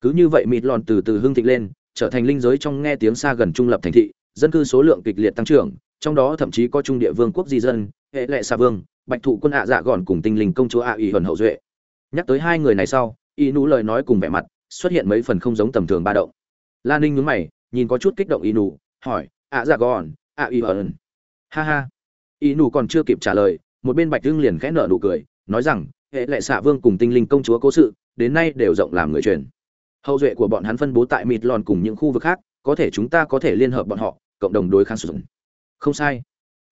Cứ như vậy mịt lọn từ từ hưng thịnh lên, trở thành linh giới trong nghe tiếng xa gần trung lập thành thị, dân cư số lượng kịch liệt tăng trưởng, trong đó thậm chí có trung địa vương quốc di dân, hệ lệ xa vương, bạch thụ quân ạ dạ gòn cùng tinh linh công chúa ạ ủy hần hậu duệ. Nhắc tới hai người này sau, y nú lời nói cùng vẻ mặt xuất hiện mấy phần không giống tầm thường ba động. La ninh nhướng mày, nhìn có chút kích động dạ y nú hỏi ạ dạ gòn ạ y hần ha ha. Y nú còn chưa kịp trả lời, một bên bạch hưng liền khẽ nở nụ cười, nói rằng, hệ lệ xạ vương cùng tinh linh công chúa cố sự, đến nay đều rộng làm người truyền. Hậu duệ của bọn hắn phân bố tại mịt lòn cùng những khu vực khác, có thể chúng ta có thể liên hợp bọn họ, cộng đồng đối kháng sử dụng. Không sai.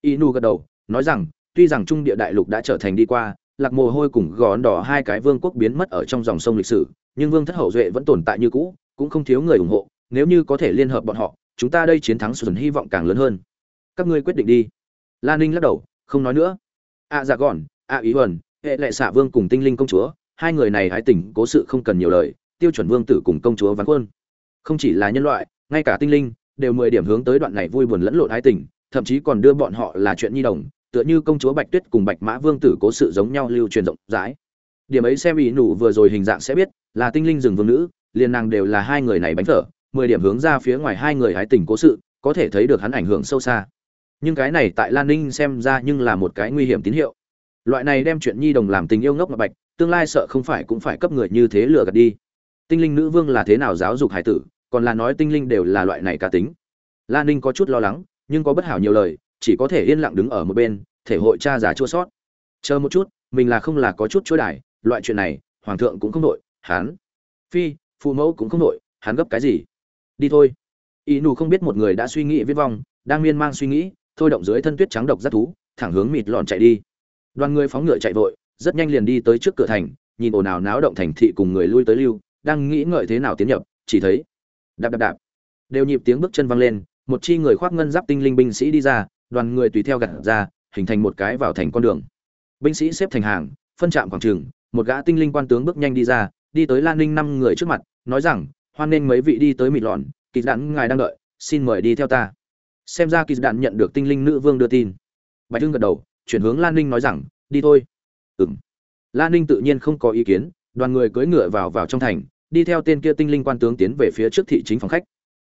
Inu gật đầu, nói rằng, tuy rằng trung địa đại lục đã trở thành đi qua, lạc mồ hôi cùng gòn đỏ hai cái vương quốc biến mất ở trong dòng sông lịch sử nhưng vương thất hậu duệ vẫn tồn tại như cũ cũng không thiếu người ủng hộ nếu như có thể liên hợp bọn họ chúng ta đây chiến thắng xuân hy vọng càng lớn hơn. Các ngươi quyết định đi. La ninh lắc đầu không nói nữa. A à, dạ gòn a à, ý huần hệ lệ xạ vương cùng tinh linh công chúa hai người này hãy tỉnh cố sự không cần nhiều lời tiêu chuẩn vương tử cùng công chúa ván quân. Không chỉ là nhân loại ngay cả tinh linh đều mười điểm hướng tới đoạn này vui buồn lẫn lộn ái tình thậm chí còn đưa bọn họ là chuyện nhi đồng tựa như công chúa bạch tuyết cùng bạch mã vương tử cố sự giống nhau lưu truyền rộng rãi. Điểm ấy xem ý nụ vừa rồi hình dạng sẽ biết là tinh linh rừng vương nữ, liền nàng đều là hai người này bánh thở mười điểm hướng ra phía ngoài hai người hái tình cố sự, có thể thấy được hắn ảnh hưởng sâu xa. Nhưng cái này tại lan ninh xem ra nhưng là một cái nguy hiểm tín hiệu. Loại này đem chuyện nhi đồng làm tình yêu ngốc mà bạch, tương lai sợ không phải cũng phải cấp người như thế lừa gạt đi. Tinh linh nữ vương là thế nào giáo dục hải tử, còn là nói tinh linh đều là loại này cá tính. Lan ninh có chút lo lắng, nhưng có bất hảo nhiều lời, chỉ có thể yên lặng đứng ở một bên, thể hội cha giả chua sót. Chờ một chút, mình là không là có chút chối đài loại chuyện này, hoàng thượng cũng không đội hắn phi, phụ mẫu cũng không nội hắn gấp cái gì? Đi thôi. Y nù không biết một người đã suy nghĩ viết vong, đang miên mang suy nghĩ, thôi động dưới thân tuyết trắng độc rất thú, thẳng hướng mịt lọn chạy đi. Đoàn người phóng ngựa chạy vội, rất nhanh liền đi tới trước cửa thành, nhìn ồn ào náo động thành thị cùng người lui tới lưu, đang nghĩ ngợi thế nào tiến nhập, chỉ thấy, đạp đạp đạp, đều nhịp tiếng bước chân văng lên, một chi người khoác ngân giáp tinh linh binh sĩ đi ra, đoàn người tùy theo gặt ra, hình thành một cái vào thành con đường. Binh sĩ xếp thành hàng, phân trạm quảng trường một gã tinh linh quan tướng bước nhanh đi ra đi tới lan ninh năm người trước mặt, nói rằng, hoan nghênh mấy vị đi tới mịt lọn kỳ đạn ngài đang đợi, xin mời đi theo ta. Xem ra kỳ đạn nhận được tinh linh nữ vương đưa tin. Bạch hưng gật đầu, chuyển hướng lan ninh nói rằng, đi thôi. Ừng lan ninh tự nhiên không có ý kiến, đoàn người cưỡi ngựa vào vào trong thành, đi theo tên kia tinh linh quan tướng tiến về phía trước thị chính phòng khách.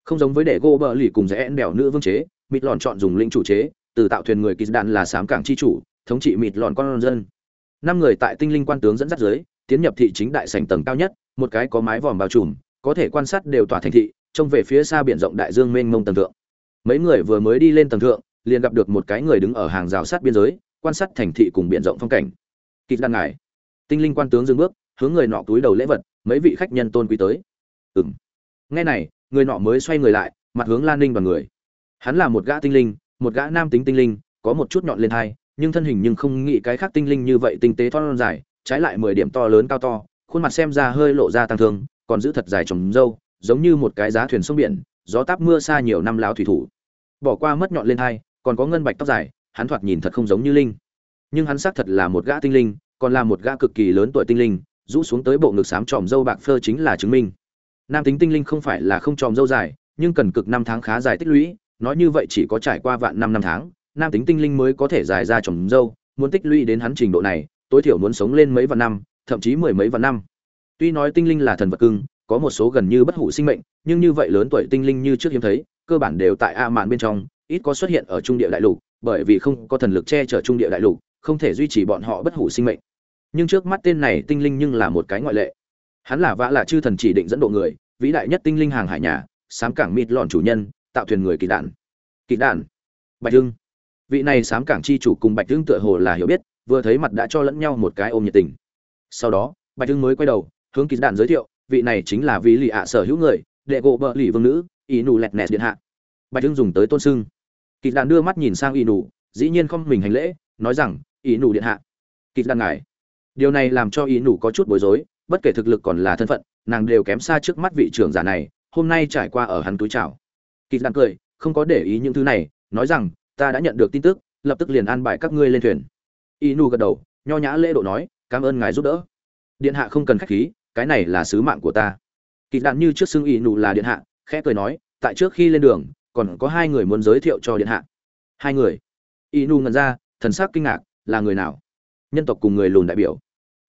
Không giống với để gô bờ lì cùng rẽ đèo nữ vương chế, mịt lòn chọn dùng linh chủ chế, từ tạo thuyền người kỳ đạn là sám cảng chi chủ, thống trị mịt lòn con dân. Năm người tại tinh linh quan tướng dẫn dắt dưới tiến nhập thị chính đại sảnh tầng cao nhất, một cái có mái vòm bao trùm, có thể quan sát đều tỏa thành thị, trông về phía xa biển rộng đại dương mênh mông tầng thượng. Mấy người vừa mới đi lên tầng thượng, liền gặp được một cái người đứng ở hàng rào sát biên giới, quan sát thành thị cùng biển rộng phong cảnh. Kịch đan ngài. Tinh linh quan tướng dừng bước, hướng người nọ túi đầu lễ vật, mấy vị khách nhân tôn quý tới. Ừm. nghe này, người nọ mới xoay người lại, mặt hướng lan ninh và người. Hắn là một gã tinh linh, một gã nam tính tinh linh, có một chút nhọn lên hai nhưng thân hình nhưng không nghĩ cái khác tinh linh như vậy tinh tế thon dài trái lại mười điểm to lớn cao to, khuôn mặt xem ra hơi lộ ra tăng thương, còn giữ thật dài trồng râu giống như một cái giá thuyền sông biển, gió táp mưa xa nhiều năm láo thủy thủ. Bỏ qua mất nhọn lên hai, còn có ngân bạch tóc dài, hắn thoạt nhìn thật không giống như linh. Nhưng hắn xác thật là một gã tinh linh, còn là một gã cực kỳ lớn tuổi tinh linh, rũ xuống tới bộ ngực xám tròm dâu bạc phơ chính là chứng minh. Nam tính tinh linh không phải là không tròm dâu dài, nhưng cần cực năm tháng khá dài tích lũy, nói như vậy chỉ có trải qua vạn năm năm tháng, nam tính tinh linh mới có thể dài ra tròm dâu, muốn tích lũy đến hắn trình độ này tối thiểu muốn sống lên mấy vạn năm, thậm chí mười mấy vạn năm. Tuy nói tinh linh là thần vật cưng, có một số gần như bất hủ sinh mệnh, nhưng như vậy lớn tuổi tinh linh như trước hiếm thấy, cơ bản đều tại a mạn bên trong, ít có xuất hiện ở trung địa đại lục, bởi vì không có thần lực che chở trung địa đại lục, không thể duy trì bọn họ bất hủ sinh mệnh. Nhưng trước mắt tên này tinh linh nhưng là một cái ngoại lệ. Hắn là vã là chư thần chỉ định dẫn độ người, vĩ đại nhất tinh linh hàng hải nhà, sám cảng mịt lòn chủ nhân, tạo thuyền người kỳ đạn. Kỳ đạn. Bạch hưng. Vị này sám cảng chi chủ cùng bạch hưng tựa hồ là hiểu biết vừa thấy mặt đã cho lẫn nhau một cái ôm nhiệt tình. Sau đó, bạch hưng mới quay đầu, hướng kỳ đạn giới thiệu, vị này chính là vị lì ạ sở hữu người, đệ gỗ bợ lì vương nữ, ý nụ lẹt nẹt điện hạ. Bạch hưng dùng tới tôn sưng. Kỳ đạn đưa mắt nhìn sang ý nụ, dĩ nhiên không mình hành lễ, nói rằng, ý nụ điện hạ. Kỳ đạn ngài điều này làm cho ý nụ có chút bối rối, bất kể thực lực còn là thân phận, nàng đều kém xa trước mắt vị trưởng giả này, hôm nay trải qua ở hắn túi chào. Kỳ đạn cười, không có để ý những thứ này, nói rằng, ta đã nhận được tin tức, lập tức liền an bài các ngươi lên thuyền inu gật đầu, nho nhã lễ độ nói, cảm ơn ngài giúp đỡ. Điện hạ không cần khách khí, cái này là sứ mạng của ta. Kỳ đạn như trước xưng inu là điện hạ, khẽ cười nói, tại trước khi lên đường, còn có hai người muốn giới thiệu cho điện hạ. Hai người. Inu ngẩn ra, thần sắc kinh ngạc, là người nào? Nhân tộc cùng người lùn đại biểu.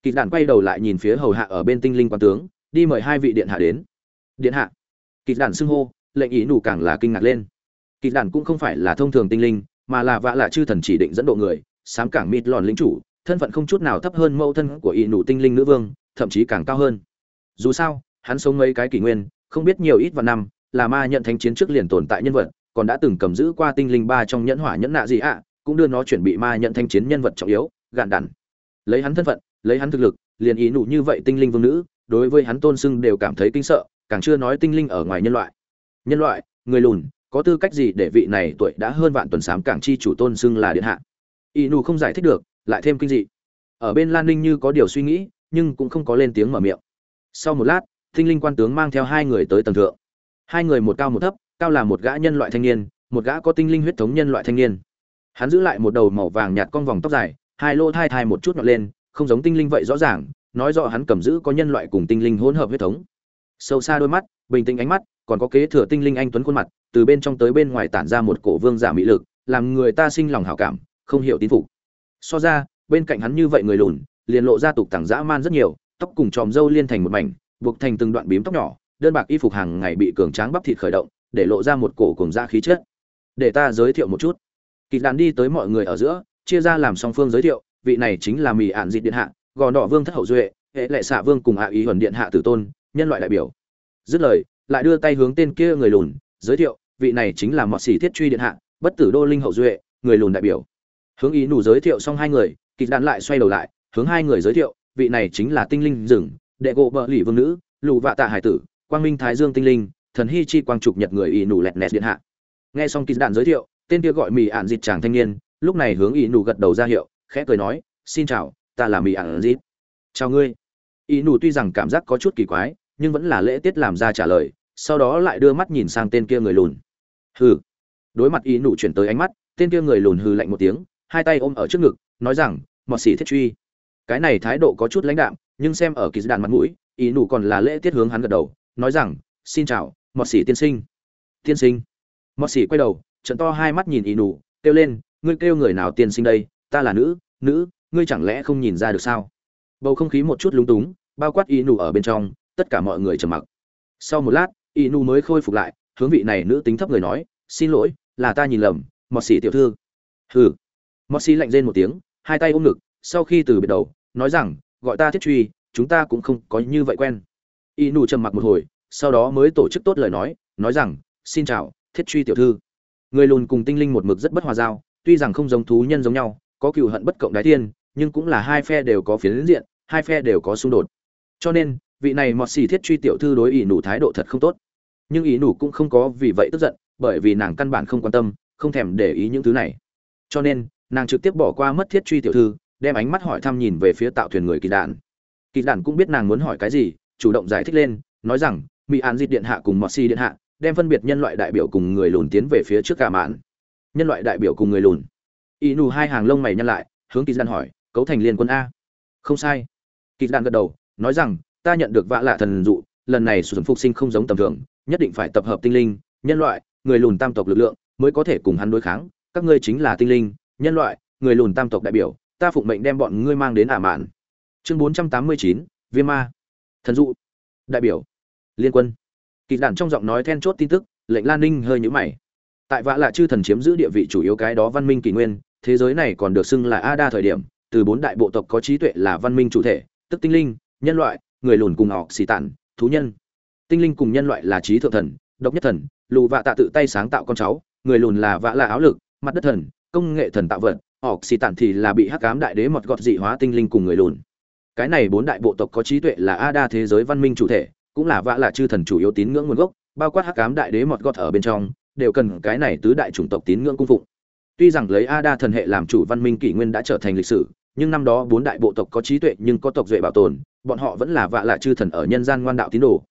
Kỳ đạn quay đầu lại nhìn phía hầu hạ ở bên tinh linh quan tướng, đi mời hai vị điện hạ đến. Điện hạ? Kỳ đạn xưng hô, lệnh ý càng là kinh ngạc lên. Kỳ đạn cũng không phải là thông thường tinh linh, mà là vạ là chư thần chỉ định dẫn độ người sám cảng mịt lòn lính chủ, thân phận không chút nào thấp hơn mẫu thân của y nụ tinh linh nữ vương, thậm chí càng cao hơn. Dù sao, hắn sống mấy cái kỷ nguyên, không biết nhiều ít vào năm, là ma nhận thánh chiến trước liền tồn tại nhân vật, còn đã từng cầm giữ qua tinh linh ba trong nhẫn hỏa nhẫn nạ gì ạ, cũng đưa nó chuẩn bị ma nhận thanh chiến nhân vật trọng yếu, gạn đản lấy hắn thân phận, lấy hắn thực lực, liền ý nụ như vậy tinh linh vương nữ, đối với hắn tôn sưng đều cảm thấy kinh sợ, càng chưa nói tinh linh ở ngoài nhân loại. Nhân loại, người lùn, có tư cách gì để vị này tuổi đã hơn vạn tuần sám càng chi chủ tôn sưng là điện hạ? Y nù không giải thích được, lại thêm kinh dị. Ở bên lan ninh như có điều suy nghĩ, nhưng cũng không có lên tiếng mở miệng. Sau một lát tinh linh quan tướng mang theo hai người tới tầng thượng. Hai người một cao một thấp, cao là một gã nhân loại thanh niên, một gã có tinh linh huyết thống nhân loại thanh niên. Hắn giữ lại một đầu màu vàng nhạt con vòng tóc dài, hai lỗ thai thai một chút nhọn lên, không giống tinh linh vậy rõ ràng, nói rõ hắn cầm giữ có nhân loại cùng tinh linh hỗn hợp huyết thống. Sâu xa đôi mắt, bình tĩnh ánh mắt, còn có kế thừa tinh linh anh tuấn khuôn mặt, từ bên trong tới bên ngoài tản ra một cổ vương giả mỹ lực, làm người ta sinh lòng hảo cảm không hiểu tín phục. So ra, bên cạnh hắn như vậy người lùn, liền lộ ra tục tảng dã man rất nhiều, tóc cùng tròm râu liên thành một mảnh, buộc thành từng đoạn bím tóc nhỏ, đơn bạc y phục hàng ngày bị cường tráng bắp thịt khởi động, để lộ ra một cổ cùng da khí chất. Để ta giới thiệu một chút. Kịch đàn đi tới mọi người ở giữa, chia ra làm song phương giới thiệu, vị này chính là mì ạn dịt điện hạ, gò đỏ vương thất hậu duệ, hệ lệ xạ vương cùng hạ ý huẩn điện hạ tử tôn, nhân loại đại biểu. Dứt lời, lại đưa tay hướng tên kia người lùn, giới thiệu, vị này chính là mọt xỉ thiết truy điện hạ, bất tử đô linh hậu duệ, người lùn đại biểu hướng ý nụ giới thiệu xong hai người, kịch đạn lại xoay đầu lại, hướng hai người giới thiệu, vị này chính là tinh linh rừng đệ gộ bợ lì vương nữ, lù vạ tạ hải tử, quang minh thái dương tinh linh, thần hy chi quang trục nhật người ý nụ lẹt nẹt điện hạ. Nghe xong kịch đạn giới thiệu, tên kia gọi mì ạn dịt chàng thanh niên, lúc này hướng ý nụ gật đầu ra hiệu, khẽ cười nói, xin chào, ta là mì ạn dịt. Chào ngươi. Ý nụ tuy rằng cảm giác có chút kỳ quái, nhưng vẫn là lễ tiết làm ra trả lời, sau đó lại đưa mắt nhìn sang tên kia người lùn. Hừ. Đối mặt ý nụ chuyển tới ánh mắt, tên kia người lùn hừ lạnh một tiếng hai tay ôm ở trước ngực, nói rằng, mọt xỉ thiết truy. Cái này thái độ có chút lãnh đạm, nhưng xem ở kỳ đàn mặt mũi, ý nụ còn là lễ tiết hướng hắn gật đầu, nói rằng, xin chào, mọt xỉ tiên sinh. Tiên sinh. Mọt xỉ quay đầu trận to hai mắt nhìn ý nụ, kêu lên, ngươi kêu người nào tiên sinh đây? Ta là nữ nữ, ngươi chẳng lẽ không nhìn ra được sao? Bầu không khí một chút lúng túng, bao quát ý nụ ở bên trong, tất cả mọi người trầm mặc. Sau một lát, ý nụ mới khôi phục lại, hướng vị này nữ tính thấp người nói, xin lỗi, là ta nhìn lầm, mọt xỉ tiểu thư. Hừ mọt lạnh rên một tiếng, hai tay ôm ngực, sau khi từ biệt đầu, nói rằng, gọi ta thiết truy, chúng ta cũng không có như vậy quen. Y nụ trầm mặc một hồi, sau đó mới tổ chức tốt lời nói nói rằng, xin chào, thiết truy tiểu thư. Người lùn cùng tinh linh một mực rất bất hòa giao, tuy rằng không giống thú nhân giống nhau, có cựu hận bất cộng đái tiên, nhưng cũng là hai phe đều có phiến diện, hai phe đều có xung đột. Cho nên, vị này mọt xì thiết truy tiểu thư đối ỷ nụ thái độ thật không tốt. Nhưng ỷ nụ cũng không có vì vậy tức giận, bởi vì nàng căn bản không quan tâm, không thèm để ý những thứ này. Cho nên nàng trực tiếp bỏ qua mất thiết truy tiểu thư, đem ánh mắt hỏi thăm nhìn về phía tạo thuyền người kỳ đạn. Kỳ đạn cũng biết nàng muốn hỏi cái gì, chủ động giải thích lên, nói rằng mỹ an diệt điện hạ cùng mọt si điện hạ, đem phân biệt nhân loại đại biểu cùng người lùn tiến về phía trước cả mạn. Nhân loại đại biểu cùng người lùn. Y nù hai hàng lông mày nhăn lại, hướng kỳ đạn hỏi, cấu thành liên quân a? Không sai. Kỳ đạn gật đầu, nói rằng, ta nhận được vạ lạ thần dụ, lần này sử dụng phục sinh không giống tầm thường, nhất định phải tập hợp tinh linh, nhân loại, người lùn tam tộc lực lượng, mới có thể cùng hắn đối kháng, các ngươi chính là tinh linh nhân loại, người lùn tam tộc đại biểu, ta phụng mệnh đem bọn ngươi mang đến ả mạn. Chương bốn trăm tám mươi chín, viêm ma. Thần dụ. Đại biểu. Liên quân. Kỳ đản trong giọng nói then chốt tin tức, lệnh lan ninh hơi nhũ mày. Tại vã là chư thần chiếm giữ địa vị chủ yếu cái đó văn minh kỷ nguyên, thế giới này còn được xưng là a đa thời điểm, từ bốn đại bộ tộc có trí tuệ là văn minh chủ thể, tức tinh linh, nhân loại, người lùn cùng họ xì tản thú nhân. Tinh linh cùng nhân loại là trí thượng thần, độc nhất thần, lù vạ tạ tự tay sáng tạo con cháu, người lùn là vã là áo lực, mặt đất thần công nghệ thần tạo vật họ xì tản thì là bị hắc cám đại đế mọt gọt dị hóa tinh linh cùng người lùn. Cái này bốn đại bộ tộc có trí tuệ là a đa thế giới văn minh chủ thể, cũng là vạ lạ chư thần chủ yếu tín ngưỡng nguồn gốc, bao quát hắc cám đại đế mọt gọt ở bên trong, đều cần cái này tứ đại chủng tộc tín ngưỡng cung phụng. Tuy rằng lấy a đa thần hệ làm chủ văn minh kỷ nguyên đã trở thành lịch sử, nhưng năm đó bốn đại bộ tộc có trí tuệ nhưng có tộc duệ bảo tồn, bọn họ vẫn là vạ lạ chư thần ở nhân gian ngoan đạo tín đồ.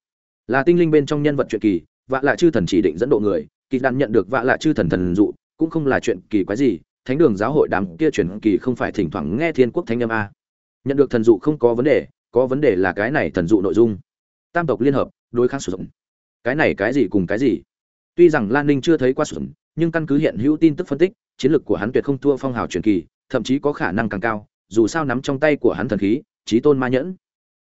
Là tinh linh bên trong nhân vật truyện kỳ, vạ lạ chư thần chỉ định dẫn độ người, kỳ đàn nhận được vạ lạ chư thần thần dụ cũng không là chuyện kỳ quái gì, thánh đường giáo hội đám kia truyền kỳ không phải thỉnh thoảng nghe thiên quốc thánh âm a. Nhận được thần dụ không có vấn đề, có vấn đề là cái này thần dụ nội dung. Tam tộc liên hợp, đối kháng sử dụng. Cái này cái gì cùng cái gì? Tuy rằng lan ninh chưa thấy qua sử dụng, nhưng căn cứ hiện hữu tin tức phân tích, chiến lược của hắn tuyệt không thua phong hào truyền kỳ, thậm chí có khả năng càng cao, dù sao nắm trong tay của hắn thần khí trí tôn ma nhẫn.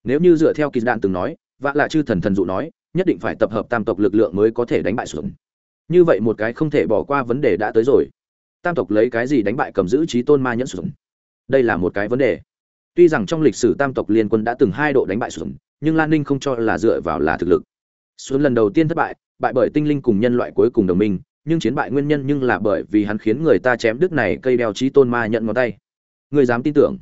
Nếu như dựa theo kỳ đạn từng nói, vạ lạ chư thần thần dụ nói, nhất định phải tập hợp tam tộc lực lượng mới có thể đánh bại sử dụng như vậy một cái không thể bỏ qua vấn đề đã tới rồi. Tam tộc lấy cái gì đánh bại cầm giữ trí tôn ma nhẫn xuống đây là một cái vấn đề. Tuy rằng trong lịch sử tam tộc liên quân đã từng hai độ đánh bại xuống nhưng lan ninh không cho là dựa vào là thực lực. Xuống lần đầu tiên thất bại bại bởi tinh linh cùng nhân loại cuối cùng đồng minh, nhưng chiến bại nguyên nhân nhưng là bởi vì hắn khiến người ta chém đứt này cây đeo trí tôn ma nhẫn ngón tay. Người dám tin tưởng?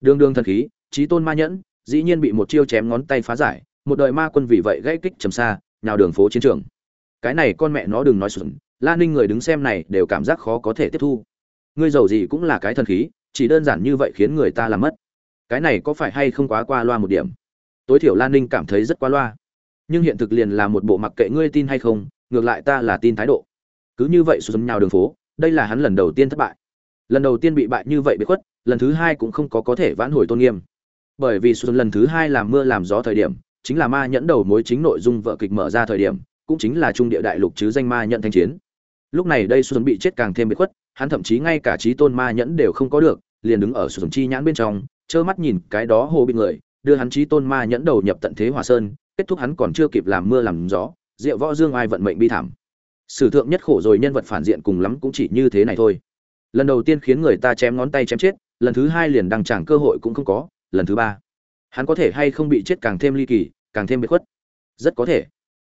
Đương đương thần khí, trí tôn ma nhẫn, dĩ nhiên bị một chiêu chém ngón tay phá giải, một đời ma quân vì vậy gãy kích trầm xa, nhào đường phố chiến trường cái này con mẹ nó đừng nói xuẩn la ninh người đứng xem này đều cảm giác khó có thể tiếp thu. Ngươi giàu gì cũng là cái thần khí, chỉ đơn giản như vậy khiến người ta làm mất. Cái này có phải hay không quá qua loa một điểm? Tối thiểu lan ninh cảm thấy rất qua loa. Nhưng hiện thực liền là một bộ mặc kệ ngươi tin hay không, ngược lại ta là tin thái độ. Cứ như vậy sụn nhào đường phố, đây là hắn lần đầu tiên thất bại. Lần đầu tiên bị bại như vậy bị khuất, lần thứ hai cũng không có có thể vãn hồi tôn nghiêm. Bởi vì xuân lần thứ hai làm mưa làm gió thời điểm, chính là ma nhẫn đầu mối chính nội dung vợ kịch mở ra thời điểm cũng chính là trung địa đại lục chứ danh ma nhận thanh chiến. Lúc này đây xuân bị chết càng thêm bị khuất, hắn thậm chí ngay cả trí tôn ma nhẫn đều không có được, liền đứng ở sườn chi nhãn bên trong, trơ mắt nhìn cái đó hồ bị người, đưa hắn trí tôn ma nhẫn đầu nhập tận thế hòa sơn, kết thúc hắn còn chưa kịp làm mưa làm gió, diệu võ dương ai vận mệnh bi thảm. Sử thượng nhất khổ rồi nhân vật phản diện cùng lắm cũng chỉ như thế này thôi. Lần đầu tiên khiến người ta chém ngón tay chém chết, lần thứ hai liền đăng chẳng cơ hội cũng không có, lần thứ ba. Hắn có thể hay không bị chết càng thêm ly kỳ, càng thêm bị khuất? Rất có thể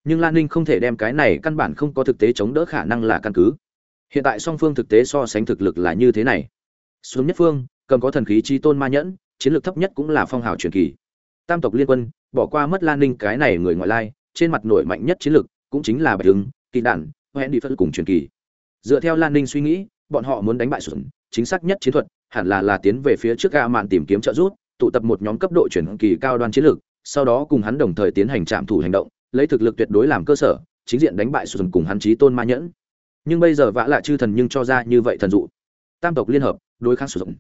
nhưng lan ninh không thể đem cái này căn bản không có thực tế chống đỡ khả năng là căn cứ. Hiện tại song phương thực tế so sánh thực lực là như thế này. Xuống nhất phương, cầm có thần khí chi tôn ma nhẫn, chiến lược thấp nhất cũng là phong hào truyền kỳ. Tam tộc liên quân, bỏ qua mất lan ninh cái này người ngoại lai, trên mặt nổi mạnh nhất chiến lược cũng chính là bạch hưng, kỳ đản hẹn đi phân cùng truyền kỳ. Dựa theo lan ninh suy nghĩ, bọn họ muốn đánh bại sụn chính xác nhất chiến thuật, hẳn là là tiến về phía trước ga mạn tìm kiếm trợ giúp, tụ tập một nhóm cấp độ chuyển kỳ cao đoan chiến lược, sau đó cùng hắn đồng thời tiến hành trạm thủ hành động lấy thực lực tuyệt đối làm cơ sở, chính diện đánh bại sụt cùng hắn trí tôn ma nhẫn. Nhưng bây giờ vã lạ chư thần nhưng cho ra như vậy thần dụ. Tam tộc liên hợp, đối kháng sử dụng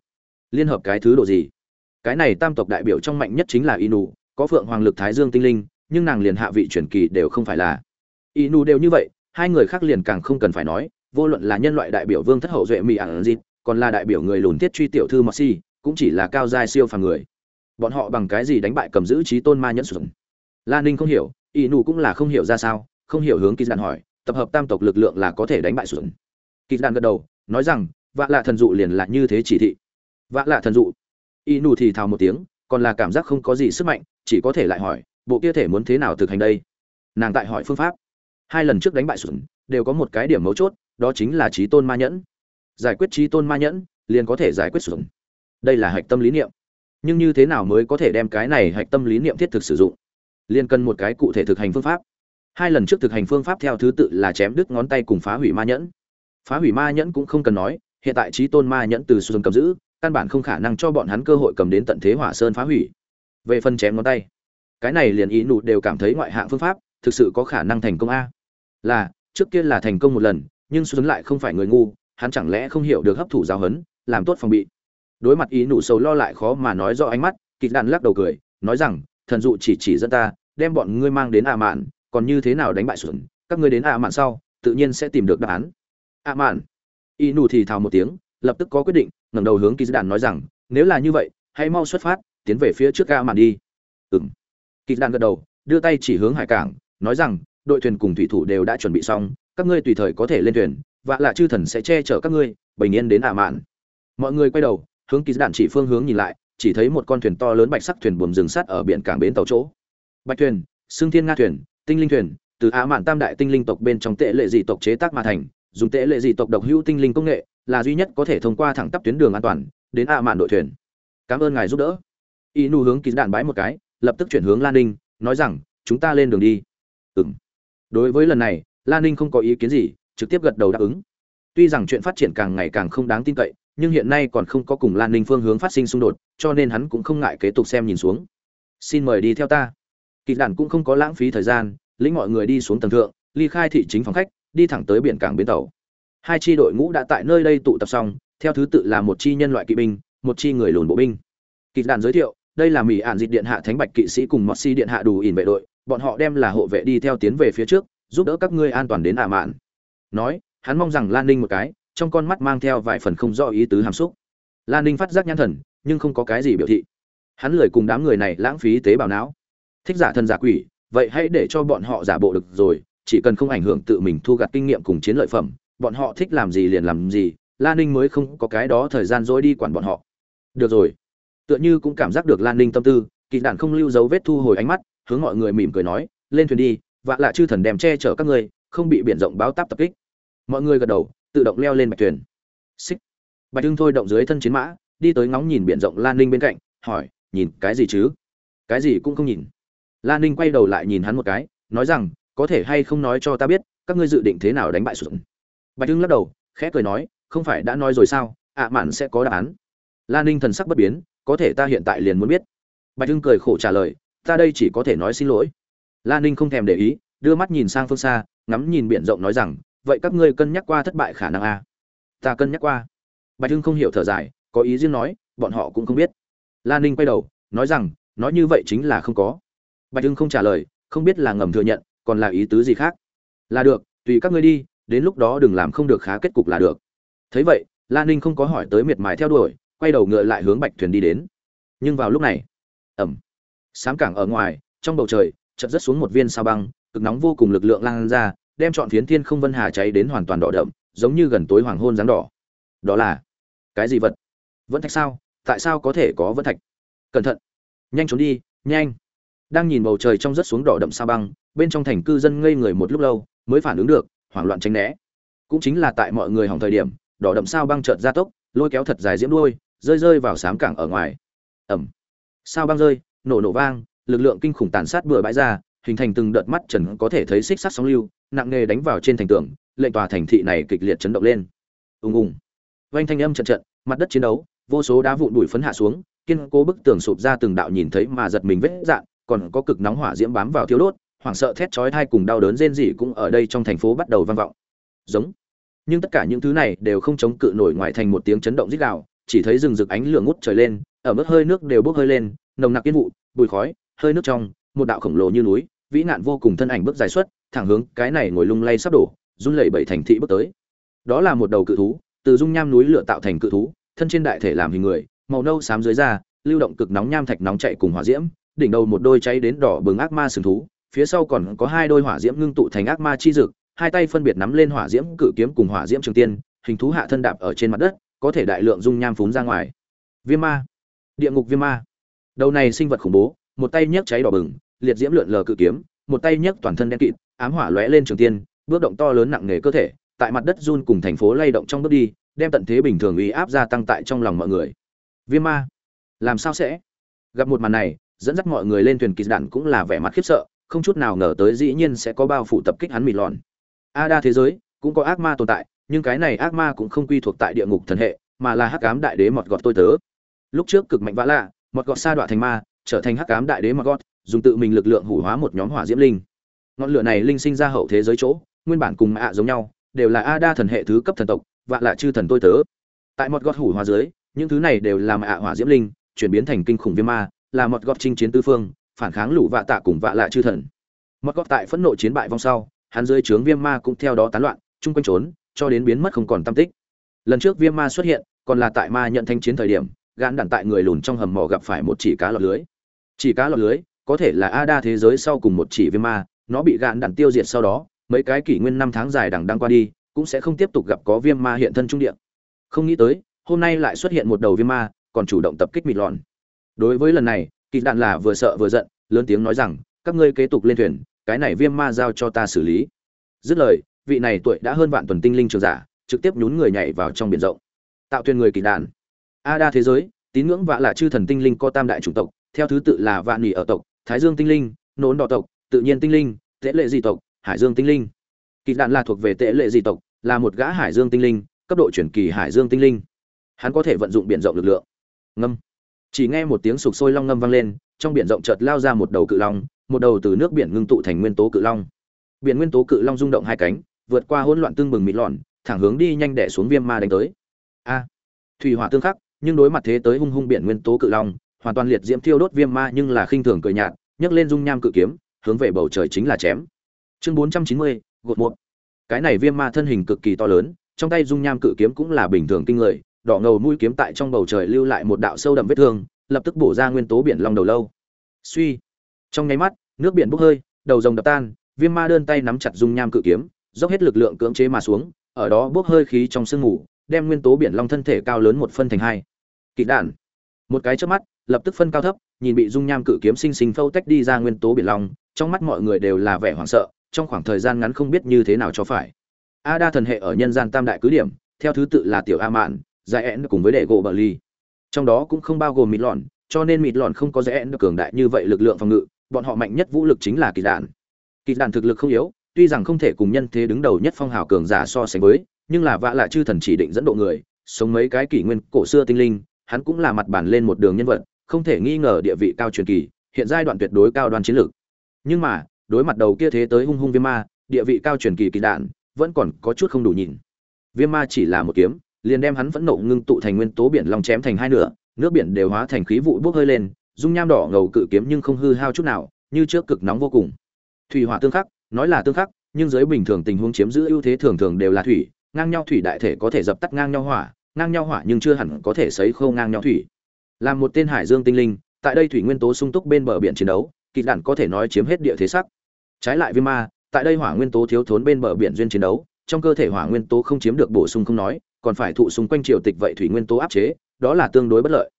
liên hợp cái thứ độ gì? Cái này tam tộc đại biểu trong mạnh nhất chính là inu, có phượng hoàng lực thái dương tinh linh, nhưng nàng liền hạ vị chuyển kỳ đều không phải là. Inu đều như vậy, hai người khác liền càng không cần phải nói, vô luận là nhân loại đại biểu vương thất hậu duệ mỹ ẩn dịp, còn là đại biểu người lùn tiết truy tiểu thư moxie cũng chỉ là cao giai siêu phàm người. Bọn họ bằng cái gì đánh bại cầm giữ trí tôn ma nhẫn sụn lan ninh không hiểu inu cũng là không hiểu ra sao, không hiểu hướng kỳ đàn hỏi, tập hợp tam tộc lực lượng là có thể đánh bại sụn kỳ đàn gật đầu, nói rằng, vạ lạ thần dụ liền là như thế chỉ thị. Vạ lạ thần dụ. Inu thì thào một tiếng, còn là cảm giác không có gì sức mạnh, chỉ có thể lại hỏi, bộ kia thể muốn thế nào thực hành đây? Nàng tại hỏi phương pháp. Hai lần trước đánh bại sụn đều có một cái điểm mấu chốt, đó chính là trí tôn ma nhẫn. Giải quyết trí tôn ma nhẫn, liền có thể giải quyết sụn đây là hạch tâm lý niệm. Nhưng như thế nào mới có thể đem cái này hạch tâm lý niệm thiết thực sử dụng? Liền cần một cái cụ thể thực hành phương pháp. Hai lần trước thực hành phương pháp theo thứ tự là chém đứt ngón tay cùng phá hủy ma nhẫn. Phá hủy ma nhẫn cũng không cần nói, hiện tại trí tôn ma nhẫn từ xuân cầm giữ, căn bản không khả năng cho bọn hắn cơ hội cầm đến tận thế hỏa sơn phá hủy. Về phần chém ngón tay, cái này liền ý nụ đều cảm thấy ngoại hạng phương pháp, thực sự có khả năng thành công a. Là, trước kia là thành công một lần, nhưng xuân lại không phải người ngu, hắn chẳng lẽ không hiểu được hấp thụ giáo hấn làm tốt phòng bị. Đối mặt ý nụ sầu lo lại khó mà nói rõ ánh mắt, kịch đạn lắc đầu cười, nói rằng thần dụ chỉ chỉ dẫn ta, đem bọn ngươi mang đến a mạn còn như thế nào đánh bại xuẩn các ngươi đến a mạn sau, tự nhiên sẽ tìm được đáp án. A mạn y nù thì thào một tiếng, lập tức có quyết định, ngẩng đầu hướng kỳ đàn nói rằng, nếu là như vậy, hãy mau xuất phát, tiến về phía trước a mạn đi. Ừm. Kỳ đàn gật đầu, đưa tay chỉ hướng hải cảng, nói rằng, đội thuyền cùng thủy thủ đều đã chuẩn bị xong, các ngươi tùy thời có thể lên thuyền và là chư thần sẽ che chở các ngươi, bình yên đến ả mạn mọi người quay đầu, hướng kỳ đạn chỉ phương hướng nhìn lại chỉ thấy một con thuyền to lớn bạch sắc thuyền buồm rừng sắt ở biển cảng bến tàu chỗ. Bạch thuyền xương thiên nga thuyền, tinh linh thuyền, từ Á mạn tam đại tinh linh tộc bên trong tệ lệ dị tộc chế tác mà thành, dùng tệ lệ dị tộc độc hữu tinh linh công nghệ, là duy nhất có thể thông qua thẳng tắp tuyến đường an toàn, đến Á mạn đội thuyền. Cảm ơn ngài giúp đỡ. Y nu hướng kỳ đạn bái một cái, lập tức chuyển hướng lan ninh, nói rằng, chúng ta lên đường đi. Ừm. Đối với lần này, lan ninh không có ý kiến gì, trực tiếp gật đầu đáp ứng. Tuy rằng chuyện phát triển càng ngày càng không đáng tin cậy nhưng hiện nay còn không có cùng lan ninh phương hướng phát sinh xung đột, cho nên hắn cũng không ngại kế tục xem nhìn xuống. Xin mời đi theo ta. Kỳ đản cũng không có lãng phí thời gian, lĩnh mọi người đi xuống tầng thượng, ly khai thị chính phòng khách, đi thẳng tới biển cảng bến tàu. Hai chi đội ngũ đã tại nơi đây tụ tập xong, theo thứ tự là một chi nhân loại kỵ binh, một chi người lùn bộ binh. Kỳ đản giới thiệu, đây là mỹ ản dịch điện hạ thánh bạch kỵ sĩ cùng mọt si điện hạ đủ ỉn vệ đội, bọn họ đem là hộ vệ đi theo tiến về phía trước, giúp đỡ các ngươi an toàn đến ả mạn. Nói, hắn mong rằng lan ninh một cái trong con mắt mang theo vài phần không rõ ý tứ hàm xúc. Lan ninh phát giác nhãn thần, nhưng không có cái gì biểu thị. Hắn lười cùng đám người này lãng phí tế bào não. Thích giả thân giả quỷ, vậy hãy để cho bọn họ giả bộ được rồi, chỉ cần không ảnh hưởng tự mình thu gặt kinh nghiệm cùng chiến lợi phẩm, bọn họ thích làm gì liền làm gì, lan ninh mới không có cái đó thời gian dối đi quản bọn họ. Được rồi. Tựa như cũng cảm giác được lan ninh tâm tư, kỳ đản không lưu dấu vết thu hồi ánh mắt, hướng mọi người mỉm cười nói, lên thuyền đi, vạ lạ chư thần đem che chở các ngươi, không bị biển rộng báo táp tập kích. Mọi người gật đầu tự động leo lên bạch thuyền. Xích. Bạch hưng thôi động dưới thân chiến mã, đi tới ngóng nhìn biển rộng lan ninh bên cạnh, hỏi, nhìn cái gì chứ? Cái gì cũng không nhìn. Lan ninh quay đầu lại nhìn hắn một cái, nói rằng, có thể hay không nói cho ta biết, các ngươi dự định thế nào đánh bại sụn bạch hưng lắc đầu, khẽ cười nói, không phải đã nói rồi sao, ạ mạn sẽ có đáp án. Lan ninh thần sắc bất biến, có thể ta hiện tại liền muốn biết. Bạch hưng cười khổ trả lời, ta đây chỉ có thể nói xin lỗi. Lan ninh không thèm để ý, đưa mắt nhìn sang phương xa, ngắm nhìn biển rộng nói rằng vậy các ngươi cân nhắc qua thất bại khả năng a? Ta cân nhắc qua. Bạch hưng không hiểu thở dài, có ý riêng nói, bọn họ cũng không biết. Lan ninh quay đầu, nói rằng, nói như vậy chính là không có. Bạch hưng không trả lời, không biết là ngầm thừa nhận, còn là ý tứ gì khác. Là được, tùy các ngươi đi, đến lúc đó đừng làm không được khá kết cục là được. Thấy vậy lan ninh không có hỏi tới miệt mài theo đuổi, quay đầu ngựa lại hướng bạch thuyền đi đến. Nhưng vào lúc này ẩm sáng cảng ở ngoài, trong bầu trời, chợt rất xuống một viên sao băng, cực nóng vô cùng lực lượng lan ra đem trọn phiến thiên không vân hà cháy đến hoàn toàn đỏ đậm, giống như gần tối hoàng hôn dáng đỏ. Đó là, cái gì vật? Vẫn thạch sao? Tại sao có thể có vẫn thạch? Cẩn thận. Nhanh trốn đi, nhanh. Đang nhìn bầu trời trong rất xuống đỏ đậm sa băng, bên trong thành cư dân ngây người một lúc lâu, mới phản ứng được, hoảng loạn tránh né. Cũng chính là tại mọi người hỏng thời điểm, đỏ đậm sao băng chợt ra tốc, lôi kéo thật dài diễm đuôi, rơi rơi vào sám cảng ở ngoài. Ẩm sao băng rơi, nổ nổ vang, lực lượng kinh khủng tàn sát bừa bãi ra, hình thành từng đợt mắt trần có thể thấy xích sắt sóng lưu nặng nề đánh vào trên thành tường, lệnh tòa thành thị này kịch liệt chấn động lên. Ùng ùng. Vang thanh âm trận trận mặt đất chiến đấu, vô số đá vụn đuổi phấn hạ xuống, kiên cố bức tường sụp ra từng đạo nhìn thấy mà giật mình vết dạn, còn có cực nóng hỏa diễm bám vào thiếu đốt, hoảng sợ thét chói tai cùng đau đớn rên rỉ cũng ở đây trong thành phố bắt đầu vang vọng. Giống. Nhưng tất cả những thứ này đều không chống cự nổi ngoài thành một tiếng chấn động rít gào, chỉ thấy rừng rực ánh lửa ngút trời lên, ở mức hơi nước đều bốc hơi lên, nồng nặc yên vụ, bụi khói, hơi nước trong, một đạo khổng lồ như núi, vĩ nạn vô cùng thân ảnh bước dài xuất thẳng hướng cái này ngồi lung lay sắp đổ, run lẩy bẩy thành thị bước tới. Đó là một đầu cự thú, từ dung nham núi lửa tạo thành cự thú, thân trên đại thể làm hình người, màu nâu xám dưới da, lưu động cực nóng nham thạch nóng chạy cùng hỏa diễm, đỉnh đầu một đôi cháy đến đỏ bừng ác ma sừng thú, phía sau còn có hai đôi hỏa diễm ngưng tụ thành ác ma chi dực, hai tay phân biệt nắm lên hỏa diễm cự kiếm cùng hỏa diễm trường tiên, hình thú hạ thân đạp ở trên mặt đất, có thể đại lượng dung nham phún ra ngoài. Viêm ma. Địa ngục viêm ma. Đầu này sinh vật khủng bố, một tay nhấc cháy đỏ bừng, liệt diễm lượn lờ cự kiếm, một tay nhấc toàn thân đen kịt ám hỏa lóe lên trường tiên, bước động to lớn nặng nề cơ thể, tại mặt đất run cùng thành phố lay động trong bước đi, đem tận thế bình thường uy áp gia tăng tại trong lòng mọi người. Viêm ma, làm sao sẽ? Gặp một màn này, dẫn dắt mọi người lên thuyền kỳ đạn cũng là vẻ mặt khiếp sợ, không chút nào ngờ tới dĩ nhiên sẽ có bao phủ tập kích hắn mịt lòn. A đa thế giới, cũng có ác ma tồn tại, nhưng cái này ác ma cũng không quy thuộc tại địa ngục thần hệ, mà là hắc ám đại đế mọt gọt tôi tớ. Lúc trước cực mạnh vã lạ, mọt gọt sa đọa thành ma, trở thành hắc ám đại đế mọt gọt, dùng tự mình lực lượng hủ hóa một nhóm hỏa diễm linh ngọn lửa này linh sinh ra hậu thế giới chỗ, nguyên bản cùng ạ giống nhau, đều là a đa thần hệ thứ cấp thần tộc vạ lạ chư thần tôi tớ. Tại một gót hủ hóa dưới, những thứ này đều là ạ hỏa diễm linh, chuyển biến thành kinh khủng viêm ma, là một gót chinh chiến tư phương, phản kháng lũ vạ tạ cùng vạ lạ chư thần. Một gót tại phẫn nộ chiến bại vong sau, hắn dưới trướng viêm ma cũng theo đó tán loạn, chung quanh trốn, cho đến biến mất không còn tâm tích. Lần trước viêm ma xuất hiện, còn là tại ma nhận thanh chiến thời điểm gãn đạn tại người lùn trong hầm mỏ gặp phải một chỉ cá lọt lưới. Chỉ cá lọt lưới, có thể là a đa thế giới sau cùng một chỉ viêm ma nó bị gạn đạn tiêu diệt sau đó, mấy cái kỷ nguyên năm tháng dài đằng đang qua đi, cũng sẽ không tiếp tục gặp có viêm ma hiện thân trung địa. Không nghĩ tới, hôm nay lại xuất hiện một đầu viêm ma, còn chủ động tập kích mịt lòn đối với lần này kỳ đạn là vừa sợ vừa giận, lớn tiếng nói rằng, các ngươi kế tục lên thuyền, cái này viêm ma giao cho ta xử lý. Dứt lời, vị này tuổi đã hơn vạn tuần tinh linh trường giả, trực tiếp nhún người nhảy vào trong biển rộng. Tạo thuyền người kỳ đạn. A đa thế giới, tín ngưỡng vạ là chư thần tinh linh có tam đại chủng tộc, theo thứ tự là vạn nhị ở tộc, thái dương tinh linh nốn đỏ tộc tự nhiên tinh linh, tệ lệ di tộc, hải dương tinh linh. Kỳ đạn là thuộc về tệ lệ di tộc, là một gã hải dương tinh linh, cấp độ chuyển kỳ hải dương tinh linh. Hắn có thể vận dụng biển rộng lực lượng. Ngâm. Chỉ nghe một tiếng sục sôi long ngâm vang lên, trong biển rộng chợt lao ra một đầu cự long, một đầu từ nước biển ngưng tụ thành nguyên tố cự long. Biển nguyên tố cự long rung động hai cánh, vượt qua hỗn loạn tương bừng mịt lọn thẳng hướng đi nhanh đẻ xuống viêm ma đánh tới. A. Thủy hỏa tương khắc, nhưng đối mặt thế tới hung hung biển nguyên tố cự long, hoàn toàn liệt diễm thiêu đốt viêm ma nhưng là khinh thường cười nhạt, nhấc lên dung nham cự kiếm hướng về bầu trời chính là chém. Chương bốn trăm chín mươi, gột một. Cái này viêm ma thân hình cực kỳ to lớn, trong tay dung nham cự kiếm cũng là bình thường kinh người, đỏ ngầu mũi kiếm tại trong bầu trời lưu lại một đạo sâu đậm vết thương, lập tức bổ ra nguyên tố biển long đầu lâu. Suy. Trong nháy mắt, nước biển bốc hơi, đầu rồng đập tan, viêm ma đơn tay nắm chặt dung nham cự kiếm, dốc hết lực lượng cưỡng chế mà xuống, ở đó bốc hơi khí trong sương mù, đem nguyên tố biển long thân thể cao lớn một phân thành hai. Kỵ đạn một cái trước mắt, lập tức phân cao thấp, nhìn bị dung nham cự kiếm sinh sinh phâu tách đi ra nguyên tố biển long, trong mắt mọi người đều là vẻ hoảng sợ, trong khoảng thời gian ngắn không biết như thế nào cho phải. A đa thần hệ ở nhân gian tam đại cứ điểm, theo thứ tự là tiểu a mạn giải én cùng với đệ gỗ bờ ly trong đó cũng không bao gồm mịt lòn cho nên mịt lòn không có giải én cường đại như vậy lực lượng phòng ngự, bọn họ mạnh nhất vũ lực chính là kỳ đạn. Kỳ đạn thực lực không yếu, tuy rằng không thể cùng nhân thế đứng đầu nhất phong hào cường giả so sánh với, nhưng là vạ lại chư thần chỉ định dẫn độ người, sống mấy cái kỷ nguyên cổ xưa tinh linh hắn cũng là mặt bản lên một đường nhân vật, không thể nghi ngờ địa vị cao truyền kỳ, hiện giai đoạn tuyệt đối cao đoan chiến lược. Nhưng mà, đối mặt đầu kia thế tới hung hung viêm ma, địa vị cao truyền kỳ kỳ đạn vẫn còn có chút không đủ nhìn. Viêm ma chỉ là một kiếm, liền đem hắn vẫn nộ ngưng tụ thành nguyên tố biển long chém thành hai nửa, nước biển đều hóa thành khí vụ bốc hơi lên, dung nham đỏ ngầu cự kiếm nhưng không hư hao chút nào, như trước cực nóng vô cùng. Thủy hỏa tương khắc, nói là tương khắc, nhưng dưới bình thường tình huống chiếm giữ ưu thế thường thường đều là thủy, ngang nhau thủy đại thể có thể dập tắt ngang nhau hỏa ngang nhau hỏa nhưng chưa hẳn có thể sấy khô ngang nhau thủy. Làm một tên hải dương tinh linh, tại đây thủy nguyên tố sung túc bên bờ biển chiến đấu kịch đạn có thể nói chiếm hết địa thế sắc. Trái lại viêm ma, tại đây hỏa nguyên tố thiếu thốn bên bờ biển duyên chiến đấu, trong cơ thể hỏa nguyên tố không chiếm được bổ sung không nói, còn phải thụ xung quanh triều tịch vậy thủy nguyên tố áp chế, đó là tương đối bất lợi.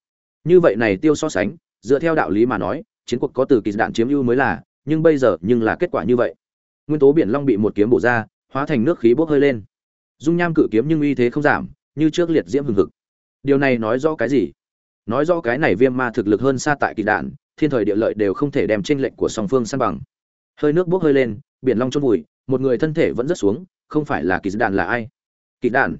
Như vậy này tiêu so sánh, dựa theo đạo lý mà nói, chiến cuộc có từ kỳ đạn chiếm ưu mới là, nhưng bây giờ nhưng là kết quả như vậy. Nguyên tố biển long bị một kiếm bổ ra, hóa thành nước khí bốc hơi lên. Dung nham cự kiếm nhưng uy thế không giảm như trước liệt diễm hừng hực. Điều này nói rõ cái gì? Nói rõ cái này viêm ma thực lực hơn xa tại kỳ đạn, thiên thời địa lợi đều không thể đem tranh lệnh của song phương san bằng. Hơi nước bốc hơi lên, biển long trôn vùi, một người thân thể vẫn rất xuống, không phải là kỳ đạn là ai? Kỳ đạn.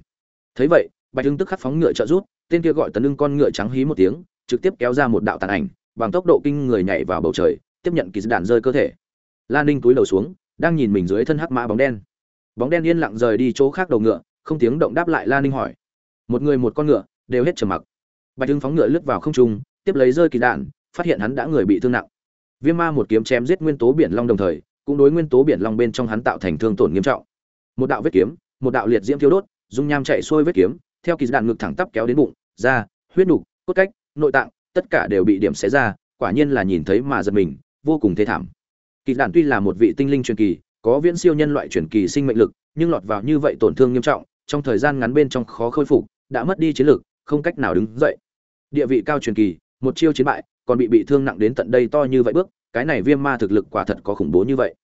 Thấy vậy, bạch hưng tức khắc phóng ngựa trợ rút, tên kia gọi tấn ưng con ngựa trắng hí một tiếng, trực tiếp kéo ra một đạo tàn ảnh, bằng tốc độ kinh người nhảy vào bầu trời, tiếp nhận kỳ đạn rơi cơ thể. Lan ninh túi đầu xuống, đang nhìn mình dưới thân hắc mã bóng đen. Bóng đen yên lặng rời đi chỗ khác đầu ngựa, không tiếng động đáp lại lan ninh hỏi một người một con ngựa, đều hết trầm mặc. Bạch hưng phóng ngựa lướt vào không trung, tiếp lấy rơi kỳ đạn, phát hiện hắn đã người bị thương nặng. Viêm ma một kiếm chém giết nguyên tố biển long đồng thời, cũng đối nguyên tố biển long bên trong hắn tạo thành thương tổn nghiêm trọng. Một đạo vết kiếm, một đạo liệt diễm thiếu đốt, dung nham chạy xuôi vết kiếm, theo kỳ đạn ngực thẳng tắp kéo đến bụng, da, huyết nục, cốt cách, nội tạng, tất cả đều bị điểm xé ra, quả nhiên là nhìn thấy mà giật mình, vô cùng thê thảm. Kỳ đạn tuy là một vị tinh linh truyền kỳ, có viễn siêu nhân loại truyền kỳ sinh mệnh lực, nhưng lọt vào như vậy tổn thương nghiêm trọng, trong thời gian ngắn bên trong khó khôi phục đã mất đi chiến lực không cách nào đứng dậy. Địa vị cao truyền kỳ, một chiêu chiến bại, còn bị bị thương nặng đến tận đây to như vậy bước, cái này viêm ma thực lực quả thật có khủng bố như vậy.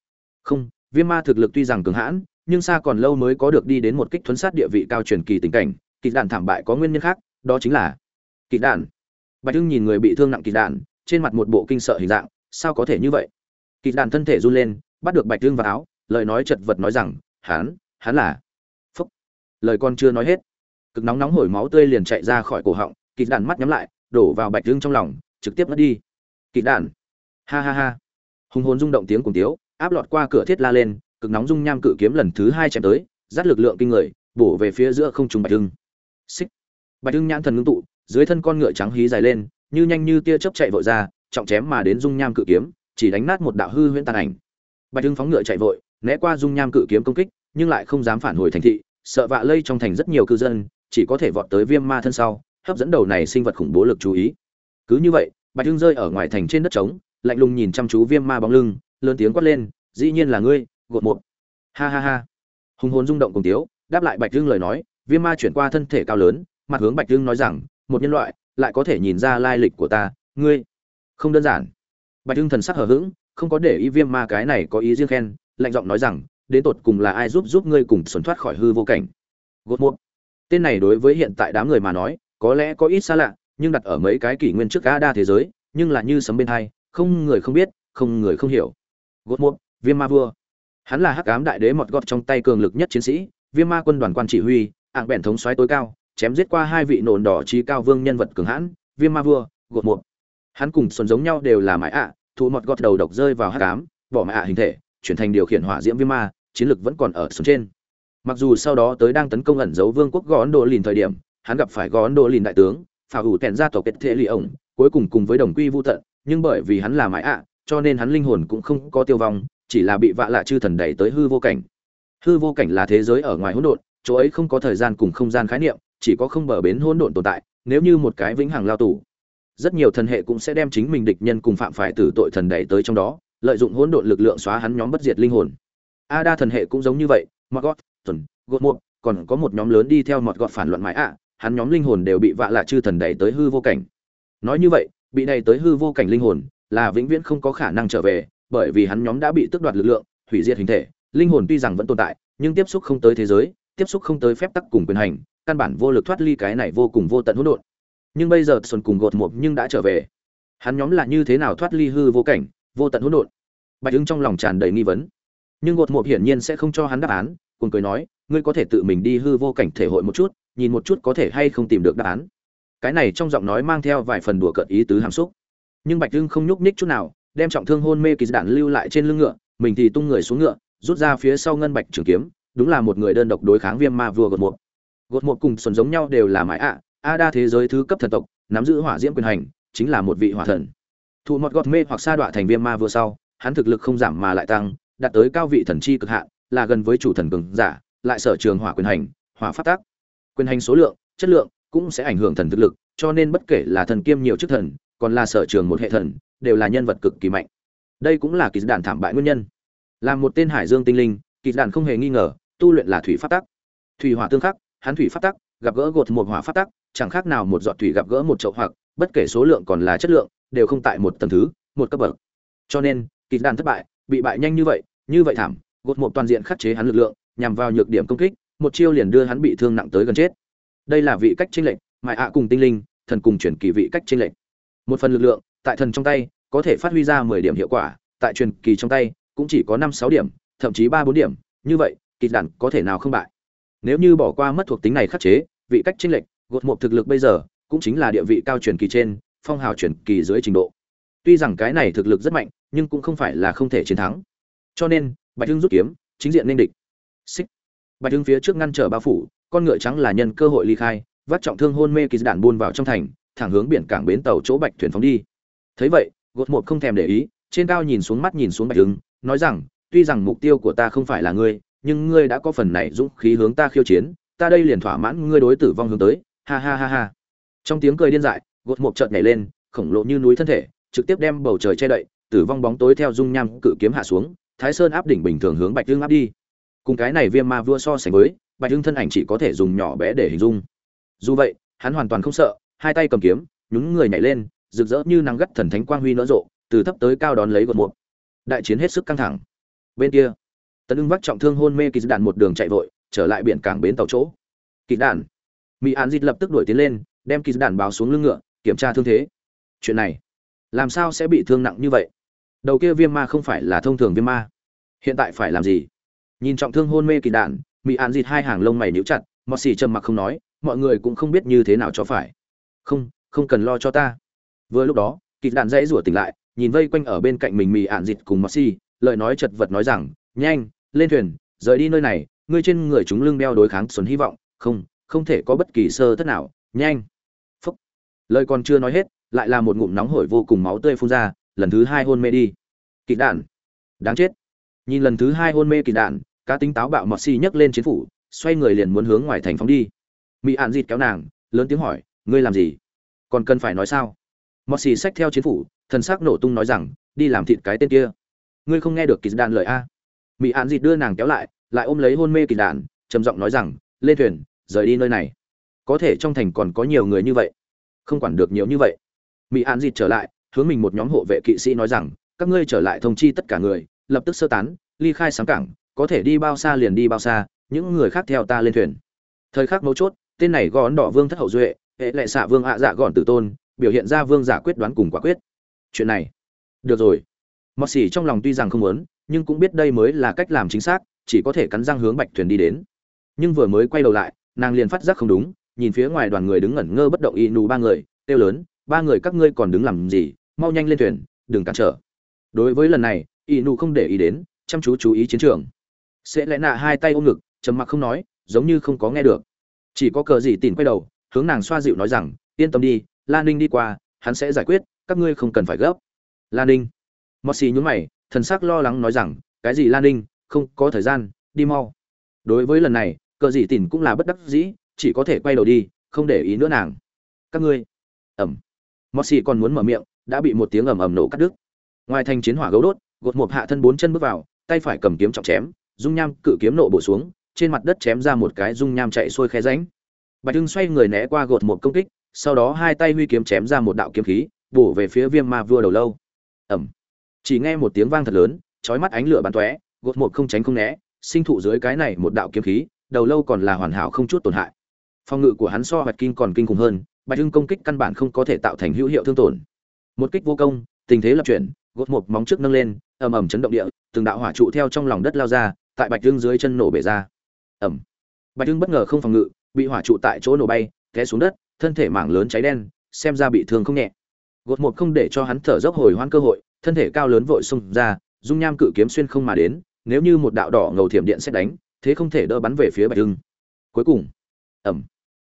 Không, viêm ma thực lực tuy rằng cường hãn, nhưng xa còn lâu mới có được đi đến một kích thuấn sát địa vị cao truyền kỳ tình cảnh kịch đạn thảm bại có nguyên nhân khác, đó chính là kịch đạn. Bạch hưng nhìn người bị thương nặng kịch đạn, trên mặt một bộ kinh sợ hình dạng, sao có thể như vậy? Kịch đạn thân thể run lên, bắt được bạch hưng vào áo, lời nói chật vật nói rằng, hắn hắn là phúc. Lời con chưa nói hết cực nóng nóng hổi máu tươi liền chạy ra khỏi cổ họng kịch đạn mắt nhắm lại, đổ vào bạch lưng trong lòng, trực tiếp mất đi. Kịch đạn ha ha ha. Hùng hồn rung động tiếng cùng tiếu, áp lọt qua cửa thiết la lên, cực nóng dung nham cự kiếm lần thứ hai chém tới, dắt lực lượng kinh người, bổ về phía giữa không trung bạch lưng xích. Bạch lưng nhãn thần ngưng tụ, dưới thân con ngựa trắng hí dài lên, như nhanh như tia chớp chạy vội ra, trọng chém mà đến dung nham cự kiếm, chỉ đánh nát một đạo hư huyễn tàn ảnh. Bạch hưng phóng ngựa chạy vội, né qua dung nham cự kiếm công kích, nhưng lại không dám phản hồi thành thị, sợ vạ lây trong thành rất nhiều cư dân chỉ có thể vọt tới viêm ma thân sau, hấp dẫn đầu này sinh vật khủng bố lực chú ý. Cứ như vậy, bạch hưng rơi ở ngoài thành trên đất trống, lạnh lùng nhìn chăm chú viêm ma bóng lưng, lớn tiếng quát lên, dĩ nhiên là ngươi, gột một. Ha ha ha. Hùng hồn rung động cùng tiếu, đáp lại bạch hưng lời nói, viêm ma chuyển qua thân thể cao lớn, mặt hướng bạch hưng nói rằng, một nhân loại, lại có thể nhìn ra lai lịch của ta, ngươi. Không đơn giản. Bạch hưng thần sắc hờ hững, không có để ý viêm ma cái này có ý riêng khen, lạnh giọng nói rằng, đến tột cùng là ai giúp giúp ngươi cùng xuẩn thoát khỏi hư vô cảnh? Gột một tên này đối với hiện tại đám người mà nói có lẽ có ít xa lạ nhưng đặt ở mấy cái kỷ nguyên trước ga đa thế giới nhưng là như sấm bên hai không người không biết không người không hiểu. Gột một viêm ma vua. Hắn là hắc ám đại đế mọt gọt trong tay cường lực nhất chiến sĩ viêm ma quân đoàn quan chỉ huy ạng bèn thống xoáy tối cao chém giết qua hai vị nổn đỏ trí cao vương nhân vật cường hãn viêm ma vua gột một hắn cùng xuân giống nhau đều là mãi ạ à, thủ mọt gọt đầu độc rơi vào hắc ám bỏ mãi ạ hình thể chuyển thành điều khiển hỏa diễm viêm ma chiến lực vẫn còn ở xuân trên mặc dù sau đó tới đang tấn công ẩn giấu vương quốc gò ấn độ lìn thời điểm, hắn gặp phải gò ấn độ lìn đại tướng phà hủ tèn ra tộc kết thế lì ổng, cuối cùng cùng với đồng quy vô tận, nhưng bởi vì hắn là mãi ạ, cho nên hắn linh hồn cũng không có tiêu vong, chỉ là bị vạ lạ chư thần đẩy tới hư vô cảnh. Hư vô cảnh là thế giới ở ngoài hỗn độn, chỗ ấy không có thời gian cùng không gian khái niệm, chỉ có không bờ bến hỗn độn tồn tại, nếu như một cái vĩnh hằng lao tù, rất nhiều thần hệ cũng sẽ đem chính mình địch nhân cùng phạm phải tử tội thần đẩy tới trong đó, lợi dụng hỗn độn lực lượng xóa hắn nhóm bất diệt linh hồn. A đa thần hệ cũng giống như vậy mà gót tuần, gột một, còn có một nhóm lớn đi theo mọt gọt phản luận mãi ạ, hắn nhóm linh hồn đều bị vạ lạ chư thần đẩy tới hư vô cảnh. Nói như vậy, bị đẩy tới hư vô cảnh linh hồn là vĩnh viễn không có khả năng trở về, bởi vì hắn nhóm đã bị tước đoạt lực lượng, hủy diệt hình thể, linh hồn tuy rằng vẫn tồn tại, nhưng tiếp xúc không tới thế giới, tiếp xúc không tới phép tắc cùng quyền hành, căn bản vô lực thoát ly cái này vô cùng vô tận hỗn độn. Nhưng bây giờ xuân cùng gột một nhưng đã trở về. Hắn nhóm là như thế nào thoát ly hư vô cảnh, vô tận hỗn độn? Bạch ứng trong lòng tràn đầy nghi vấn. Nhưng gột một hiển nhiên sẽ không cho hắn đáp án cùng cười nói, ngươi có thể tự mình đi hư vô cảnh thể hội một chút, nhìn một chút có thể hay không tìm được đáp án. Cái này trong giọng nói mang theo vài phần đùa cợt ý tứ hàm xúc. Nhưng bạch hưng không nhúc nhích chút nào, đem trọng thương hôn mê kỳ đạn lưu lại trên lưng ngựa, mình thì tung người xuống ngựa, rút ra phía sau ngân bạch trường kiếm, đúng là một người đơn độc đối kháng viêm ma vua gột một gột một cùng xuân giống nhau đều là mãi ạ, a đa thế giới thứ cấp thần tộc, nắm giữ hỏa diễm quyền hành, chính là một vị hỏa thần. Thụ một gọt mê hoặc sa đọa thành viêm ma vua sau, hắn thực lực không giảm mà lại tăng, đạt tới cao vị thần chi cực hạn là gần với chủ thần cường giả lại sở trường hỏa quyền hành hỏa pháp tác, quyền hành số lượng chất lượng cũng sẽ ảnh hưởng thần thực lực cho nên bất kể là thần kiêm nhiều chức thần còn là sở trường một hệ thần đều là nhân vật cực kỳ mạnh. Đây cũng là kỳ đạn thảm bại nguyên nhân. Là một tên hải dương tinh linh kỳ đạn không hề nghi ngờ tu luyện là thủy pháp tắc thủy hỏa tương khắc hắn thủy pháp tắc gặp gỡ gột một hỏa pháp tắc chẳng khác nào một giọt thủy gặp gỡ một chậu hoặc bất kể số lượng còn là chất lượng đều không tại một tầng thứ một cấp bậc. Cho nên kỳ đạn thất bại bị bại nhanh như vậy như vậy thảm gột một toàn diện khắc chế hắn lực lượng, nhằm vào nhược điểm công kích, một chiêu liền đưa hắn bị thương nặng tới gần chết. Đây là vị cách chênh lệch, mại ạ à cùng tinh linh, thần cùng chuyển kỳ vị cách chênh lệch. Một phần lực lượng, tại thần trong tay, có thể phát huy ra mười điểm hiệu quả, tại truyền kỳ trong tay, cũng chỉ có năm sáu điểm, thậm chí ba bốn điểm, như vậy, kịch đản có thể nào không bại. Nếu như bỏ qua mất thuộc tính này khắc chế, vị cách chênh lệch, gột một thực lực bây giờ, cũng chính là địa vị cao truyền kỳ trên, phong hào truyền kỳ dưới trình độ. Tuy rằng cái này thực lực rất mạnh, nhưng cũng không phải là không thể chiến thắng. Cho nên bạch hưng rút kiếm, chính diện nên địch. Xích. Bạch hưng phía trước ngăn trở bao phủ, con ngựa trắng là nhân cơ hội ly khai vắt trọng thương hôn mê kỳ đản buôn vào trong thành, thẳng hướng biển cảng bến tàu chỗ bạch thuyền phóng đi. Thấy vậy, gột một không thèm để ý, trên cao nhìn xuống mắt nhìn xuống bạch hưng, nói rằng, tuy rằng mục tiêu của ta không phải là ngươi, nhưng ngươi đã có phần này dũng khí hướng ta khiêu chiến, ta đây liền thỏa mãn ngươi đối tử vong hướng tới. Ha ha ha ha. Trong tiếng cười điên dại, gột một chợt nhảy lên, khổng lồ như núi thân thể, trực tiếp đem bầu trời che đậy, tử vong bóng tối theo dung nham cự kiếm hạ xuống thái sơn áp đỉnh bình thường hướng bạch hưng áp đi. Cùng cái này viêm ma vua so sánh với, bạch hưng thân ảnh chỉ có thể dùng nhỏ bé để hình dung. Dù vậy, hắn hoàn toàn không sợ, hai tay cầm kiếm nhúng người nhảy lên, rực rỡ như nắng gắt thần thánh quang huy nở rộ, từ thấp tới cao đón lấy gột muộn. đại chiến hết sức căng thẳng. Bên kia, tấn ưng vác trọng thương hôn mê kỳ đạn một đường chạy vội, trở lại biển cảng bến tàu chỗ. Kỳ đạn mỹ an dịt lập tức đuổi tiến lên, đem kỳ đạn báo xuống lưng ngựa, kiểm tra thương thế. Chuyện này, làm sao sẽ bị thương nặng như vậy? Đầu kia viêm ma không phải là thông thường viêm ma. Hiện tại phải làm gì? Nhìn trọng thương hôn mê kỳ đạn mỹ an dịt hai hàng lông mày níu chặt mọt xì trầm mặc không nói, mọi người cũng không biết như thế nào cho phải. Không không cần lo cho ta. Vừa lúc đó, kỳ đạn dãy rủa tỉnh lại, nhìn vây quanh ở bên cạnh mình mỹ ạn dịt cùng mọt xì, lời nói chật vật nói rằng, nhanh, lên thuyền, rời đi nơi này, ngươi trên người chúng lưng đeo đối kháng xuân hy vọng, không không thể có bất kỳ sơ thất nào, nhanh. Phúc. Lời còn chưa nói hết, lại là một ngụm nóng hổi vô cùng máu tươi phun ra lần thứ hai hôn mê đi. Kỵ đạn. Đáng chết. Nhìn lần thứ hai hôn mê kỵ đạn, cá tính táo bạo mọt xì nhấc lên chiến phủ, xoay người liền muốn hướng ngoài thành phóng đi. Mỹ ạn dịt kéo nàng, lớn tiếng hỏi, ngươi làm gì? Còn cần phải nói sao? Mọt xì xách theo chiến phủ, thần sắc nổ tung nói rằng, đi làm thịt cái tên kia. Ngươi không nghe được kỳ đạn lời a? Mỹ ạn dịt đưa nàng kéo lại lại ôm lấy hôn mê kỳ đạn, trầm giọng nói rằng, lên thuyền, rời đi nơi này. Có thể trong thành còn có nhiều người như vậy. Không quản được nhiều như vậy. Mỹ ạn dịt trở lại hướng mình một nhóm hộ vệ kỵ sĩ nói rằng, các ngươi trở lại thông chi tất cả người, lập tức sơ tán, ly khai sáng cảng, có thể đi bao xa liền đi bao xa, những người khác theo ta lên thuyền. Thời khắc mấu chốt, tên này gón đỏ vương thất hậu duệ, hệ lệ xạ vương ạ dạ gọn tử tôn, biểu hiện ra vương giả quyết đoán cùng quả quyết. Chuyện này, được rồi. Mọt xỉ trong lòng tuy rằng không muốn, nhưng cũng biết đây mới là cách làm chính xác, chỉ có thể cắn răng hướng bạch thuyền đi đến. Nhưng vừa mới quay đầu lại, nàng liền phát giác không đúng, nhìn phía ngoài đoàn người đứng ngẩn ngơ bất động y nù ba người, kêu lớn, ba người các ngươi còn đứng làm gì? Mau nhanh lên thuyền, đừng cản trở. Đối với lần này y nù không để ý đến, chăm chú chú ý chiến trường. Sẽ lẽ nạ hai tay ôm ngực, trầm mặc không nói, giống như không có nghe được. Chỉ có cờ gì tìm quay đầu, hướng nàng xoa dịu nói rằng, yên tâm đi lan ninh đi qua, hắn sẽ giải quyết, các ngươi không cần phải gấp. Lan ninh. Mọt xì nhún mày, thần sắc lo lắng nói rằng, cái gì lan ninh, không có thời gian, đi mau. Đối với lần này, cờ dị tìm cũng là bất đắc dĩ, chỉ có thể quay đầu đi, không để ý nữa nàng. Các ngươi. Ẩm. Mọt xì còn muốn mở miệng đã bị một tiếng ầm ầm nổ cắt đứt. Ngoài thành chiến hỏa gấu đốt, gột một hạ thân bốn chân bước vào, tay phải cầm kiếm trọng chém, dung nham cự kiếm nộ bổ xuống, trên mặt đất chém ra một cái dung nham chạy xuôi khe ránh bạch Dương xoay người né qua gột một công kích, sau đó hai tay huy kiếm chém ra một đạo kiếm khí, bổ về phía viêm ma vua đầu lâu. Ầm! chỉ nghe một tiếng vang thật lớn, chói mắt ánh lửa bắn tóe, gột một không tránh không né, sinh thụ dưới cái này một đạo kiếm khí, đầu lâu còn là hoàn hảo không chút tổn hại. Phòng ngự của hắn so Bạch kim còn kinh khủng hơn, bạch Dương công kích căn bản không có thể tạo thành hữu hiệu thương tổn một kích vô công tình thế lập chuyển gột một móng trước nâng lên ầm ầm chấn động địa từng đạo hỏa trụ theo trong lòng đất lao ra tại bạch dương dưới chân nổ bể ra. Ầm, bạch dương bất ngờ không phòng ngự bị hỏa trụ tại chỗ nổ bay té xuống đất thân thể mảng lớn cháy đen xem ra bị thương không nhẹ. Gột một không để cho hắn thở dốc hồi hoãn cơ hội thân thể cao lớn vội xung ra dung nham cự kiếm xuyên không mà đến nếu như một đạo đỏ ngầu thiểm điện xét đánh thế không thể đỡ bắn về phía bạch hưng cuối cùng. Ẩm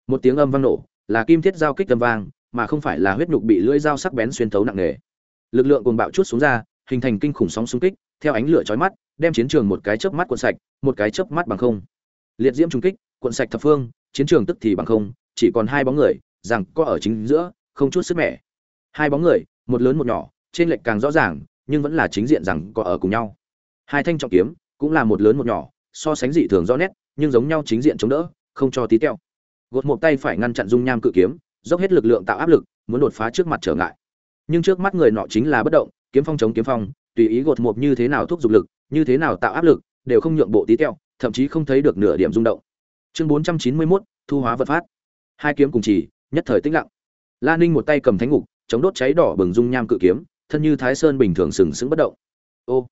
một tiếng âm vang nổ là kim thiết giao kích âm vang mà không phải là huyết nhục bị lưỡi dao sắc bén xuyên thấu nặng nề. Lực lượng cuồng bạo chút xuống ra, hình thành kinh khủng sóng xung kích, theo ánh lửa chói mắt, đem chiến trường một cái chớp mắt cuộn sạch, một cái chớp mắt bằng không. Liệt diễm trung kích, cuộn sạch thập phương, chiến trường tức thì bằng không, chỉ còn hai bóng người, rằng có ở chính giữa, không chút sức mẻ. Hai bóng người, một lớn một nhỏ, trên lệch càng rõ ràng, nhưng vẫn là chính diện rằng có ở cùng nhau. Hai thanh trọng kiếm, cũng là một lớn một nhỏ, so sánh dị thường rõ nét, nhưng giống nhau chính diện chống đỡ, không cho tí teo gột một tay phải ngăn chặn dung nham cự kiếm dốc hết lực lượng tạo áp lực muốn đột phá trước mặt trở ngại. Nhưng trước mắt người nọ chính là bất động kiếm phong chống kiếm phong tùy ý gột một như thế nào thúc giục lực như thế nào tạo áp lực đều không nhượng bộ tí teo thậm chí không thấy được nửa điểm rung động. Chương bốn trăm chín mươi 491, thu hóa vật phát. Hai kiếm cùng chỉ nhất thời tĩnh lặng. La ninh một tay cầm thánh ngục chống đốt cháy đỏ bừng dung nham cự kiếm thân như thái sơn bình thường sừng sững bất động. Ô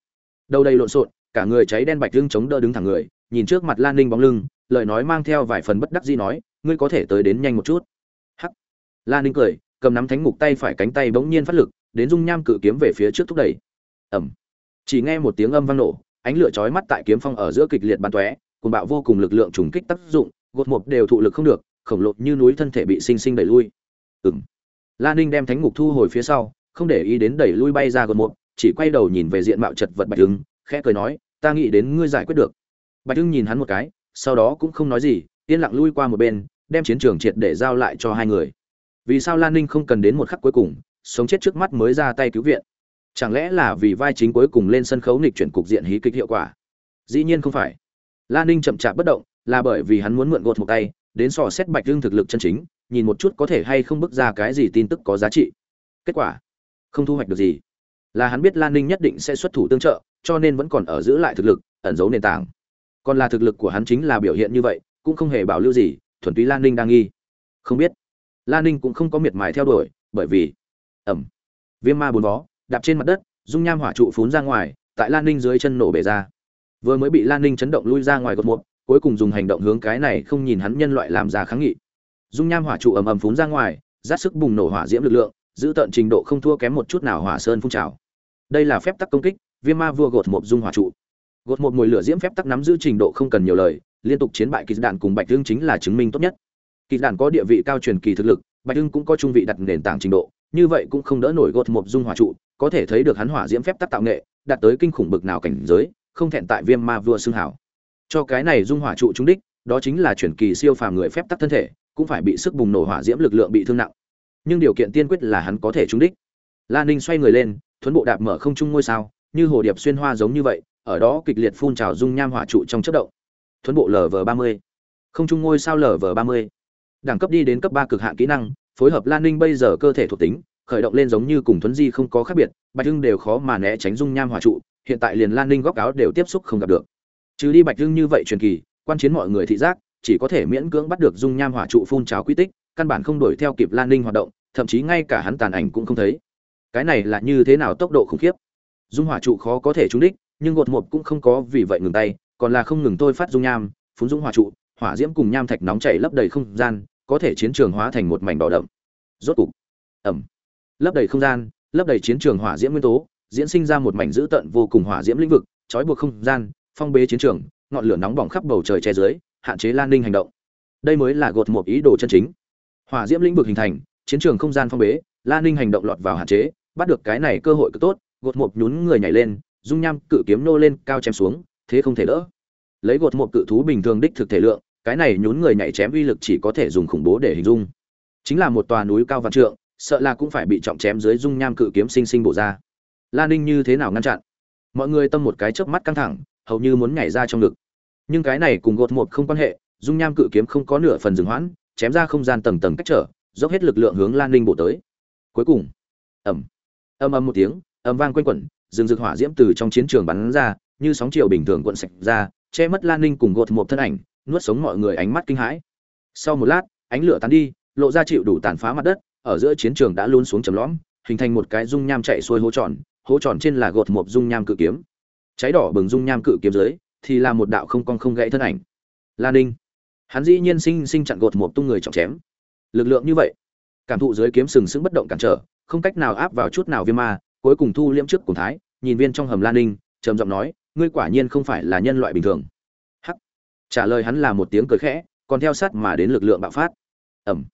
đầu đầy lộn xộn cả người cháy đen bạch lưng chống đỡ đứng thẳng người nhìn trước mặt lan ninh bóng lưng lời nói mang theo vài phần bất đắc dĩ nói ngươi có thể tới đến nhanh một chút lan ninh cười, cầm nắm thánh ngục tay phải cánh tay bỗng nhiên phát lực, đến dung nham cự kiếm về phía trước thúc đẩy. Ẩm chỉ nghe một tiếng âm vang nổ, ánh lửa chói mắt tại kiếm phong ở giữa kịch liệt bắn tóe cùng bạo vô cùng lực lượng trùng kích tác dụng, gột một đều thụ lực không được, khổng lồ như núi thân thể bị sinh sinh đẩy lui. Ừng lan ninh đem thánh ngục thu hồi phía sau, không để ý đến đẩy lui bay ra gột một, chỉ quay đầu nhìn về diện mạo chật vật bạch hưng, khẽ cười nói, ta nghĩ đến ngươi giải quyết được. Bạch hưng nhìn hắn một cái, sau đó cũng không nói gì, yên lặng lui qua một bên, đem chiến trường triệt để giao lại cho hai người vì sao lan ninh không cần đến một khắc cuối cùng, sống chết trước mắt mới ra tay cứu viện? Chẳng lẽ là vì vai chính cuối cùng lên sân khấu nghịch chuyển cục diện hí kịch hiệu quả? Dĩ nhiên không phải. Lan ninh chậm chạp bất động, là bởi vì hắn muốn mượn gột một tay, đến sò xét bạch lương thực lực chân chính, nhìn một chút có thể hay không bước ra cái gì tin tức có giá trị. Kết quả, không thu hoạch được gì. Là hắn biết lan ninh nhất định sẽ xuất thủ tương trợ, cho nên vẫn còn ở giữ lại thực lực, ẩn giấu nền tảng. Còn là thực lực của hắn chính là biểu hiện như vậy, cũng không hề bảo lưu gì, thuần túy lan ninh đang nghi. Không biết lan ninh cũng không có miệt mài theo đuổi, bởi vì ẩm viêm ma bốn vó, đạp trên mặt đất, dung nham hỏa trụ phún ra ngoài, tại lan ninh dưới chân nổ bể ra. Vừa mới bị lan ninh chấn động lui ra ngoài cột một, cuối cùng dùng hành động hướng cái này không nhìn hắn nhân loại làm ra kháng nghị. Dung nham hỏa trụ ầm ầm phún ra ngoài, rát sức bùng nổ hỏa diễm lực lượng, giữ tận trình độ không thua kém một chút nào hỏa sơn phun trào. Đây là phép tắc công kích, viêm ma vua gột một dung hỏa trụ. Gột một mùi lửa diễm phép tắc nắm giữ trình độ không cần nhiều lời, liên tục chiến bại kỳ đạn cùng bạch thương chính là chứng minh tốt nhất kỳ đàn có địa vị cao truyền kỳ thực lực, bạch hưng cũng có trung vị đặt nền tảng trình độ, như vậy cũng không đỡ nổi gột một dung hỏa trụ, có thể thấy được hắn hỏa diễm phép tắc tạo nghệ, đạt tới kinh khủng bực nào cảnh giới, không thẹn tại viêm ma vua xương hảo. Cho cái này dung hỏa trụ trúng đích, đó chính là truyền kỳ siêu phàm người phép tắc thân thể, cũng phải bị sức bùng nổ hỏa diễm lực lượng bị thương nặng. Nhưng điều kiện tiên quyết là hắn có thể trúng đích. La ninh xoay người lên, thuấn bộ đạp mở không trung ngôi sao, như hồ điệp xuyên hoa giống như vậy, ở đó kịch liệt phun trào dung nham hỏa trụ trong chất động. Thuấn bộ lv ba mươi. Không trung ngôi sao lv ba mươi đẳng cấp đi đến cấp ba cực hạn kỹ năng, phối hợp lan ninh bây giờ cơ thể thuộc tính, khởi động lên giống như cùng thuấn di không có khác biệt, bạch hưng đều khó mà né tránh dung nham hỏa trụ, hiện tại liền lan ninh góc áo đều tiếp xúc không gặp được. Trừ đi bạch hưng như vậy truyền kỳ, quan chiến mọi người thị giác, chỉ có thể miễn cưỡng bắt được dung nham hỏa trụ phun trào quy tích, căn bản không đuổi theo kịp lan ninh hoạt động, thậm chí ngay cả hắn tàn ảnh cũng không thấy. Cái này là như thế nào tốc độ khủng khiếp? Dung hỏa trụ khó có thể trúng đích, nhưng gột một cũng không có vì vậy ngừng tay, còn là không ngừng tôi phát dung nham, phun dung hỏa trụ, hỏa diễm cùng nham thạch nóng chảy lấp đầy không gian có thể chiến trường hóa thành một mảnh đỏ đậm. Rốt cục ẩm lấp đầy không gian, lấp đầy chiến trường hỏa diễm nguyên tố, diễn sinh ra một mảnh dữ tận vô cùng hỏa diễm lĩnh vực, trói buộc không gian, phong bế chiến trường, ngọn lửa nóng bỏng khắp bầu trời che dưới, hạn chế lan ninh hành động. Đây mới là gột một ý đồ chân chính. Hỏa diễm lĩnh vực hình thành, chiến trường không gian phong bế, lan ninh hành động lọt vào hạn chế, bắt được cái này cơ hội cực tốt, gột một nhún người nhảy lên, dung nham cự kiếm nô lên, cao chém xuống, thế không thể đỡ. Lấy gột một cự thú bình thường đích thực thể lượng cái này nhún người nhảy chém uy lực chỉ có thể dùng khủng bố để hình dung. Chính là một tòa núi cao vạn trượng, sợ là cũng phải bị trọng chém dưới dung nham cự kiếm sinh sinh bổ ra. Lan ninh như thế nào ngăn chặn? Mọi người tâm một cái chớp mắt căng thẳng, hầu như muốn nhảy ra trong ngực. Nhưng cái này cùng gột một không quan hệ, dung nham cự kiếm không có nửa phần dừng hoãn, chém ra không gian tầng tầng cách trở, dốc hết lực lượng hướng lan ninh bổ tới. Cuối cùng ẩm âm âm một tiếng, âm vang quanh quẩn, rừng rực hỏa diễm từ trong chiến trường bắn ra, như sóng chiều bình thường cuộn sạch ra, che mất lan ninh cùng gột một thân ảnh nuốt sống mọi người ánh mắt kinh hãi. Sau một lát, ánh lửa tán đi, lộ ra chịu đủ tàn phá mặt đất, ở giữa chiến trường đã luôn xuống trầm lõm, hình thành một cái dung nham chạy xuôi hố tròn hố tròn trên là gột một dung nham cự kiếm. Cháy đỏ bừng dung nham cự kiếm dưới, thì là một đạo không cong không gãy thân ảnh. Lan ninh. Hắn dĩ nhiên sinh sinh chặn gột một tung người trọng chém. Lực lượng như vậy, cảm thụ dưới kiếm sừng sững bất động cản trở, không cách nào áp vào chút nào viêm ma, cuối cùng thu liễm trước cùng thái, nhìn viên trong hầm lan ninh, trầm giọng nói, ngươi quả nhiên không phải là nhân loại bình thường trả lời hắn là một tiếng cười khẽ, còn theo sát mà đến lực lượng bạo phát. Ẩm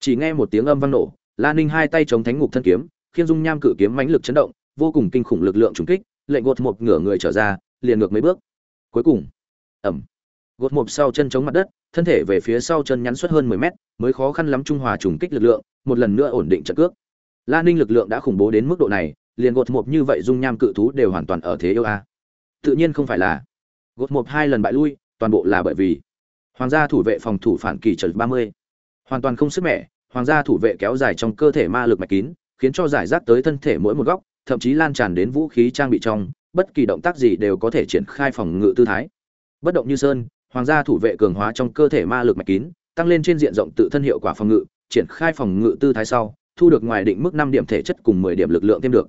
chỉ nghe một tiếng âm vang nổ lan ninh hai tay chống thánh ngục thân kiếm, khiên dung nham cự kiếm mãnh lực chấn động, vô cùng kinh khủng lực lượng trùng kích, lệnh gột một ngửa người trở ra, liền ngược mấy bước. Cuối cùng. Ẩm gột mộp sau chân chống mặt đất, thân thể về phía sau chân nhắn suốt hơn 10 mét, mới khó khăn lắm trung hòa trùng kích lực lượng, một lần nữa ổn định trận cước. La ninh lực lượng đã khủng bố đến mức độ này, liền gột mộp như vậy dung nham cự thú đều hoàn toàn ở thế yêu a. Tự nhiên không phải là. Gột mộp hai lần bại lui toàn bộ là bởi vì hoàng gia thủ vệ phòng thủ phản kỳ trận 30. hoàn toàn không sức mẻ, hoàng gia thủ vệ kéo dài trong cơ thể ma lực mạch kín, khiến cho giải rác tới thân thể mỗi một góc, thậm chí lan tràn đến vũ khí trang bị trong, bất kỳ động tác gì đều có thể triển khai phòng ngự tư thái bất động như sơn, hoàng gia thủ vệ cường hóa trong cơ thể ma lực mạch kín, tăng lên trên diện rộng tự thân hiệu quả phòng ngự, triển khai phòng ngự tư thái sau, thu được ngoài định mức năm điểm thể chất cùng mười điểm lực lượng thêm được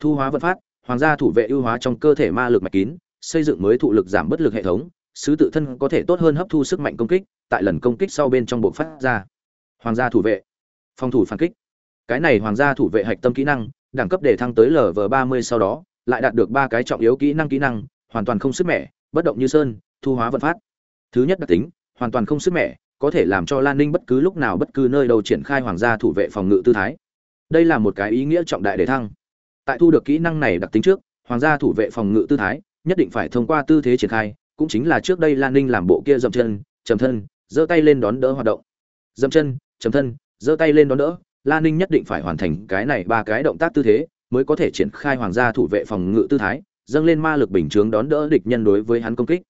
thu hóa vận phát, hoàng gia thủ vệ ưu hóa trong cơ thể ma lực mạch kín, xây dựng mới thụ lực giảm bất lực hệ thống sứ tự thân có thể tốt hơn hấp thu sức mạnh công kích, tại lần công kích sau bên trong bộ phát ra. Hoàng gia thủ vệ. Phòng thủ phản kích. Cái này hoàng gia thủ vệ hạch tâm kỹ năng, đẳng cấp để thăng tới lv ba mươi sau đó, lại đạt được ba cái trọng yếu kỹ năng kỹ năng, hoàn toàn không sức mẻ, bất động như sơn, thu hóa vận phát. Thứ nhất đặc tính, hoàn toàn không sức mẻ, có thể làm cho lan ninh bất cứ lúc nào bất cứ nơi đâu triển khai hoàng gia thủ vệ phòng ngự tư thái. Đây là một cái ý nghĩa trọng đại để thăng. Tại thu được kỹ năng này đặc tính trước, hoàng gia thủ vệ phòng ngự tư thái, nhất định phải thông qua tư thế triển khai cũng chính là trước đây lan ninh làm bộ kia dậm chân chầm thân, giơ tay lên đón đỡ hoạt động. Dậm chân chầm thân, giơ tay lên đón đỡ lan ninh nhất định phải hoàn thành cái này ba cái động tác tư thế, mới có thể triển khai hoàng gia thủ vệ phòng ngự tư thái, dâng lên ma lực bình chướng đón đỡ địch nhân đối với hắn công kích.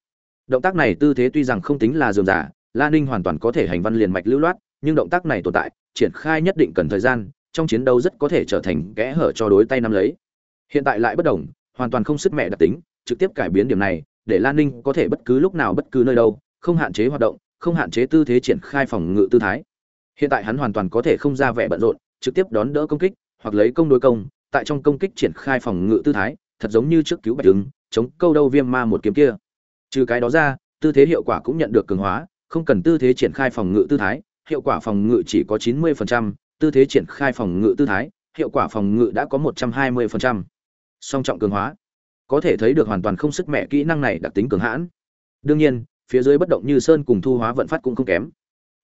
Động tác này tư thế tuy rằng không tính là dườm giả Lan ninh hoàn toàn có thể hành văn liền mạch lưu loát, nhưng động tác này tồn tại, triển khai nhất định cần thời gian, trong chiến đấu rất có thể trở thành kẽ hở cho đối tay nắm lấy. Hiện tại lại bất đồng, hoàn toàn không sức mẹ đặc tính, trực tiếp cải biến điểm này để lan ninh có thể bất cứ lúc nào bất cứ nơi đâu không hạn chế hoạt động không hạn chế tư thế triển khai phòng ngự tư thái. Hiện tại hắn hoàn toàn có thể không ra vẻ bận rộn trực tiếp đón đỡ công kích hoặc lấy công đối công tại trong công kích triển khai phòng ngự tư thái thật giống như trước cứu bạch đứng chống câu đâu viêm ma một kiếm kia. Trừ cái đó ra tư thế hiệu quả cũng nhận được cường hóa không cần tư thế triển khai phòng ngự tư thái hiệu quả phòng ngự chỉ có 90%, tư thế triển khai phòng ngự tư thái hiệu quả phòng ngự đã có 120%. song trọng cường hóa có thể thấy được hoàn toàn không sức mẹ kỹ năng này đặc tính cường hãn. Đương nhiên, phía dưới bất động như sơn cùng thu hóa vận phát cũng không kém.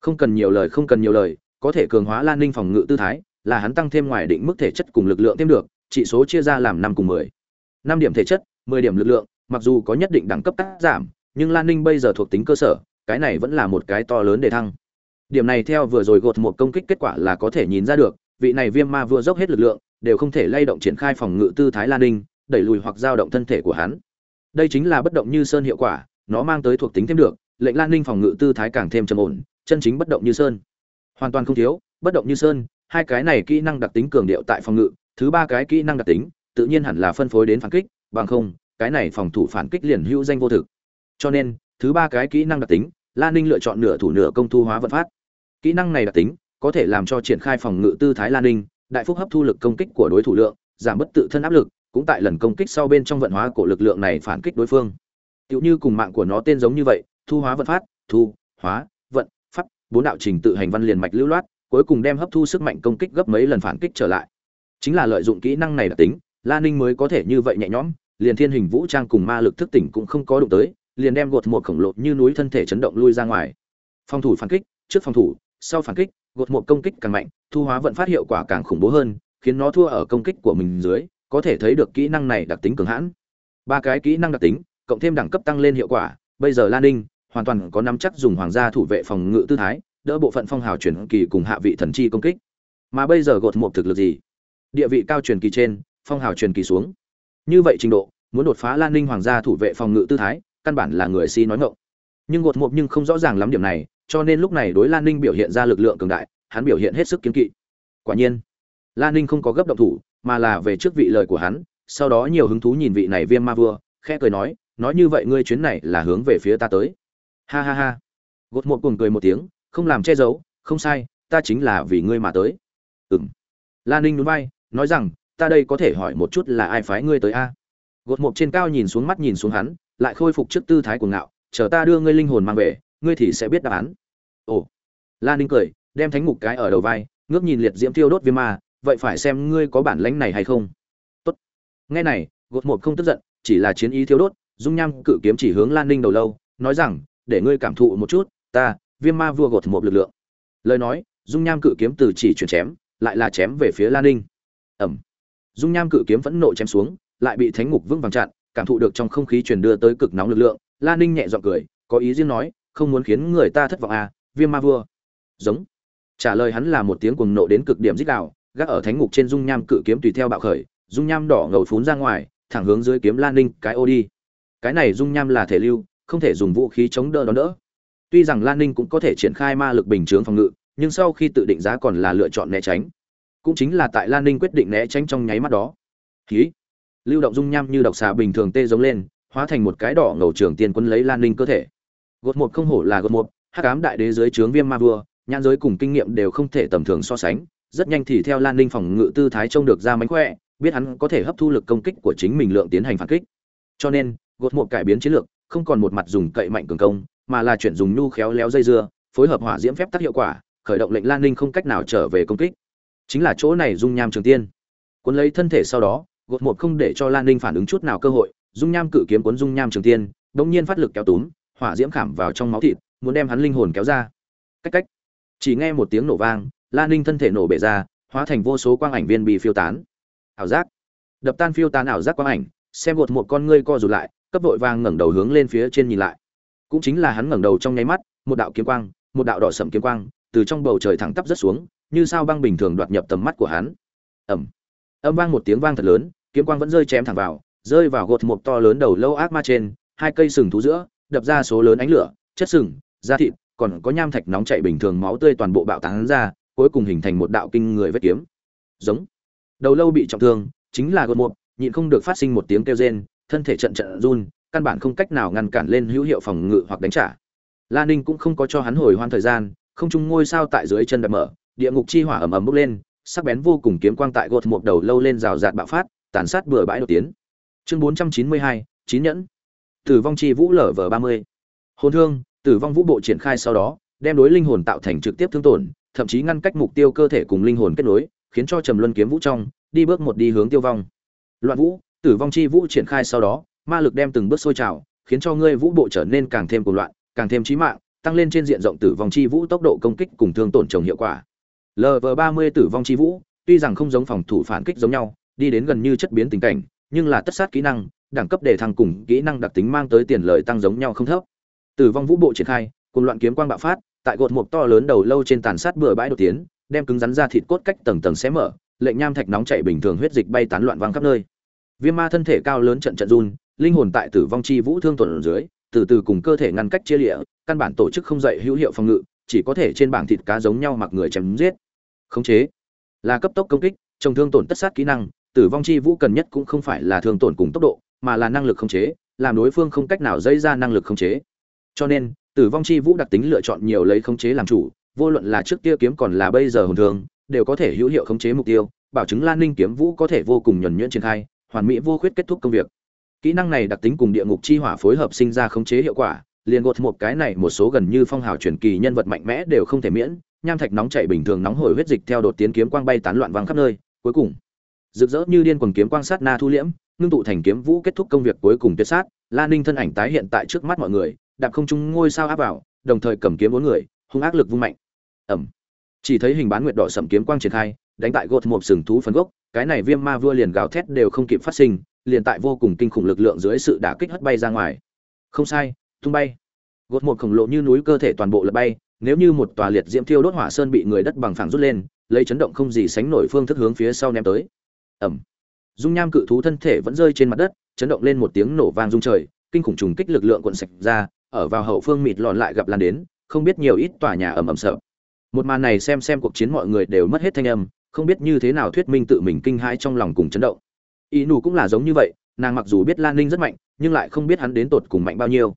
Không cần nhiều lời, không cần nhiều lời, có thể cường hóa lan ninh phòng ngự tư thái, là hắn tăng thêm ngoài định mức thể chất cùng lực lượng thêm được, chỉ số chia ra làm năm cùng mười. Năm điểm thể chất, mười điểm lực lượng, mặc dù có nhất định đẳng cấp cắt giảm, nhưng lan ninh bây giờ thuộc tính cơ sở, cái này vẫn là một cái to lớn để thăng. Điểm này theo vừa rồi gột một công kích kết quả là có thể nhìn ra được, vị này viêm ma vừa dốc hết lực lượng, đều không thể lay động triển khai phòng ngự tư thái lan ninh đẩy lùi hoặc dao động thân thể của hắn. Đây chính là bất động như sơn hiệu quả, nó mang tới thuộc tính thêm được, lệnh lan ninh phòng ngự tư thái càng thêm trầm ổn, chân chính bất động như sơn. Hoàn toàn không thiếu, bất động như sơn, hai cái này kỹ năng đặc tính cường điệu tại phòng ngự, thứ ba cái kỹ năng đặc tính, tự nhiên hẳn là phân phối đến phản kích, bằng không, cái này phòng thủ phản kích liền hữu danh vô thực. Cho nên, thứ ba cái kỹ năng đặc tính, lan ninh lựa chọn nửa thủ nửa công thu hóa vận phát. Kỹ năng này đặc tính, có thể làm cho triển khai phòng ngự tư thái lan ninh, đại phúc hấp thu lực công kích của đối thủ lượng, giảm bất tự thân áp lực cũng tại lần công kích sau bên trong vận hóa của lực lượng này phản kích đối phương. Tiểu như cùng mạng của nó tên giống như vậy, thu hóa vận phát, thu, hóa, vận, pháp, bốn đạo trình tự hành văn liền mạch lưu loát, cuối cùng đem hấp thu sức mạnh công kích gấp mấy lần phản kích trở lại. Chính là lợi dụng kỹ năng này đặc tính lan ninh mới có thể như vậy nhẹ nhõm, liền thiên hình vũ trang cùng ma lực thức tỉnh cũng không có đụng tới, liền đem gột một khổng lồ như núi thân thể chấn động lui ra ngoài. Phòng thủ phản kích, trước phòng thủ, sau phản kích, gột một công kích càng mạnh, thu hóa vận phát hiệu quả càng khủng bố hơn, khiến nó thua ở công kích của mình dưới có thể thấy được kỹ năng này đặc tính cường hãn. Ba cái kỹ năng đặc tính, cộng thêm đẳng cấp tăng lên hiệu quả, bây giờ lan ninh hoàn toàn có nắm chắc dùng hoàng gia thủ vệ phòng ngự tư thái, đỡ bộ phận phong hào truyền kỳ cùng hạ vị thần chi công kích. Mà bây giờ gột một thực lực gì? Địa vị cao truyền kỳ trên, phong hào truyền kỳ xuống. Như vậy trình độ, muốn đột phá lan ninh hoàng gia thủ vệ phòng ngự tư thái, căn bản là người si nói ngộng nhưng gột một nhưng không rõ ràng lắm điểm này, cho nên lúc này đối lan ninh biểu hiện ra lực lượng cường đại, hắn biểu hiện hết sức kiên kỵ. Quả nhiên lan ninh không có gấp động thủ mà là về trước vị lời của hắn, sau đó nhiều hứng thú nhìn vị này viêm ma vua, khẽ cười nói nói như vậy ngươi chuyến này là hướng về phía ta tới. Ha ha ha. Gột một cùng cười một tiếng, không làm che giấu, không sai, ta chính là vì ngươi mà tới. Ừm. Lan ninh núi bay nói rằng, ta đây có thể hỏi một chút là ai phái ngươi tới a? Gột một trên cao nhìn xuống mắt nhìn xuống hắn, lại khôi phục trước tư thái của ngạo, chờ ta đưa ngươi linh hồn mang về, ngươi thì sẽ biết đáp án. Ồ. Lan ninh cười, đem thánh mục cái ở đầu vai, ngước nhìn liệt diễm tiêu đốt viêm ma vậy phải xem ngươi có bản lãnh này hay không. Tốt. Nghe này, gột một không tức giận, chỉ là chiến ý thiếu đốt, dung nham cự kiếm chỉ hướng lan ninh đầu lâu, nói rằng, để ngươi cảm thụ một chút, ta, viêm ma vua gột một lực lượng. Lời nói, dung nham cự kiếm từ chỉ chuyển chém, lại là chém về phía lan ninh. Ẩm. Dung nham cự kiếm vẫn nộ chém xuống, lại bị thánh ngục vững vàng chặn, cảm thụ được trong không khí truyền đưa tới cực nóng lực lượng, lan ninh nhẹ giọng cười, có ý riêng nói, không muốn khiến người ta thất vọng à viêm ma vua. Giống. Trả lời hắn là một tiếng cuồng nộ đến cực điểm dích đạo gác ở thánh ngục trên dung nham cự kiếm tùy theo bạo khởi, dung nham đỏ ngầu phún ra ngoài, thẳng hướng dưới kiếm lan ninh, cái ô đi. Cái này dung nham là thể lưu, không thể dùng vũ khí chống đỡ đón đỡ. Tuy rằng lan ninh cũng có thể triển khai ma lực bình chướng phòng ngự, nhưng sau khi tự định giá còn là lựa chọn né tránh. Cũng chính là tại lan ninh quyết định né tránh trong nháy mắt đó. Khí lưu động dung nham như độc xà bình thường tê giống lên, hóa thành một cái đỏ ngầu trường tiên quân lấy lan ninh cơ thể. Gột một không hổ là gột một, hắc ám đại đế dưới trướng viêm ma vua, nhãn giới cùng kinh nghiệm đều không thể tầm thường so sánh rất nhanh thì theo lan ninh phòng ngự tư thái trông được ra mánh khỏe, biết hắn có thể hấp thu lực công kích của chính mình lượng tiến hành phản kích. Cho nên, gột một cải biến chiến lược, không còn một mặt dùng cậy mạnh cường công, mà là chuyển dùng nhu khéo léo dây dưa, phối hợp hỏa diễm phép tác hiệu quả, khởi động lệnh lan ninh không cách nào trở về công kích. Chính là chỗ này dung nham trường tiên. Cuốn lấy thân thể sau đó, gột một không để cho lan ninh phản ứng chút nào cơ hội, dung nham cự kiếm cuốn dung nham trường tiên đống nhiên phát lực kéo túm, hỏa diễm khảm vào trong máu thịt, muốn đem hắn linh hồn kéo ra. Cách cách. Chỉ nghe một tiếng nổ vang lan ninh thân thể nổ bể ra, hóa thành vô số quang ảnh viên bị phiêu tán. Ảo giác. Đập tan phiêu tán ảo giác quang ảnh, xem gột một con ngươi co rụt lại, cấp vội vàng ngẩng đầu hướng lên phía trên nhìn lại. Cũng chính là hắn ngẩng đầu trong nháy mắt, một đạo kiếm quang, một đạo đỏ sậm kiếm quang, từ trong bầu trời thẳng tắp rất xuống, như sao băng bình thường đoạt nhập tầm mắt của hắn. Ẩm âm vang một tiếng vang thật lớn, kiếm quang vẫn rơi chém thẳng vào, rơi vào gột một to lớn đầu lâu ác ma trên, hai cây sừng thú giữa, đập ra số lớn ánh lửa, chất sừng, da thịt, còn có nham thạch nóng chảy bình thường máu tươi toàn bộ bạo tán ra cuối cùng hình thành một đạo kinh người vết kiếm. Giống. Đầu lâu bị trọng thương, chính là gột một nhịn không được phát sinh một tiếng kêu rên, thân thể trận trận run, căn bản không cách nào ngăn cản lên hữu hiệu phòng ngự hoặc đánh trả. La ninh cũng không có cho hắn hồi hoan thời gian, không trung ngôi sao tại dưới chân đập mở, địa ngục chi hỏa ầm ầm bốc lên, sắc bén vô cùng kiếm quang tại gột một đầu lâu lên rào rạt bạo phát, tàn sát bừa bãi đột tiến. Chương bốn trăm chín mươi hai, chín nhẫn. Tử vong chi vũ lở vở ba mươi. Hồn thương, tử vong vũ bộ triển khai sau đó, đem đối linh hồn tạo thành trực tiếp thương tổn thậm chí ngăn cách mục tiêu cơ thể cùng linh hồn kết nối, khiến cho trầm luân kiếm vũ trong, đi bước một đi hướng tiêu vong. Loạn vũ, tử vong chi vũ triển khai sau đó, ma lực đem từng bước sôi trào, khiến cho ngươi vũ bộ trở nên càng thêm cuồng loạn, càng thêm chí mạng, tăng lên trên diện rộng tử vong chi vũ tốc độ công kích cùng thương tổn trồng hiệu quả. Lv ba mươi tử vong chi vũ, tuy rằng không giống phòng thủ phản kích giống nhau, đi đến gần như chất biến tình cảnh, nhưng là tất sát kỹ năng, đẳng cấp đề thăng cùng kỹ năng đặc tính mang tới tiền lợi tăng giống nhau không thấp. Tử vong vũ bộ triển khai cùng loạn kiếm quang bạo phát tại gột một to lớn đầu lâu trên tàn sát bừa bãi đột tiến, đem cứng rắn ra thịt cốt cách tầng tầng xé mở, lệnh nham thạch nóng chảy bình thường huyết dịch bay tán loạn văng khắp nơi. Viêm ma thân thể cao lớn trận trận run, linh hồn tại tử vong chi vũ thương tuần ở dưới, từ từ cùng cơ thể ngăn cách chia lịa, căn bản tổ chức không dậy hữu hiệu phòng ngự, chỉ có thể trên bảng thịt cá giống nhau mặc người chém giết. Khống chế. Là cấp tốc công kích, trồng thương tổn tất sát kỹ năng, tử vong chi vũ cần nhất cũng không phải là thương tổn cùng tốc độ, mà là năng lực khống chế, làm đối phương không cách nào dây ra năng lực khống chế. Cho nên tử vong chi vũ đặc tính lựa chọn nhiều lấy khống chế làm chủ, vô luận là trước kia kiếm còn là bây giờ hồn thường, đều có thể hữu hiệu khống chế mục tiêu, bảo chứng lan ninh kiếm vũ có thể vô cùng nhuẩn nhuyễn triển khai, hoàn mỹ vô khuyết kết thúc công việc. Kỹ năng này đặc tính cùng địa ngục chi hỏa phối hợp sinh ra khống chế hiệu quả, liền gột một cái này một số gần như phong hào truyền kỳ nhân vật mạnh mẽ đều không thể miễn, nham thạch nóng chảy bình thường nóng hổi huyết dịch theo đột tiến kiếm quang bay tán loạn vang khắp nơi, cuối cùng, rực rỡ như điên quần kiếm quang sát na thu liễm, ngưng tụ thành kiếm vũ kết thúc công việc cuối cùng tuyệt sát la ninh thân ảnh tái hiện tại trước mắt mọi người đạp không trung ngôi sao áp vào đồng thời cầm kiếm bốn người hung ác lực vung mạnh. Ầm, chỉ thấy hình bán nguyệt đỏ sẫm kiếm quang triển khai đánh tại gột một sừng thú phấn gốc cái này viêm ma vua liền gào thét đều không kịp phát sinh liền tại vô cùng kinh khủng lực lượng dưới sự đả kích hất bay ra ngoài. Không sai tung bay. Gột một khổng lồ như núi cơ thể toàn bộ lật bay nếu như một tòa liệt diễm thiêu đốt hỏa sơn bị người đất bằng phẳng rút lên lấy chấn động không gì sánh nổi phương thức hướng phía sau ném tới. Ầm, dung nham cự thú thân thể vẫn rơi trên mặt đất chấn động lên một tiếng nổ vang rung trời kinh khủng trùng kích lực lượng cuộn sạch ra ở vào hậu phương mịt lọn lại gặp lan đến, không biết nhiều ít tòa nhà ầm ầm sợ. Một màn này xem xem cuộc chiến mọi người đều mất hết thanh âm, không biết như thế nào thuyết minh tự mình kinh hãi trong lòng cùng chấn động. Ý nụ cũng là giống như vậy, nàng mặc dù biết lan ninh rất mạnh, nhưng lại không biết hắn đến tột cùng mạnh bao nhiêu.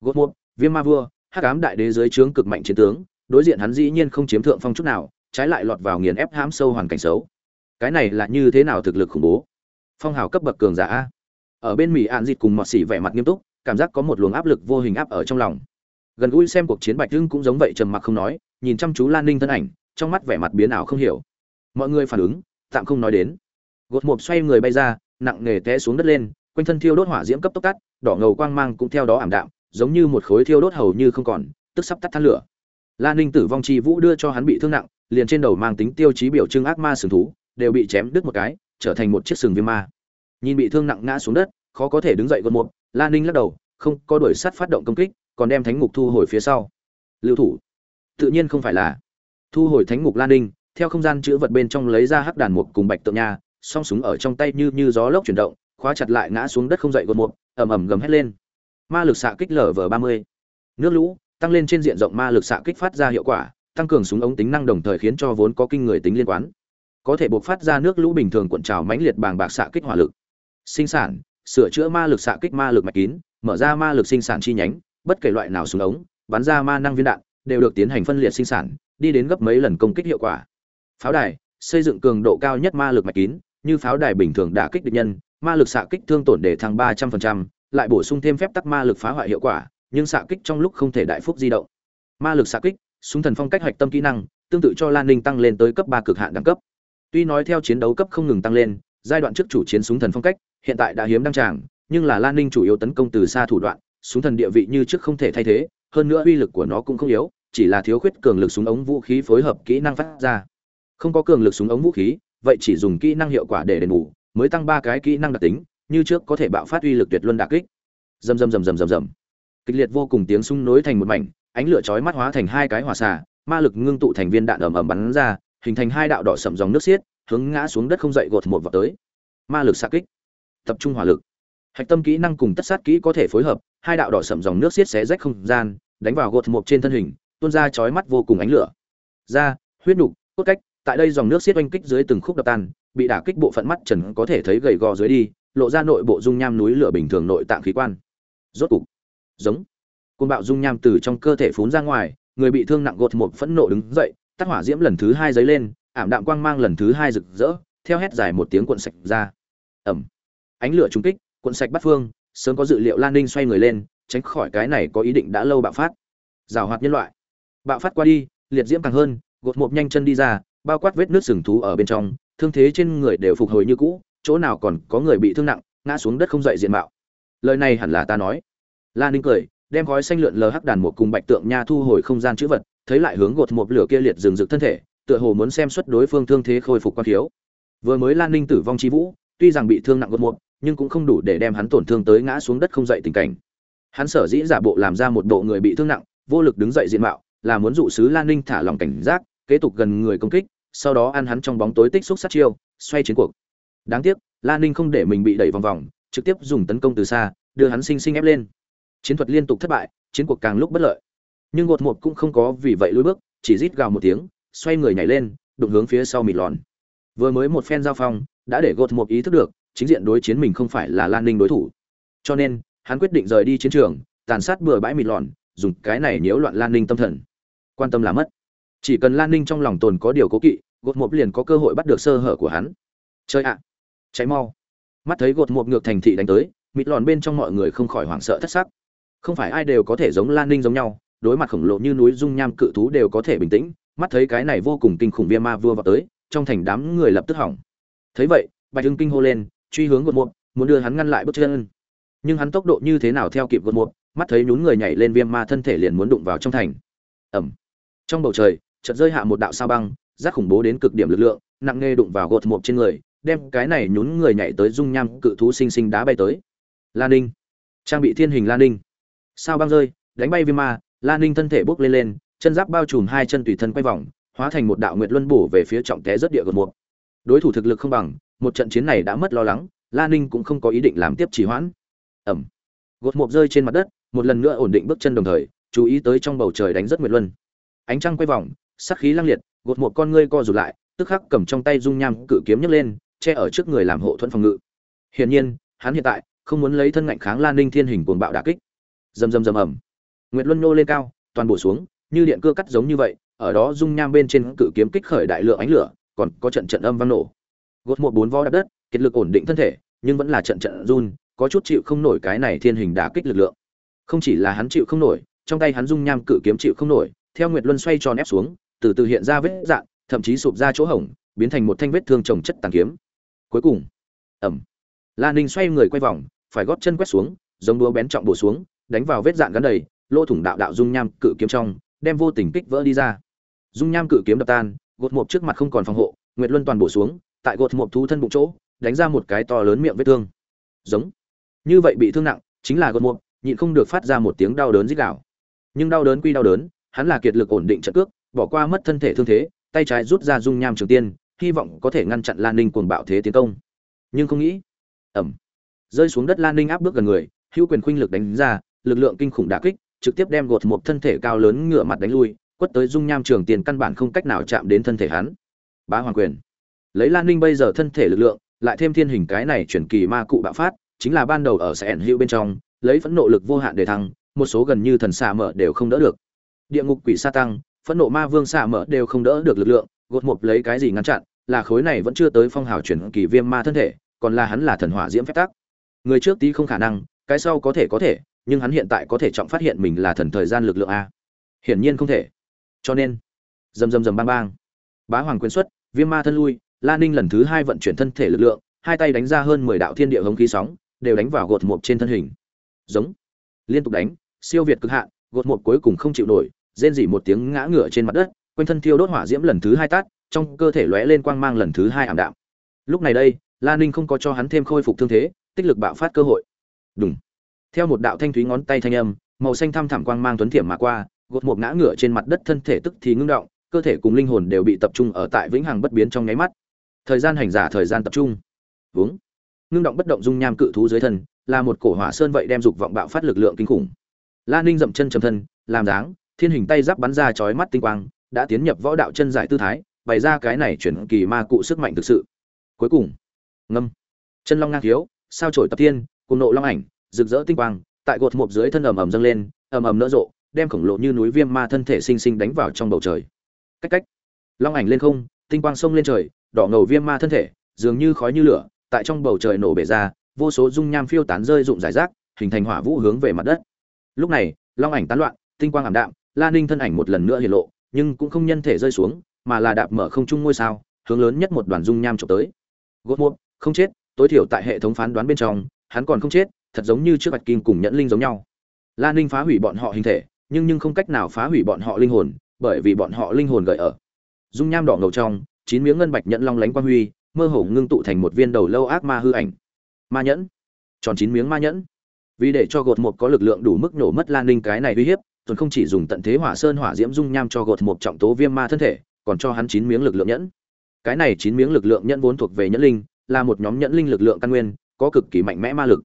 Gốt một, viêm ma vua, hắc ám đại đế dưới trướng cực mạnh chiến tướng, đối diện hắn dĩ nhiên không chiếm thượng phong chút nào, trái lại lọt vào nghiền ép hãm sâu hoàn cảnh xấu. Cái này là như thế nào thực lực khủng bố? Phong hào cấp bậc cường giả. A ở bên mỹ an dịt cùng mọt xỉ vẻ mặt nghiêm túc cảm giác có một luồng áp lực vô hình áp ở trong lòng. Gần gũi xem cuộc chiến bạch hưng cũng giống vậy trầm mặc không nói, nhìn chăm chú lan ninh thân ảnh, trong mắt vẻ mặt biến ảo không hiểu. Mọi người phản ứng, tạm không nói đến. Gột mộp xoay người bay ra, nặng nề té xuống đất lên, quanh thân thiêu đốt hỏa diễm cấp tốc tắt, đỏ ngầu quang mang cũng theo đó ảm đạm, giống như một khối thiêu đốt hầu như không còn, tức sắp tắt than lửa. Lan ninh tử vong chi vũ đưa cho hắn bị thương nặng, liền trên đầu mang tính tiêu chí biểu trưng ác ma sừng thú, đều bị chém đứt một cái, trở thành một chiếc sừng viêm ma. Nhìn bị thương nặng ngã xuống đất, khó có thể đứng dậy gột một lan ninh lắc đầu, không có đuổi sát phát động công kích, còn đem thánh ngục thu hồi phía sau. Lưu thủ. Tự nhiên không phải là. Thu hồi thánh ngục lan ninh, theo không gian chữ vật bên trong lấy ra hắc đàn mục cùng bạch tượng nha, song súng ở trong tay như như gió lốc chuyển động, khóa chặt lại ngã xuống đất không dậy gột một ầm ầm gầm hét lên. Ma lực xạ kích lở vờ ba mươi. Nước lũ, tăng lên trên diện rộng ma lực xạ kích phát ra hiệu quả, tăng cường súng ống tính năng đồng thời khiến cho vốn có kinh người tính liên quan có thể buộc phát ra nước lũ bình thường cuộn trào mãnh liệt bàng bạc xạ kích hỏa lực. Sinh sản sửa chữa ma lực xạ kích ma lực mạch kín, mở ra ma lực sinh sản chi nhánh, bất kể loại nào súng ống, bắn ra ma năng viên đạn, đều được tiến hành phân liệt sinh sản, đi đến gấp mấy lần công kích hiệu quả. Pháo đài, xây dựng cường độ cao nhất ma lực mạch kín, như pháo đài bình thường đả kích địch nhân, ma lực xạ kích thương tổn để thăng ba trăm phần trăm, lại bổ sung thêm phép tắc ma lực phá hoại hiệu quả, nhưng xạ kích trong lúc không thể đại phúc di động. Ma lực xạ kích, súng thần phong cách hoạch tâm kỹ năng, tương tự cho lan ninh tăng lên tới cấp ba cực hạn đẳng cấp. Tuy nói theo chiến đấu cấp không ngừng tăng lên, giai đoạn trước chủ chiến súng thần phong cách hiện tại đã hiếm đăng tràng, nhưng là lan ninh chủ yếu tấn công từ xa thủ đoạn, súng thần địa vị như trước không thể thay thế, hơn nữa uy lực của nó cũng không yếu, chỉ là thiếu khuyết cường lực súng ống vũ khí phối hợp kỹ năng phát ra. Không có cường lực súng ống vũ khí, vậy chỉ dùng kỹ năng hiệu quả để đền bù, mới tăng ba cái kỹ năng đặc tính, như trước có thể bạo phát uy lực tuyệt luân đả kích. Rầm rầm rầm rầm rầm rầm. Kịch liệt vô cùng tiếng súng nối thành một mảnh, ánh lửa chói mắt hóa thành hai cái hỏa xà, ma lực ngưng tụ thành viên đạn ầm ầm bắn ra, hình thành hai đạo đỏ sậm dòng nước xiết, hướng ngã xuống đất không dậy gột một vào tới. Ma lực xạ kích tập trung hỏa lực. Hạch tâm kỹ năng cùng tất sát kỹ có thể phối hợp, hai đạo đỏ sậm dòng nước xiết xé rách không gian, đánh vào gột một trên thân hình, tuôn ra chói mắt vô cùng ánh lửa. Da huyết nục, cốt cách, tại đây dòng nước xiết oanh kích dưới từng khúc đập tan, bị đả kích bộ phận mắt trần có thể thấy gầy gò dưới đi, lộ ra nội bộ dung nham núi lửa bình thường nội tạng khí quan. Rốt cục, giống, côn bạo dung nham từ trong cơ thể phún ra ngoài, người bị thương nặng gột một phẫn nộ đứng dậy, tắt hỏa diễm lần thứ hai dấy lên, ảm đạm quang mang lần thứ hai rực rỡ, theo hét dài một tiếng cuộn sạch ra. Ẩm ánh lửa trúng kích, cuộn sạch bắt phương, sớm có dự liệu lan ninh xoay người lên, tránh khỏi cái này có ý định đã lâu bạo phát. Rào hoạt nhân loại. Bạo phát qua đi, liệt diễm càng hơn, gột một nhanh chân đi ra, bao quát vết nước sừng thú ở bên trong, thương thế trên người đều phục hồi như cũ, chỗ nào còn có người bị thương nặng, ngã xuống đất không dậy diện mạo. Lời này hẳn là ta nói. Lan ninh cười, đem gói xanh lượn lờ hắc đàn một cùng bạch tượng nha thu hồi không gian chữ vật, thấy lại hướng gột một lửa kia liệt rừng rực thân thể, tựa hồ muốn xem xuất đối phương thương thế khôi phục quan thiếu. Vừa mới lan ninh tử vong chi vũ, tuy rằng bị thương nặng gột một nhưng cũng không đủ để đem hắn tổn thương tới ngã xuống đất không dậy tình cảnh. Hắn sở dĩ giả bộ làm ra một bộ người bị thương nặng, vô lực đứng dậy diện mạo, là muốn dụ sứ lan ninh thả lòng cảnh giác, kế tục gần người công kích, sau đó ăn hắn trong bóng tối tích xúc sát chiêu, xoay chiến cuộc. Đáng tiếc, lan ninh không để mình bị đẩy vòng vòng, trực tiếp dùng tấn công từ xa, đưa hắn sinh sinh ép lên. Chiến thuật liên tục thất bại, chiến cuộc càng lúc bất lợi. Nhưng gột một cũng không có vì vậy lùi bước, chỉ rít gào một tiếng, xoay người nhảy lên, đụng hướng phía sau mịt lòn. Vừa mới một phen giao phong, đã để gột một ý thức được chính diện đối chiến mình không phải là lan ninh đối thủ. Cho nên, hắn quyết định rời đi chiến trường, tàn sát bừa bãi mịt lòn, dùng cái này nhiễu loạn lan ninh tâm thần. Quan tâm là mất. Chỉ cần lan ninh trong lòng tồn có điều cố kỵ, gột mộp liền có cơ hội bắt được sơ hở của hắn. Chơi ạ. Cháy mau. Mắt thấy gột mộp ngược thành thị đánh tới, mịt lòn bên trong mọi người không khỏi hoảng sợ thất sắc. Không phải ai đều có thể giống lan ninh giống nhau, đối mặt khổng lồ như núi dung nham cự thú đều có thể bình tĩnh, mắt thấy cái này vô cùng kinh khủng viêm ma vua vào tới, trong thành đám người lập tức hỏng. Thấy vậy, bạch hưng kinh hô lên truy hướng gột một muốn đưa hắn ngăn lại bước chân. Nhưng hắn tốc độ như thế nào theo kịp gột một mắt thấy nhún người nhảy lên viêm ma thân thể liền muốn đụng vào trong thành. Ẩm trong bầu trời, chợt rơi hạ một đạo sao băng rác khủng bố đến cực điểm lực lượng, nặng nề đụng vào gột một trên người, đem cái này nhún người nhảy tới dung nham cự thú sinh sinh đá bay tới. Lan ninh. Trang bị thiên hình lan ninh. Sao băng rơi, đánh bay viêm ma, lan ninh thân thể bốc lên lên, chân giáp bao trùm hai chân tùy thân quay vòng, hóa thành một đạo nguyệt luân bổ về phía trọng té rất địa gột một đối thủ thực lực không bằng một trận chiến này đã mất lo lắng lan ninh cũng không có ý định làm tiếp trì hoãn. Ẩm. Gột một rơi trên mặt đất, một lần nữa ổn định bước chân đồng thời, chú ý tới trong bầu trời đánh rất nguyệt luân. Ánh trăng quay vòng, sắc khí lăng liệt, gột một con ngươi co rụt lại, tức khắc cầm trong tay dung nham cự kiếm nhấc lên, che ở trước người làm hộ thuẫn phòng ngự. Hiển nhiên, hắn hiện tại không muốn lấy thân ngạnh kháng lan ninh thiên hình cuồng bạo đả kích. Rầm rầm rầm ầm. Nguyệt luân nô lên cao, toàn bổ xuống, như điện cưa cắt giống như vậy, ở đó dung nham bên trên cự kiếm kích khởi đại lượng ánh lửa, còn có trận trận âm vang nổ gột một bốn vó đạp đất, kiệt lực ổn định thân thể, nhưng vẫn là trận trận run, có chút chịu không nổi cái này thiên hình đả kích lực lượng. Không chỉ là hắn chịu không nổi, trong tay hắn dung nham cự kiếm chịu không nổi, theo nguyệt luân xoay tròn ép xuống, từ từ hiện ra vết dạn thậm chí sụp ra chỗ hổng, biến thành một thanh vết thương trồng chất tàn kiếm. Cuối cùng ẩm la ninh xoay người quay vòng, phải gót chân quét xuống, giống đũa bén trọng bổ xuống, đánh vào vết dạn gắn đầy, lỗ thủng đạo đạo dung nham cự kiếm trong, đem vô tình kích vỡ đi ra. Dung nham cự kiếm đập tan, gột một trước mặt không còn phòng hộ, nguyệt luân toàn bổ xuống tại gột một thú thân bụng chỗ, đánh ra một cái to lớn miệng vết thương. Giống. Như vậy bị thương nặng, chính là gột một nhịn không được phát ra một tiếng đau đớn rít gào. Nhưng đau đớn quy đau đớn, hắn là kiệt lực ổn định trận cước, bỏ qua mất thân thể thương thế, tay trái rút ra dung nham trường tiên, hy vọng có thể ngăn chặn lan ninh cuồng bạo thế tiến công. Nhưng không nghĩ ẩm rơi xuống đất lan ninh áp bước gần người, hữu quyền khuynh lực đánh ra, lực lượng kinh khủng đả kích, trực tiếp đem gột một thân thể cao lớn ngửa mặt đánh lui, quất tới dung nham trường tiền căn bản không cách nào chạm đến thân thể hắn. Bá hoàng quyền lấy lan ninh bây giờ thân thể lực lượng, lại thêm thiên hình cái này chuyển kỳ ma cụ bạo phát, chính là ban đầu ở sẻn hữu bên trong, lấy phẫn nộ lực vô hạn để thăng, một số gần như thần xạ mở đều không đỡ được. Địa ngục quỷ sa tăng, phẫn nộ ma vương xạ mở đều không đỡ được lực lượng, gột một lấy cái gì ngăn chặn, là khối này vẫn chưa tới phong hào chuyển kỳ viêm ma thân thể, còn là hắn là thần hỏa diễm phép tắc. Người trước tí không khả năng, cái sau có thể có thể, nhưng hắn hiện tại có thể trọng phát hiện mình là thần thời gian lực lượng a. Hiển nhiên không thể. Cho nên, rầm rầm rầm bang bang. Bá hoàng quyến xuất, viêm ma thân lui la ninh lần thứ hai vận chuyển thân thể lực lượng, hai tay đánh ra hơn mười đạo thiên địa hống khí sóng, đều đánh vào gột mộp trên thân hình. Giống. Liên tục đánh, siêu việt cực hạn, gột mộp cuối cùng không chịu nổi, rên rỉ một tiếng ngã ngửa trên mặt đất, quanh thân thiêu đốt hỏa diễm lần thứ hai tát, trong cơ thể lóe lên quang mang lần thứ hai ảm đạm. Lúc này đây, la ninh không có cho hắn thêm khôi phục thương thế, tích lực bạo phát cơ hội. Đúng theo một đạo thanh thúy ngón tay thanh âm, màu xanh thăm thẳm quang mang tuấn thiểm mà qua, gột một ngã ngửa trên mặt đất thân thể tức thì ngưng động, cơ thể cùng linh hồn đều bị tập trung ở tại vĩnh hằng bất biến trong nháy mắt thời gian hành giả thời gian tập trung. Vướng. Ngưng động bất động dung nham cự thú dưới thân, là một cổ hỏa sơn vậy đem dục vọng bạo phát lực lượng kinh khủng. La ninh dậm chân trầm thân, làm dáng, thiên hình tay giáp bắn ra chói mắt tinh quang, đã tiến nhập võ đạo chân giải tư thái, bày ra cái này chuyển kỳ ma cụ sức mạnh thực sự. Cuối cùng, ngâm. Chân long ngang thiếu, sao trổi tập thiên cùng nộ long ảnh, rực rỡ tinh quang, tại gột một dưới thân ầm ầm dâng lên, ầm ầm nỡ rộ, đem khổng lồ như núi viêm ma thân thể sinh sinh đánh vào trong bầu trời. Cách cách. Long ảnh lên không, tinh quang sông lên trời đỏ ngầu viêm ma thân thể, dường như khói như lửa, tại trong bầu trời nổ bể ra, vô số dung nham phiêu tán rơi rụng rải rác, hình thành hỏa vũ hướng về mặt đất. Lúc này, long ảnh tán loạn, tinh quang ảm đạm, la ninh thân ảnh một lần nữa hiện lộ, nhưng cũng không nhân thể rơi xuống, mà là đạp mở không trung ngôi sao, hướng lớn nhất một đoàn dung nham trộm tới. Gốt một, không chết, tối thiểu tại hệ thống phán đoán bên trong, hắn còn không chết, thật giống như trước bạch kim cùng nhẫn linh giống nhau. La ninh phá hủy bọn họ hình thể, nhưng nhưng không cách nào phá hủy bọn họ linh hồn, bởi vì bọn họ linh hồn gợi ở. Dung nham đỏ ngầu trong chín miếng ngân bạch nhẫn long lánh quang huy, mơ hồ ngưng tụ thành một viên đầu lâu ác ma hư ảnh. Ma nhẫn. Tròn chín miếng ma nhẫn. Vì để cho gột một có lực lượng đủ mức nổ mất lan ninh cái này uy hiếp, tuần không chỉ dùng tận thế hỏa sơn hỏa diễm dung nham cho gột một trọng tố viêm ma thân thể, còn cho hắn chín miếng lực lượng nhẫn. Cái này chín miếng lực lượng nhẫn vốn thuộc về nhẫn linh, là một nhóm nhẫn linh lực lượng căn nguyên, có cực kỳ mạnh mẽ ma lực.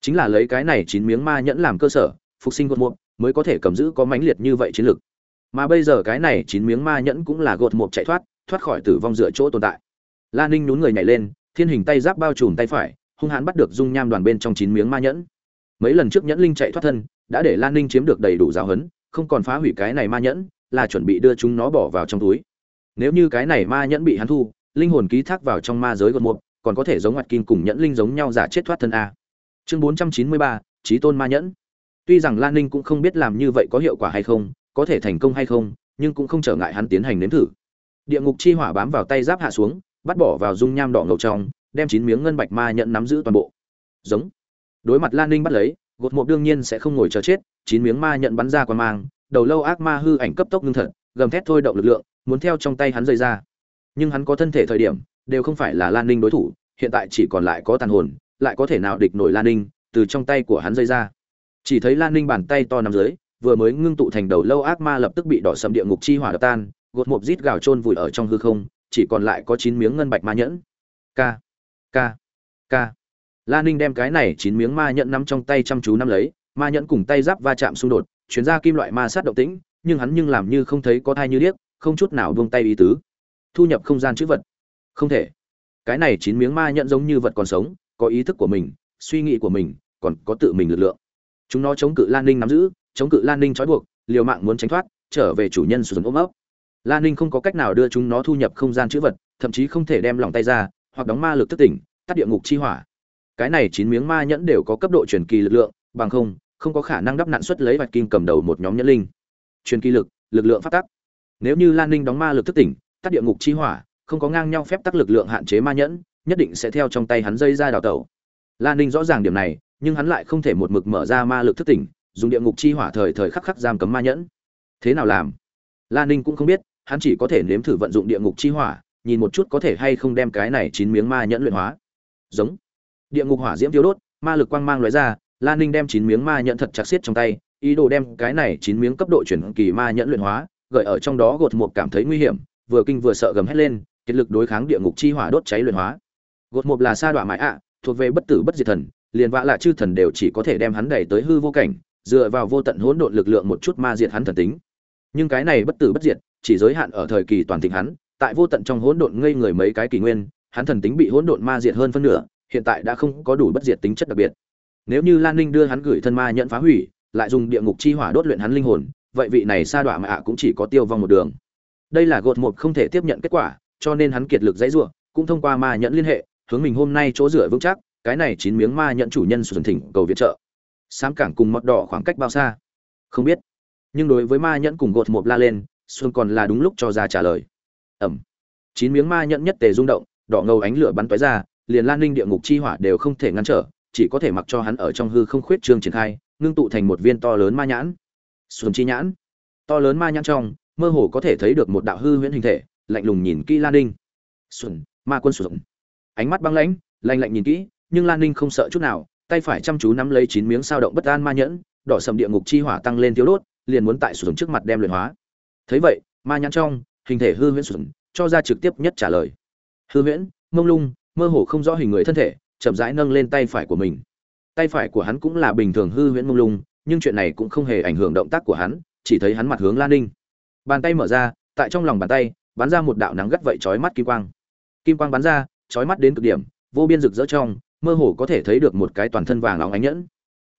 Chính là lấy cái này chín miếng ma nhẫn làm cơ sở, phục sinh gột một mới có thể cầm giữ có mãnh liệt như vậy chiến lực. Mà bây giờ cái này chín miếng ma nhẫn cũng là gột một chạy thoát thoát khỏi tử vong dựa chỗ tồn tại. La ninh nhún người nhảy lên, thiên hình tay giáp bao trùm tay phải, hung hãn bắt được dung nham đoàn bên trong chín miếng ma nhẫn. Mấy lần trước nhẫn linh chạy thoát thân, đã để lan ninh chiếm được đầy đủ giáo huấn, không còn phá hủy cái này ma nhẫn, là chuẩn bị đưa chúng nó bỏ vào trong túi. Nếu như cái này ma nhẫn bị hắn thu, linh hồn ký thác vào trong ma giới gột một, còn có thể giống ngoặt kim cùng nhẫn linh giống nhau giả chết thoát thân a. Chương bốn trăm chín mươi ba trí tôn ma nhẫn. Tuy rằng lan ninh cũng không biết làm như vậy có hiệu quả hay không, có thể thành công hay không, nhưng cũng không trở ngại hắn tiến hành nếm thử địa ngục chi hỏa bám vào tay giáp hạ xuống, bắt bỏ vào dung nham đỏ ngầu trong, đem chín miếng ngân bạch ma nhận nắm giữ toàn bộ. Giống. Đối mặt lan ninh bắt lấy, gột mộ đương nhiên sẽ không ngồi chờ chết, chín miếng ma nhận bắn ra qua mang, đầu lâu ác ma hư ảnh cấp tốc ngưng thật, gầm thét thôi động lực lượng, muốn theo trong tay hắn rơi ra. Nhưng hắn có thân thể thời điểm, đều không phải là lan ninh đối thủ, hiện tại chỉ còn lại có tàn hồn, lại có thể nào địch nổi lan ninh, từ trong tay của hắn rơi ra. Chỉ thấy lan ninh bàn tay to nằm dưới, vừa mới ngưng tụ thành đầu lâu ác ma lập tức bị đỏ sầm địa ngục chi hỏa đập tan gột một rít gào trôn vùi ở trong hư không, chỉ còn lại có chín miếng ngân bạch ma nhẫn. K k k la ninh đem cái này chín miếng ma nhẫn nắm trong tay chăm chú nắm lấy, ma nhẫn cùng tay giáp va chạm xung đột, chuyển ra kim loại ma sát động tĩnh, nhưng hắn nhưng làm như không thấy có thai như điếc, không chút nào buông tay ý tứ. Thu nhập không gian chữ vật. Không thể. Cái này chín miếng ma nhẫn giống như vật còn sống, có ý thức của mình, suy nghĩ của mình, còn có tự mình lực lượng. Chúng nó chống cự lan ninh nắm giữ, chống cự lan ninh trói buộc, liều mạng muốn tránh thoát, trở về chủ nhân sử dụng ôm ấp lan ninh không có cách nào đưa chúng nó thu nhập không gian chữ vật, thậm chí không thể đem lòng tay ra, hoặc đóng ma lực thức tỉnh, tắt địa ngục chi hỏa. Cái này chín miếng ma nhẫn đều có cấp độ truyền kỳ lực lượng, bằng không không có khả năng đắp nạn xuất lấy vạch kim cầm đầu một nhóm nhẫn linh. Truyền kỳ lực lực lượng phát tắc nếu như lan ninh đóng ma lực thức tỉnh, tắt địa ngục chi hỏa, không có ngang nhau phép tắc lực lượng hạn chế ma nhẫn, nhất định sẽ theo trong tay hắn dây ra đào tẩu. Lan ninh rõ ràng điểm này, nhưng hắn lại không thể một mực mở ra ma lực thức tỉnh, dùng địa ngục chi hỏa thời thời khắc khắc giam cấm ma nhẫn. Thế nào làm? Lan ninh cũng không biết hắn chỉ có thể nếm thử vận dụng địa ngục chi hỏa, nhìn một chút có thể hay không đem cái này chín miếng ma nhẫn luyện hóa. Giống. Địa ngục hỏa diễm tiêu đốt, ma lực quang mang lóe ra, lan ninh đem chín miếng ma nhẫn thật chặt siết trong tay, ý đồ đem cái này chín miếng cấp độ chuyển kỳ ma nhẫn luyện hóa, gợi ở trong đó gột một cảm thấy nguy hiểm, vừa kinh vừa sợ gầm hét lên kết lực đối kháng địa ngục chi hỏa đốt cháy luyện hóa. Gột một là sa đọa mãi ạ, thuộc về bất tử bất diệt thần, liền vạ lạ chư thần đều chỉ có thể đem hắn đẩy tới hư vô cảnh, dựa vào vô tận hỗn độn lực lượng một chút ma diệt hắn thần tính. Nhưng cái này bất tử bất diệt chỉ giới hạn ở thời kỳ toàn thịnh hắn tại vô tận trong hỗn độn ngây người mấy cái kỷ nguyên hắn thần tính bị hỗn độn ma diệt hơn phân nửa hiện tại đã không có đủ bất diệt tính chất đặc biệt. Nếu như lan ninh đưa hắn gửi thân ma nhận phá hủy lại dùng địa ngục chi hỏa đốt luyện hắn linh hồn vậy vị này sa đọa mà ạ cũng chỉ có tiêu vong một đường. Đây là gột một không thể tiếp nhận kết quả cho nên hắn kiệt lực dãy rủa, cũng thông qua ma nhận liên hệ hướng mình hôm nay chỗ rửa vững chắc cái này chín miếng ma nhận chủ nhân xuân thỉnh cầu viện trợ. Sám cảng cùng mọt đỏ khoảng cách bao xa. Không biết. Nhưng đối với ma nhẫn cùng gột một la lên xuân còn là đúng lúc cho ra trả lời. Ẩm. Chín miếng ma nhẫn nhất tề rung động, đỏ ngầu ánh lửa bắn tóe ra, liền lan ninh địa ngục chi hỏa đều không thể ngăn trở, chỉ có thể mặc cho hắn ở trong hư không khuyết trương triển khai, ngưng tụ thành một viên to lớn ma nhãn. Xuân chi nhãn. To lớn ma nhãn trong, mơ hồ có thể thấy được một đạo hư huyễn hình thể, lạnh lùng nhìn kỹ lan ninh. Xuân, ma quân xuân. Ánh mắt băng lãnh, lạnh lạnh nhìn kỹ, nhưng lan ninh không sợ chút nào, tay phải chăm chú nắm lấy chín miếng sao động bất an ma nhẫn, đỏ sầm địa ngục chi hỏa tăng lên thiếu đốt, liền muốn tại xuân trước mặt đem luyện hóa thấy vậy, ma nhãn trong, hình thể hư huyễn xuẩn cho ra trực tiếp nhất trả lời. Hư huyễn, mông lung, mơ hồ không rõ hình người thân thể, chậm rãi nâng lên tay phải của mình. Tay phải của hắn cũng là bình thường hư huyễn mông lung, nhưng chuyện này cũng không hề ảnh hưởng động tác của hắn, chỉ thấy hắn mặt hướng lan ninh. Bàn tay mở ra, tại trong lòng bàn tay, bắn ra một đạo nắng gắt vậy chói mắt kim quang. Kim quang bắn ra, chói mắt đến cực điểm, vô biên rực rỡ trong, mơ hồ có thể thấy được một cái toàn thân vàng óng ánh nhẫn.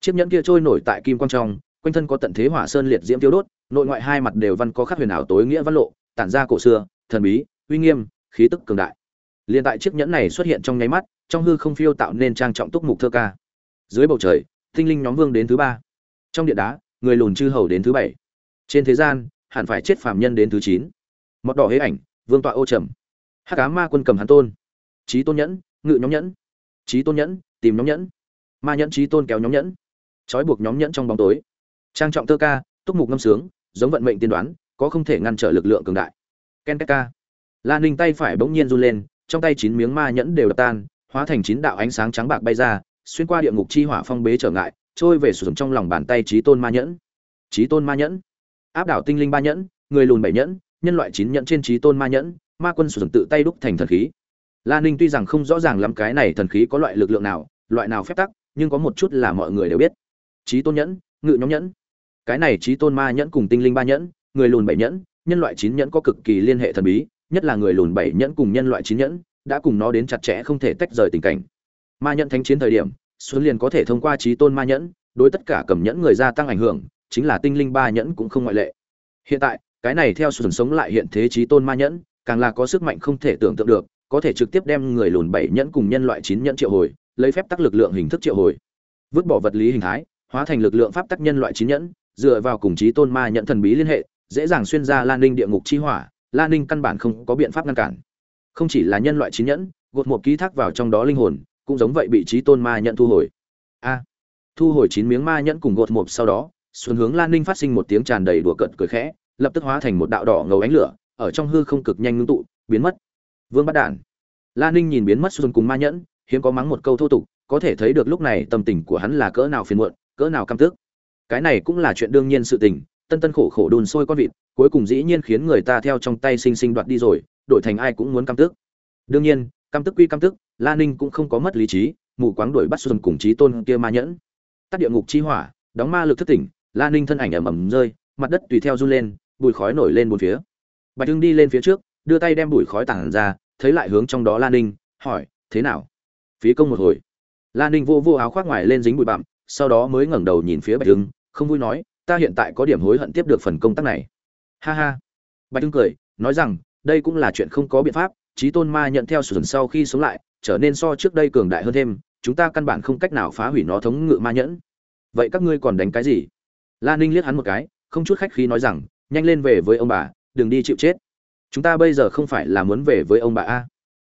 Chiếc nhẫn kia trôi nổi tại kim quang trong quanh thân có tận thế hỏa sơn liệt diễm tiêu đốt, nội ngoại hai mặt đều văn có khắc huyền ảo tối nghĩa văn lộ, tản ra cổ xưa, thần bí, uy nghiêm, khí tức cường đại. Liền tại chiếc nhẫn này xuất hiện trong nháy mắt, trong hư không phiêu tạo nên trang trọng túc mục thơ ca. Dưới bầu trời, tinh linh nhóm vương đến thứ ba. Trong điện đá, người lùn chư hầu đến thứ bảy. Trên thế gian, hẳn phải chết phàm nhân đến thứ chín. Mọt đỏ hế ảnh, vương tọa ô trầm. Hát cá ma quân cầm hắn tôn. Trí tôn nhẫn, ngự nhóm nhẫn. Trí tôn nhẫn, tìm nhóm nhẫn. Ma nhẫn trí tôn kéo nhóm nhẫn. Trói buộc nhóm nhẫn trong bóng tối trang trọng thơ ca, túc mục ngâm sướng, giống vận mệnh tiên đoán, có không thể ngăn trở lực lượng cường đại. Ken ca lan ninh tay phải bỗng nhiên run lên, trong tay chín miếng ma nhẫn đều đập tan, hóa thành chín đạo ánh sáng trắng bạc bay ra, xuyên qua địa ngục chi hỏa phong bế trở ngại, trôi về sử trong lòng bàn tay trí tôn ma nhẫn. Trí tôn ma nhẫn. Áp đảo tinh linh ba nhẫn, người lùn bảy nhẫn, nhân loại chín nhẫn trên trí tôn ma nhẫn, ma quân sử dụng tự tay đúc thành thần khí. Lan ninh tuy rằng không rõ ràng lắm cái này thần khí có loại lực lượng nào, loại nào phép tắc, nhưng có một chút là mọi người đều biết. Trí tôn nhẫn, ngự nhóm nhẫn cái này trí tôn ma nhẫn cùng tinh linh ba nhẫn, người lùn bảy nhẫn, nhân loại chín nhẫn có cực kỳ liên hệ thần bí, nhất là người lùn bảy nhẫn cùng nhân loại chín nhẫn, đã cùng nó đến chặt chẽ không thể tách rời tình cảnh. Ma nhẫn thánh chiến thời điểm, xuân liền có thể thông qua trí tôn ma nhẫn, đối tất cả cầm nhẫn người gia tăng ảnh hưởng, chính là tinh linh ba nhẫn cũng không ngoại lệ. Hiện tại, cái này theo xuân sống lại hiện thế trí tôn ma nhẫn, càng là có sức mạnh không thể tưởng tượng được, có thể trực tiếp đem người lùn bảy nhẫn cùng nhân loại chín nhẫn triệu hồi, lấy phép tắc lực lượng hình thức triệu hồi. Vứt bỏ vật lý hình thái, hóa thành lực lượng pháp tắc nhân loại chín nhẫn dựa vào cùng chí tôn ma nhận thần bí liên hệ, dễ dàng xuyên ra lan ninh địa ngục chi hỏa lan ninh căn bản không có biện pháp ngăn cản. Không chỉ là nhân loại chí nhẫn, gột một ký thác vào trong đó linh hồn, cũng giống vậy bị chí tôn ma nhận thu hồi. A, thu hồi chín miếng ma nhẫn cùng gột một sau đó, xuân hướng lan ninh phát sinh một tiếng tràn đầy đùa cợt cười khẽ, lập tức hóa thành một đạo đỏ ngầu ánh lửa, ở trong hư không cực nhanh ngưng tụ, biến mất. Vương bắt đản. Lan ninh nhìn biến mất xuân cùng ma nhẫn, hiếm có mắng một câu thô tục, có thể thấy được lúc này tâm tình của hắn là cỡ nào phiền muộn, cỡ nào căm tức cái này cũng là chuyện đương nhiên sự tình, tân tân khổ khổ đun sôi con vịt, cuối cùng dĩ nhiên khiến người ta theo trong tay sinh sinh đoạt đi rồi, đổi thành ai cũng muốn căm tức. Đương nhiên, căm tức quy căm tức, la ninh cũng không có mất lý trí, mù quáng đuổi bắt xuân cùng trí tôn kia ma nhẫn. Tắt địa ngục chi hỏa, đóng ma lực thất tỉnh, la ninh thân ảnh ẩm ẩm rơi, mặt đất tùy theo run lên, bụi khói nổi lên bốn phía. Bạch hưng đi lên phía trước, đưa tay đem bụi khói tản ra, thấy lại hướng trong đó la ninh, hỏi, thế nào? Phí công một hồi. La ninh vô vô áo khoác ngoài lên dính bụi bặm, sau đó mới ngẩng đầu nhìn phía bạch hưng không vui nói, ta hiện tại có điểm hối hận tiếp được phần công tác này. Ha ha. Bạch hưng cười, nói rằng, đây cũng là chuyện không có biện pháp trí tôn ma nhận theo sườn sau khi sống lại, trở nên so trước đây cường đại hơn thêm, chúng ta căn bản không cách nào phá hủy nó thống ngự ma nhẫn. Vậy các ngươi còn đánh cái gì? La ninh liếc hắn một cái, không chút khách khí nói rằng, nhanh lên về với ông bà, đừng đi chịu chết. Chúng ta bây giờ không phải là muốn về với ông bà a.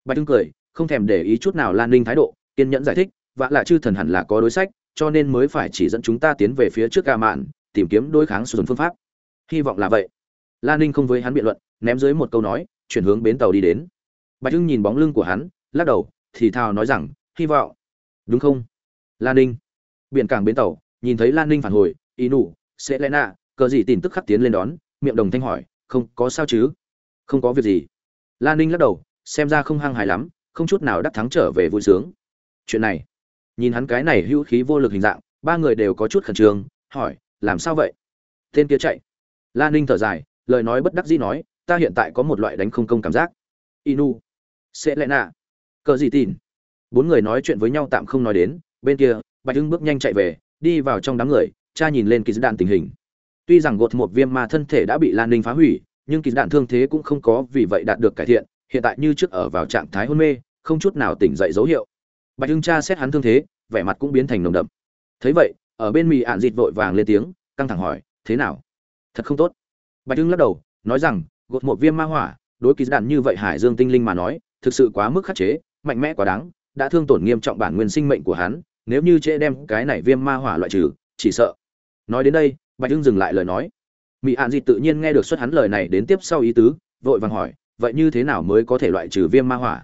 Bạch hưng cười, không thèm để ý chút nào lan ninh thái độ, kiên nhẫn giải thích, vạ lạ chư thần hẳn là có đối sách cho nên mới phải chỉ dẫn chúng ta tiến về phía trước ca mạn, tìm kiếm đối kháng sử dụng phương pháp. Hy vọng là vậy. Lan ninh không với hắn biện luận, ném dưới một câu nói, chuyển hướng bến tàu đi đến. Bạch hưng nhìn bóng lưng của hắn, lắc đầu, thì thào nói rằng, hy vọng. Đúng không? Lan ninh. Biển cảng bến tàu, nhìn thấy lan ninh phản hồi, ý nụ, sẽ lẽ nạ, cờ gì tin tức khắc tiến lên đón? Miệng đồng thanh hỏi, không, có sao chứ? Không có việc gì. Lan ninh lắc đầu, xem ra không hăng hài lắm, không chút nào đắc thắng trở về vui sướng. Chuyện này nhìn hắn cái này hữu khí vô lực hình dạng, ba người đều có chút khẩn trương, hỏi, làm sao vậy? Tên kia chạy. Lan ninh thở dài, lời nói bất đắc dĩ nói, ta hiện tại có một loại đánh không công cảm giác. Inu. Sẽ lẽ nạ. Cờ gì tin bốn người nói chuyện với nhau tạm không nói đến, bên kia, bạch hưng bước nhanh chạy về, đi vào trong đám người, cha nhìn lên kỳ đạn tình hình. Tuy rằng gột một viêm ma thân thể đã bị lan ninh phá hủy, nhưng kỳ đạn thương thế cũng không có vì vậy đạt được cải thiện, hiện tại như trước ở vào trạng thái hôn mê, không chút nào tỉnh dậy dấu hiệu bạch hưng cha xét hắn thương thế, vẻ mặt cũng biến thành nồng đậm. Thấy vậy, ở bên mì ạn dịt vội vàng lên tiếng, căng thẳng hỏi, thế nào? Thật không tốt? Bạch hưng lắc đầu, nói rằng, gột một viêm ma hỏa, đối kỳ đạn như vậy hải dương tinh linh mà nói, thực sự quá mức khắc chế, mạnh mẽ quá đáng, đã thương tổn nghiêm trọng bản nguyên sinh mệnh của hắn, nếu như trễ đem cái này viêm ma hỏa loại trừ, chỉ sợ. Nói đến đây, bạch hưng dừng lại lời nói. Mỹ hạn gì tự nhiên nghe được xuất hắn lời này đến tiếp sau ý tứ, vội vàng hỏi, vậy như thế nào mới có thể loại trừ viêm ma hỏa?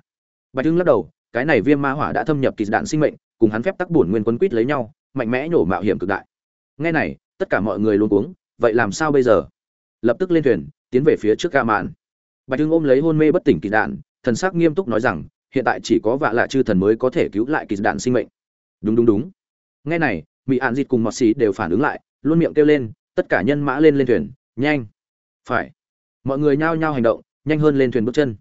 Bạch hưng lắc đầu cái này viêm ma hỏa đã thâm nhập kỳ đạn sinh mệnh, cùng hắn phép tắc bổn nguyên quân quýt lấy nhau, mạnh mẽ nhổ mạo hiểm cực đại. Nghe này, tất cả mọi người luôn uống vậy làm sao bây giờ? Lập tức lên thuyền, tiến về phía trước ca mạn bạch hưng ôm lấy hôn mê bất tỉnh kỳ đạn, thần sắc nghiêm túc nói rằng, hiện tại chỉ có vạ lạ chư thần mới có thể cứu lại kỳ đạn sinh mệnh. Đúng đúng đúng. Nghe này mỹ hạn dịt cùng mọt xì đều phản ứng lại, luôn miệng kêu lên, tất cả nhân mã lên lên thuyền, nhanh. Phải. Mọi người nhao nhao hành động, nhanh hơn lên thuyền bước chân.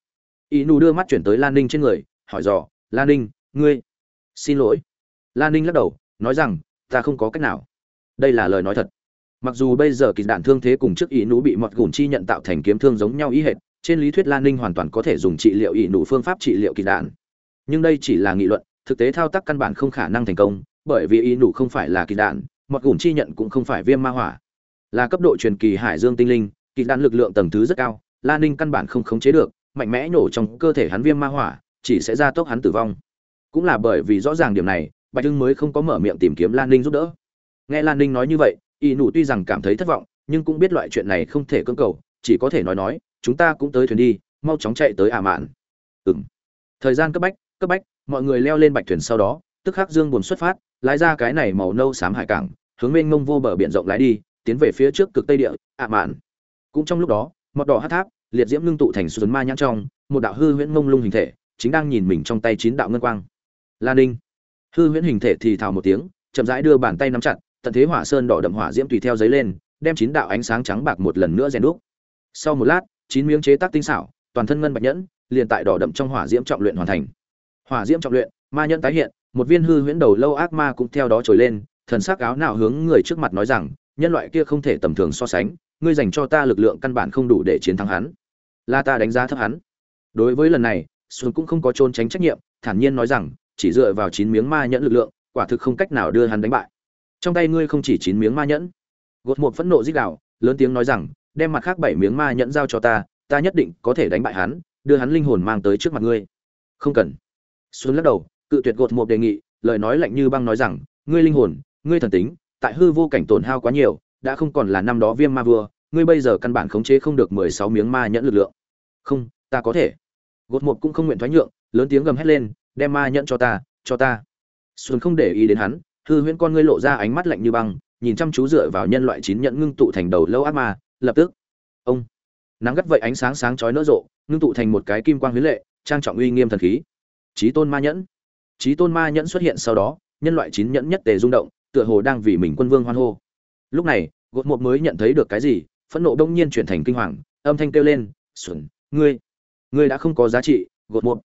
Y nù đưa mắt chuyển tới lan ninh trên người, hỏi dò lan ninh, ngươi. Xin lỗi. Lan ninh lắc đầu, nói rằng, ta không có cách nào. Đây là lời nói thật. Mặc dù bây giờ kỳ đạn thương thế cùng trước ý nú bị mọt gùn chi nhận tạo thành kiếm thương giống nhau ý hệt, trên lý thuyết lan ninh hoàn toàn có thể dùng trị liệu ý nụ phương pháp trị liệu kỳ đạn. Nhưng đây chỉ là nghị luận, thực tế thao tác căn bản không khả năng thành công, bởi vì ý nụ không phải là kỳ đạn, mọt gùn chi nhận cũng không phải viêm ma hỏa. Là cấp độ truyền kỳ hải dương tinh linh, kỳ đạn lực lượng tầng thứ rất cao lan ninh căn bản không khống chế được, mạnh mẽ nổ trong cơ thể hắn viêm ma hỏa chỉ sẽ ra tốc hắn tử vong. Cũng là bởi vì rõ ràng điểm này, bạch hưng mới không có mở miệng tìm kiếm lan ninh giúp đỡ. Nghe lan ninh nói như vậy, y nụ tuy rằng cảm thấy thất vọng, nhưng cũng biết loại chuyện này không thể cưỡng cầu, chỉ có thể nói nói, chúng ta cũng tới thuyền đi, mau chóng chạy tới ả mạn. Ừm. Thời gian cấp bách cấp bách, mọi người leo lên bạch thuyền sau đó, tức khắc dương buồn xuất phát, lái ra cái này màu nâu xám hải cảng, hướng mênh mông vô bờ biển rộng lái đi, tiến về phía trước cực tây địa, ả mạn. Cũng trong lúc đó mọt đỏ hát tháp, liệt diễm ngưng tụ thành xuân ma nhãn trong, một đạo hư huyễn mông lung hình thể chính đang nhìn mình trong tay chín đạo ngân quang. Lan ninh. Hư huyễn hình thể thì thào một tiếng, chậm rãi đưa bàn tay nắm chặt, tận thế hỏa sơn đỏ đậm hỏa diễm tùy theo giấy lên, đem chín đạo ánh sáng trắng bạc một lần nữa rèn đúc. Sau một lát, chín miếng chế tác tinh xảo, toàn thân ngân bạch nhẫn, liền tại đỏ đậm trong hỏa diễm trọng luyện hoàn thành. Hỏa diễm trọng luyện, ma nhẫn tái hiện, một viên hư huyễn đầu lâu ác ma cũng theo đó trồi lên, thần sắc áo nào hướng người trước mặt nói rằng, nhân loại kia không thể tầm thường so sánh, ngươi dành cho ta lực lượng căn bản không đủ để chiến thắng hắn. Là ta đánh giá thấp hắn. Đối với lần này xuân cũng không có trốn tránh trách nhiệm, thản nhiên nói rằng, chỉ dựa vào chín miếng ma nhẫn lực lượng, quả thực không cách nào đưa hắn đánh bại. Trong tay ngươi không chỉ chín miếng ma nhẫn. Gột một phẫn nộ dích đạo lớn tiếng nói rằng, đem mặt khác bảy miếng ma nhẫn giao cho ta ta nhất định có thể đánh bại hắn, đưa hắn linh hồn mang tới trước mặt ngươi. Không cần. Xuân lắc đầu, cự tuyệt gột một đề nghị, lời nói lạnh như băng nói rằng, ngươi linh hồn, ngươi thần tính, tại hư vô cảnh tổn hao quá nhiều, đã không còn là năm đó viêm ma vua, ngươi bây giờ căn bản khống chế không được mười sáu miếng ma nhẫn lực lượng. Không, ta có thể gột một cũng không nguyện thoái nhượng, lớn tiếng gầm hét lên, đem ma nhẫn cho ta cho ta. Xuân không để ý đến hắn, hư huyễn con ngươi lộ ra ánh mắt lạnh như băng, nhìn chăm chú dựa vào nhân loại chín nhẫn ngưng tụ thành đầu lâu ác ma, lập tức, ông, nắng gắt vậy ánh sáng sáng chói nỡ rộ, ngưng tụ thành một cái kim quang huyến lệ, trang trọng uy nghiêm thần khí. Trí tôn ma nhẫn. Trí tôn ma nhẫn xuất hiện sau đó, nhân loại chín nhẫn nhất tề rung động, tựa hồ đang vì mình quân vương hoan hô. Lúc này, gột một mới nhận thấy được cái gì, phẫn nộ đông nhiên chuyển thành kinh hoàng, âm thanh kêu lên, xuân, ngươi ngươi đã không có giá trị gột một.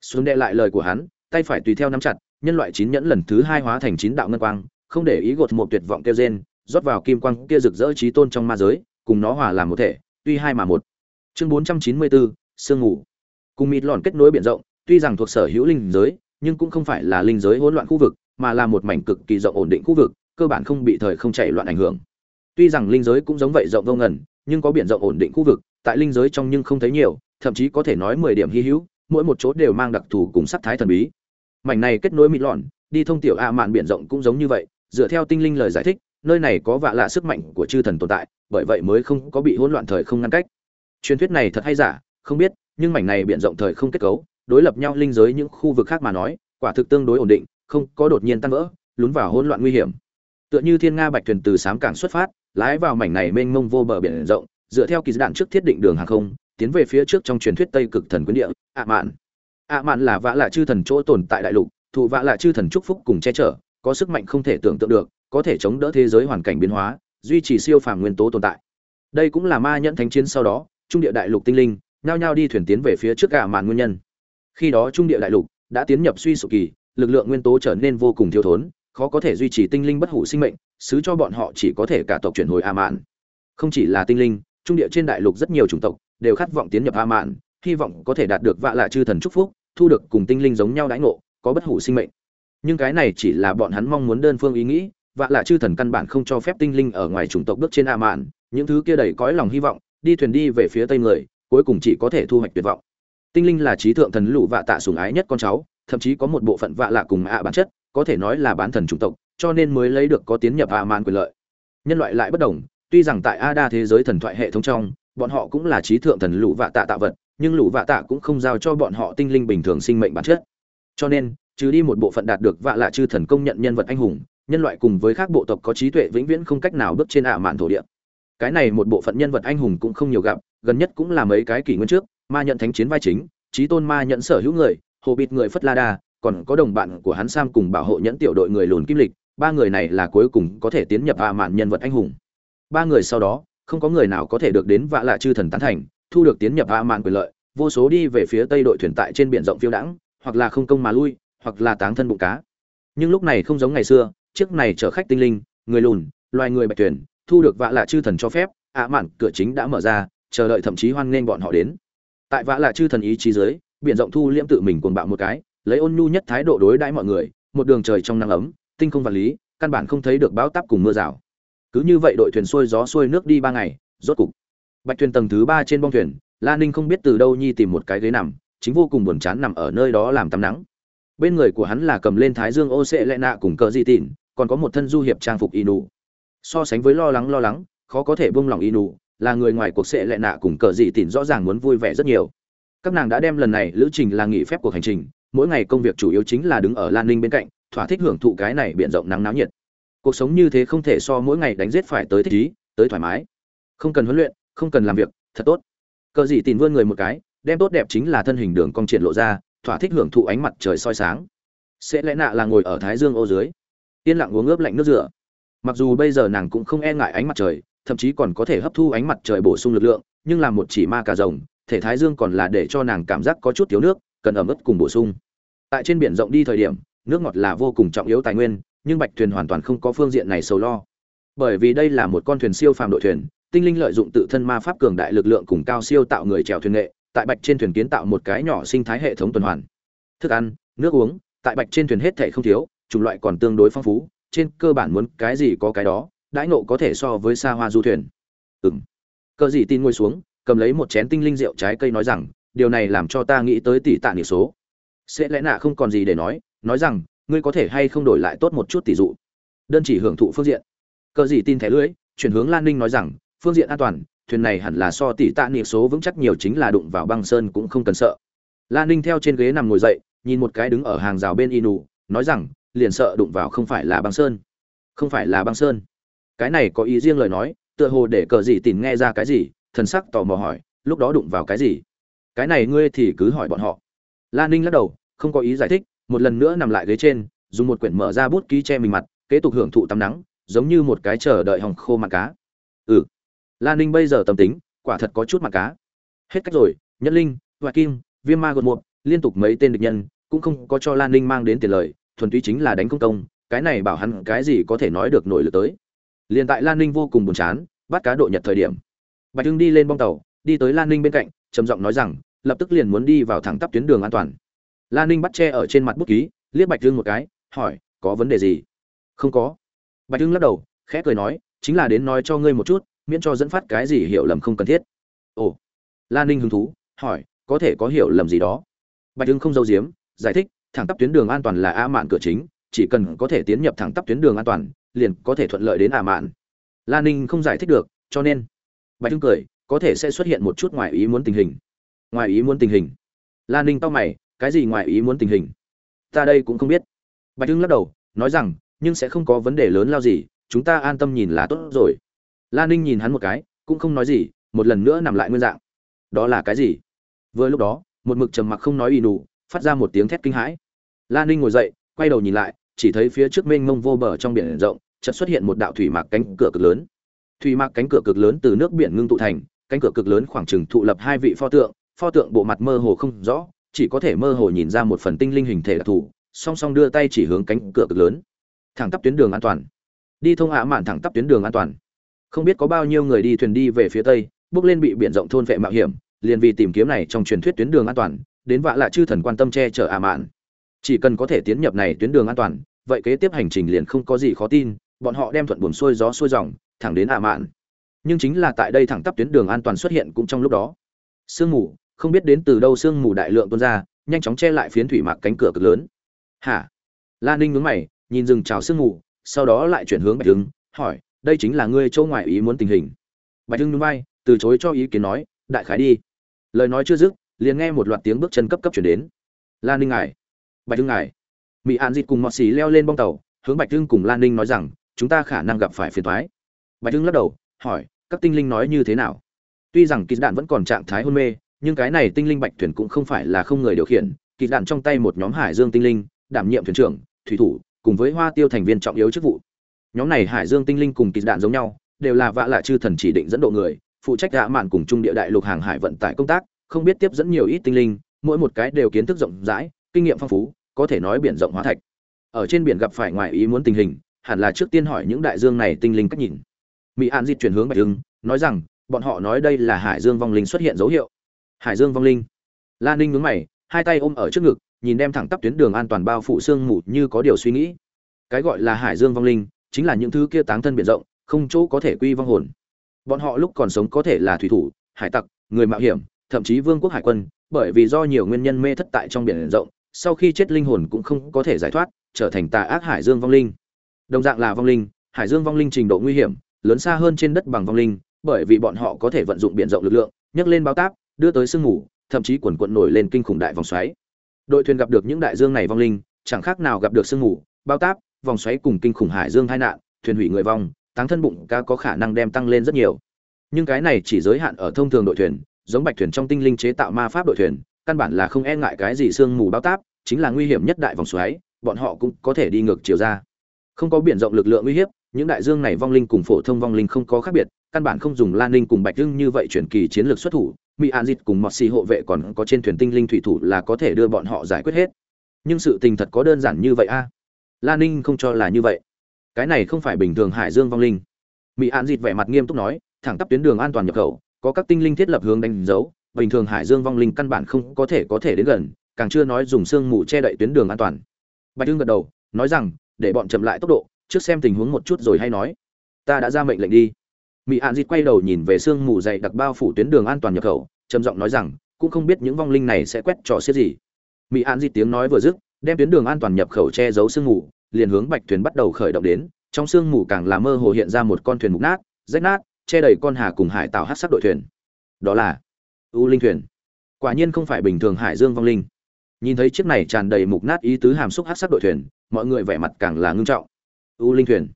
Xuống đệ lại lời của hắn tay phải tùy theo nắm chặt nhân loại chín nhẫn lần thứ hai hóa thành chín đạo ngân quang không để ý gột một tuyệt vọng kêu gen, rót vào kim quang kia rực rỡ trí tôn trong ma giới cùng nó hòa làm một thể tuy hai mà một. Chương bốn trăm chín mươi bốn sương ngủ. Cùng mịt lòn kết nối biển rộng tuy rằng thuộc sở hữu linh giới nhưng cũng không phải là linh giới hỗn loạn khu vực mà là một mảnh cực kỳ rộng ổn định khu vực cơ bản không bị thời không chạy loạn ảnh hưởng. Tuy rằng linh giới cũng giống vậy rộng vô ngần nhưng có biển rộng ổn định khu vực tại linh giới trong nhưng không thấy nhiều, thậm chí có thể nói mười điểm hy hữu, mỗi một chỗ đều mang đặc thù cùng sắc thái thần bí. Mảnh này kết nối mịt lọn, đi thông tiểu a mạn biển rộng cũng giống như vậy, dựa theo tinh linh lời giải thích, nơi này có vạ lạ sức mạnh của chư thần tồn tại, bởi vậy mới không có bị hỗn loạn thời không ngăn cách. Truyền thuyết này thật hay giả, không biết, nhưng mảnh này biển rộng thời không kết cấu, đối lập nhau linh giới những khu vực khác mà nói, quả thực tương đối ổn định, không có đột nhiên tăng vỡ, lún vào hỗn loạn nguy hiểm. Tựa như thiên nga bạch thuyền từ sám cảng xuất phát, lái vào mảnh này mênh mông vô bờ biển rộng dựa theo kỳ đạn trước thiết định đường hàng không, tiến về phía trước trong truyền thuyết tây cực thần quyến địa, ạ mạn. Ạ mạn là vã lạ chư thần chỗ tồn tại đại lục, thụ vã lạ chư thần chúc phúc cùng che chở, có sức mạnh không thể tưởng tượng được, có thể chống đỡ thế giới hoàn cảnh biến hóa, duy trì siêu phàm nguyên tố tồn tại. Đây cũng là ma nhẫn thánh chiến sau đó, trung địa đại lục tinh linh, nhao nhao đi thuyền tiến về phía trước ạ mạn nguyên nhân. Khi đó trung địa đại lục đã tiến nhập suy sụp kỳ, lực lượng nguyên tố trở nên vô cùng thiếu thốn, khó có thể duy trì tinh linh bất hủ sinh mệnh, xứ cho bọn họ chỉ có thể cả tộc chuyển hồi ạ mạn. Không chỉ là tinh linh trung địa trên đại lục rất nhiều chủng tộc đều khát vọng tiến nhập a mạn hy vọng có thể đạt được vạ lạ chư thần chúc phúc, thu được cùng tinh linh giống nhau đãi ngộ, có bất hủ sinh mệnh. Nhưng cái này chỉ là bọn hắn mong muốn đơn phương ý nghĩ, vạ lạ chư thần căn bản không cho phép tinh linh ở ngoài chủng tộc bước trên a mạn những thứ kia đầy cõi lòng hy vọng, đi thuyền đi về phía tây người, cuối cùng chỉ có thể thu hoạch tuyệt vọng. Tinh linh là trí thượng thần lũ vạ tạ sùng ái nhất con cháu, thậm chí có một bộ phận vạ lạ cùng ạ bản chất, có thể nói là bán thần chủng tộc, cho nên mới lấy được có tiến nhập a man quyền lợi. Nhân loại lại bất đồng tuy rằng tại a đa thế giới thần thoại hệ thống trong, bọn họ cũng là trí thượng thần lũ vạ tạ tạ vật, nhưng lũ vạ tạ cũng không giao cho bọn họ tinh linh bình thường sinh mệnh bản chất. Cho nên, trừ đi một bộ phận đạt được vạ lạ chư thần công nhận nhân vật anh hùng, nhân loại cùng với các bộ tộc có trí tuệ vĩnh viễn không cách nào bước trên ạ mạn thổ địa. Cái này một bộ phận nhân vật anh hùng cũng không nhiều gặp, gần nhất cũng là mấy cái kỷ nguyên trước, ma nhận thánh chiến vai chính, trí tôn ma nhận sở hữu người, hồ bịt người phất la đa, còn có đồng bạn của hắn sam cùng bảo hộ nhẫn tiểu đội người lùn kim lịch, ba người này là cuối cùng có thể tiến nhập a mạn nhân vật anh hùng ba người sau đó, không có người nào có thể được đến vạ lạ chư thần tán thành, thu được tiến nhập a mạn quyền lợi, vô số đi về phía tây đội thuyền tại trên biển rộng phiêu đãng, hoặc là không công mà lui, hoặc là táng thân bụng cá. Nhưng lúc này không giống ngày xưa, chiếc này chở khách tinh linh, người lùn, loài người bạch thuyền, thu được vạ lạ chư thần cho phép, ạ mạn cửa chính đã mở ra, chờ đợi thậm chí hoan nghênh bọn họ đến. Tại vạ lạ chư thần ý chí dưới, biển rộng thu liễm tự mình cuồng bạo một cái, lấy ôn nhu nhất thái độ đối đãi mọi người, một đường trời trong nắng ấm, tinh không vật lý, căn bản không thấy được bão táp cùng mưa rào cứ như vậy đội thuyền xuôi gió xuôi nước đi ba ngày, rốt cục. Bạch thuyền tầng thứ ba trên bong thuyền, la ninh không biết từ đâu nhi tìm một cái ghế nằm, chính vô cùng buồn chán nằm ở nơi đó làm tắm nắng. Bên người của hắn là cầm lên thái dương ô sệ lệ nạ cùng cờ di tịn, còn có một thân du hiệp trang phục y nụ. So sánh với lo lắng lo lắng, khó có thể buông lòng y nụ, là người ngoài cuộc sệ lệ nạ cùng cờ di tịn rõ ràng muốn vui vẻ rất nhiều. Các nàng đã đem lần này lữ trình là nghỉ phép cuộc hành trình, mỗi ngày công việc chủ yếu chính là đứng ở lan ninh bên cạnh, thỏa thích hưởng thụ cái này biển rộng nắng náo nhiệt cuộc sống như thế không thể so mỗi ngày đánh giết phải tới thích ý, tới thoải mái. Không cần huấn luyện, không cần làm việc, thật tốt. Cờ gì tìm vươn người một cái, đem tốt đẹp chính là thân hình đường cong triển lộ ra, thỏa thích hưởng thụ ánh mặt trời soi sáng. Sẽ lẽ nạ là ngồi ở thái dương ô dưới, yên lặng uống ướp lạnh nước rửa. Mặc dù bây giờ nàng cũng không e ngại ánh mặt trời, thậm chí còn có thể hấp thu ánh mặt trời bổ sung lực lượng, nhưng là một chỉ ma cà rồng, thể thái dương còn là để cho nàng cảm giác có chút thiếu nước, cần ẩm ướt cùng bổ sung. Tại trên biển rộng đi thời điểm, nước ngọt là vô cùng trọng yếu tài nguyên nhưng bạch thuyền hoàn toàn không có phương diện này sầu lo. Bởi vì đây là một con thuyền siêu phàm đội thuyền, tinh linh lợi dụng tự thân ma pháp cường đại lực lượng cùng cao siêu tạo người chèo thuyền nghệ, tại bạch trên thuyền kiến tạo một cái nhỏ sinh thái hệ thống tuần hoàn. Thức ăn, nước uống, tại bạch trên thuyền hết thảy không thiếu, chủng loại còn tương đối phong phú, trên cơ bản muốn cái gì có cái đó, đãi nộ có thể so với xa hoa du thuyền. Ừng cờ gì tin ngồi xuống, cầm lấy một chén tinh linh rượu trái cây nói rằng, điều này làm cho ta nghĩ tới tỷ tạ nghị số. Sẽ lẽ nạ không còn gì để nói nói rằng ngươi có thể hay không đổi lại tốt một chút tỷ dụ? Đơn chỉ hưởng thụ phương diện. Cờ gì tin thẻ lưỡi chuyển hướng lan ninh nói rằng, phương diện an toàn, thuyền này hẳn là so tỷ tạ nghị số vững chắc nhiều chính là đụng vào băng sơn cũng không cần sợ. Lan ninh theo trên ghế nằm ngồi dậy, nhìn một cái đứng ở hàng rào bên inu, nói rằng, liền sợ đụng vào không phải là băng sơn. Không phải là băng sơn. Cái này có ý riêng lời nói, tựa hồ để cờ gì tìm nghe ra cái gì, thần sắc tò mò hỏi, lúc đó đụng vào cái gì? Cái này ngươi thì cứ hỏi bọn họ. Lan ninh lắc đầu, không có ý giải thích một lần nữa nằm lại ghế trên, dùng một quyển mở ra bút ký che mình mặt, kế tục hưởng thụ tắm nắng, giống như một cái chờ đợi hòng khô mặt cá. Ừ. Lan ninh bây giờ tâm tính, quả thật có chút mặt cá. Hết cách rồi Nhất linh hoài kim, viêm ma gột một liên tục mấy tên địch nhân, cũng không có cho lan ninh mang đến tiền lời, thuần túy chính là đánh công công, cái này bảo hắn cái gì có thể nói được nổi lửa tới. Liền tại lan ninh vô cùng buồn chán, bắt cá độ nhật thời điểm. Bạch hưng đi lên bong tàu, đi tới lan ninh bên cạnh, trầm giọng nói rằng, lập tức liền muốn đi vào thẳng tắp tuyến đường an toàn lan ninh bắt che ở trên mặt bút ký, liếc bạch hưng một cái, hỏi, có vấn đề gì? Không có. Bạch hưng lắc đầu, khẽ cười nói, chính là đến nói cho ngươi một chút, miễn cho dẫn phát cái gì hiểu lầm không cần thiết. Ồ. Lan ninh hứng thú, hỏi, có thể có hiểu lầm gì đó? Bạch hưng không giấu giếm, giải thích, thẳng tắp tuyến đường an toàn là a mạn cửa chính, chỉ cần có thể tiến nhập thẳng tắp tuyến đường an toàn, liền có thể thuận lợi đến a mạn. Lan ninh không giải thích được, cho nên bạch hưng cười, có thể sẽ xuất hiện một chút ngoài ý muốn tình hình. Ngoài ý muốn tình hình? Lan ninh tao mày cái gì ngoài ý muốn tình hình? Ta đây cũng không biết. Bạch hưng lắc đầu, nói rằng, nhưng sẽ không có vấn đề lớn lao gì, chúng ta an tâm nhìn là tốt rồi. Lan ninh nhìn hắn một cái, cũng không nói gì, một lần nữa nằm lại nguyên dạng. Đó là cái gì? Vừa lúc đó, một mực trầm mặc không nói ì nụ, phát ra một tiếng thét kinh hãi. Lan ninh ngồi dậy, quay đầu nhìn lại, chỉ thấy phía trước mênh mông vô bờ trong biển rộng, chợt xuất hiện một đạo thủy mạc cánh cửa cực lớn. Thủy mạc cánh cửa cực lớn từ nước biển ngưng tụ thành, cánh cửa cực lớn khoảng chừng thụ lập hai vị pho tượng pho tượng bộ mặt mơ hồ không rõ chỉ có thể mơ hồ nhìn ra một phần tinh linh hình thể đặc thù, song song đưa tay chỉ hướng cánh cửa cực lớn. Thẳng tắp tuyến đường an toàn. Đi thông ạ mạn thẳng tắp tuyến đường an toàn. Không biết có bao nhiêu người đi thuyền đi về phía tây, bước lên bị biển rộng thôn vệ mạo hiểm, liền vì tìm kiếm này trong truyền thuyết tuyến đường an toàn, đến vạ lạ chư thần quan tâm che chở ạ mạn. Chỉ cần có thể tiến nhập này tuyến đường an toàn, vậy kế tiếp hành trình liền không có gì khó tin, bọn họ đem thuận buồn xuôi gió xuôi dòng, thẳng đến ạ mạn. Nhưng chính là tại đây thẳng tắp tuyến đường an toàn xuất hiện cũng trong lúc đó. Sương mù không biết đến từ đâu sương mù đại lượng tuôn ra, nhanh chóng che lại phiến thủy mạc cánh cửa cực lớn. Hả? La ninh nhướng mày, nhìn rừng trào sương mù, sau đó lại chuyển hướng bạch hưng, hỏi, đây chính là ngươi châu ngoại ý muốn tình hình? Bạch hưng núi bay từ chối cho ý kiến nói, đại khái đi. Lời nói chưa dứt, liền nghe một loạt tiếng bước chân cấp cấp chuyển đến. Lan ninh ngài bạch hưng ngài mỹ an dịt cùng mọt xì leo lên bong tàu, hướng bạch hưng cùng lan ninh nói rằng, chúng ta khả năng gặp phải phiền thoái bạch hưng lắc đầu, hỏi, các tinh linh nói như thế nào? Tuy rằng kỳ đạn vẫn còn trạng thái hôn mê nhưng cái này tinh linh bạch thuyền cũng không phải là không người điều khiển, kỳ đạn trong tay một nhóm hải dương tinh linh, đảm nhiệm thuyền trưởng, thủy thủ, cùng với hoa tiêu thành viên trọng yếu chức vụ. Nhóm này hải dương tinh linh cùng kỳ đạn giống nhau, đều là vạ lạ chư thần chỉ định dẫn độ người, phụ trách gã mạn cùng trung địa đại lục hàng hải vận tải công tác, không biết tiếp dẫn nhiều ít tinh linh, mỗi một cái đều kiến thức rộng rãi, kinh nghiệm phong phú, có thể nói biển rộng hóa thạch. Ở trên biển gặp phải ngoài ý muốn tình hình, hẳn là trước tiên hỏi những đại dương này tinh linh cách nhìn. Mỹ an di chuyển hướng bạch hưng, nói rằng, bọn họ nói đây là hải dương vong linh xuất hiện dấu hiệu hải dương vong linh. Lan ninh nhướng mày, hai tay ôm ở trước ngực, nhìn đem thẳng tắp tuyến đường an toàn bao phủ sương mù như có điều suy nghĩ. Cái gọi là hải dương vong linh, chính là những thứ kia táng thân biển rộng, không chỗ có thể quy vong hồn. Bọn họ lúc còn sống có thể là thủy thủ, hải tặc, người mạo hiểm, thậm chí vương quốc hải quân, bởi vì do nhiều nguyên nhân mê thất tại trong biển rộng, sau khi chết linh hồn cũng không có thể giải thoát, trở thành tà ác hải dương vong linh. Đồng dạng là vong linh, hải dương vong linh trình độ nguy hiểm, lớn xa hơn trên đất bằng vong linh, bởi vì bọn họ có thể vận dụng biển rộng lực lượng, nhấc lên báo táp đưa tới sương mù, thậm chí quần quận nổi lên kinh khủng đại vòng xoáy. Đội thuyền gặp được những đại dương này vong linh, chẳng khác nào gặp được sương mù, bao táp, vòng xoáy cùng kinh khủng hải dương tai nạn, thuyền hủy người vong, táng thân bụng ca có khả năng đem tăng lên rất nhiều. Nhưng cái này chỉ giới hạn ở thông thường đội thuyền, giống bạch thuyền trong tinh linh chế tạo ma pháp đội thuyền, căn bản là không e ngại cái gì sương mù bao táp, chính là nguy hiểm nhất đại vòng xoáy, bọn họ cũng có thể đi ngược chiều ra. Không có biển rộng lực lượng uy hiếp, những đại dương này vong linh cùng phổ thông vong linh không có khác biệt, căn bản không dùng lan ninh cùng bạch hưng như vậy chuyển kỳ chiến lược xuất thủ mỹ an dịt cùng mọt xì hộ vệ còn có trên thuyền tinh linh thủy thủ là có thể đưa bọn họ giải quyết hết. Nhưng sự tình thật có đơn giản như vậy a? À? lan ninh không cho là như vậy. Cái này không phải bình thường hải dương vong linh. Mỹ an dịt vẻ mặt nghiêm túc nói, thẳng tắp tuyến đường an toàn nhập khẩu, có các tinh linh thiết lập hướng đánh dấu, bình thường hải dương vong linh căn bản không có thể có thể đến gần, càng chưa nói dùng sương mù che đậy tuyến đường an toàn. Bạch hưng gật đầu, nói rằng, để bọn chậm lại tốc độ, trước xem tình huống một chút rồi hay nói. Ta đã ra mệnh lệnh đi mỹ an dịt quay đầu nhìn về sương mù dày đặc bao phủ tuyến đường an toàn nhập khẩu, trầm giọng nói rằng, cũng không biết những vong linh này sẽ quét trò xiết gì. Mỹ an dịt tiếng nói vừa dứt, đem tuyến đường an toàn nhập khẩu che giấu sương mù, liền hướng bạch thuyền bắt đầu khởi động đến, trong sương mù càng là mơ hồ hiện ra một con thuyền mục nát, rách nát, che đầy con hà cùng hải tạo hát sắc đội thuyền. Đó là u linh thuyền. Quả nhiên không phải bình thường hải dương vong linh. Nhìn thấy chiếc này tràn đầy mục nát ý tứ hàm xúc hát sắc đội thuyền, mọi người vẻ mặt càng là ngưng trọng. U linh thuyền.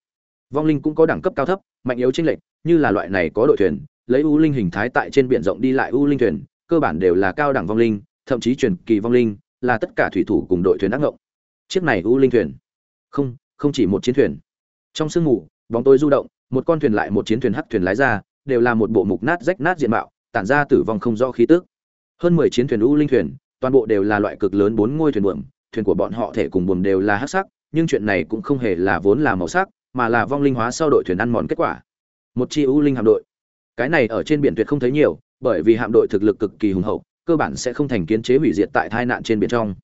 Vong linh cũng có đẳng cấp cao thấp, mạnh yếu chênh lệch như là loại này có đội thuyền, lấy u linh hình thái tại trên biển rộng đi lại u linh thuyền, cơ bản đều là cao đẳng vong linh, thậm chí truyền kỳ vong linh, là tất cả thủy thủ cùng đội thuyền ác ngộng. Chiếc này u linh thuyền, không không chỉ một chiến thuyền. Trong sương mù, bóng tối du động, một con thuyền lại một chiến thuyền hắc thuyền lái ra, đều là một bộ mục nát rách nát diện mạo, tản ra tử vong không rõ khí tức. Hơn mười chiến thuyền u linh thuyền, toàn bộ đều là loại cực lớn bốn ngôi thuyền buồm, thuyền của bọn họ thể cùng buồm đều là hắc sắc, nhưng chuyện này cũng không hề là vốn là màu sắc, mà là vong linh hóa sau đội thuyền ăn mòn kết quả một chi u linh hạm đội. Cái này ở trên biển tuyệt không thấy nhiều, bởi vì hạm đội thực lực cực kỳ hùng hậu, cơ bản sẽ không thành kiến chế hủy diệt tại tai nạn trên biển trong.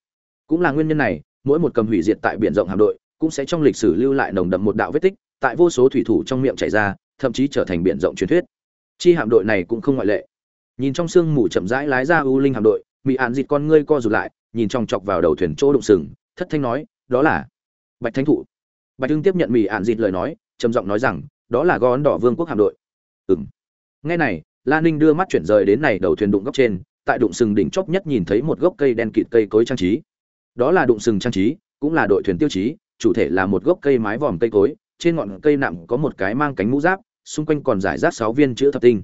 Cũng là nguyên nhân này, mỗi một cầm hủy diệt tại biển rộng hạm đội, cũng sẽ trong lịch sử lưu lại nồng đậm một đạo vết tích, tại vô số thủy thủ trong miệng chảy ra, thậm chí trở thành biển rộng truyền thuyết. Chi hạm đội này cũng không ngoại lệ. Nhìn trong sương mù chậm rãi lái ra u linh hạm đội bị ạn dịt con ngươi co rụt lại, nhìn trong chọc vào đầu thuyền chỗ đụng sừng, thất thanh nói, đó là bạch thánh thụ. Bạch hưng tiếp nhận mỹ ạn dịt lời nói, trầm giọng nói rằng đó là gón đỏ vương quốc hạm đội. Ừng ngay này, la ninh đưa mắt chuyển rời đến này đầu thuyền đụng góc trên, tại đụng sừng đỉnh chóp nhất nhìn thấy một gốc cây đen kịt cây cối trang trí. Đó là đụng sừng trang trí, cũng là đội thuyền tiêu chí, chủ thể là một gốc cây mái vòm cây cối, trên ngọn cây nặng có một cái mang cánh mũ giáp, xung quanh còn giải rác sáu viên chữ thập tinh.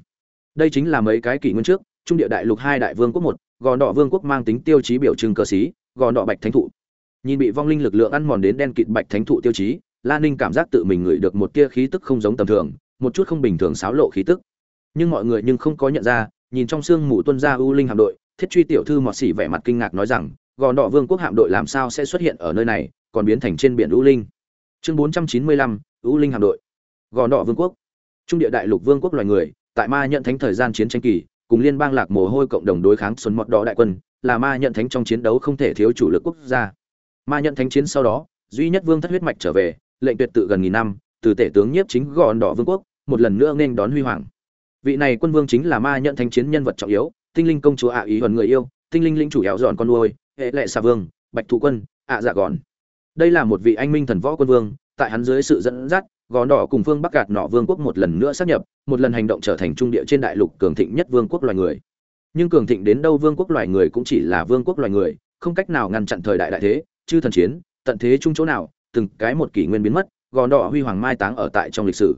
Đây chính là mấy cái kỷ nguyên trước, trung địa đại lục hai đại vương quốc một gò đỏ vương quốc mang tính tiêu chí biểu trưng cơ sĩ gò đỏ bạch thánh thụ. Nhìn bị vong linh lực lượng ăn mòn đến đen kịt bạch thánh thụ tiêu chí la ninh cảm giác tự mình ngửi được một tia khí tức không giống tầm thường, một chút không bình thường xáo lộ khí tức. Nhưng mọi người nhưng không có nhận ra, nhìn trong xương mù tuân ra U linh hạm đội, thiết truy tiểu thư mọt xỉ vẻ mặt kinh ngạc nói rằng, gò đỏ vương quốc hạm đội làm sao sẽ xuất hiện ở nơi này, còn biến thành trên biển U linh? Chương bốn trăm chín mươi lăm linh hạm đội. Gò đỏ vương quốc. Trung địa đại lục vương quốc loài người, tại ma nhận thánh thời gian chiến tranh kỳ, cùng liên bang lạc mồ hôi cộng đồng đối kháng xuân mọt đỏ đại quân, là ma nhận thánh trong chiến đấu không thể thiếu chủ lực quốc gia. Ma nhận thánh chiến sau đó, duy nhất vương thất huyết mạch trở về lệnh tuyệt tự gần nghìn năm, từ tể tướng nhiếp chính gọn đỏ vương quốc, một lần nữa nên đón huy hoàng. Vị này quân vương chính là ma nhận thánh chiến nhân vật trọng yếu, tinh linh công chúa ạ ý huần người yêu, tinh linh lĩnh chủ éo dọn con nuôi, hệ lệ xà vương, bạch thụ quân, ạ dạ gòn đây là một vị anh minh thần võ quân vương, tại hắn dưới sự dẫn dắt gòn đỏ cùng phương bắc gạt nọ vương quốc một lần nữa sắp nhập, một lần hành động trở thành trung địa trên đại lục cường thịnh nhất vương quốc loài người. Nhưng cường thịnh đến đâu vương quốc loài người cũng chỉ là vương quốc loài người, không cách nào ngăn chặn thời đại đại thế, chư thần chiến, tận thế chung chỗ nào từng cái một kỷ nguyên biến mất gòn đỏ huy hoàng mai táng ở tại trong lịch sử.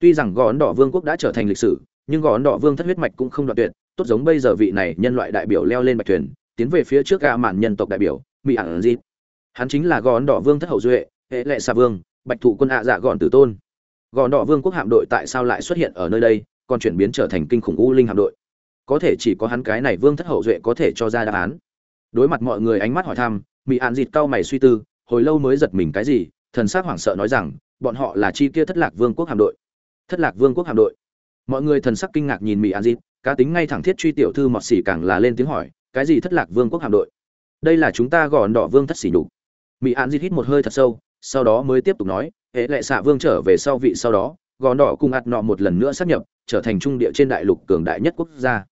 Tuy rằng gòn đỏ vương quốc đã trở thành lịch sử, nhưng gòn đỏ vương thất huyết mạch cũng không đoạn tuyệt, tốt giống bây giờ vị này nhân loại đại biểu leo lên bạch thuyền, tiến về phía trước gà mạn nhân tộc đại biểu mỹ ản dịp hắn chính là gòn đỏ vương thất hậu duệ, hệ lệ xà vương, bạch thụ quân ạ dạ gọn tử tôn. Gòn đỏ vương quốc hạm đội tại sao lại xuất hiện ở nơi đây, còn chuyển biến trở thành kinh khủng u linh hạm đội. Có thể chỉ có hắn cái này vương thất hậu duệ có thể cho ra đáp án. Đối mặt mọi người ánh mắt hỏi thăm mỹ ạn dịt cau mày suy tư hồi lâu mới giật mình cái gì thần s á c hoảng sợ nói rằng bọn họ là chi kia thất lạc vương quốc hạm đội. Thất lạc vương quốc hạm đội. Mọi người thần sắc kinh ngạc nhìn mỹ an Dịp, cá tính ngay thẳng thiết truy tiểu thư mọt xỉ càng là lên tiếng hỏi cái gì thất lạc vương quốc hạm đội? Đây là chúng ta gòn đỏ vương thất xỉ nhục. Mỹ an Dịp hít một hơi thật sâu sau đó mới tiếp tục nói hệ lệ xạ vương trở về sau vị sau đó gòn đỏ cùng ạt nọ một lần nữa sắp nhập trở thành trung địa trên đại lục cường đại nhất quốc gia.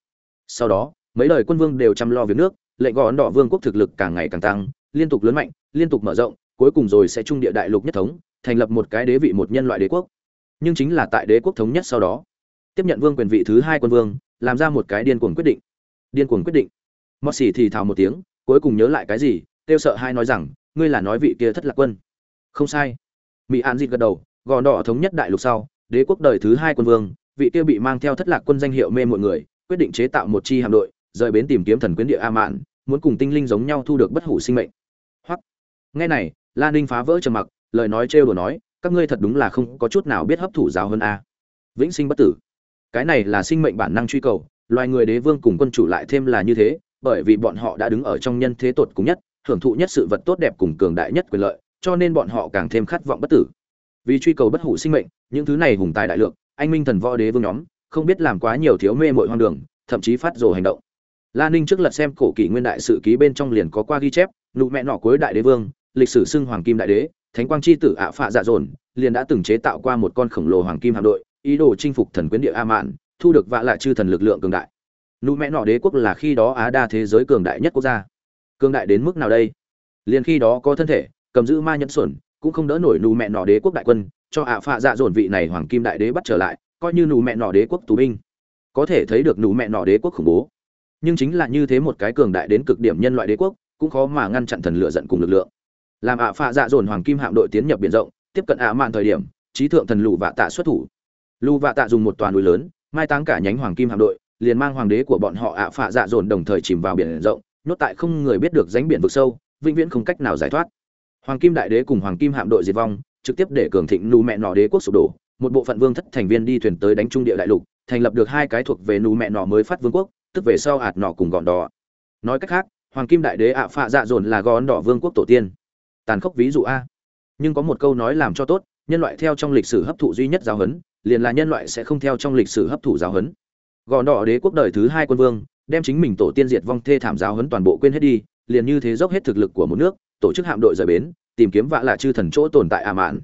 Sau đó mấy đời quân vương đều chăm lo việc nước lệnh gòn đỏ vương quốc thực lực càng ngày càng tăng liên tục lớn mạnh liên tục mở rộng, cuối cùng rồi sẽ trung địa đại lục nhất thống, thành lập một cái đế vị một nhân loại đế quốc. Nhưng chính là tại đế quốc thống nhất sau đó, tiếp nhận vương quyền vị thứ hai quân vương, làm ra một cái điên cuồng quyết định. Điên cuồng quyết định. Mọt xỉ thì thào một tiếng, cuối cùng nhớ lại cái gì tiêu sợ hai nói rằng, ngươi là nói vị kia thất lạc quân. Không sai. Mỹ an Dịch gật đầu, gò đỏ thống nhất đại lục sau, đế quốc đời thứ hai quân vương, vị kia bị mang theo thất lạc quân danh hiệu mê mọi người, quyết định chế tạo một chi hạm đội, rời bến tìm kiếm thần quyến địa a mạn, muốn cùng tinh linh giống nhau thu được bất hủ sinh mệnh nghe này lan ninh phá vỡ trầm mặc, lời nói trêu đùa nói, các ngươi thật đúng là không có chút nào biết hấp thụ giáo hơn a. Vĩnh sinh bất tử. Cái này là sinh mệnh bản năng truy cầu, loài người đế vương cùng quân chủ lại thêm là như thế, bởi vì bọn họ đã đứng ở trong nhân thế tột cùng nhất, hưởng thụ nhất sự vật tốt đẹp cùng cường đại nhất quyền lợi, cho nên bọn họ càng thêm khát vọng bất tử. Vì truy cầu bất hủ sinh mệnh, những thứ này hùng tài đại lượng, anh minh thần võ đế vương nhóm, không biết làm quá nhiều thiếu mê muội hoang đường, thậm chí phát rồ hành động. La ninh trước lật xem cổ kỷ nguyên đại sự ký bên trong liền có qua ghi chép, nụ mẹ nọ cuối đại đế vương lịch sử xưng hoàng kim đại đế, thánh quang chi tử ạ phạ dạ dồn liền đã từng chế tạo qua một con khổng lồ hoàng kim hạm đội, ý đồ chinh phục thần quyến địa a mạn, thu được vạ lại chư thần lực lượng cường đại. Nụ mẹ nọ đế quốc là khi đó á đa thế giới cường đại nhất quốc gia. Cường đại đến mức nào đây? Liền khi đó có thân thể, cầm giữ ma nhẫn xuẩn, cũng không đỡ nổi nụ mẹ nọ đế quốc đại quân, cho ạ phạ dạ dồn vị này hoàng kim đại đế bắt trở lại, coi như nụ mẹ nọ đế quốc tù binh. Có thể thấy được nụ mẹ nọ đế quốc khủng bố. Nhưng chính là như thế một cái cường đại đến cực điểm nhân loại đế quốc, cũng khó mà ngăn chặn thần lựa giận cùng lực lượng làm ạ phạ dạ dồn hoàng kim hạm đội tiến nhập biển rộng, tiếp cận ạ mạn thời điểm, trí thượng thần lù vạ tạ xuất thủ. Lù vạ tạ dùng một toàn núi lớn, mai táng cả nhánh hoàng kim hạm đội, liền mang hoàng đế của bọn họ ạ phạ dạ dồn đồng thời chìm vào biển rộng, nhốt tại không người biết được ránh biển vực sâu, vĩnh viễn không cách nào giải thoát. Hoàng kim đại đế cùng hoàng kim hạm đội diệt vong, trực tiếp để cường thịnh nù mẹ nọ đế quốc sụp đổ, một bộ phận vương thất thành viên đi thuyền tới đánh trung địa đại lục, thành lập được hai cái thuộc về nù mẹ nọ mới phát vương quốc, tức về sau ạt nọ cùng gọn đỏ. Nói cách khác, hoàng kim đại đế ạ phạ dạ dồn là gòn đỏ vương quốc tổ tiên tàn khốc ví dụ a. Nhưng có một câu nói làm cho tốt, nhân loại theo trong lịch sử hấp thụ duy nhất giáo huấn, liền là nhân loại sẽ không theo trong lịch sử hấp thụ giáo huấn. Gò đỏ đế quốc đời thứ hai quân vương, đem chính mình tổ tiên diệt vong thê thảm giáo huấn toàn bộ quên hết đi, liền như thế dốc hết thực lực của một nước, tổ chức hạm đội rời bến, tìm kiếm vạ lạ chư thần chỗ tồn tại ả mạn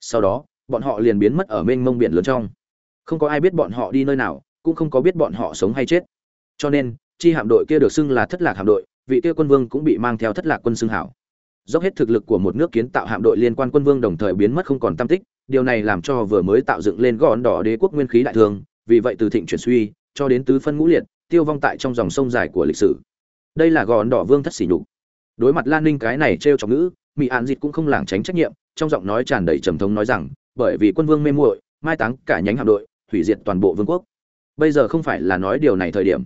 sau đó, bọn họ liền biến mất ở mênh mông biển lớn trong. Không có ai biết bọn họ đi nơi nào, cũng không có biết bọn họ sống hay chết. Cho nên, chi hạm đội kia được xưng là thất lạc hạm đội, vị kia quân vương cũng bị mang theo thất lạc quân xưng hảo dốc hết thực lực của một nước kiến tạo hạm đội liên quan quân vương đồng thời biến mất không còn tam tích, điều này làm cho vừa mới tạo dựng lên gòn đỏ đế quốc nguyên khí đại thương, vì vậy từ thịnh chuyển suy, cho đến tứ phân ngũ liệt, tiêu vong tại trong dòng sông dài của lịch sử. Đây là gòn đỏ vương thất sỉ nhục. Đối mặt lan ninh cái này t r e o trọng ngữ mỹ an dịt cũng không lảng tránh trách nhiệm, trong giọng nói tràn đầy trầm thống nói rằng, bởi vì quân vương mê muội, mai táng cả nhánh hạm đội, hủy diệt toàn bộ vương quốc. Bây giờ không phải là nói điều này thời điểm.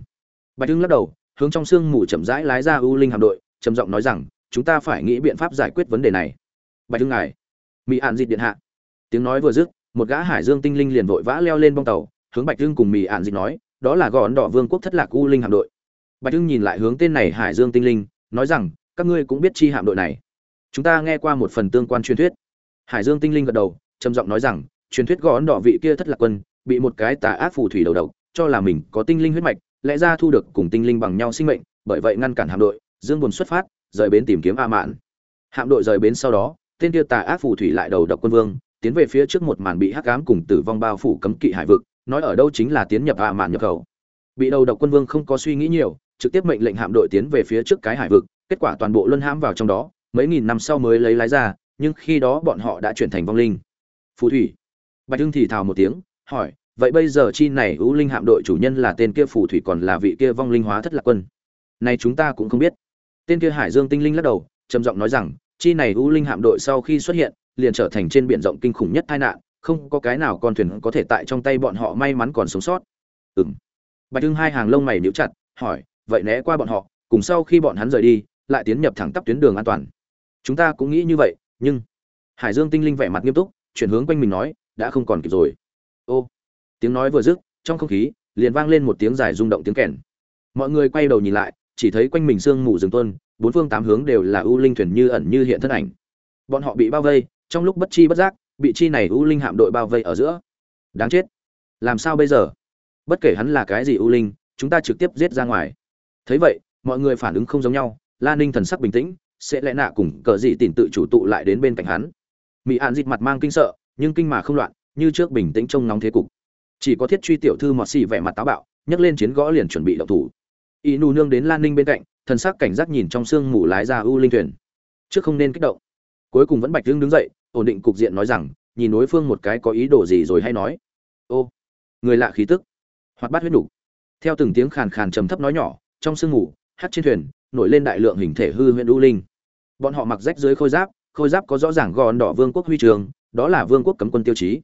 Bạch hưng lắc đầu, hướng trong sương mù chậm rãi lái ra ưu linh hạm đội, trầm giọng nói rằng chúng ta phải nghĩ biện pháp giải quyết vấn đề này. Bạch hưng ngài mỹ ạn dịt điện hạ. Tiếng nói vừa dứt, một gã hải dương tinh linh liền vội vã leo lên bong tàu, hướng bạch hưng cùng mỹ ạn dịt nói, đó là gòn đỏ vương quốc thất lạc u linh hạm đội. Bạch hưng nhìn lại hướng tên này hải dương tinh linh, nói rằng, các ngươi cũng biết chi hạm đội này. Chúng ta nghe qua một phần tương quan truyền thuyết. Hải dương tinh linh gật đầu, trầm giọng nói rằng, truyền thuyết gòn đỏ vị kia thất lạc quân, bị một cái tà ác phù thủy đầu độc, cho là mình có tinh linh huyết mạch, lẽ ra thu được cùng tinh linh bằng nhau sinh mệnh, bởi vậy ngăn cản hạm đội, dương buồn xuất phát rời bến tìm kiếm a mạn. Hạm đội rời bến sau đó, tên kia tà ác phù thủy lại đầu độc quân vương, tiến về phía trước một màn bị hắc ám cùng tử vong bao phủ cấm kỵ hải vực, nói ở đâu chính là tiến nhập a mạn nhập khẩu. Bị đầu độc quân vương không có suy nghĩ nhiều, trực tiếp mệnh lệnh hạm đội tiến về phía trước cái hải vực, kết quả toàn bộ luân hãm vào trong đó, mấy nghìn năm sau mới lấy lái ra, nhưng khi đó bọn họ đã chuyển thành vong linh. Phù thủy. Bạch hưng thì thào một tiếng, hỏi, vậy bây giờ chi này ưu linh hạm đội chủ nhân là tên kia phù thủy còn là vị kia vong linh hóa thất lạc quân? Này chúng ta cũng không biết tên kia hải dương tinh linh lắc đầu, trầm giọng nói rằng, chi này u linh hạm đội sau khi xuất hiện, liền trở thành trên biển rộng kinh khủng nhất tai nạn, không có cái nào con thuyền có thể tại trong tay bọn họ may mắn còn sống sót. Ừ m bạch hưng hai hàng lông mày níu chặt, hỏi, vậy né qua bọn họ, cùng sau khi bọn hắn rời đi, lại tiến nhập thẳng tắp tuyến đường an toàn? Chúng ta cũng nghĩ như vậy, nhưng hải dương tinh linh vẻ mặt nghiêm túc, chuyển hướng quanh mình nói, đã không còn kịp rồi. Ô. Tiếng nói vừa dứt, trong không khí, liền vang lên một tiếng dài rung động tiếng kèn. Mọi người quay đầu nhìn lại chỉ thấy quanh mình sương mù rừng tuân bốn phương tám hướng đều là ưu linh thuyền như ẩn như hiện thân ảnh. Bọn họ bị bao vây, trong lúc bất chi bất giác, bị chi này ưu linh hạm đội bao vây ở giữa. Đáng chết. Làm sao bây giờ? Bất kể hắn là cái gì ưu linh, chúng ta trực tiếp giết ra ngoài. Thấy vậy, mọi người phản ứng không giống nhau, la ninh thần sắc bình tĩnh, sẽ lẽ nạ cùng cờ dị tìm tự chủ tụ lại đến bên cạnh hắn. Mỹ an dịt mặt mang kinh sợ, nhưng kinh mà không loạn, như trước bình tĩnh trông nóng thế cục. Chỉ có thiết truy tiểu thư mọt xì vẻ mặt táo bạo, nhấc lên chiến gõ liền chuẩn bị động thủ y nù nương đến lan ninh bên cạnh, thần sắc cảnh giác nhìn trong sương mù lái ra U linh thuyền. Trước không nên kích động. Cuối cùng vẫn bạch dương đứng dậy, ổn định cục diện nói rằng, nhìn đối phương một cái có ý đồ gì rồi hay nói. Ô, người lạ khí tức. Hoạt bát huyết đủ. theo từng tiếng khàn khàn trầm thấp nói nhỏ, trong sương mù, hát trên thuyền, nổi lên đại lượng hình thể hư huyện U linh. Bọn họ mặc rách dưới khôi giáp khôi giáp có rõ ràng gòn đỏ vương quốc huy trường, đó là vương quốc cấm quân tiêu chí.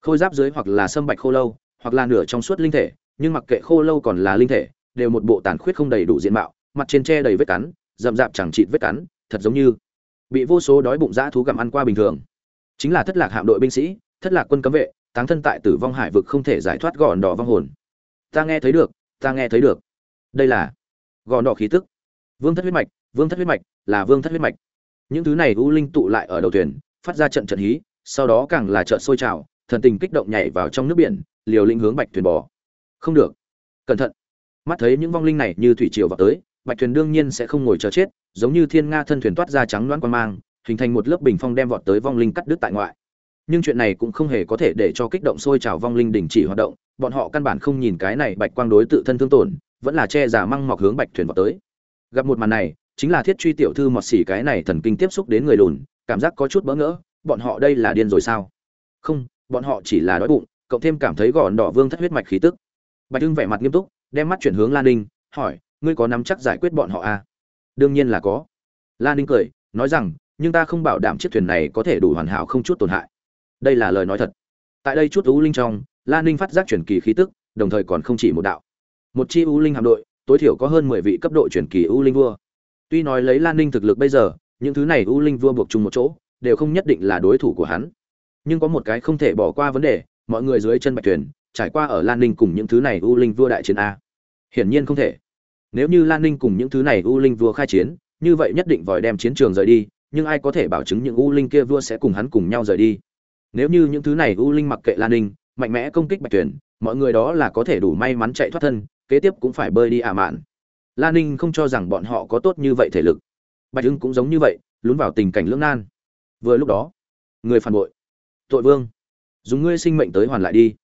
Khôi giáp dưới hoặc là sâm bạch khô lâu, hoặc là nửa trong suốt linh thể, nhưng mặc kệ khô lâu còn là linh thể đều một bộ tàn khuyết không đầy đủ diện mạo, mặt trên tre đầy vết cắn, rậm rạp chẳng chịt vết cắn, thật giống như bị vô số đói bụng dã thú gặm ăn qua bình thường. Chính là thất lạc hạm đội binh sĩ, thất lạc quân cấm vệ, táng thân tại tử vong hải vực không thể giải thoát gòn đỏ vong hồn. Ta nghe thấy được, ta nghe thấy được. Đây là gòn đỏ khí tức. Vương thất huyết mạch, vương thất huyết mạch, là vương thất huyết mạch. Những thứ này u linh tụ lại ở đầu thuyền, phát ra trận trận hí, sau đó càng là trận sôi trào, thần tình kích động nhảy vào trong nước biển, liều lĩnh hướng bạch thuyền bò. Không được. Cẩn thận mắt thấy những vong linh này như thủy triều vào tới, bạch thuyền đương nhiên sẽ không ngồi chờ chết, giống như thiên nga thân thuyền toát ra trắng loãng quan mang, hình thành một lớp bình phong đem vọt tới vong linh cắt đứt tại ngoại. Nhưng chuyện này cũng không hề có thể để cho kích động sôi trào vong linh đình chỉ hoạt động, bọn họ căn bản không nhìn cái này bạch quang đối tự thân thương tổn, vẫn là che giả măng mọc hướng bạch thuyền vào tới. Gặp một màn này, chính là thiết truy tiểu thư mọt xỉ cái này thần kinh tiếp xúc đến người lùn, cảm giác có chút bỡ ngỡ, bọn họ đây là điên rồi sao? Không, bọn họ chỉ là đói bụng, cộng thêm cảm thấy gòn đỏ vương thất huyết mạch khí tức. Bạch hưng vẻ mặt nghiêm túc đem mắt chuyển hướng lan ninh, hỏi, ngươi có nắm chắc giải quyết bọn họ à? đương nhiên là có. Lan ninh cười, nói rằng, nhưng ta không bảo đảm chiếc thuyền này có thể đủ hoàn hảo không chút tổn hại. Đây là lời nói thật. Tại đây chút u linh trong lan ninh phát giác chuyển kỳ khí tức, đồng thời còn không chỉ một đạo. Một chi u linh hạm đội, tối thiểu có hơn mười vị cấp độ chuyển kỳ u linh vua. Tuy nói lấy lan ninh thực lực bây giờ, những thứ này u linh vua buộc chung một chỗ, đều không nhất định là đối thủ của hắn. Nhưng có một cái không thể bỏ qua vấn đề mọi người dưới chân bạch thuyền, trải qua ở lan ninh cùng những thứ này u linh vua đại chiến a. Hiển nhiên không thể. Nếu như lan ninh cùng những thứ này u linh vua khai chiến, như vậy nhất định vòi đem chiến trường rời đi, nhưng ai có thể bảo chứng những u linh kia vua sẽ cùng hắn cùng nhau rời đi? Nếu như những thứ này u linh mặc kệ lan ninh, mạnh mẽ công kích bạch thuyền, mọi người đó là có thể đủ may mắn chạy thoát thân, kế tiếp cũng phải bơi đi ả mạn. Lan ninh không cho rằng bọn họ có tốt như vậy thể lực. Bạch hưng cũng giống như vậy, lún vào tình cảnh lưỡng nan. Vừa lúc đó, người phản bội. Tội vương dùng ngươi sinh mệnh tới hoàn lại đi.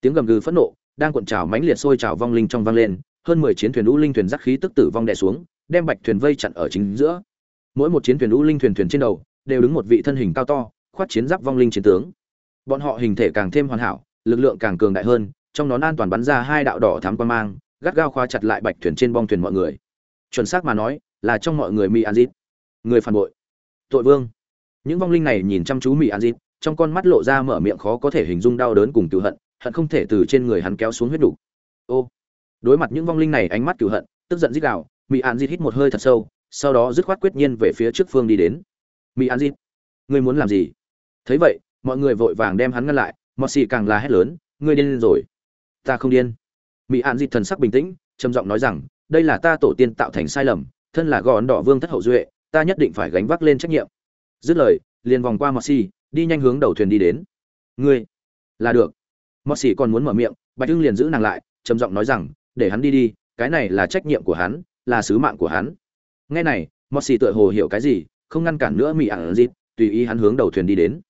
Tiếng gầm gừ phẫn nộ đang cuộn trào mãnh liệt sôi trào vong linh trong vang lên, hơn mười chiến thuyền u linh thuyền giác khí tức tử vong đè xuống, đem bạch thuyền vây chặn ở chính giữa. Mỗi một chiến thuyền u linh thuyền thuyền trên đầu đều đứng một vị thân hình cao to khoát chiến giáp vong linh chiến tướng. Bọn họ hình thể càng thêm hoàn hảo, lực lượng càng cường đại hơn, trong nón an toàn bắn ra hai đạo đỏ thám quan mang, gắt gao khóa chặt lại bạch thuyền trên bong thuyền mọi người. Chuẩn xác mà nói, là trong mọi người mỹ an dít người phản bội. Tội vương. Những vong linh này nhìn chăm chú mỹ an dít trong con mắt lộ ra mở miệng khó có thể hình dung đau đớn cùng cựu hận hận không thể từ trên người hắn kéo xuống huyết đủ ô, đối mặt những vong linh này ánh mắt cựu hận, tức giận rít gào mỹ an dít hít một hơi thật sâu, sau đó dứt khoát quyết nhiên về phía trước phương đi đến. Mỹ an dít, ngươi muốn làm gì? Thấy vậy, mọi người vội vàng đem hắn ngăn lại mọi xì càng là hét lớn, ngươi điên rồi. Ta không điên. Mỹ an dít thần sắc bình tĩnh, trầm giọng nói rằng, đây là ta tổ tiên tạo thành sai lầm, thân là gòn đỏ vương thất hậu duệ, ta nhất định phải gánh vác lên trách nhiệm. Dứt lời, liền vòng qua mọi xì đi nhanh hướng đầu thuyền đi đến. Ngươi, là được. Mọt xì còn muốn mở miệng, bạch hưng liền giữ nàng lại, trầm giọng nói rằng, để hắn đi đi, cái này là trách nhiệm của hắn, là sứ mạng của hắn. Nghe này, mọt xì tựa hồ hiểu cái gì, không ngăn cản nữa mỹ ạn dịt, tùy ý hắn hướng đầu thuyền đi đến.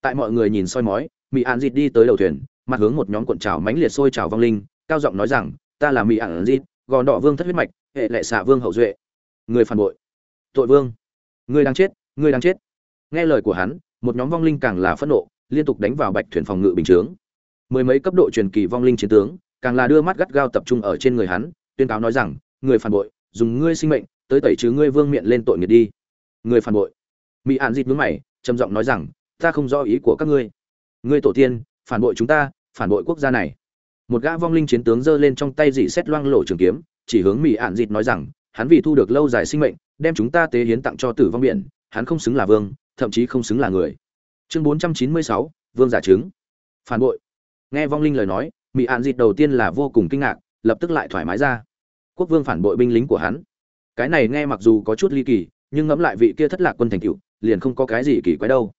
Tại mọi người nhìn soi mói mỹ ạn dịt đi tới đầu thuyền, mặt hướng một nhóm cuộn trào mãnh liệt sôi trào vong linh, cao giọng nói rằng, ta là mỹ ạn dịt, gò đỏ vương thất huyết mạch, hệ lệ xạ vương hậu duệ. Người phản bội. Tội vương người đang chết người đang chết. Nghe lời của hắn một nhóm vong linh càng là phẫn nộ, liên tục đánh vào bạch thuyền phòng ngự bình chướng. Mười mấy cấp độ truyền kỳ vong linh chiến tướng, càng là đưa mắt gắt gao tập trung ở trên người hắn, tuyên cáo nói rằng, người phản bội, dùng ngươi sinh mệnh, tới tẩy trừ ngươi vương miện lên tội nghiệt đi. Người phản bội. Mỹ an dịt mướn mày, trầm giọng nói rằng, ta không rõ ý của các ngươi. Ngươi tổ tiên, phản bội chúng ta, phản bội quốc gia này. Một gã vong linh chiến tướng giơ lên trong tay dị xét loang lổ trường kiếm, chỉ hướng mỹ ạn dịt nói rằng, hắn vì thu được lâu dài sinh mệnh, đem chúng ta tế hiến tặng cho tử vong biển, hắn không xứng là vương thậm chí không xứng là người. Chương bốn trăm chín mươi sáu, vương giả chứng phản bội. Nghe vong linh lời nói mỹ ạn dịt đầu tiên là vô cùng kinh ngạc, lập tức lại thoải mái ra. Quốc vương phản bội binh lính của hắn. Cái này nghe mặc dù có chút ly kỳ, nhưng ngẫm lại vị kia thất lạc quân thành cựu liền không có cái gì kỳ quái đâu.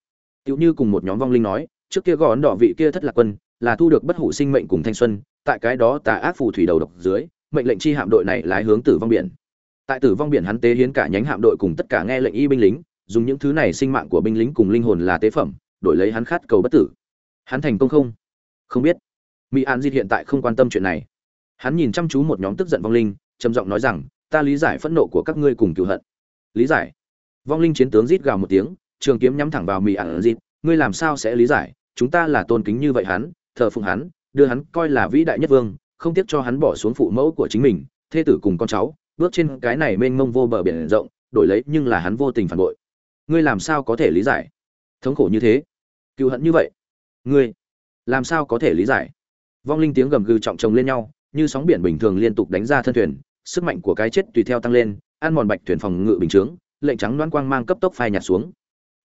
Tựu như cùng một nhóm vong linh nói, trước kia gõ đỏ vị kia thất lạc quân là thu được bất hủ sinh mệnh cùng thanh xuân, tại cái đó tà ác phù thủy đầu độc dưới, mệnh lệnh chi hạm đội này lái hướng tử vong biển. Tại tử vong biển hắn tế hiến cả nhánh hạm đội cùng tất cả nghe lệnh y binh lính dùng những thứ này sinh mạng của binh lính cùng linh hồn là tế phẩm đổi lấy hắn khát cầu bất tử. Hắn thành công không? Không biết. Mỹ an diệt hiện tại không quan tâm chuyện này. Hắn nhìn chăm chú một nhóm tức giận vong linh trầm giọng nói rằng ta lý giải phẫn nộ của các ngươi cùng cựu hận. Lý giải? Vong linh chiến tướng rít gào một tiếng trường kiếm nhắm thẳng vào mỹ an di, ngươi làm sao sẽ lý giải? Chúng ta là tôn kính như vậy hắn thờ phụng hắn đưa hắn coi là vĩ đại nhất vương không tiếc cho hắn bỏ xuống phụ mẫu của chính mình thê tử cùng con cháu bước trên cái này mênh mông vô bờ biển rộng đổi lấy nhưng là hắn vô tình phản bội ngươi làm sao có thể lý giải? Thống khổ như thế? Cựu hận như vậy? Ngươi, làm sao có thể lý giải? Vong linh tiếng gầm gừ trọng chồng lên nhau, như sóng biển bình thường liên tục đánh ra thân thuyền, sức mạnh của cái chết tùy theo tăng lên, ăn mòn bạch thuyền phòng ngự bình chướng, lệnh trắng đoán quang mang cấp tốc phai nhạt xuống.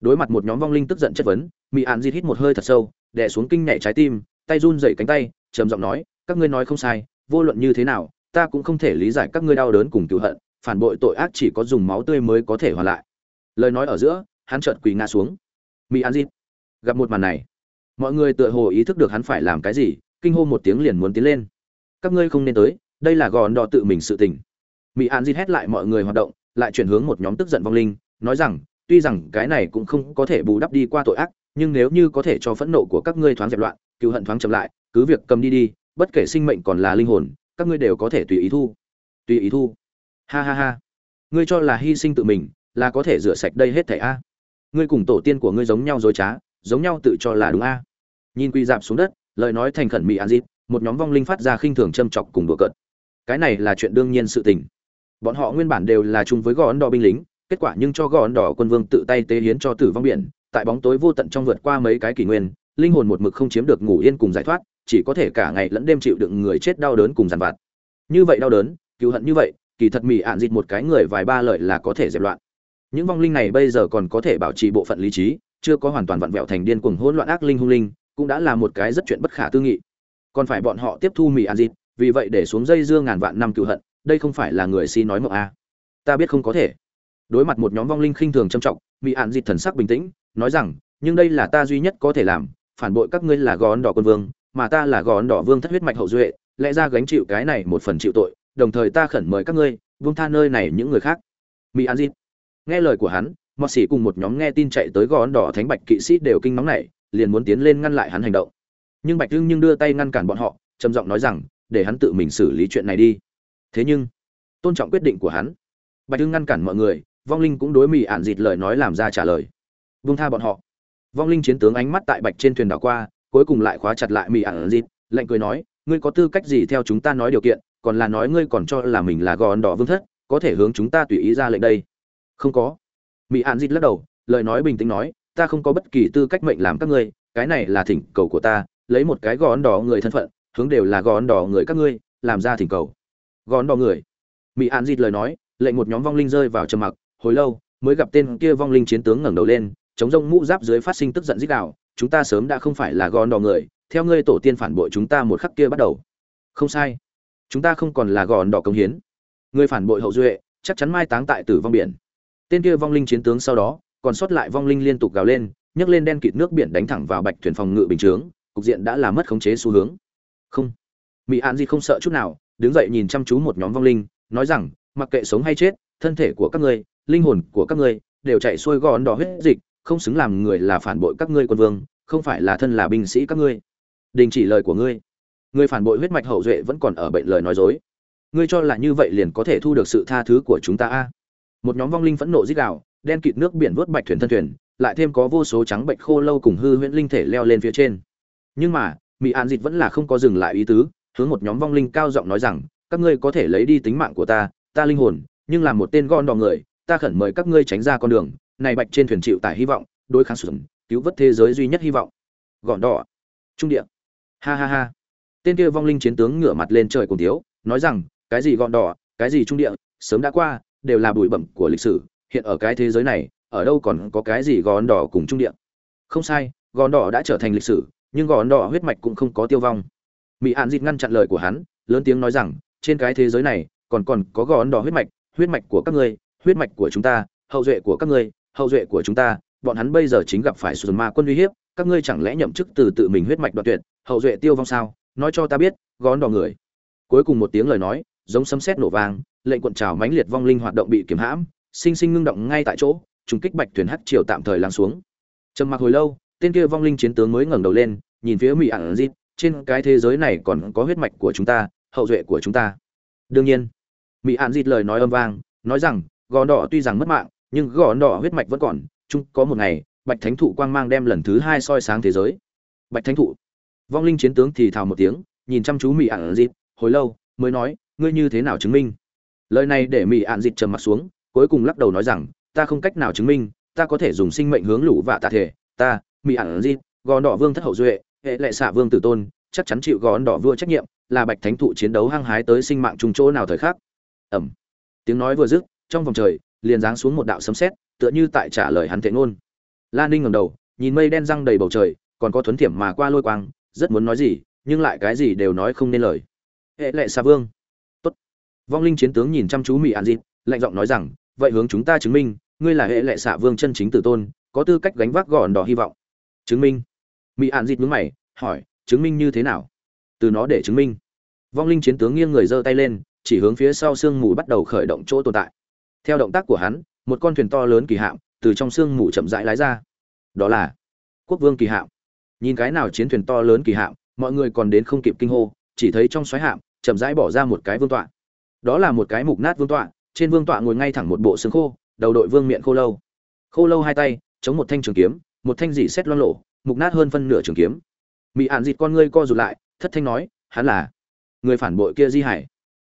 Đối mặt một nhóm vong linh tức giận chất vấn mỹ ạn di hít một hơi thật sâu, đè xuống kinh nhảy trái tim, tay run dậy cánh tay, trầm giọng nói, các ngươi nói không sai, vô luận như thế nào, ta cũng không thể lý giải các ngươi đau đớn cùng cựu hận, phản bội tội ác chỉ có dùng máu tươi mới có thể hoàn lại lời nói ở giữa, hắn chợt quỳ ngã xuống. Mỹ an dịp gặp một màn này, mọi người tựa hồ ý thức được hắn phải làm cái gì, kinh hô một tiếng liền muốn tiến lên. Các ngươi không nên tới, đây là gòn đò tự mình sự tình. Mỹ an dịp hét lại mọi người hoạt động, lại chuyển hướng một nhóm tức giận vong linh, nói rằng, tuy rằng cái này cũng không có thể bù đắp đi qua tội ác, nhưng nếu như có thể cho phẫn nộ của các ngươi thoáng dẹp loạn cựu hận thoáng chậm lại, cứ việc cầm đi đi, bất kể sinh mệnh còn là linh hồn, các ngươi đều có thể tùy ý thu. Tùy ý thu. Ha ha ha. Ngươi cho là hy sinh tự mình là có thể rửa sạch đây hết thảy a. Ngươi cùng tổ tiên của ngươi giống nhau dối trá, giống nhau tự cho là đúng a. Nhìn quy dạp xuống đất, lời nói thành khẩn mị an dịp, một nhóm vong linh phát ra khinh thường châm chọc cùng đùa cợt. Cái này là chuyện đương nhiên sự tình. Bọn họ nguyên bản đều là chung với gò ấn đỏ binh lính, kết quả nhưng cho gò ấn đỏ quân vương tự tay tế hiến cho tử vong biển, tại bóng tối vô tận trong vượt qua mấy cái kỷ nguyên, linh hồn một mực không chiếm được ngủ yên cùng giải thoát, chỉ có thể cả ngày lẫn đêm chịu đựng người chết đau đớn cùng giàn vặt. Như vậy đau đớn, cứu hận như vậy, kỳ thật mỹ ạn dịch một cái người vài ba lợi là có thể dẹp loạn những vong linh này bây giờ còn có thể bảo trì bộ phận lý trí, chưa có hoàn toàn vặn vẹo thành điên cuồng hỗn loạn ác linh hung linh, cũng đã là một cái rất chuyện bất khả tư nghị còn phải bọn họ tiếp thu mì ăn dịt vì vậy để xuống dây dưa ngàn vạn năm cựu hận, đây không phải là người si nói mộng a à. ta biết không có thể đối mặt một nhóm vong linh khinh thường trầm trọng, mì ăn dịt thần sắc bình tĩnh, nói rằng, nhưng đây là ta duy nhất có thể làm, phản bội các ngươi là gòn đỏ quân vương, mà ta là gòn đỏ vương thất huyết mạch hậu duệ, lẽ ra gánh chịu cái này một phần chịu tội, đồng thời ta khẩn mời các ngươi vương tha nơi này những người khác mỹ an Dịt nghe lời của hắn, mọt xỉ cùng một nhóm nghe tin chạy tới gón đỏ thánh bạch kỵ sĩ đều kinh nóng này liền muốn tiến lên ngăn lại hắn hành động. Nhưng bạch hưng nhưng đưa tay ngăn cản bọn họ, trầm giọng nói rằng, để hắn tự mình xử lý chuyện này đi. Thế nhưng, tôn trọng quyết định của hắn. Bạch hưng ngăn cản mọi người, vong linh cũng đối mị ạn dịt lời nói làm ra trả lời. Vung tha bọn họ. Vong linh chiến tướng ánh mắt tại bạch trên thuyền đảo qua, cuối cùng lại khóa chặt lại mị ạn dịt, lạnh cười nói, ngươi có tư cách gì theo chúng ta nói điều kiện, còn là nói ngươi còn cho là mình là gòn đỏ vương thất, có thể hướng chúng ta tùy ý ra lệnh đây không có. Mỹ an dịt lắc đầu, lời nói bình tĩnh nói, ta không có bất kỳ tư cách mệnh làm các ngươi, cái này là thỉnh cầu của ta, lấy một cái gón đỏ người thân phận, hướng đều là gón đỏ người các ngươi, làm ra thỉnh cầu. Gón đỏ người? Mỹ an dịt lời nói, lệnh một nhóm vong linh rơi vào trầm mặc, hồi lâu, mới gặp tên kia vong linh chiến tướng ngẩng đầu lên, chống rông mũ giáp dưới phát sinh tức giận dích đạo, chúng ta sớm đã không phải là gón đỏ người, theo ngươi tổ tiên phản bội chúng ta một khắc kia bắt đầu. Không sai. Chúng ta không còn là gòn đỏ công hiến. Người phản bội hậu duệ, chắc chắn mai táng tại tử vong biển tên kia vong linh chiến tướng sau đó, còn sót lại vong linh liên tục gào lên, nhấc lên đen kịt nước biển đánh thẳng vào bạch thuyền phòng ngự bình chướng, cục diện đã làm mất khống chế xu hướng. Không. Mỹ an di không sợ chút nào, đứng dậy nhìn chăm chú một nhóm vong linh, nói rằng, mặc kệ sống hay chết, thân thể của các ngươi, linh hồn của các ngươi, đều chạy xuôi gòn đỏ huyết dịch, không xứng làm người là phản bội các ngươi quân vương, không phải là thân là binh sĩ các ngươi. Đình chỉ lời của ngươi. Người phản bội huyết mạch hậu duệ vẫn còn ở bệnh lời nói dối. Ngươi cho là như vậy liền có thể thu được sự tha thứ của chúng ta a? Một nhóm vong linh phẫn nộ rít gào, đen kịt nước biển vớt bạch thuyền thân thuyền, lại thêm có vô số trắng bệnh khô lâu cùng hư huyễn linh thể leo lên phía trên. Nhưng mà mỹ an dịch vẫn là không có dừng lại ý tứ, hướng một nhóm vong linh cao giọng nói rằng, các ngươi có thể lấy đi tính mạng của ta ta linh hồn, nhưng là một tên gon đỏ người, ta khẩn mời các ngươi tránh ra con đường, này bạch trên thuyền chịu tải hy vọng, đối kháng sụn cứu vớt thế giới duy nhất hy vọng. Gọn đỏ, trung địa. Ha ha ha. Tên kia vong linh chiến tướng ngửa mặt lên trời cùng thiếu nói rằng, cái gì gọn đỏ, cái gì trung địa, sớm đã qua đều là bụi bẩm của lịch sử, hiện ở cái thế giới này, ở đâu còn có cái gì gòn đỏ cùng trung địa. Không sai gòn đỏ đã trở thành lịch sử, nhưng gòn đỏ huyết mạch cũng không có tiêu vong. Mỹ an dịt ngăn chặn lời của hắn, lớn tiếng nói rằng, trên cái thế giới này, còn còn có gòn đỏ huyết mạch huyết mạch của các ngươi, huyết mạch của chúng ta, hậu duệ của các ngươi, hậu duệ của chúng ta, bọn hắn bây giờ chính gặp phải sùn ma quân uy hiếp, các ngươi chẳng lẽ nhậm chức từ tự mình huyết mạch đoạn tuyệt, hậu duệ tiêu vong sao? Nói cho ta biết gón đỏ người. Cuối cùng một tiếng lời nói, giống sấm sét nổ vang lệnh cuộn trào mãnh liệt vong linh hoạt động bị kiểm hãm, sinh sinh ngưng động ngay tại chỗ, trùng kích bạch thuyền hắc triều tạm thời lắng xuống. Trầm mặc hồi lâu, tên kia vong linh chiến tướng mới ngẩng đầu lên, nhìn phía Mị Ảnh dịp, trên cái thế giới này còn có huyết mạch của chúng ta, hậu duệ của chúng ta. Đương nhiên Mị Ảnh dịp lời nói âm vang, nói rằng, gò đỏ tuy rằng mất mạng, nhưng gò đỏ huyết mạch vẫn còn, chung có một ngày, bạch thánh thụ quang mang đem lần thứ hai soi sáng thế giới. Bạch thánh thụ. Vong linh chiến tướng thì thào một tiếng, nhìn chăm chú Mị Ảnh dịp, hồi lâu, mới nói, ngươi như thế nào chứng minh? Lời này để mỹ ạn dịt trầm mặt xuống, cuối cùng lắc đầu nói rằng, ta không cách nào chứng minh, ta có thể dùng sinh mệnh hướng lũ vạ tạ thể. Ta mỹ ạn dịt gò đỏ vương thất hậu duệ, hệ lệ xạ vương tử tôn, chắc chắn chịu gò đỏ vua trách nhiệm, là bạch thánh thụ chiến đấu hăng hái tới sinh mạng trùng chỗ nào thời khắc. Ẩm tiếng nói vừa dứt, trong vòng trời, liền giáng xuống một đạo sấm sét, tựa như tại trả lời hắn thệ ngôn. Lan ninh ngẩng đầu, nhìn mây đen răng đầy bầu trời, còn có thuấn thiểm mà qua lôi quang, rất muốn nói gì, nhưng lại cái gì đều nói không nên lời. Hệ lệ xà vương vong linh chiến tướng nhìn chăm chú mỹ an dịp lạnh giọng nói rằng, vậy hướng chúng ta chứng minh, ngươi là hệ lệ xạ vương chân chính tử tôn, có tư cách gánh vác gòn đỏ hy vọng. Chứng minh? Mỹ an dịp mướn mày, hỏi, chứng minh như thế nào? Từ nó để chứng minh. Vong linh chiến tướng nghiêng người giơ tay lên, chỉ hướng phía sau sương mù bắt đầu khởi động chỗ tồn tại. Theo động tác của hắn, một con thuyền to lớn kỳ hạm từ trong sương mù chậm rãi lái ra. Đó là quốc vương kỳ hạm. Nhìn cái nào chiến thuyền to lớn kỳ hạm, mọi người còn đến không kịp kinh hô, chỉ thấy trong xoáy hạm chậm rãi bỏ ra một cái vương tọa đó là một cái mục nát vương tọa, trên vương tọa ngồi ngay thẳng một bộ xương khô, đầu đội vương miệng khô lâu. Khô lâu hai tay, chống một thanh trường kiếm, một thanh dị xét loan lộ, mục nát hơn phân nửa trường kiếm. Mị ạn dịt con ngươi co rụt lại, thất thanh nói, hắn là người phản bội kia di hải.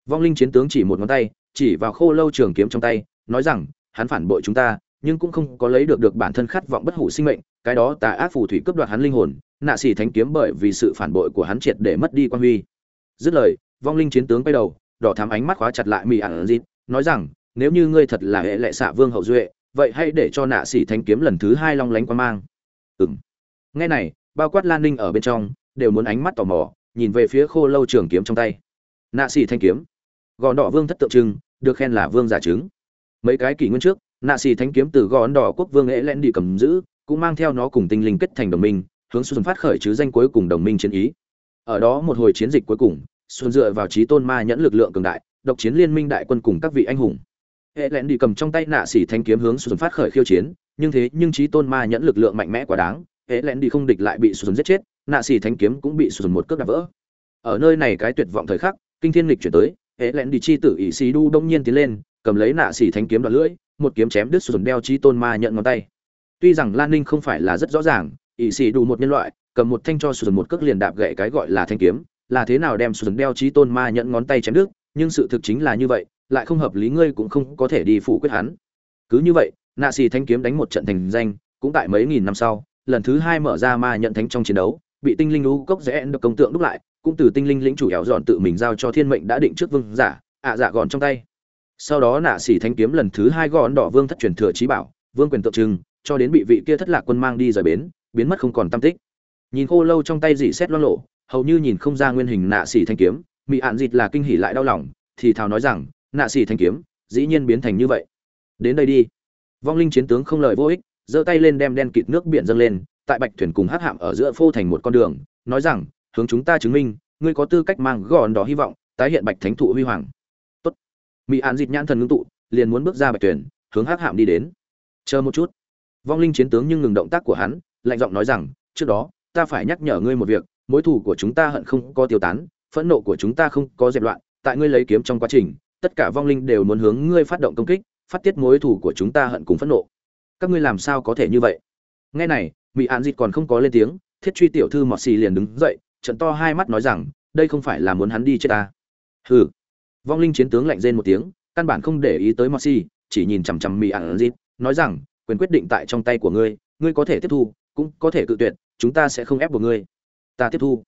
Vong linh chiến tướng chỉ một ngón tay, chỉ vào khô lâu trường kiếm trong tay, nói rằng, hắn phản bội chúng ta, nhưng cũng không có lấy được được bản thân khát vọng bất hủ sinh mệnh, cái đó tà ác phù thủy cướp đoạt hắn linh hồn, nạ xỉ thánh kiếm bởi vì sự phản bội của hắn triệt để mất đi quan huy. Dứt lời, vong linh chiến tướng quay đầu đỏ thám ánh mắt khóa chặt lại mỹ ản dịt, nói rằng, nếu như ngươi thật là hệ lệ xạ vương hậu duệ, vậy hãy để cho nạ sĩ thánh kiếm lần thứ hai long lánh quan mang. Ừng nghe này, bao quát lan ninh ở bên trong, đều muốn ánh mắt tò mò, nhìn về phía khô lâu trường kiếm trong tay. Nạ sĩ thanh kiếm. Gò đỏ vương thất tượng trưng, được khen là vương giả trứng mấy cái kỷ nguyên trước, nạ sĩ thanh kiếm từ gò đỏ quốc vương hệ len đi cầm giữ, cũng mang theo nó cùng tinh linh kết thành đồng minh, hướng xuân phát khởi chứ danh cuối cùng đồng minh chiến ý. Ở đó một hồi chiến dịch cuối cùng xuân dựa vào trí tôn ma nhẫn lực lượng cường đại, độc chiến liên minh đại quân cùng các vị anh hùng. Hệ lẹn đi cầm trong tay nạ xỉ thanh kiếm hướng xuân phát khởi khiêu chiến, nhưng thế nhưng trí tôn ma nhẫn lực lượng mạnh mẽ quá đáng, hệ lẹn đi không địch lại bị xuân giết chết, nạ xỉ thanh kiếm cũng bị xuân một cước đạp vỡ. Ở nơi này cái tuyệt vọng thời khắc, kinh thiên lịch chuyển tới, hệ lẹn đi chi tử ỷ xì đu đông nhiên tiến lên, cầm lấy nạ xỉ thanh kiếm đoạn lưỡi, một kiếm chém đứt xuân đeo trí tôn ma nhận ngón tay. Tuy rằng lan ninh không phải là rất rõ ràng, ỷ xì đủ một nhân loại, cầm một thanh cho xuân một cước liền đạp gậy cái gọi là thanh kiếm là thế nào đem sừng đeo trí tôn ma nhận ngón tay chém đứt, nhưng sự thực chính là như vậy, lại không hợp lý ngươi cũng không có thể đi phủ quyết hắn. Cứ như vậy, nạ xì thanh kiếm đánh một trận thành danh, cũng tại mấy nghìn năm sau, lần thứ hai mở ra ma nhận thánh trong chiến đấu, bị tinh linh lũ cốc rẽ được công tượng đúc lại, cũng từ tinh linh lĩnh chủ éo dọn tự mình giao cho thiên mệnh đã định trước vương giả, ạ dạ gọn trong tay. Sau đó nạ xỉ thanh kiếm lần thứ hai gọn đỏ vương thất truyền thừa trí bảo, vương quyền tượng trưng, cho đến bị vị kia thất lạc quân mang đi rời bến, biến mất không còn tâm tích. Nhìn khô lâu trong tay dị xét loang lộ hầu như nhìn không ra nguyên hình nạ xỉ thanh kiếm mỹ ạn dịt là kinh hỉ lại đau lòng, thì thào nói rằng, nạ xỉ thanh kiếm, dĩ nhiên biến thành như vậy. Đến đây đi. Vong linh chiến tướng không lời vô ích, giơ tay lên đem đen kịt nước biển dâng lên, tại bạch thuyền cùng hắc hạm ở giữa phô thành một con đường, nói rằng, hướng chúng ta chứng minh, ngươi có tư cách mang gòn đó hy vọng, tái hiện bạch thánh thụ huy hoàng. Tốt. Mỹ an dịt nhãn thần ngưng tụ, liền muốn bước ra bạch thuyền, hướng hắc hạm đi đến. Chờ một chút. Vong linh chiến tướng nhưng ngừng động tác của hắn, lạnh giọng nói rằng, trước đó, ta phải nhắc nhở ngươi một việc mối thù của chúng ta hận không có tiêu tán, phẫn nộ của chúng ta không có dẹp loạn, tại ngươi lấy kiếm trong quá trình, tất cả vong linh đều muốn hướng ngươi phát động công kích, phát tiết mối thù của chúng ta hận cùng phẫn nộ. Các ngươi làm sao có thể như vậy? Nghe này mỹ an dịch còn không có lên tiếng, thiết truy tiểu thư mọt xì liền đứng dậy, trận to hai mắt nói rằng, đây không phải là muốn hắn đi chết ta. Hừ. Vong linh chiến tướng lạnh rên một tiếng, căn bản không để ý tới mọt xì, chỉ nhìn chằm chằm mỹ an dịch, nói rằng, quyền quyết định tại trong tay của ngươi ngươi có thể tiếp thu, cũng có thể cự tuyệt, chúng ta sẽ không ép buộc ngươi ta tiếp thu.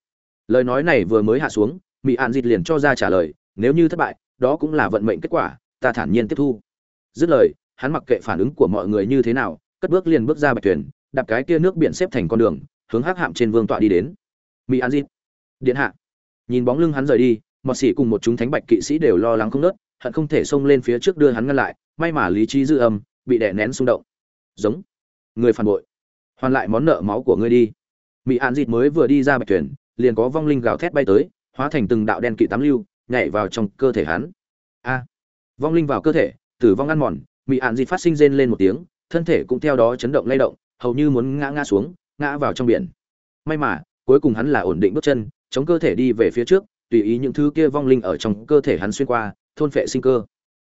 Lời nói này vừa mới hạ xuống mỹ an dịt liền cho ra trả lời, nếu như thất bại, đó cũng là vận mệnh kết quả, ta thản nhiên tiếp thu. Dứt lời, hắn mặc kệ phản ứng của mọi người như thế nào, cất bước liền bước ra bạch thuyền, đạp cái kia nước biển xếp thành con đường, hướng hắc hạm trên vương tọa đi đến. Mỹ an dịt, điện hạ. Nhìn bóng lưng hắn rời đi, mọt xỉ cùng một chúng thánh bạch kỵ sĩ đều lo lắng không nớt, hận không thể xông lên phía trước đưa hắn ngăn lại, may mà lý trí dư âm, bị đè nén xung động. Giống. Người phản bội. Hoàn lại món nợ máu của ngươi đi mỹ an dịt mới vừa đi ra bạch thuyền, liền có vong linh gào thét bay tới, hóa thành từng đạo đen kỵ tám lưu, nhảy vào trong cơ thể hắn. A! Vong linh vào cơ thể, tử vong ăn mòn mỹ an dịt phát sinh rên lên một tiếng, thân thể cũng theo đó chấn động lay động, hầu như muốn ngã ngã xuống, ngã vào trong biển. May mà, cuối cùng hắn là ổn định bước chân, chống cơ thể đi về phía trước, tùy ý những thứ kia vong linh ở trong cơ thể hắn xuyên qua, thôn phệ sinh cơ.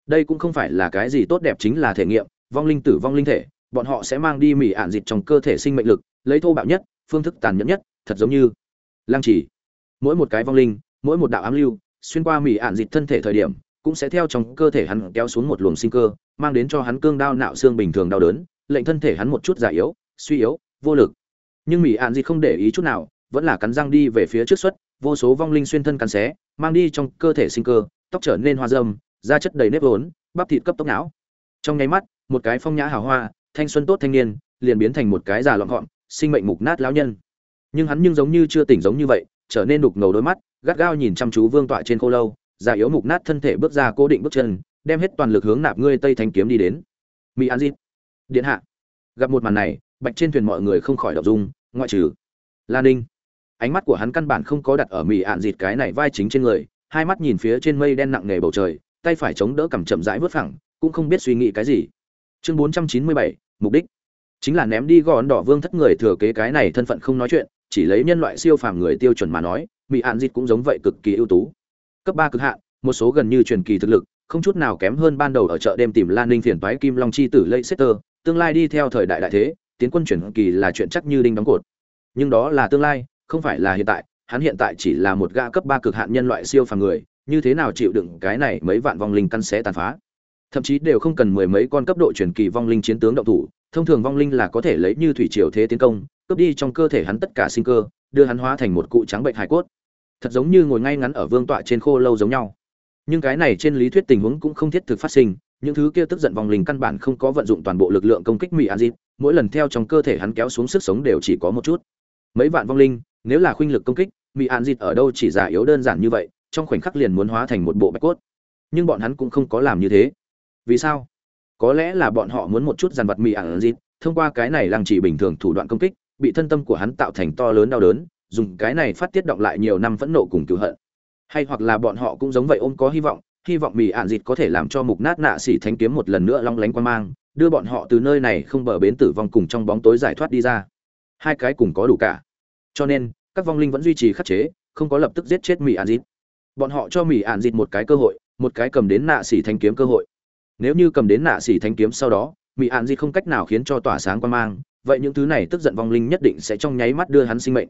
Đây cũng không phải là cái gì tốt đẹp chính là thể nghiệm, vong linh tử vong linh thể, bọn họ sẽ mang đi mỉ ạn dịt trong cơ thể sinh mệnh lực, lấy thô bạo nhất phương thức tàn nhẫn nhất thật giống như lăng chỉ mỗi một cái vong linh mỗi một đạo ám lưu xuyên qua mỹ ạn dịt thân thể thời điểm cũng sẽ theo trong cơ thể hắn kéo xuống một luồng sinh cơ, mang đến cho hắn cương đau nạo xương bình thường đau đớn, lệnh thân thể hắn một chút già yếu, suy yếu, vô lực. Nhưng Mỹ Án dịch không để ý chút nào, vẫn là cắn răng đi về phía trước xuất, vô số vong linh xuyên thân cắn xé, mang đi trong cơ thể sinh cơ, tóc trở nên hoa râm, da chất đầy nếp vốn, bắp thịt cấp tốc não. Trong nháy mắt, một cái phong nhã hào hoa, thanh xuân tốt thanh niên, liền biến thành một cái già lọn gọn, sinh mệnh mục nát lão nhân. Nhưng hắn nhưng giống như chưa tỉnh giống như vậy, trở nên đục ngầu đôi mắt, gắt gao nhìn chăm chú vương tọa trên khô lâu, già yếu mục nát thân thể bước ra cố định bước chân đem hết toàn lực hướng nạp ngươi tây thanh kiếm đi đến. Mỹ an dịp điện hạ. Gặp một màn này bạch trên thuyền mọi người không khỏi đọc dung ngoại trừ lan ninh. Ánh mắt của hắn căn bản không có đặt ở mỹ ạn dịt cái này vai chính trên người hai mắt nhìn phía trên mây đen nặng nề bầu trời tay phải chống đỡ cằm chậm rãi vớt phẳng cũng không biết suy nghĩ cái gì. Chương bốn trăm chín mươi bảy mục đích chính là ném đi gòn đỏ vương thất người thừa kế cái này thân phận không nói chuyện, chỉ lấy nhân loại siêu phàm người tiêu chuẩn mà nói mỹ ạn dịt cũng giống vậy cực kỳ ưu tú. Cấp ba cực hạn, một số gần như truyền kỳ thực lực, không chút nào kém hơn ban đầu ở chợ đêm tìm lan ninh phiền toái kim long chi tử lây setter tương lai đi theo thời đại đại thế, tiến quân chuyển kỳ là chuyện chắc như đinh đóng cột. Nhưng đó là tương lai, không phải là hiện tại, hắn hiện tại chỉ là một gã cấp ba cực hạn nhân loại siêu phàm người, như thế nào chịu đựng cái này mấy vạn vong linh căn xé tàn phá? Thậm chí đều không cần mười mấy con cấp độ truyền kỳ vong linh chiến tướng động thủ thông thường vong linh là có thể lấy như thủy triều thế tiến công, cướp đi trong cơ thể hắn tất cả sinh cơ, đưa hắn hóa thành một cụ trắng bệnh hải cốt. Thật giống như ngồi ngay ngắn ở vương tọa trên khô lâu giống nhau. Nhưng cái này trên lý thuyết tình huống cũng không thiết thực phát sinh, những thứ kia tức giận vòng linh căn bản không có vận dụng toàn bộ lực lượng công kích mỹ an dịp mỗi lần theo trong cơ thể hắn kéo xuống sức sống đều chỉ có một chút. Mấy vạn vong linh, nếu là khuynh lực công kích mỹ an dịp ở đâu chỉ giả yếu đơn giản như vậy, trong khoảnh khắc liền muốn hóa thành một bộ bạch cốt. Nhưng bọn hắn cũng không có làm như thế. Vì sao? Có lẽ là bọn họ muốn một chút dàn vật mỹ an dịt, thông qua cái này lăng chỉ bình thường thủ đoạn công kích, bị thân tâm của hắn tạo thành to lớn đau đớn, dùng cái này phát tiết động lại nhiều năm phẫn nộ cùng cứu hận. Hay hoặc là bọn họ cũng giống vậy ôm có hy vọng hy vọng mì ạn dịt có thể làm cho mục nát nạ xỉ thánh kiếm một lần nữa long lánh quan mang, đưa bọn họ từ nơi này không bờ bến tử vong cùng trong bóng tối giải thoát đi ra. Hai cái cùng có đủ cả. Cho nên, các vong linh vẫn duy trì khắc chế, không có lập tức giết chết mì ạn dịt. Bọn họ cho mì ạn dịt một cái cơ hội, một cái cầm đến nạ xỉ thánh kiếm cơ hội nếu như cầm đến nạ xỉ thánh kiếm sau đó, Mị ạn Di không cách nào khiến cho tỏa sáng quan mang, vậy những thứ này tức giận vong linh nhất định sẽ trong nháy mắt đưa hắn sinh mệnh.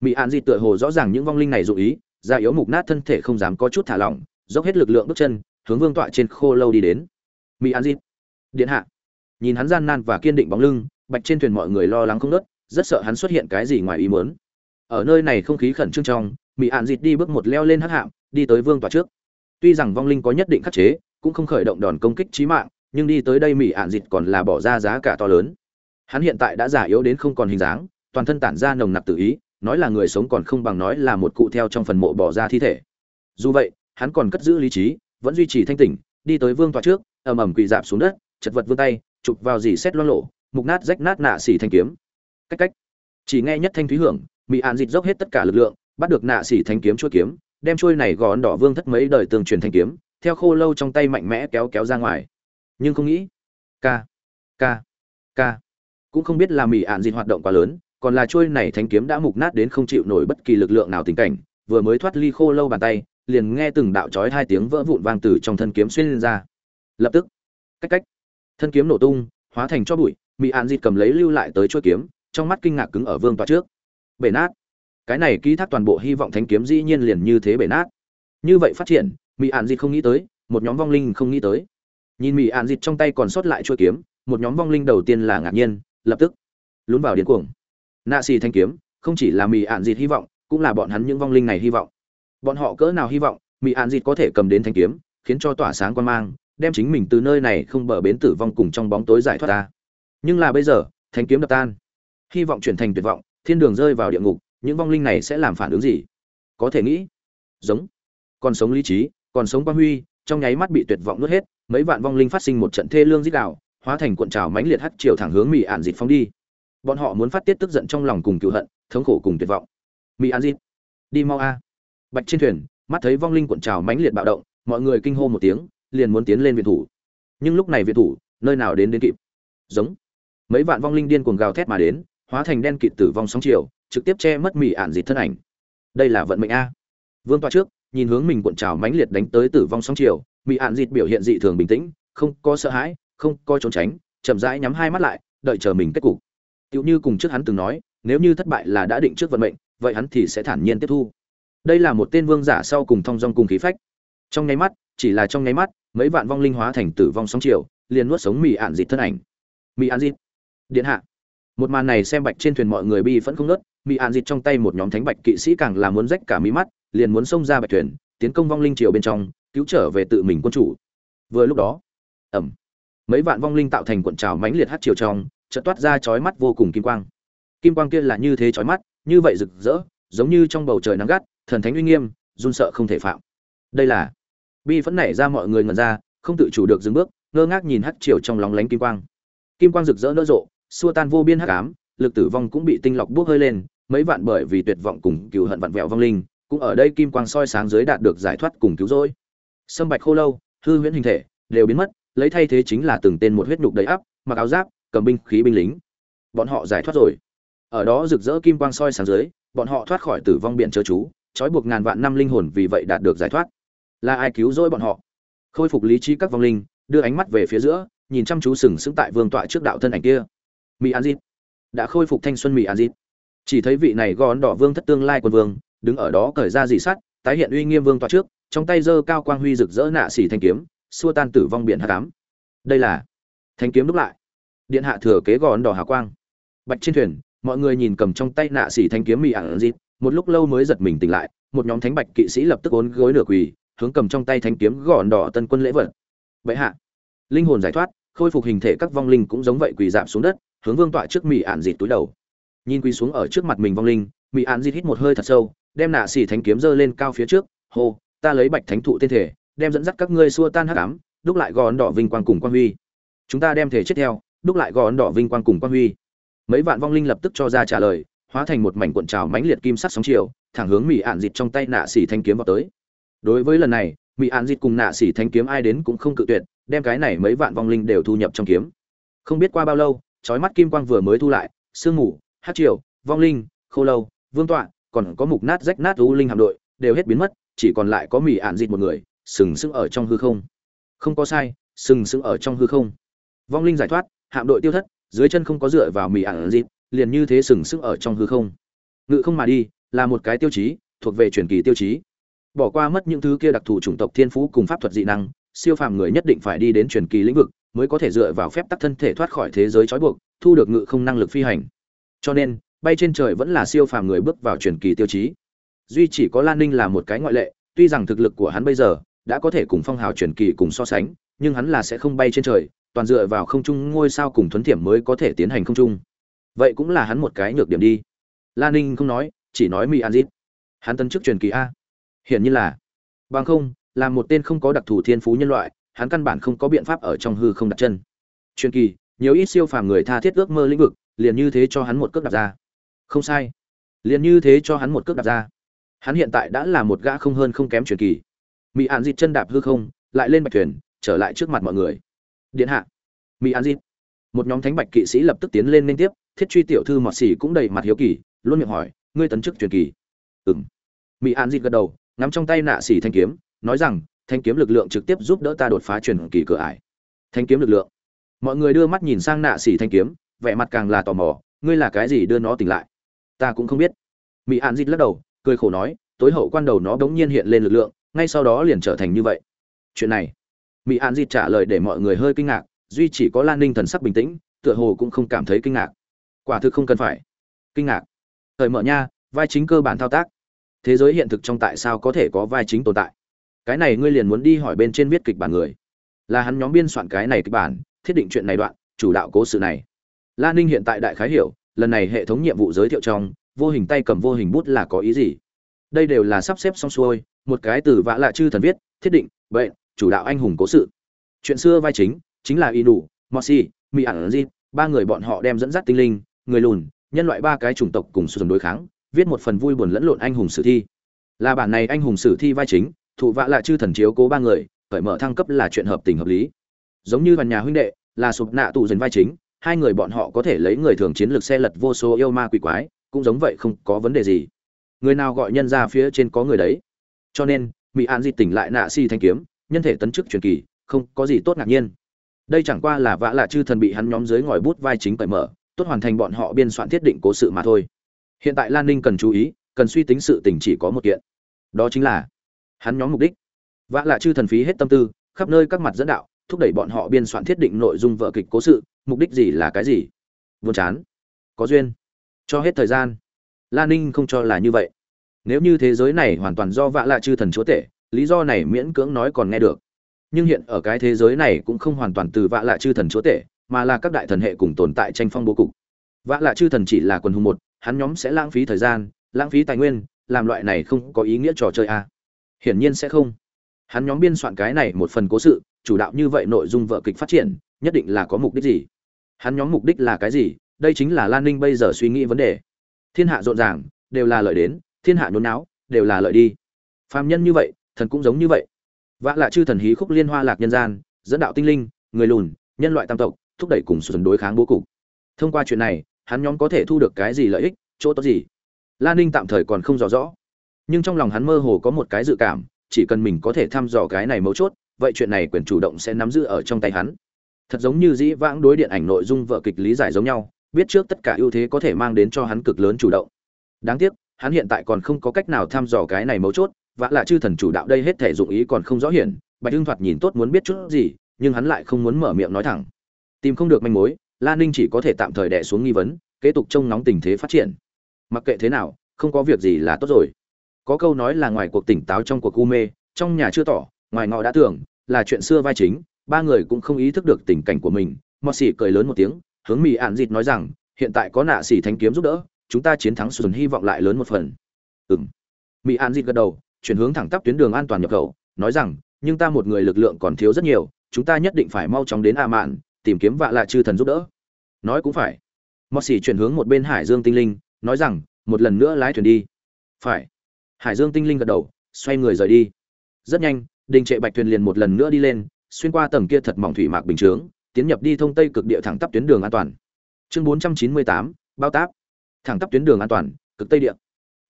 Mỹ an di tựa hồ rõ ràng những vong linh này dụ ý ra yếu mục nát thân thể không dám có chút thả lỏng, dốc hết lực lượng bước chân, hướng vương tọa trên khô lâu đi đến. Mỹ an di, điện hạ. Nhìn hắn gian nan và kiên định bóng lưng, bạch trên thuyền mọi người lo lắng không nớt rất sợ hắn xuất hiện cái gì ngoài ý muốn. Ở nơi này không khí khẩn trương trong mỹ ạn dịt đi bước một leo lên hắc hạm, đi tới vương tọa trước. Tuy rằng vong linh có nhất định khắc chế cũng không khởi động đòn công kích chí mạng, nhưng đi tới đây mỹ ạn dịt còn là bỏ ra giá cả to lớn. Hắn hiện tại đã già yếu đến không còn hình dáng, toàn thân tản ra nồng nặc tự ý, nói là người sống còn không bằng nói là một cụ theo trong phần mộ bỏ ra thi thể. Dù vậy, hắn còn cất giữ lý trí, vẫn duy trì thanh tỉnh, đi tới vương tòa trước, ầm ầm quỳ dạp xuống đất, chật vật vươn tay, chụp vào dì xét loang lộ, mục nát rách nát nạ xỉ thanh kiếm. Cách cách. Chỉ nghe nhất thanh thúy hưởng mỹ an dịt dốc hết tất cả lực lượng, bắt được nạ xỉ thanh kiếm chuôi kiếm, đem chuôi này gòn đỏ vương thất mấy đời tường truyền thanh kiếm theo khô lâu trong tay mạnh mẽ kéo kéo ra ngoài. Nhưng không nghĩ, ca ca ca, cũng không biết là mỹ ạn dịt hoạt động quá lớn, còn là chuôi này thanh kiếm đã mục nát đến không chịu nổi bất kỳ lực lượng nào tình cảnh, vừa mới thoát ly khô lâu bàn tay, liền nghe từng đạo chói hai tiếng vỡ vụn vang từ trong thân kiếm xuyên lên ra. Lập tức, cách cách, thân kiếm nổ tung, hóa thành cho bụi mỹ ạn dịt cầm lấy lưu lại tới chuôi kiếm, trong mắt kinh ngạc cứng ở vương tòa trước. Bể nát. Cái này ký thác toàn bộ hy vọng thánh kiếm dĩ nhiên liền như thế bể nát. Như vậy phát triển mỹ an dịt không nghĩ tới, một nhóm vong linh không nghĩ tới. Nhìn mỹ an dịt trong tay còn sót lại chuôi kiếm, một nhóm vong linh đầu tiên là ngạc nhiên, lập tức lún vào điên cuồng. Nạ xì thanh kiếm, không chỉ là mỹ an dịt hy vọng, cũng là bọn hắn những vong linh này hy vọng. Bọn họ cỡ nào hy vọng mỹ an dịt có thể cầm đến thanh kiếm, khiến cho tỏa sáng quan mang, đem chính mình từ nơi này không bờ bến tử vong cùng trong bóng tối giải thoát ta nhưng là bây giờ, thanh kiếm đập tan. Hy vọng chuyển thành tuyệt vọng, thiên đường rơi vào địa ngục, những vong linh này sẽ làm phản ứng gì? Có thể nghĩ. Giống. Còn sống lý trí còn sống quang huy, trong nháy mắt bị tuyệt vọng nuốt hết, mấy vạn vong linh phát sinh một trận thê lương dích đạo hóa thành cuộn trào mãnh liệt hắt chiều thẳng hướng mỹ ạn dịt phóng đi. Bọn họ muốn phát tiết tức giận trong lòng cùng cựu hận, thống khổ cùng tuyệt vọng. Mỹ ạn dịt, đi mau a. Bạch trên thuyền, mắt thấy vong linh cuộn trào mãnh liệt bạo động, mọi người kinh hô một tiếng, liền muốn tiến lên viện thủ. Nhưng lúc này viện thủ, nơi nào đến đến kịp? Giống. Mấy vạn vong linh điên cuồng gào thét mà đến, hóa thành đen kịt tử vong sóng chiều, trực tiếp che mất mỹ ạn dịt thân ảnh. Đây là vận mệnh a. Vương toa trước nhìn hướng mình cuộn trào mãnh liệt đánh tới tử vong sóng chiều mỹ ạn dịt biểu hiện dị thường bình tĩnh, không có sợ hãi, không có trốn tránh, chậm rãi nhắm hai mắt lại, đợi chờ mình kết cục. Tựu như cùng trước hắn từng nói, nếu như thất bại là đã định trước vận mệnh, vậy hắn thì sẽ thản nhiên tiếp thu. Đây là một tên vương giả sau cùng thong dong cùng khí phách. Trong nháy mắt, chỉ là trong nháy mắt, mấy vạn vong linh hóa thành tử vong sóng chiều, liền nuốt sống mỹ ạn dịt thân ảnh. Mỹ ạn dịt, điện hạ. Một màn này xem bạch trên thuyền mọi người bi vẫn không nớt mỹ ạn dịt trong tay một nhóm thánh bạch kỵ sĩ càng là muốn rách cả mí mắt liền muốn xông ra bạch thuyền, tiến công vong linh triều bên trong, cứu trở về tự mình quân chủ. Vừa lúc đó ẩm mấy vạn vong linh tạo thành cuộn trào mãnh liệt hát triều trong, chợt toát ra chói mắt vô cùng kim quang. Kim quang kia là như thế chói mắt, như vậy rực rỡ, giống như trong bầu trời nắng gắt, thần thánh uy nghiêm, run sợ không thể phạm. Đây là, bi vẫn nảy ra mọi người ngẩn ra, không tự chủ được dừng bước, ngơ ngác nhìn hát triều trong lóng lánh kim quang. Kim quang rực rỡ nở rộ, xua tan vô biên hắc ám, lực tử vong cũng bị tinh lọc buốc hơi lên, mấy vạn bởi vì tuyệt vọng cùng cừu hận vặn vẹo vong linh cũng ở đây kim quang soi sáng dưới đạt được giải thoát cùng cứu rỗi. Sâm bạch khô lâu, hư huyễn hình thể, đều biến mất, lấy thay thế chính là từng tên một huyết nhục đầy ắp, mặc áo giáp, cầm binh khí binh lính. Bọn họ giải thoát rồi. Ở đó rực rỡ kim quang soi sáng dưới, bọn họ thoát khỏi tử vong biển chớ chú, trói buộc ngàn vạn năm linh hồn vì vậy đạt được giải thoát. Là ai cứu rỗi bọn họ? Khôi phục lý trí các vong linh, đưa ánh mắt về phía giữa, nhìn chăm chú sừng sững tại vương tọa trước đạo thân ảnh kia. Mỹ an dịp đã khôi phục thanh xuân mỹ an dịp chỉ thấy vị này gòn đỏ vương thất tương lai quân vương đứng ở đó cởi ra dị sắt, tái hiện uy nghiêm vương tọa trước, trong tay giơ cao quang huy rực rỡ nạ xỉ thanh kiếm, xua tan tử vong biển hạ cám. Đây là thanh kiếm đúc lại. Điện hạ thừa kế gòn đỏ hào quang. Bạch trên thuyền, mọi người nhìn cầm trong tay nạ xỉ thanh kiếm mị ản dịp, một lúc lâu mới giật mình tỉnh lại, một nhóm thánh bạch kỵ sĩ lập tức ốn gối nửa quỳ, hướng cầm trong tay thanh kiếm gòn đỏ tân quân lễ vật. Vậy hạ, linh hồn giải thoát, khôi phục hình thể các vong linh cũng giống vậy quỳ giảm xuống đất, hướng vương tọa trước mị ản dịt túi đầu. Nhìn quỳ xuống ở trước mặt mình vong linh mị ản dịt hít một hơi thật sâu đem nạ xỉ thánh kiếm giơ lên cao phía trước, hô, ta lấy bạch thánh thụ tên thể, đem dẫn dắt các ngươi xua tan hắc ám, đúc lại gòn đỏ vinh quang cùng quan huy. Chúng ta đem thể chết theo, đúc lại gòn đỏ vinh quang cùng quan huy. Mấy vạn vong linh lập tức cho ra trả lời, hóa thành một mảnh cuộn trào mãnh liệt kim sắc sóng chiều, thẳng hướng mỹ ạn dịt trong tay nạ xỉ thanh kiếm vào tới. Đối với lần này mỹ ạn dịt cùng nạ xỉ thanh kiếm ai đến cũng không cự tuyệt, đem cái này mấy vạn vong linh đều thu nhập trong kiếm. Không biết qua bao lâu trói mắt kim quang vừa mới thu lại, sương mù, hát triều, vong linh, khô lâu, vương tọa còn có mục nát rách nát u linh hạm đội, đều hết biến mất, chỉ còn lại có mỹ ạn dịt một người, sừng sững ở trong hư không. Không có sai, sừng sững ở trong hư không. Vong linh giải thoát, hạm đội tiêu thất, dưới chân không có dựa vào mỹ ạn dịt, liền như thế sừng sững ở trong hư không. Ngự không mà đi, là một cái tiêu chí, thuộc về truyền kỳ tiêu chí. Bỏ qua mất những thứ kia đặc thù chủng tộc thiên phú cùng pháp thuật dị năng, siêu phàm người nhất định phải đi đến truyền kỳ lĩnh vực, mới có thể dựa vào phép tắc thân thể thoát khỏi thế giới trói buộc, thu được ngự không năng lực phi hành. Cho nên bay trên trời vẫn là siêu phàm người bước vào truyền kỳ tiêu chí. Duy chỉ có lan ninh là một cái ngoại lệ, tuy rằng thực lực của hắn bây giờ đã có thể cùng phong hào truyền kỳ cùng so sánh, nhưng hắn là sẽ không bay trên trời, toàn dựa vào không trung ngôi sao cùng thuấn thiểm mới có thể tiến hành không trung. Vậy cũng là hắn một cái nhược điểm đi. Lan ninh không nói, chỉ nói mỹ an dít. Hắn tân chức truyền kỳ a. Hiển nhiên là, bằng không, là một tên không có đặc thù thiên phú nhân loại, hắn căn bản không có biện pháp ở trong hư không đặt chân. Truyền kỳ, nhiều ít siêu phàm người tha thiết ước mơ lĩnh vực, liền như thế cho hắn một cước đặt ra không sai. Liền như thế cho hắn một cước đặt ra. Hắn hiện tại đã là một gã không hơn không kém truyền kỳ. Mỹ an dịt chân đạp hư không, lại lên bạch thuyền, trở lại trước mặt mọi người. Điện hạ. Mỹ an dịt. Một nhóm thánh bạch kỵ sĩ lập tức tiến lên liên tiếp, thiết truy tiểu thư mọt xỉ cũng đầy mặt hiếu kỳ, luôn miệng hỏi, ngươi tấn chức truyền kỳ? Ừng mỹ an dịt gật đầu nắm trong tay nạ xỉ thanh kiếm, nói rằng, thanh kiếm lực lượng trực tiếp giúp đỡ ta đột phá truyền kỳ cửa ải. Thanh kiếm lực lượng? Mọi người đưa mắt nhìn sang nạ xỉ thanh kiếm, vẻ mặt càng là tò mò, ngươi là cái gì đưa nó tỉnh lại? Ta cũng không biết. Mỹ an dịt lắc đầu, cười khổ nói, tối hậu quan đầu nó đống nhiên hiện lên lực lượng, ngay sau đó liền trở thành như vậy. Chuyện này mỹ an dịt trả lời để mọi người hơi kinh ngạc, duy chỉ có lan ninh thần sắc bình tĩnh, tựa hồ cũng không cảm thấy kinh ngạc. Quả thực không cần phải. Kinh ngạc. Thời mở nha, vai chính cơ bản thao tác. Thế giới hiện thực trong tại sao có thể có vai chính tồn tại? Cái này ngươi liền muốn đi hỏi bên trên viết kịch bản người. Là hắn nhóm biên soạn cái này kịch bản, thiết định chuyện này đoạn, chủ đạo cố sự này. Lan ninh hiện tại đại khái hiểu lần này hệ thống nhiệm vụ giới thiệu trong, vô hình tay cầm vô hình bút là có ý gì? Đây đều là sắp xếp xong xuôi, một cái từ vã lạ chư thần viết, thiết định vậy chủ đạo anh hùng cố sự. Chuyện xưa vai chính chính là y đủ mossy mỹ ẩn di ba người bọn họ đem dẫn dắt tinh linh, người lùn, nhân loại ba cái chủng tộc cùng sử đối kháng, viết một phần vui buồn lẫn lộn anh hùng sử thi. Là bản này anh hùng sử thi vai chính, thụ vạ lạ chư thần chiếu cố ba người, cởi mở thăng cấp là chuyện hợp tình hợp lý. Giống như đoàn nhà huynh đệ, là sụp nạ tụ dần vai chính hai người bọn họ có thể lấy người thường chiến lược xe lật vô số yêu ma quỷ quái, cũng giống vậy không có vấn đề gì. Người nào gọi nhân ra phía trên có người đấy. Cho nên mỹ an di tỉnh lại nạ si thanh kiếm, nhân thể tấn chức truyền kỳ, không có gì tốt ngạc nhiên. Đây chẳng qua là vạ lạ chư thần bị hắn nhóm dưới ngòi bút vai chính cởi mở, tốt hoàn thành bọn họ biên soạn thiết định cố sự mà thôi. Hiện tại lan ninh cần chú ý, cần suy tính sự tình chỉ có một kiện. Đó chính là hắn nhóm mục đích. Vạ lạ chư thần phí hết tâm tư, khắp nơi các mặt dẫn đạo, thúc đẩy bọn họ biên soạn thiết định nội dung vợ kịch cố sự mục đích gì là cái gì? Buồn chán. Có duyên. Cho hết thời gian. Lan ninh không cho là như vậy. Nếu như thế giới này hoàn toàn do vạ lạ chư thần chúa tể, lý do này miễn cưỡng nói còn nghe được. Nhưng hiện ở cái thế giới này cũng không hoàn toàn từ vạ lạ chư thần chúa tể, mà là các đại thần hệ cùng tồn tại tranh phong bố cục. Vạ lạ chư thần chỉ là quần hùng một, hắn nhóm sẽ lãng phí thời gian, lãng phí tài nguyên, làm loại này không có ý nghĩa trò chơi à. hiển nhiên sẽ không. Hắn nhóm biên soạn cái này một phần cố sự, chủ đạo như vậy nội dung vợ kịch phát triển, nhất định là có mục đích gì? Hắn nhóm mục đích là cái gì, đây chính là lan ninh bây giờ suy nghĩ vấn đề. Thiên hạ rộn ràng, đều là lợi đến, thiên hạ nhốn náo đều là lợi đi. Phàm nhân như vậy, thần cũng giống như vậy. Vạ lạ chư thần hí khúc liên hoa lạc nhân gian, dẫn đạo tinh linh, người lùn, nhân loại tam tộc, thúc đẩy cùng sự đối kháng bố cục. Thông qua chuyện này, hắn nhóm có thể thu được cái gì lợi ích, chỗ tốt gì? Lan ninh tạm thời còn không rõ rõ. Nhưng trong lòng hắn mơ hồ có một cái dự cảm, chỉ cần mình có thể thăm dò cái này mấu chốt, vậy chuyện này quyền chủ động sẽ nắm giữ ở trong tay hắn thật giống như dĩ vãng đối điện ảnh nội dung vợ kịch lý giải giống nhau, biết trước tất cả ưu thế có thể mang đến cho hắn cực lớn chủ động. Đáng tiếc, hắn hiện tại còn không có cách nào thăm dò cái này mấu chốt vả là chư thần chủ đạo đây hết thể dụng ý còn không rõ hiển, bạch hưng thoạt nhìn tốt muốn biết chút gì, nhưng hắn lại không muốn mở miệng nói thẳng. Tìm không được manh mối lan ninh chỉ có thể tạm thời đẻ xuống nghi vấn, kế tục trông nóng tình thế phát triển. Mặc kệ thế nào, không có việc gì là tốt rồi. Có câu nói là ngoài cuộc tỉnh táo trong cuộc u mê, trong nhà chưa tỏ, ngoài ngọ đã tưởng, là chuyện xưa vai chính ba người cũng không ý thức được tình cảnh của mình. Mọt xỉ cười lớn một tiếng, hướng mỹ ạn dịt nói rằng, hiện tại có nạ xỉ thanh kiếm giúp đỡ, chúng ta chiến thắng sùn hy vọng lại lớn một phần. Ừng mỹ ạn dịt gật đầu, chuyển hướng thẳng tắp tuyến đường an toàn nhập khẩu, nói rằng, nhưng ta một người lực lượng còn thiếu rất nhiều, chúng ta nhất định phải mau chóng đến a mạn, tìm kiếm vạ lạ chư thần giúp đỡ. Nói cũng phải. Mọt xỉ chuyển hướng một bên hải dương tinh linh, nói rằng, một lần nữa lái thuyền đi. Phải. Hải dương tinh linh gật đầu, xoay người rời đi. Rất nhanh, đình trệ bạch thuyền liền một lần nữa đi lên xuyên qua tầng kia thật mỏng thủy mạc bình chướng, tiến nhập đi thông tây cực địa thẳng tắp tuyến đường an toàn. Chương bốn trăm chín mươi tám, bao táp. Thẳng tắp tuyến đường an toàn, cực tây địa.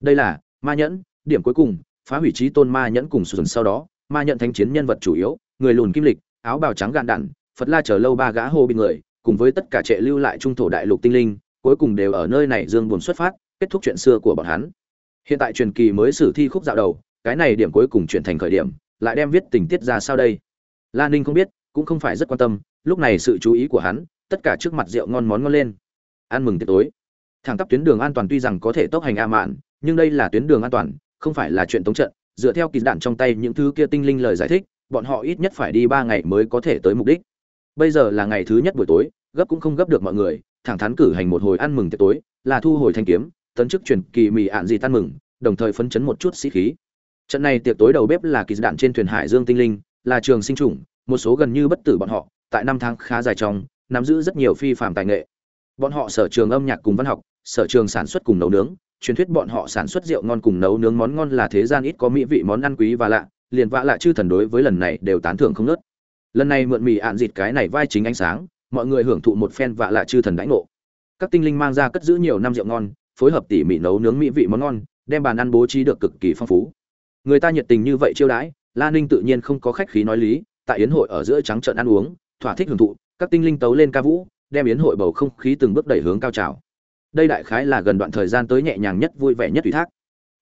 Đây là ma nhẫn, điểm cuối cùng, phá hủy trí tôn ma nhẫn cùng sườn sau đó, ma nhẫn thánh chiến nhân vật chủ yếu, người lùn kim lịch, áo bào trắng gạn đạn, phật la chờ lâu ba gã hồ bị người, cùng với tất cả trệ lưu lại trung thổ đại lục tinh linh, cuối cùng đều ở nơi này dương buồn xuất phát, kết thúc chuyện xưa của bọn hắn. Hiện tại truyền kỳ mới sử thi khúc dạo đầu, cái này điểm cuối cùng chuyển thành khởi điểm, lại đem viết tình tiết ra sao đây la ninh không biết, cũng không phải rất quan tâm, lúc này sự chú ý của hắn, tất cả trước mặt rượu ngon món ngon lên. Ăn mừng tiệc tối. Thẳng tắp tuyến đường an toàn tuy rằng có thể tốc hành a mạn, nhưng đây là tuyến đường an toàn, không phải là chuyện tống trận. Dựa theo kỳ đạn trong tay những thứ kia tinh linh lời giải thích, bọn họ ít nhất phải đi ba ngày mới có thể tới mục đích. Bây giờ là ngày thứ nhất buổi tối, gấp cũng không gấp được mọi người, thẳng thắn cử hành một hồi ăn mừng tiệc tối, là thu hồi thanh kiếm, tấn chức truyền kỳ mì ạn gì tan mừng, đồng thời phấn chấn một chút sĩ khí. Trận này tiệc tối đầu bếp là kỳ đạn trên thuyền hải dương tinh linh là trường sinh chủng, một số gần như bất tử bọn họ, tại năm tháng khá dài trong, nắm giữ rất nhiều phi phạm tài nghệ. Bọn họ sở trường âm nhạc cùng văn học, sở trường sản xuất cùng nấu nướng, truyền thuyết bọn họ sản xuất rượu ngon cùng nấu nướng món ngon là thế gian ít có mỹ vị món ăn quý và lạ, liền vạ lạ chư thần đối với lần này đều tán thưởng không nớt. Lần này mượn mì ạn dịt cái này vai chính ánh sáng, mọi người hưởng thụ một phen vạ lạ chư thần đãi ngộ. Các tinh linh mang ra cất giữ nhiều năm rượu ngon, phối hợp tỉ mỉ nấu nướng mỹ vị món ngon, đem bàn ăn bố trí được cực kỳ phong phú. Người ta nhiệt tình như vậy chiêu đãi la ninh tự nhiên không có khách khí nói lý tại yến hội ở giữa trắng trợn ăn uống thỏa thích hưởng thụ các tinh linh tấu lên ca vũ đem yến hội bầu không khí từng bước đẩy hướng cao trào. Đây đại khái là gần đoạn thời gian tới nhẹ nhàng nhất vui vẻ nhất ủy thác.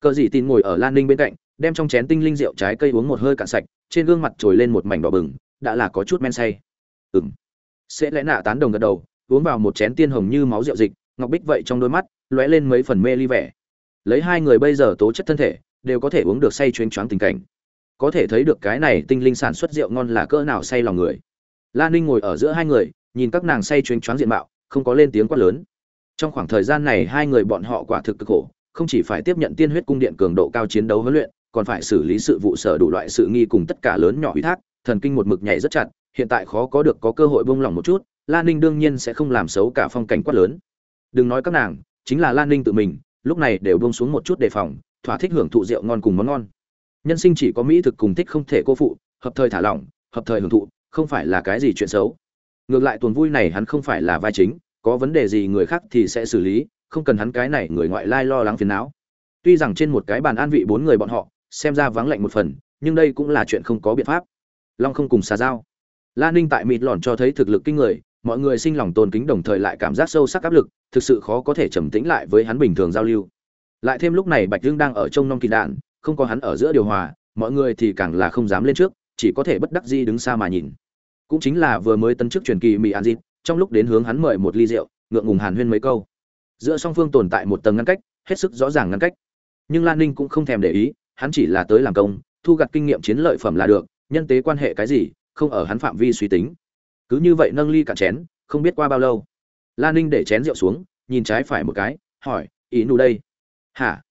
Cờ dị tin ngồi ở lan ninh bên cạnh đem trong chén tinh linh rượu trái cây uống một hơi cạn sạch trên gương mặt trồi lên một mảnh đỏ bừng đã là có chút men say. Ừm, sẽ lẽ nạ tán đồng gật đầu uống vào một chén tiên hồng như máu rượu dịch ngọc bích vậy trong đôi mắt lóe lên mấy phần mê ly vẻ. Lấy hai người bây giờ tố chất thân thể đều có thể uống được say chuyến choáng tình cảnh có thể thấy được cái này tinh linh sản xuất rượu ngon là cỡ nào say lòng người. La ninh ngồi ở giữa hai người, nhìn các nàng say chuyến choáng diện mạo, không có lên tiếng quát lớn. Trong khoảng thời gian này hai người bọn họ quả thực cực khổ, không chỉ phải tiếp nhận tiên huyết cung điện cường độ cao chiến đấu huấn luyện, còn phải xử lý sự vụ sở đủ loại sự nghi cùng tất cả lớn nhỏ ủy thác, thần kinh một mực nhảy rất chặt, hiện tại khó có được có cơ hội buông lỏng một chút lan ninh đương nhiên sẽ không làm xấu cả phong cảnh quát lớn. Đừng nói các nàng, chính là lan ninh tự mình, lúc này đều buông xuống một chút đề phòng, thỏa thích hưởng thụ rượu ngon cùng món ngon nhân sinh chỉ có mỹ thực cùng thích không thể cô phụ, hợp thời thả lỏng, hợp thời hưởng thụ, không phải là cái gì chuyện xấu. Ngược lại tuần vui này hắn không phải là vai chính, có vấn đề gì người khác thì sẽ xử lý, không cần hắn cái này người ngoại lai lo lắng phiền não. Tuy rằng trên một cái bàn an vị bốn người bọn họ, xem ra vắng lạnh một phần, nhưng đây cũng là chuyện không có biện pháp. Long không cùng xà dao la ninh tại mịt lòn cho thấy thực lực kinh người, mọi người sinh lòng tôn kính đồng thời lại cảm giác sâu sắc áp lực, thực sự khó có thể trầm tĩnh lại với hắn bình thường giao lưu. Lại thêm lúc này bạch dương đang ở trong nong kỳ đạn không có hắn ở giữa điều hòa, mọi người thì càng là không dám lên trước, chỉ có thể bất đắc di đứng xa mà nhìn. Cũng chính là vừa mới tân chức truyền kỳ mỹ an dịp trong lúc đến hướng hắn mời một ly rượu, ngượng ngùng hàn huyên mấy câu. Giữa song phương tồn tại một tầng ngăn cách, hết sức rõ ràng ngăn cách. Nhưng lan ninh cũng không thèm để ý, hắn chỉ là tới làm công, thu gặt kinh nghiệm chiến lợi phẩm là được, nhân tế quan hệ cái gì, không ở hắn phạm vi suy tính. Cứ như vậy nâng ly cả chén, không biết qua bao lâu. Lan ninh để chén rượu xuống, nhìn trái phải một cái, hỏi, ý nụ đây? Hả?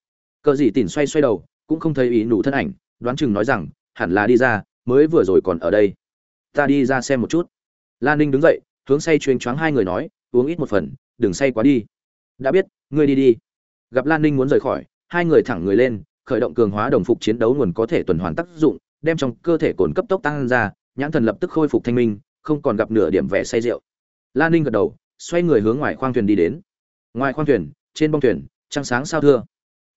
Cờ gì tỉn xoay xoay đầu cũng không thấy ý nụ thân ảnh, đoán chừng nói rằng, hẳn là đi ra, mới vừa rồi còn ở đây. Ta đi ra xem một chút. Lan ninh đứng dậy, hướng say chuyên choáng hai người nói, uống ít một phần, đừng say quá đi. Đã biết, ngươi đi đi. Gặp lan ninh muốn rời khỏi, hai người thẳng người lên, khởi động cường hóa đồng phục chiến đấu nguồn có thể tuần hoàn tác dụng, đem trong cơ thể cồn cấp tốc tăng ra, nhãn thần lập tức khôi phục thanh minh, không còn gặp nửa điểm vẻ say rượu. Lan ninh gật đầu, xoay người hướng ngoài khoang thuyền đi đến. Ngoài khoang thuyền, trên bông thuyền, trăng sáng sao thưa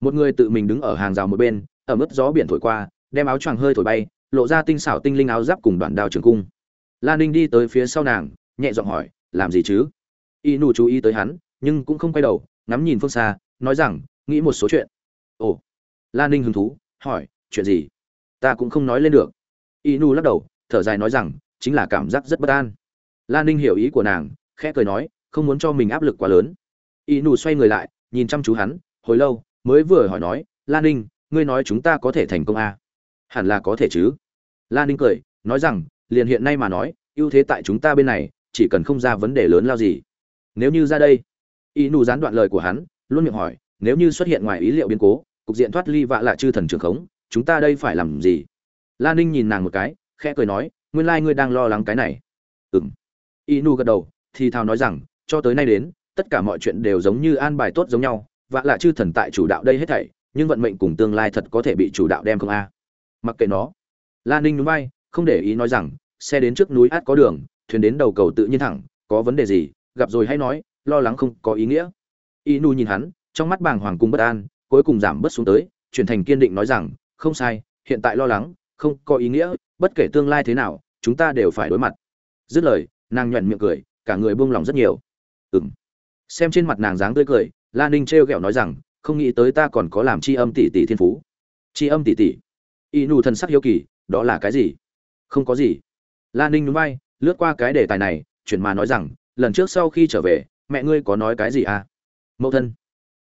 một người tự mình đứng ở hàng rào một bên ở mức gió biển thổi qua, đem áo choàng hơi thổi bay, lộ ra tinh xảo tinh linh áo giáp cùng đoạn đao trường cung. Lan ninh đi tới phía sau nàng, nhẹ giọng hỏi, làm gì chứ? Y nụ chú ý tới hắn, nhưng cũng không quay đầu, ngắm nhìn phương xa, nói rằng, nghĩ một số chuyện. Ồ. Lan ninh hứng thú, hỏi, chuyện gì? Ta cũng không nói lên được. Y nụ lắc đầu, thở dài nói rằng, chính là cảm giác rất bất an. Lan ninh hiểu ý của nàng, khẽ cười nói, không muốn cho mình áp lực quá lớn. Y nụ xoay người lại, nhìn chăm chú hắn, hồi lâu mới vừa hỏi nói, lan ninh, ngươi nói chúng ta có thể thành công à? hẳn là có thể chứ. Lan ninh cười, nói rằng, liền hiện nay mà nói, ưu thế tại chúng ta bên này, chỉ cần không ra vấn đề lớn lao gì. Nếu như ra đây, y Nu gián đoạn lời của hắn, luôn miệng hỏi, nếu như xuất hiện ngoài ý liệu biến cố, cục diện thoát ly vạ lạ chư thần trường khống, chúng ta đây phải làm gì? Lan ninh nhìn nàng một cái, khẽ cười nói, nguyên lai、like、ngươi đang lo lắng cái này. Ừng y Nu gật đầu, thì thào nói rằng, cho tới nay đến, tất cả mọi chuyện đều giống như an bài tốt giống nhau vạ lạ chư thần tại chủ đạo đây hết thảy, nhưng vận mệnh cùng tương lai thật có thể bị chủ đạo đem không a. Mặc kệ nó. Lan ninh núi bay không để ý nói rằng, xe đến trước núi át có đường, thuyền đến đầu cầu tự nhiên thẳng, có vấn đề gì, gặp rồi hay nói, lo lắng không có ý nghĩa. Y nu nhìn hắn, trong mắt bàng hoàng cùng bất an, cuối cùng giảm bớt xuống tới, chuyển thành kiên định nói rằng, không sai, hiện tại lo lắng, không có ý nghĩa, bất kể tương lai thế nào, chúng ta đều phải đối mặt. Dứt lời, nàng nhuận miệng cười, cả người buông lòng rất nhiều. Ừng xem trên mặt nàng dáng tươi cười la ninh treo ghẹo nói rằng không nghĩ tới ta còn có làm c h i âm tỷ tỷ thiên phú. C h i âm tỷ tỷ? Y nụ thần sắc hiếu kỳ đó là cái gì? Không có gì. La ninh núi bay lướt qua cái đề tài này chuyển mà nói rằng lần trước sau khi trở về mẹ ngươi có nói cái gì à? Mẫu thân.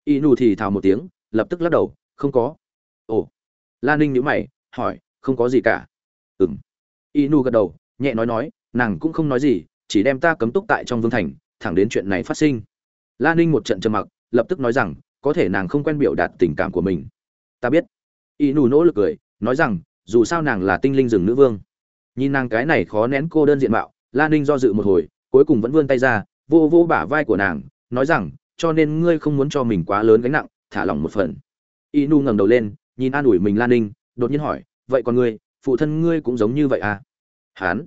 Y nù thì thào một tiếng lập tức lắc đầu không có. Ồ. Lan ninh nhíu mày hỏi không có gì cả. Ừm, y nù gật đầu nhẹ nói nói nàng cũng không nói gì chỉ đem ta cấm túc tại trong vương thành thẳng đến chuyện này phát sinh. Lan ninh một trận trầm mặc lập tức nói rằng, có thể nàng không quen biểu đạt tình cảm của mình. Ta biết. Y nù nỗ lực cười, nói rằng, dù sao nàng là tinh linh rừng nữ vương. Nhìn nàng cái này khó nén cô đơn diện mạo lan ninh do dự một hồi, cuối cùng vẫn vươn tay ra, vô vô bả vai của nàng, nói rằng, cho nên ngươi không muốn cho mình quá lớn gánh nặng, thả lỏng một phần. Y nu ngẩng đầu lên, nhìn an ủi mình lan ninh, đột nhiên hỏi, vậy còn ngươi, phụ thân ngươi cũng giống như vậy à? Hán.